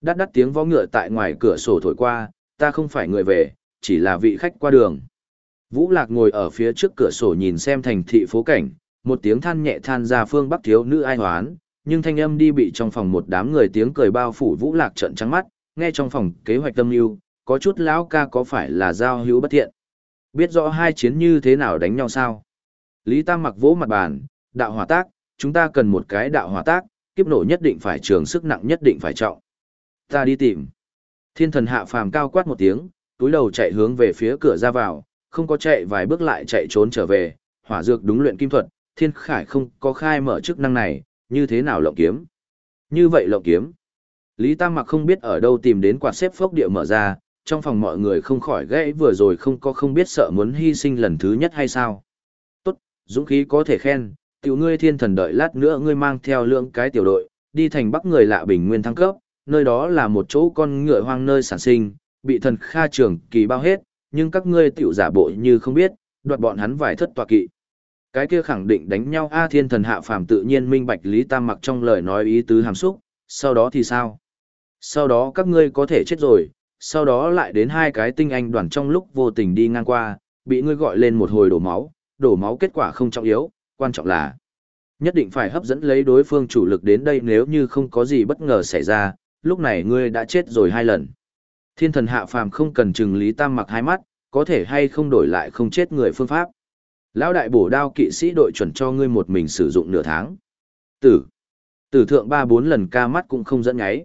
Đắt đắt tiếng võ ngựa tại ngoài cửa sổ thổi qua, ta không phải người về, chỉ là vị khách qua đường. Vũ Lạc ngồi ở phía trước cửa sổ nhìn xem thành thị phố cảnh, một tiếng than nhẹ than ra phương bắc thiếu nữ ai hoán, nhưng thanh âm đi bị trong phòng một đám người tiếng cười bao phủ Vũ Lạc trận trắng mắt, nghe trong phòng kế hoạch tâm lưu, có chút lão ca có phải là giao hữu bất thiện. Biết rõ hai chiến như thế nào đánh nhau sao? Lý Tam mặc vỗ mặt bàn, đạo hỏa tác, chúng ta cần một cái đạo hỏa tác, kiếp nổ nhất định phải trường sức nặng nhất định phải trọng. Ta đi tìm. Thiên thần hạ phàm cao quát một tiếng, túi đầu chạy hướng về phía cửa ra vào, không có chạy vài bước lại chạy trốn trở về, hỏa dược đúng luyện kim thuật, thiên khải không có khai mở chức năng này, như thế nào lộng kiếm. Như vậy lộng kiếm. Lý Tam mặc không biết ở đâu tìm đến quạt xếp phốc địa mở ra, trong phòng mọi người không khỏi gãy vừa rồi không có không biết sợ muốn hy sinh lần thứ nhất hay sao. Tốt, dũng khí có thể khen, tiểu ngươi thiên thần đợi lát nữa ngươi mang theo lượng cái tiểu đội, đi thành bắc người lạ bình nguyên thăng cấp, nơi đó là một chỗ con ngựa hoang nơi sản sinh, bị thần kha trưởng kỳ bao hết, nhưng các ngươi tiểu giả bộ như không biết, đoạt bọn hắn vài thất tọa kỵ. Cái kia khẳng định đánh nhau A thiên thần hạ phàm tự nhiên minh bạch Lý Tam mặc trong lời nói ý tứ hàm xúc, sau đó thì sao? Sau đó các ngươi có thể chết rồi, sau đó lại đến hai cái tinh anh đoàn trong lúc vô tình đi ngang qua, bị ngươi gọi lên một hồi đổ máu, đổ máu kết quả không trọng yếu, quan trọng là nhất định phải hấp dẫn lấy đối phương chủ lực đến đây nếu như không có gì bất ngờ xảy ra, lúc này ngươi đã chết rồi hai lần. Thiên thần hạ phàm không cần chừng Lý Tam mặc hai mắt, có thể hay không đổi lại không chết người phương pháp. Lão đại bổ đao kỵ sĩ đội chuẩn cho ngươi một mình sử dụng nửa tháng. Tử. Tử thượng ba bốn lần ca mắt cũng không dẫn nháy.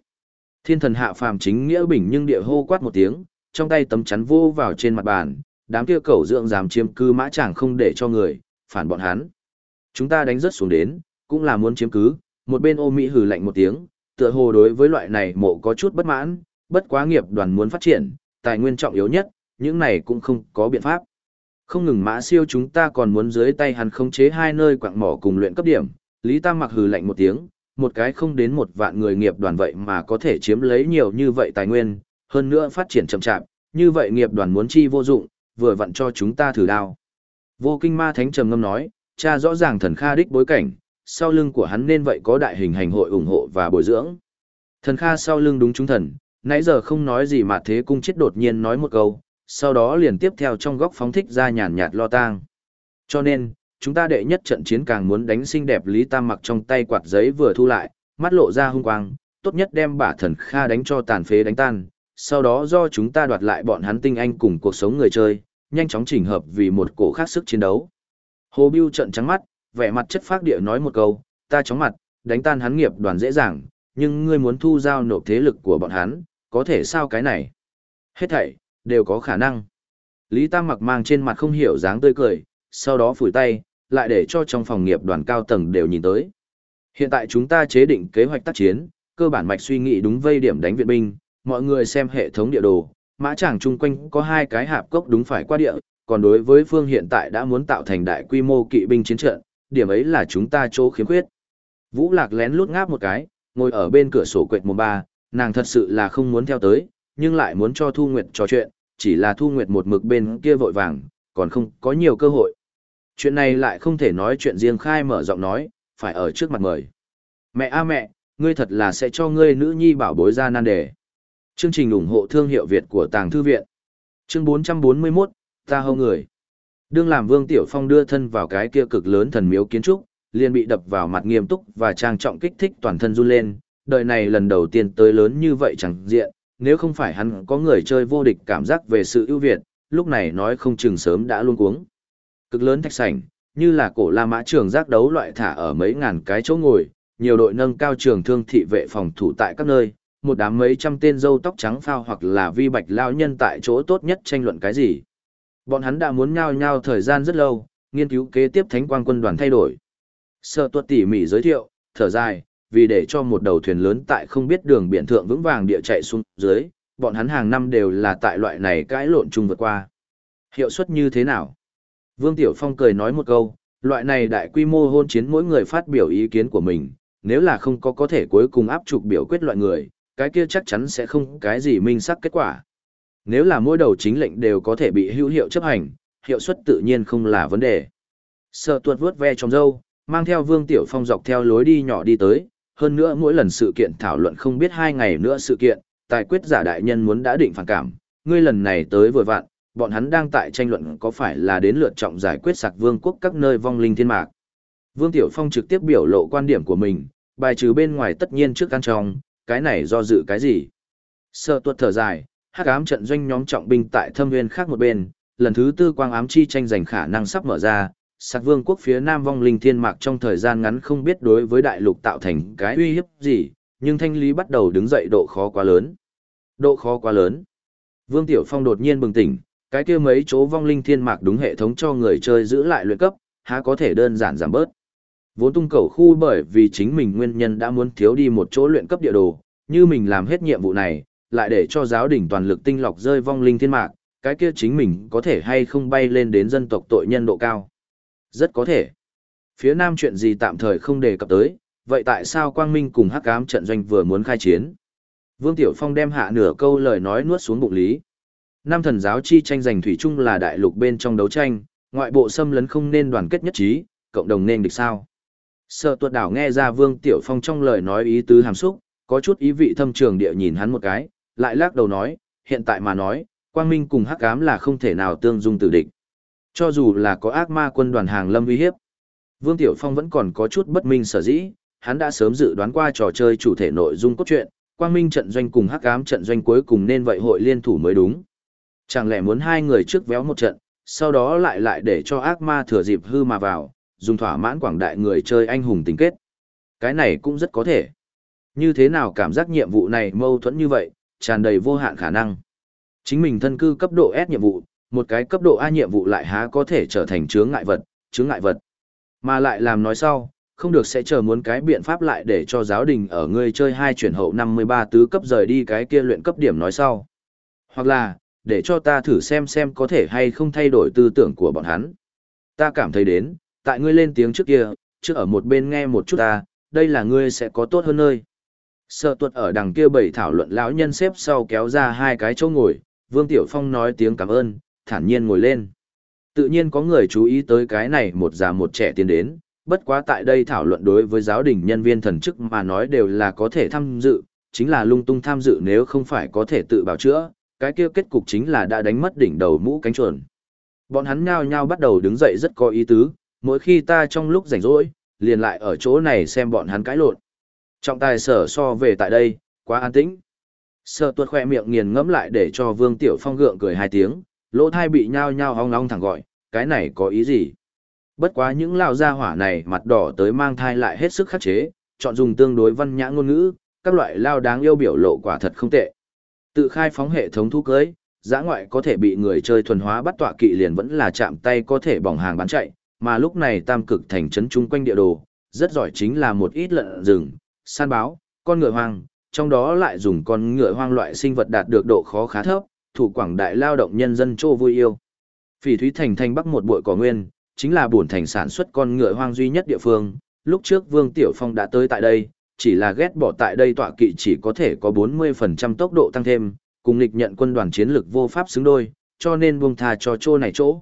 Thiên thần hạ phàm chính nghĩa bình nhưng địa hô quát một tiếng, trong tay tấm chắn vô vào trên mặt bàn, đám kia cẩu dưỡng dám chiếm cư mã chẳng không để cho người, phản bọn hắn. Chúng ta đánh rất xuống đến, cũng là muốn chiếm cứ, một bên ô Mỹ hừ lạnh một tiếng, tựa hồ đối với loại này mộ có chút bất mãn, bất quá nghiệp đoàn muốn phát triển, tài nguyên trọng yếu nhất, những này cũng không có biện pháp. Không ngừng mã siêu chúng ta còn muốn dưới tay hắn khống chế hai nơi quạng mỏ cùng luyện cấp điểm, Lý Tam mặc hừ lạnh một tiếng, một cái không đến một vạn người nghiệp đoàn vậy mà có thể chiếm lấy nhiều như vậy tài nguyên, hơn nữa phát triển chậm chạp, như vậy nghiệp đoàn muốn chi vô dụng, vừa vặn cho chúng ta thử đao. Vô kinh ma thánh trầm ngâm nói, cha rõ ràng thần kha đích bối cảnh, sau lưng của hắn nên vậy có đại hình hành hội ủng hộ và bồi dưỡng. Thần kha sau lưng đúng chúng thần, nãy giờ không nói gì mà thế cung chết đột nhiên nói một câu, sau đó liền tiếp theo trong góc phóng thích ra nhàn nhạt lo tang. Cho nên, chúng ta đệ nhất trận chiến càng muốn đánh xinh đẹp Lý Tam mặc trong tay quạt giấy vừa thu lại, mắt lộ ra hung quang, tốt nhất đem bả thần kha đánh cho tàn phế đánh tan, sau đó do chúng ta đoạt lại bọn hắn tinh anh cùng cuộc sống người chơi, nhanh chóng chỉnh hợp vì một cổ khác sức chiến đấu. Hồ Biêu trận trắng mắt, vẻ mặt chất phác địa nói một câu, ta chóng mặt, đánh tan hắn nghiệp đoàn dễ dàng, nhưng ngươi muốn thu giao nộp thế lực của bọn hắn, có thể sao cái này? Hết thảy, đều có khả năng. Lý Tam mặc mang trên mặt không hiểu dáng tươi cười, sau đó phủi tay, lại để cho trong phòng nghiệp đoàn cao tầng đều nhìn tới. Hiện tại chúng ta chế định kế hoạch tác chiến, cơ bản mạch suy nghĩ đúng vây điểm đánh viện binh, mọi người xem hệ thống địa đồ, mã tràng chung quanh có hai cái hạp cốc đúng phải qua địa, còn đối với phương hiện tại đã muốn tạo thành đại quy mô kỵ binh chiến trận, điểm ấy là chúng ta chỗ khiếm khuyết. Vũ Lạc lén lút ngáp một cái, ngồi ở bên cửa sổ quệt mồm ba, nàng thật sự là không muốn theo tới, nhưng lại muốn cho Thu Nguyệt trò chuyện, chỉ là Thu Nguyệt một mực bên kia vội vàng, còn không có nhiều cơ hội. Chuyện này lại không thể nói chuyện riêng khai mở giọng nói, phải ở trước mặt mời. Mẹ a mẹ, ngươi thật là sẽ cho ngươi nữ nhi bảo bối ra nan đề. Chương trình ủng hộ thương hiệu Việt của Tàng Thư Viện. Chương 441, ta hâu người. Đương làm Vương Tiểu Phong đưa thân vào cái kia cực lớn thần miếu kiến trúc, liền bị đập vào mặt nghiêm túc và trang trọng kích thích toàn thân run lên, đời này lần đầu tiên tới lớn như vậy chẳng diện, nếu không phải hắn có người chơi vô địch cảm giác về sự ưu việt, lúc này nói không chừng sớm đã luôn cuống. Cực lớn thạch sảnh, như là cổ La Mã trường giác đấu loại thả ở mấy ngàn cái chỗ ngồi, nhiều đội nâng cao trường thương thị vệ phòng thủ tại các nơi, một đám mấy trăm tên dâu tóc trắng phao hoặc là vi bạch lao nhân tại chỗ tốt nhất tranh luận cái gì. Bọn hắn đã muốn nhao nhao thời gian rất lâu, nghiên cứu kế tiếp thánh quang quân đoàn thay đổi. Sở tuật tỉ mỉ giới thiệu, thở dài, vì để cho một đầu thuyền lớn tại không biết đường biển thượng vững vàng địa chạy xuống dưới, bọn hắn hàng năm đều là tại loại này cãi lộn chung vượt qua. Hiệu suất như thế nào? Vương Tiểu Phong cười nói một câu, loại này đại quy mô hôn chiến mỗi người phát biểu ý kiến của mình, nếu là không có có thể cuối cùng áp trục biểu quyết loại người, cái kia chắc chắn sẽ không cái gì minh sắc kết quả. Nếu là mỗi đầu chính lệnh đều có thể bị hữu hiệu chấp hành, hiệu suất tự nhiên không là vấn đề. Sở tuột vướt ve trong dâu, mang theo Vương Tiểu Phong dọc theo lối đi nhỏ đi tới, hơn nữa mỗi lần sự kiện thảo luận không biết hai ngày nữa sự kiện, tài quyết giả đại nhân muốn đã định phản cảm, ngươi lần này tới vừa vặn, bọn hắn đang tại tranh luận có phải là đến lượt trọng giải quyết sạc vương quốc các nơi vong linh thiên mạc. Vương Tiểu Phong trực tiếp biểu lộ quan điểm của mình, bài trừ bên ngoài tất nhiên trước căn trong, cái này do dự cái gì. Sợ tuột thở dài, hắc ám trận doanh nhóm trọng binh tại thâm nguyên khác một bên, lần thứ tư quang ám chi tranh giành khả năng sắp mở ra, sạc vương quốc phía nam vong linh thiên mạc trong thời gian ngắn không biết đối với đại lục tạo thành cái uy hiếp gì, nhưng thanh lý bắt đầu đứng dậy độ khó quá lớn. Độ khó quá lớn. Vương Tiểu Phong đột nhiên bừng tỉnh, cái kia mấy chỗ vong linh thiên mạc đúng hệ thống cho người chơi giữ lại luyện cấp, há có thể đơn giản giảm bớt. Vốn tung cầu khu bởi vì chính mình nguyên nhân đã muốn thiếu đi một chỗ luyện cấp địa đồ, như mình làm hết nhiệm vụ này, lại để cho giáo đỉnh toàn lực tinh lọc rơi vong linh thiên mạc, cái kia chính mình có thể hay không bay lên đến dân tộc tội nhân độ cao. Rất có thể. Phía nam chuyện gì tạm thời không đề cập tới, vậy tại sao Quang Minh cùng Hắc Ám trận doanh vừa muốn khai chiến? Vương Tiểu Phong đem hạ nửa câu lời nói nuốt xuống bụng lý. Nam thần giáo chi tranh giành thủy chung là đại lục bên trong đấu tranh, ngoại bộ xâm lấn không nên đoàn kết nhất trí, cộng đồng nên địch sao? Sợ tuột đảo nghe ra Vương Tiểu Phong trong lời nói ý tứ hàm xúc, có chút ý vị thâm trường địa nhìn hắn một cái, lại lắc đầu nói, hiện tại mà nói, Quang Minh cùng Hắc Ám là không thể nào tương dung tử địch. Cho dù là có ác ma quân đoàn hàng lâm uy hiếp, Vương Tiểu Phong vẫn còn có chút bất minh sở dĩ, hắn đã sớm dự đoán qua trò chơi chủ thể nội dung cốt truyện, Quang Minh trận doanh cùng Hắc Ám trận doanh cuối cùng nên vậy hội liên thủ mới đúng. Chẳng lẽ muốn hai người trước véo một trận, sau đó lại lại để cho ác ma thừa dịp hư mà vào, dùng thỏa mãn quảng đại người chơi anh hùng tình kết. Cái này cũng rất có thể. Như thế nào cảm giác nhiệm vụ này mâu thuẫn như vậy, tràn đầy vô hạn khả năng. Chính mình thân cư cấp độ S nhiệm vụ, một cái cấp độ A nhiệm vụ lại há có thể trở thành chướng ngại vật, chướng ngại vật. Mà lại làm nói sau, không được sẽ chờ muốn cái biện pháp lại để cho giáo đình ở ngươi chơi hai chuyển hậu 53 tứ cấp rời đi cái kia luyện cấp điểm nói sau. Hoặc là, để cho ta thử xem xem có thể hay không thay đổi tư tưởng của bọn hắn. Ta cảm thấy đến, tại ngươi lên tiếng trước kia, trước ở một bên nghe một chút ta, đây là ngươi sẽ có tốt hơn nơi. Sợ tuột ở đằng kia bảy thảo luận lão nhân xếp sau kéo ra hai cái chỗ ngồi, Vương Tiểu Phong nói tiếng cảm ơn, thản nhiên ngồi lên. Tự nhiên có người chú ý tới cái này một già một trẻ tiến đến, bất quá tại đây thảo luận đối với giáo đình nhân viên thần chức mà nói đều là có thể tham dự, chính là lung tung tham dự nếu không phải có thể tự bảo chữa, cái kia kết cục chính là đã đánh mất đỉnh đầu mũ cánh chuồn. Bọn hắn nhao nhao bắt đầu đứng dậy rất có ý tứ, mỗi khi ta trong lúc rảnh rỗi, liền lại ở chỗ này xem bọn hắn cãi lộn. Trọng tài sở so về tại đây, quá an tĩnh. Sở tuột khoe miệng nghiền ngẫm lại để cho Vương Tiểu Phong gượng cười hai tiếng, lỗ thai bị nhao nhao hong long thẳng gọi, cái này có ý gì? Bất quá những lao gia hỏa này mặt đỏ tới mang thai lại hết sức khắc chế, chọn dùng tương đối văn nhã ngôn ngữ, các loại lao đáng yêu biểu lộ quả thật không tệ. Tự khai phóng hệ thống thu cưới, giã ngoại có thể bị người chơi thuần hóa bắt tọa kỵ liền vẫn là chạm tay có thể bỏng hàng bán chạy, mà lúc này tam cực thành trấn chung quanh địa đồ, rất giỏi chính là một ít lợn rừng, san báo, con ngựa hoang, trong đó lại dùng con ngựa hoang loại sinh vật đạt được độ khó khá thấp, thủ quảng đại lao động nhân dân châu vui yêu. Phỉ Thúy Thành thành bắc một bội cỏ nguyên, chính là bổn thành sản xuất con ngựa hoang duy nhất địa phương, lúc trước Vương Tiểu Phong đã tới tại đây, chỉ là ghét bỏ tại đây tọa kỵ chỉ có thể có 40% tốc độ tăng thêm, cùng nghịch nhận quân đoàn chiến lực vô pháp xứng đôi, cho nên buông tha cho chỗ này chỗ.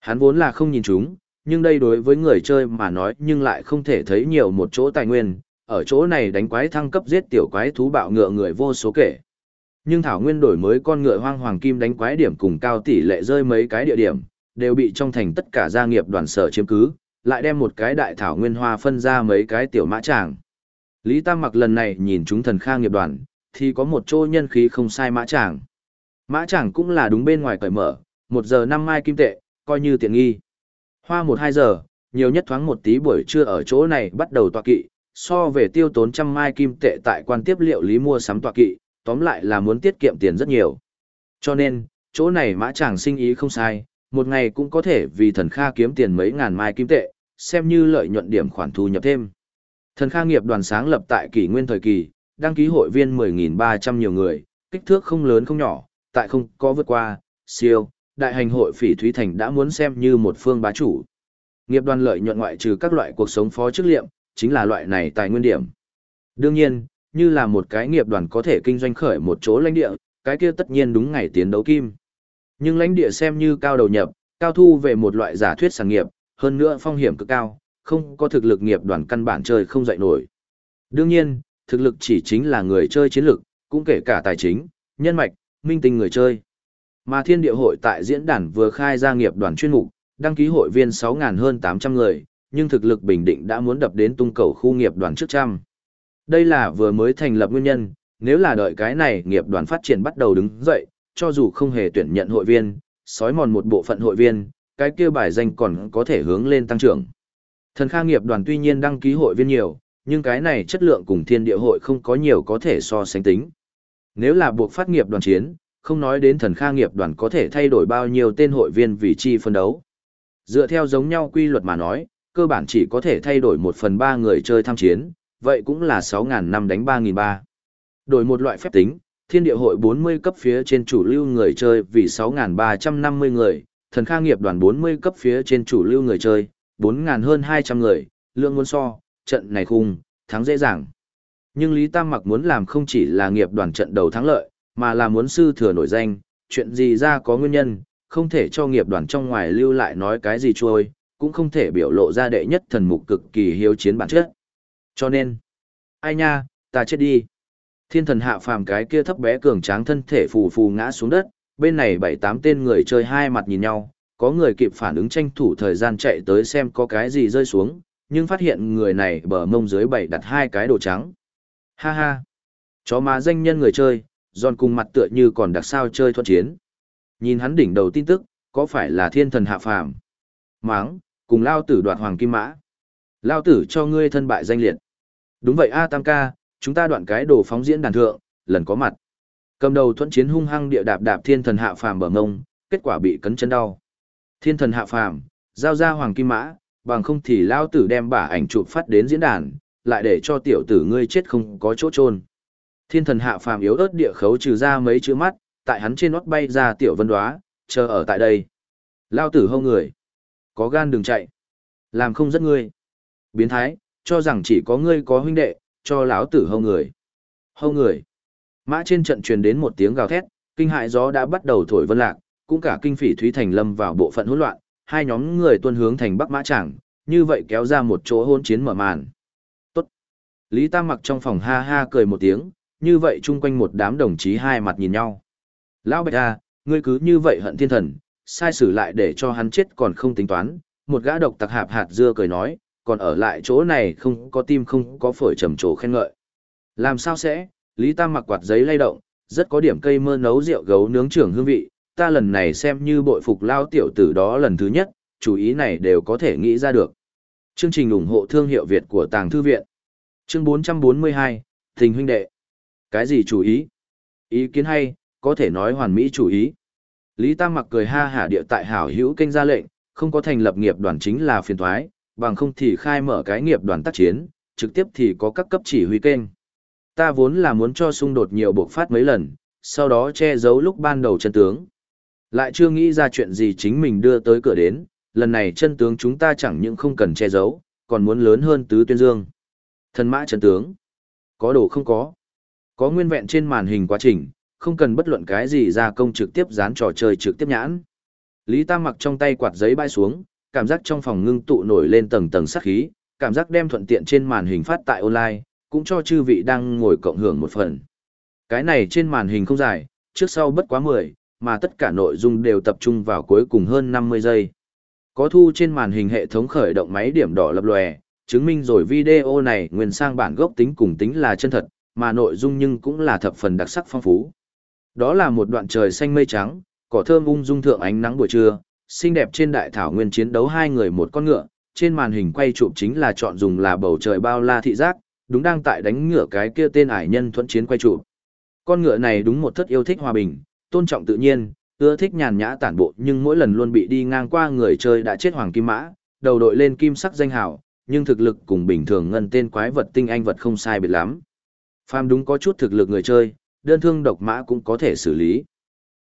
Hắn vốn là không nhìn chúng, nhưng đây đối với người chơi mà nói nhưng lại không thể thấy nhiều một chỗ tài nguyên, ở chỗ này đánh quái thăng cấp giết tiểu quái thú bạo ngựa người vô số kể. Nhưng Thảo Nguyên đổi mới con ngựa hoang hoàng kim đánh quái điểm cùng cao tỷ lệ rơi mấy cái địa điểm, đều bị trong thành tất cả gia nghiệp đoàn sở chiếm cứ, lại đem một cái đại Thảo Nguyên hoa phân ra mấy cái tiểu mã tràng. Lý Tam mặc lần này nhìn chúng thần khang nghiệp đoàn, thì có một chỗ nhân khí không sai mã chàng. Mã chàng cũng là đúng bên ngoài cởi mở, một giờ năm mai kim tệ, coi như tiện nghi. Hoa một hai giờ, nhiều nhất thoáng một tí buổi trưa ở chỗ này bắt đầu tọa kỵ, so về tiêu tốn trăm mai kim tệ tại quan tiếp liệu lý mua sắm tọa kỵ, tóm lại là muốn tiết kiệm tiền rất nhiều. Cho nên, chỗ này mã chàng sinh ý không sai, một ngày cũng có thể vì thần kha kiếm tiền mấy ngàn mai kim tệ, xem như lợi nhuận điểm khoản thu nhập thêm. Thần kha nghiệp đoàn sáng lập tại kỷ nguyên thời kỳ, đăng ký hội viên 10.300 nhiều người, kích thước không lớn không nhỏ, tại không có vượt qua, siêu, đại hành hội phỉ Thúy Thành đã muốn xem như một phương bá chủ. Nghiệp đoàn lợi nhuận ngoại trừ các loại cuộc sống phó chức liệm, chính là loại này tài nguyên điểm. Đương nhiên, như là một cái nghiệp đoàn có thể kinh doanh khởi một chỗ lãnh địa, cái kia tất nhiên đúng ngày tiến đấu kim. Nhưng lãnh địa xem như cao đầu nhập, cao thu về một loại giả thuyết sản nghiệp, hơn nữa phong hiểm cực cao, không có thực lực nghiệp đoàn căn bản chơi không dậy nổi. Đương nhiên, thực lực chỉ chính là người chơi chiến lực, cũng kể cả tài chính, nhân mạch, minh tinh người chơi. Mà thiên địa hội tại diễn đàn vừa khai ra nghiệp đoàn chuyên mục, đăng ký hội viên 6.000 hơn 800 người, nhưng thực lực bình định đã muốn đập đến tung cầu khu nghiệp đoàn trước trăm. Đây là vừa mới thành lập nguyên nhân, nếu là đợi cái này nghiệp đoàn phát triển bắt đầu đứng dậy, cho dù không hề tuyển nhận hội viên, sói mòn một bộ phận hội viên, cái kia bài danh còn có thể hướng lên tăng trưởng. Thần Kha nghiệp đoàn tuy nhiên đăng ký hội viên nhiều, nhưng cái này chất lượng cùng thiên địa hội không có nhiều có thể so sánh tính. Nếu là buộc phát nghiệp đoàn chiến, không nói đến thần Kha nghiệp đoàn có thể thay đổi bao nhiêu tên hội viên vị chi phân đấu. Dựa theo giống nhau quy luật mà nói, cơ bản chỉ có thể thay đổi một phần ba người chơi tham chiến, vậy cũng là 6.000 năm đánh 3.300. Đổi một loại phép tính, thiên địa hội 40 cấp phía trên chủ lưu người chơi vì 6.350 người, thần kha nghiệp đoàn 40 cấp phía trên chủ lưu người chơi, 4.000 hơn 200 người, lượng muốn so, trận này khung, thắng dễ dàng. Nhưng Lý Tam Mặc muốn làm không chỉ là nghiệp đoàn trận đầu thắng lợi, mà là muốn sư thừa nổi danh, chuyện gì ra có nguyên nhân, không thể cho nghiệp đoàn trong ngoài lưu lại nói cái gì trôi, cũng không thể biểu lộ ra đệ nhất thần mục cực kỳ hiếu chiến bản chất. Cho nên, ai nha, ta chết đi. Thiên thần hạ phàm cái kia thấp bé cường tráng thân thể phù phù ngã xuống đất, bên này bảy tám tên người chơi hai mặt nhìn nhau, có người kịp phản ứng tranh thủ thời gian chạy tới xem có cái gì rơi xuống, nhưng phát hiện người này bờ mông dưới bảy đặt hai cái đồ trắng. Ha ha, chó má danh nhân người chơi, giòn cùng mặt tựa như còn đặc sao chơi thuận chiến. Nhìn hắn đỉnh đầu tin tức, có phải là thiên thần hạ phàm? Máng, cùng lao tử đoạt hoàng kim mã. Lao tử cho ngươi thân bại danh liệt. Đúng vậy A Tam ca, chúng ta đoạn cái đồ phóng diễn đàn thượng, lần có mặt. Cầm đầu thuận chiến hung hăng địa đạp đạp thiên thần hạ phàm bờ ngông, kết quả bị cấn chân đau. Thiên thần hạ phàm, giao ra hoàng kim mã, bằng không thì lao tử đem bả ảnh chụp phát đến diễn đàn, lại để cho tiểu tử ngươi chết không có chỗ trôn. Thiên thần hạ phàm yếu ớt địa khấu trừ ra mấy chữ mắt, tại hắn trên nót bay ra tiểu vân đoá, chờ ở tại đây. Lao tử hâu người. Có gan đừng chạy. Làm không rất ngươi. Biến thái, cho rằng chỉ có ngươi có huynh đệ, cho lão tử hâu người. Hâu người. Mã trên trận truyền đến một tiếng gào thét, kinh hại gió đã bắt đầu thổi vân lạc, cũng cả kinh phỉ Thúy Thành lâm vào bộ phận hỗn loạn, hai nhóm người tuân hướng thành Bắc Mã Trảng, như vậy kéo ra một chỗ hôn chiến mở màn. Tốt. Lý Tam mặc trong phòng ha ha cười một tiếng, như vậy chung quanh một đám đồng chí hai mặt nhìn nhau. Lão Bạch A, ngươi cứ như vậy hận thiên thần, sai xử lại để cho hắn chết còn không tính toán, một gã độc tặc hạp hạt dưa cười nói, còn ở lại chỗ này không có tim không có phổi trầm trồ khen ngợi. Làm sao sẽ, Lý Tam mặc quạt giấy lay động, rất có điểm cây mơ nấu rượu gấu nướng trưởng hương vị, ta lần này xem như bội phục lao tiểu tử đó lần thứ nhất, chủ ý này đều có thể nghĩ ra được. Chương trình ủng hộ thương hiệu Việt của Tàng Thư Viện Chương 442, Tình huynh đệ Cái gì chủ ý? Ý kiến hay, có thể nói hoàn mỹ chủ ý. Lý Tam mặc cười ha hả địa tại hảo hữu kênh ra lệnh, không có thành lập nghiệp đoàn chính là phiền thoái, bằng không thì khai mở cái nghiệp đoàn tác chiến, trực tiếp thì có các cấp chỉ huy kênh. Ta vốn là muốn cho xung đột nhiều bộc phát mấy lần, sau đó che giấu lúc ban đầu chân tướng. Lại chưa nghĩ ra chuyện gì chính mình đưa tới cửa đến, lần này chân tướng chúng ta chẳng những không cần che giấu, còn muốn lớn hơn tứ tuyên dương. Thần mã chân tướng. Có đồ không có. Có nguyên vẹn trên màn hình quá trình, không cần bất luận cái gì ra công trực tiếp dán trò chơi trực tiếp nhãn. Lý Tam mặc trong tay quạt giấy bay xuống, cảm giác trong phòng ngưng tụ nổi lên tầng tầng sát khí, cảm giác đem thuận tiện trên màn hình phát tại online, cũng cho chư vị đang ngồi cộng hưởng một phần. Cái này trên màn hình không dài, trước sau bất quá 10, mà tất cả nội dung đều tập trung vào cuối cùng hơn 50 giây. Có thu trên màn hình hệ thống khởi động máy điểm đỏ lập lòe, chứng minh rồi video này nguyên sang bản gốc tính cùng tính là chân thật, mà nội dung nhưng cũng là thập phần đặc sắc phong phú. Đó là một đoạn trời xanh mây trắng, cỏ thơm ung dung thượng ánh nắng buổi trưa, xinh đẹp trên đại thảo nguyên chiến đấu hai người một con ngựa, trên màn hình quay chụp chính là chọn dùng là bầu trời bao la thị giác, đúng đang tại đánh ngựa cái kia tên ải nhân thuận chiến quay chụp. Con ngựa này đúng một thất yêu thích hòa bình, tôn trọng tự nhiên, ưa thích nhàn nhã tản bộ nhưng mỗi lần luôn bị đi ngang qua người chơi đã chết hoàng kim mã, đầu đội lên kim sắc danh hào, nhưng thực lực cùng bình thường ngân tên quái vật tinh anh vật không sai biệt lắm. Phàm đúng có chút thực lực người chơi, đơn thương độc mã cũng có thể xử lý.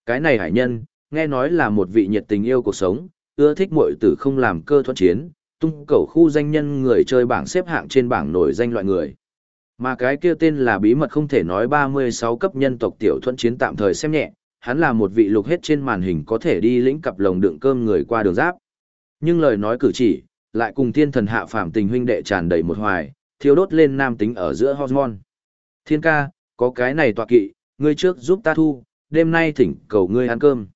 Cái này hải nhân, nghe nói là một vị nhiệt tình yêu cuộc sống, ưa thích muội tử không làm cơ thuận chiến, tung cầu khu danh nhân người chơi bảng xếp hạng trên bảng nổi danh loại người. Mà cái kia tên là bí mật không thể nói 36 cấp nhân tộc tiểu thuận chiến tạm thời xem nhẹ, hắn là một vị lục hết trên màn hình có thể đi lĩnh cặp lồng đựng cơm người qua đường giáp. Nhưng lời nói cử chỉ, lại cùng thiên thần hạ phàm tình huynh đệ tràn đầy một hoài, thiếu đốt lên nam tính ở giữa hormone. Thiên ca, có cái này tọa kỵ, ngươi trước giúp ta thu, đêm nay thỉnh cầu ngươi ăn cơm.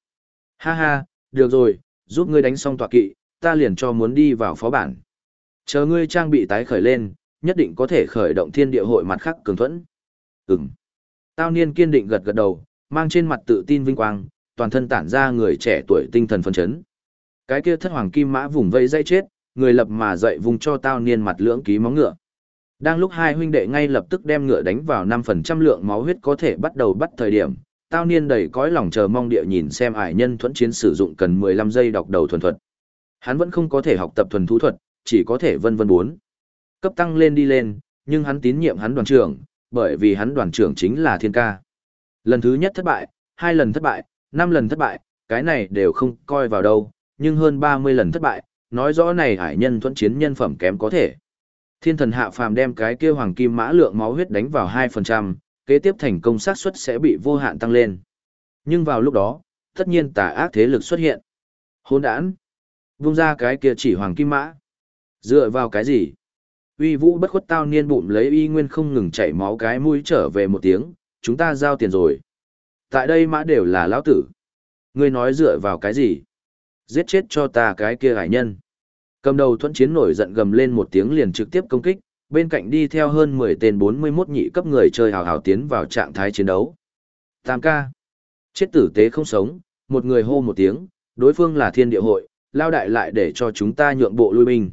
Ha ha, được rồi, giúp ngươi đánh xong tọa kỵ, ta liền cho muốn đi vào phó bản. Chờ ngươi trang bị tái khởi lên, nhất định có thể khởi động thiên địa hội mặt khác cường thuẫn. Ừm. Tao niên kiên định gật gật đầu, mang trên mặt tự tin vinh quang, toàn thân tản ra người trẻ tuổi tinh thần phấn chấn. Cái kia thất hoàng kim mã vùng vây dây chết, người lập mà dậy vùng cho tao niên mặt lưỡng ký móng ngựa. Đang lúc hai huynh đệ ngay lập tức đem ngựa đánh vào 5% lượng máu huyết có thể bắt đầu bắt thời điểm, tao niên đầy cõi lòng chờ mong địa nhìn xem ải nhân thuẫn chiến sử dụng cần 15 giây đọc đầu thuần thuật. Hắn vẫn không có thể học tập thuần thú thuật, chỉ có thể vân vân bốn. Cấp tăng lên đi lên, nhưng hắn tín nhiệm hắn đoàn trưởng, bởi vì hắn đoàn trưởng chính là thiên ca. Lần thứ nhất thất bại, hai lần thất bại, năm lần thất bại, cái này đều không coi vào đâu, nhưng hơn 30 lần thất bại, nói rõ này hải nhân thuẫn chiến nhân phẩm kém có thể. Thiên thần hạ phàm đem cái kia hoàng kim mã lượng máu huyết đánh vào 2%, kế tiếp thành công xác suất sẽ bị vô hạn tăng lên. Nhưng vào lúc đó, tất nhiên tà ác thế lực xuất hiện. Hôn đản, vung ra cái kia chỉ hoàng kim mã. Dựa vào cái gì? Uy vũ bất khuất tao niên bụng lấy y nguyên không ngừng chảy máu cái mũi trở về một tiếng, chúng ta giao tiền rồi. Tại đây mã đều là lão tử. Ngươi nói dựa vào cái gì? Giết chết cho ta cái kia hải nhân. Cầm đầu thuẫn chiến nổi giận gầm lên một tiếng liền trực tiếp công kích, bên cạnh đi theo hơn 10 tên 41 nhị cấp người chơi hào hào tiến vào trạng thái chiến đấu. Tam ca. Chết tử tế không sống, một người hô một tiếng, đối phương là thiên địa hội, lao đại lại để cho chúng ta nhượng bộ lui binh.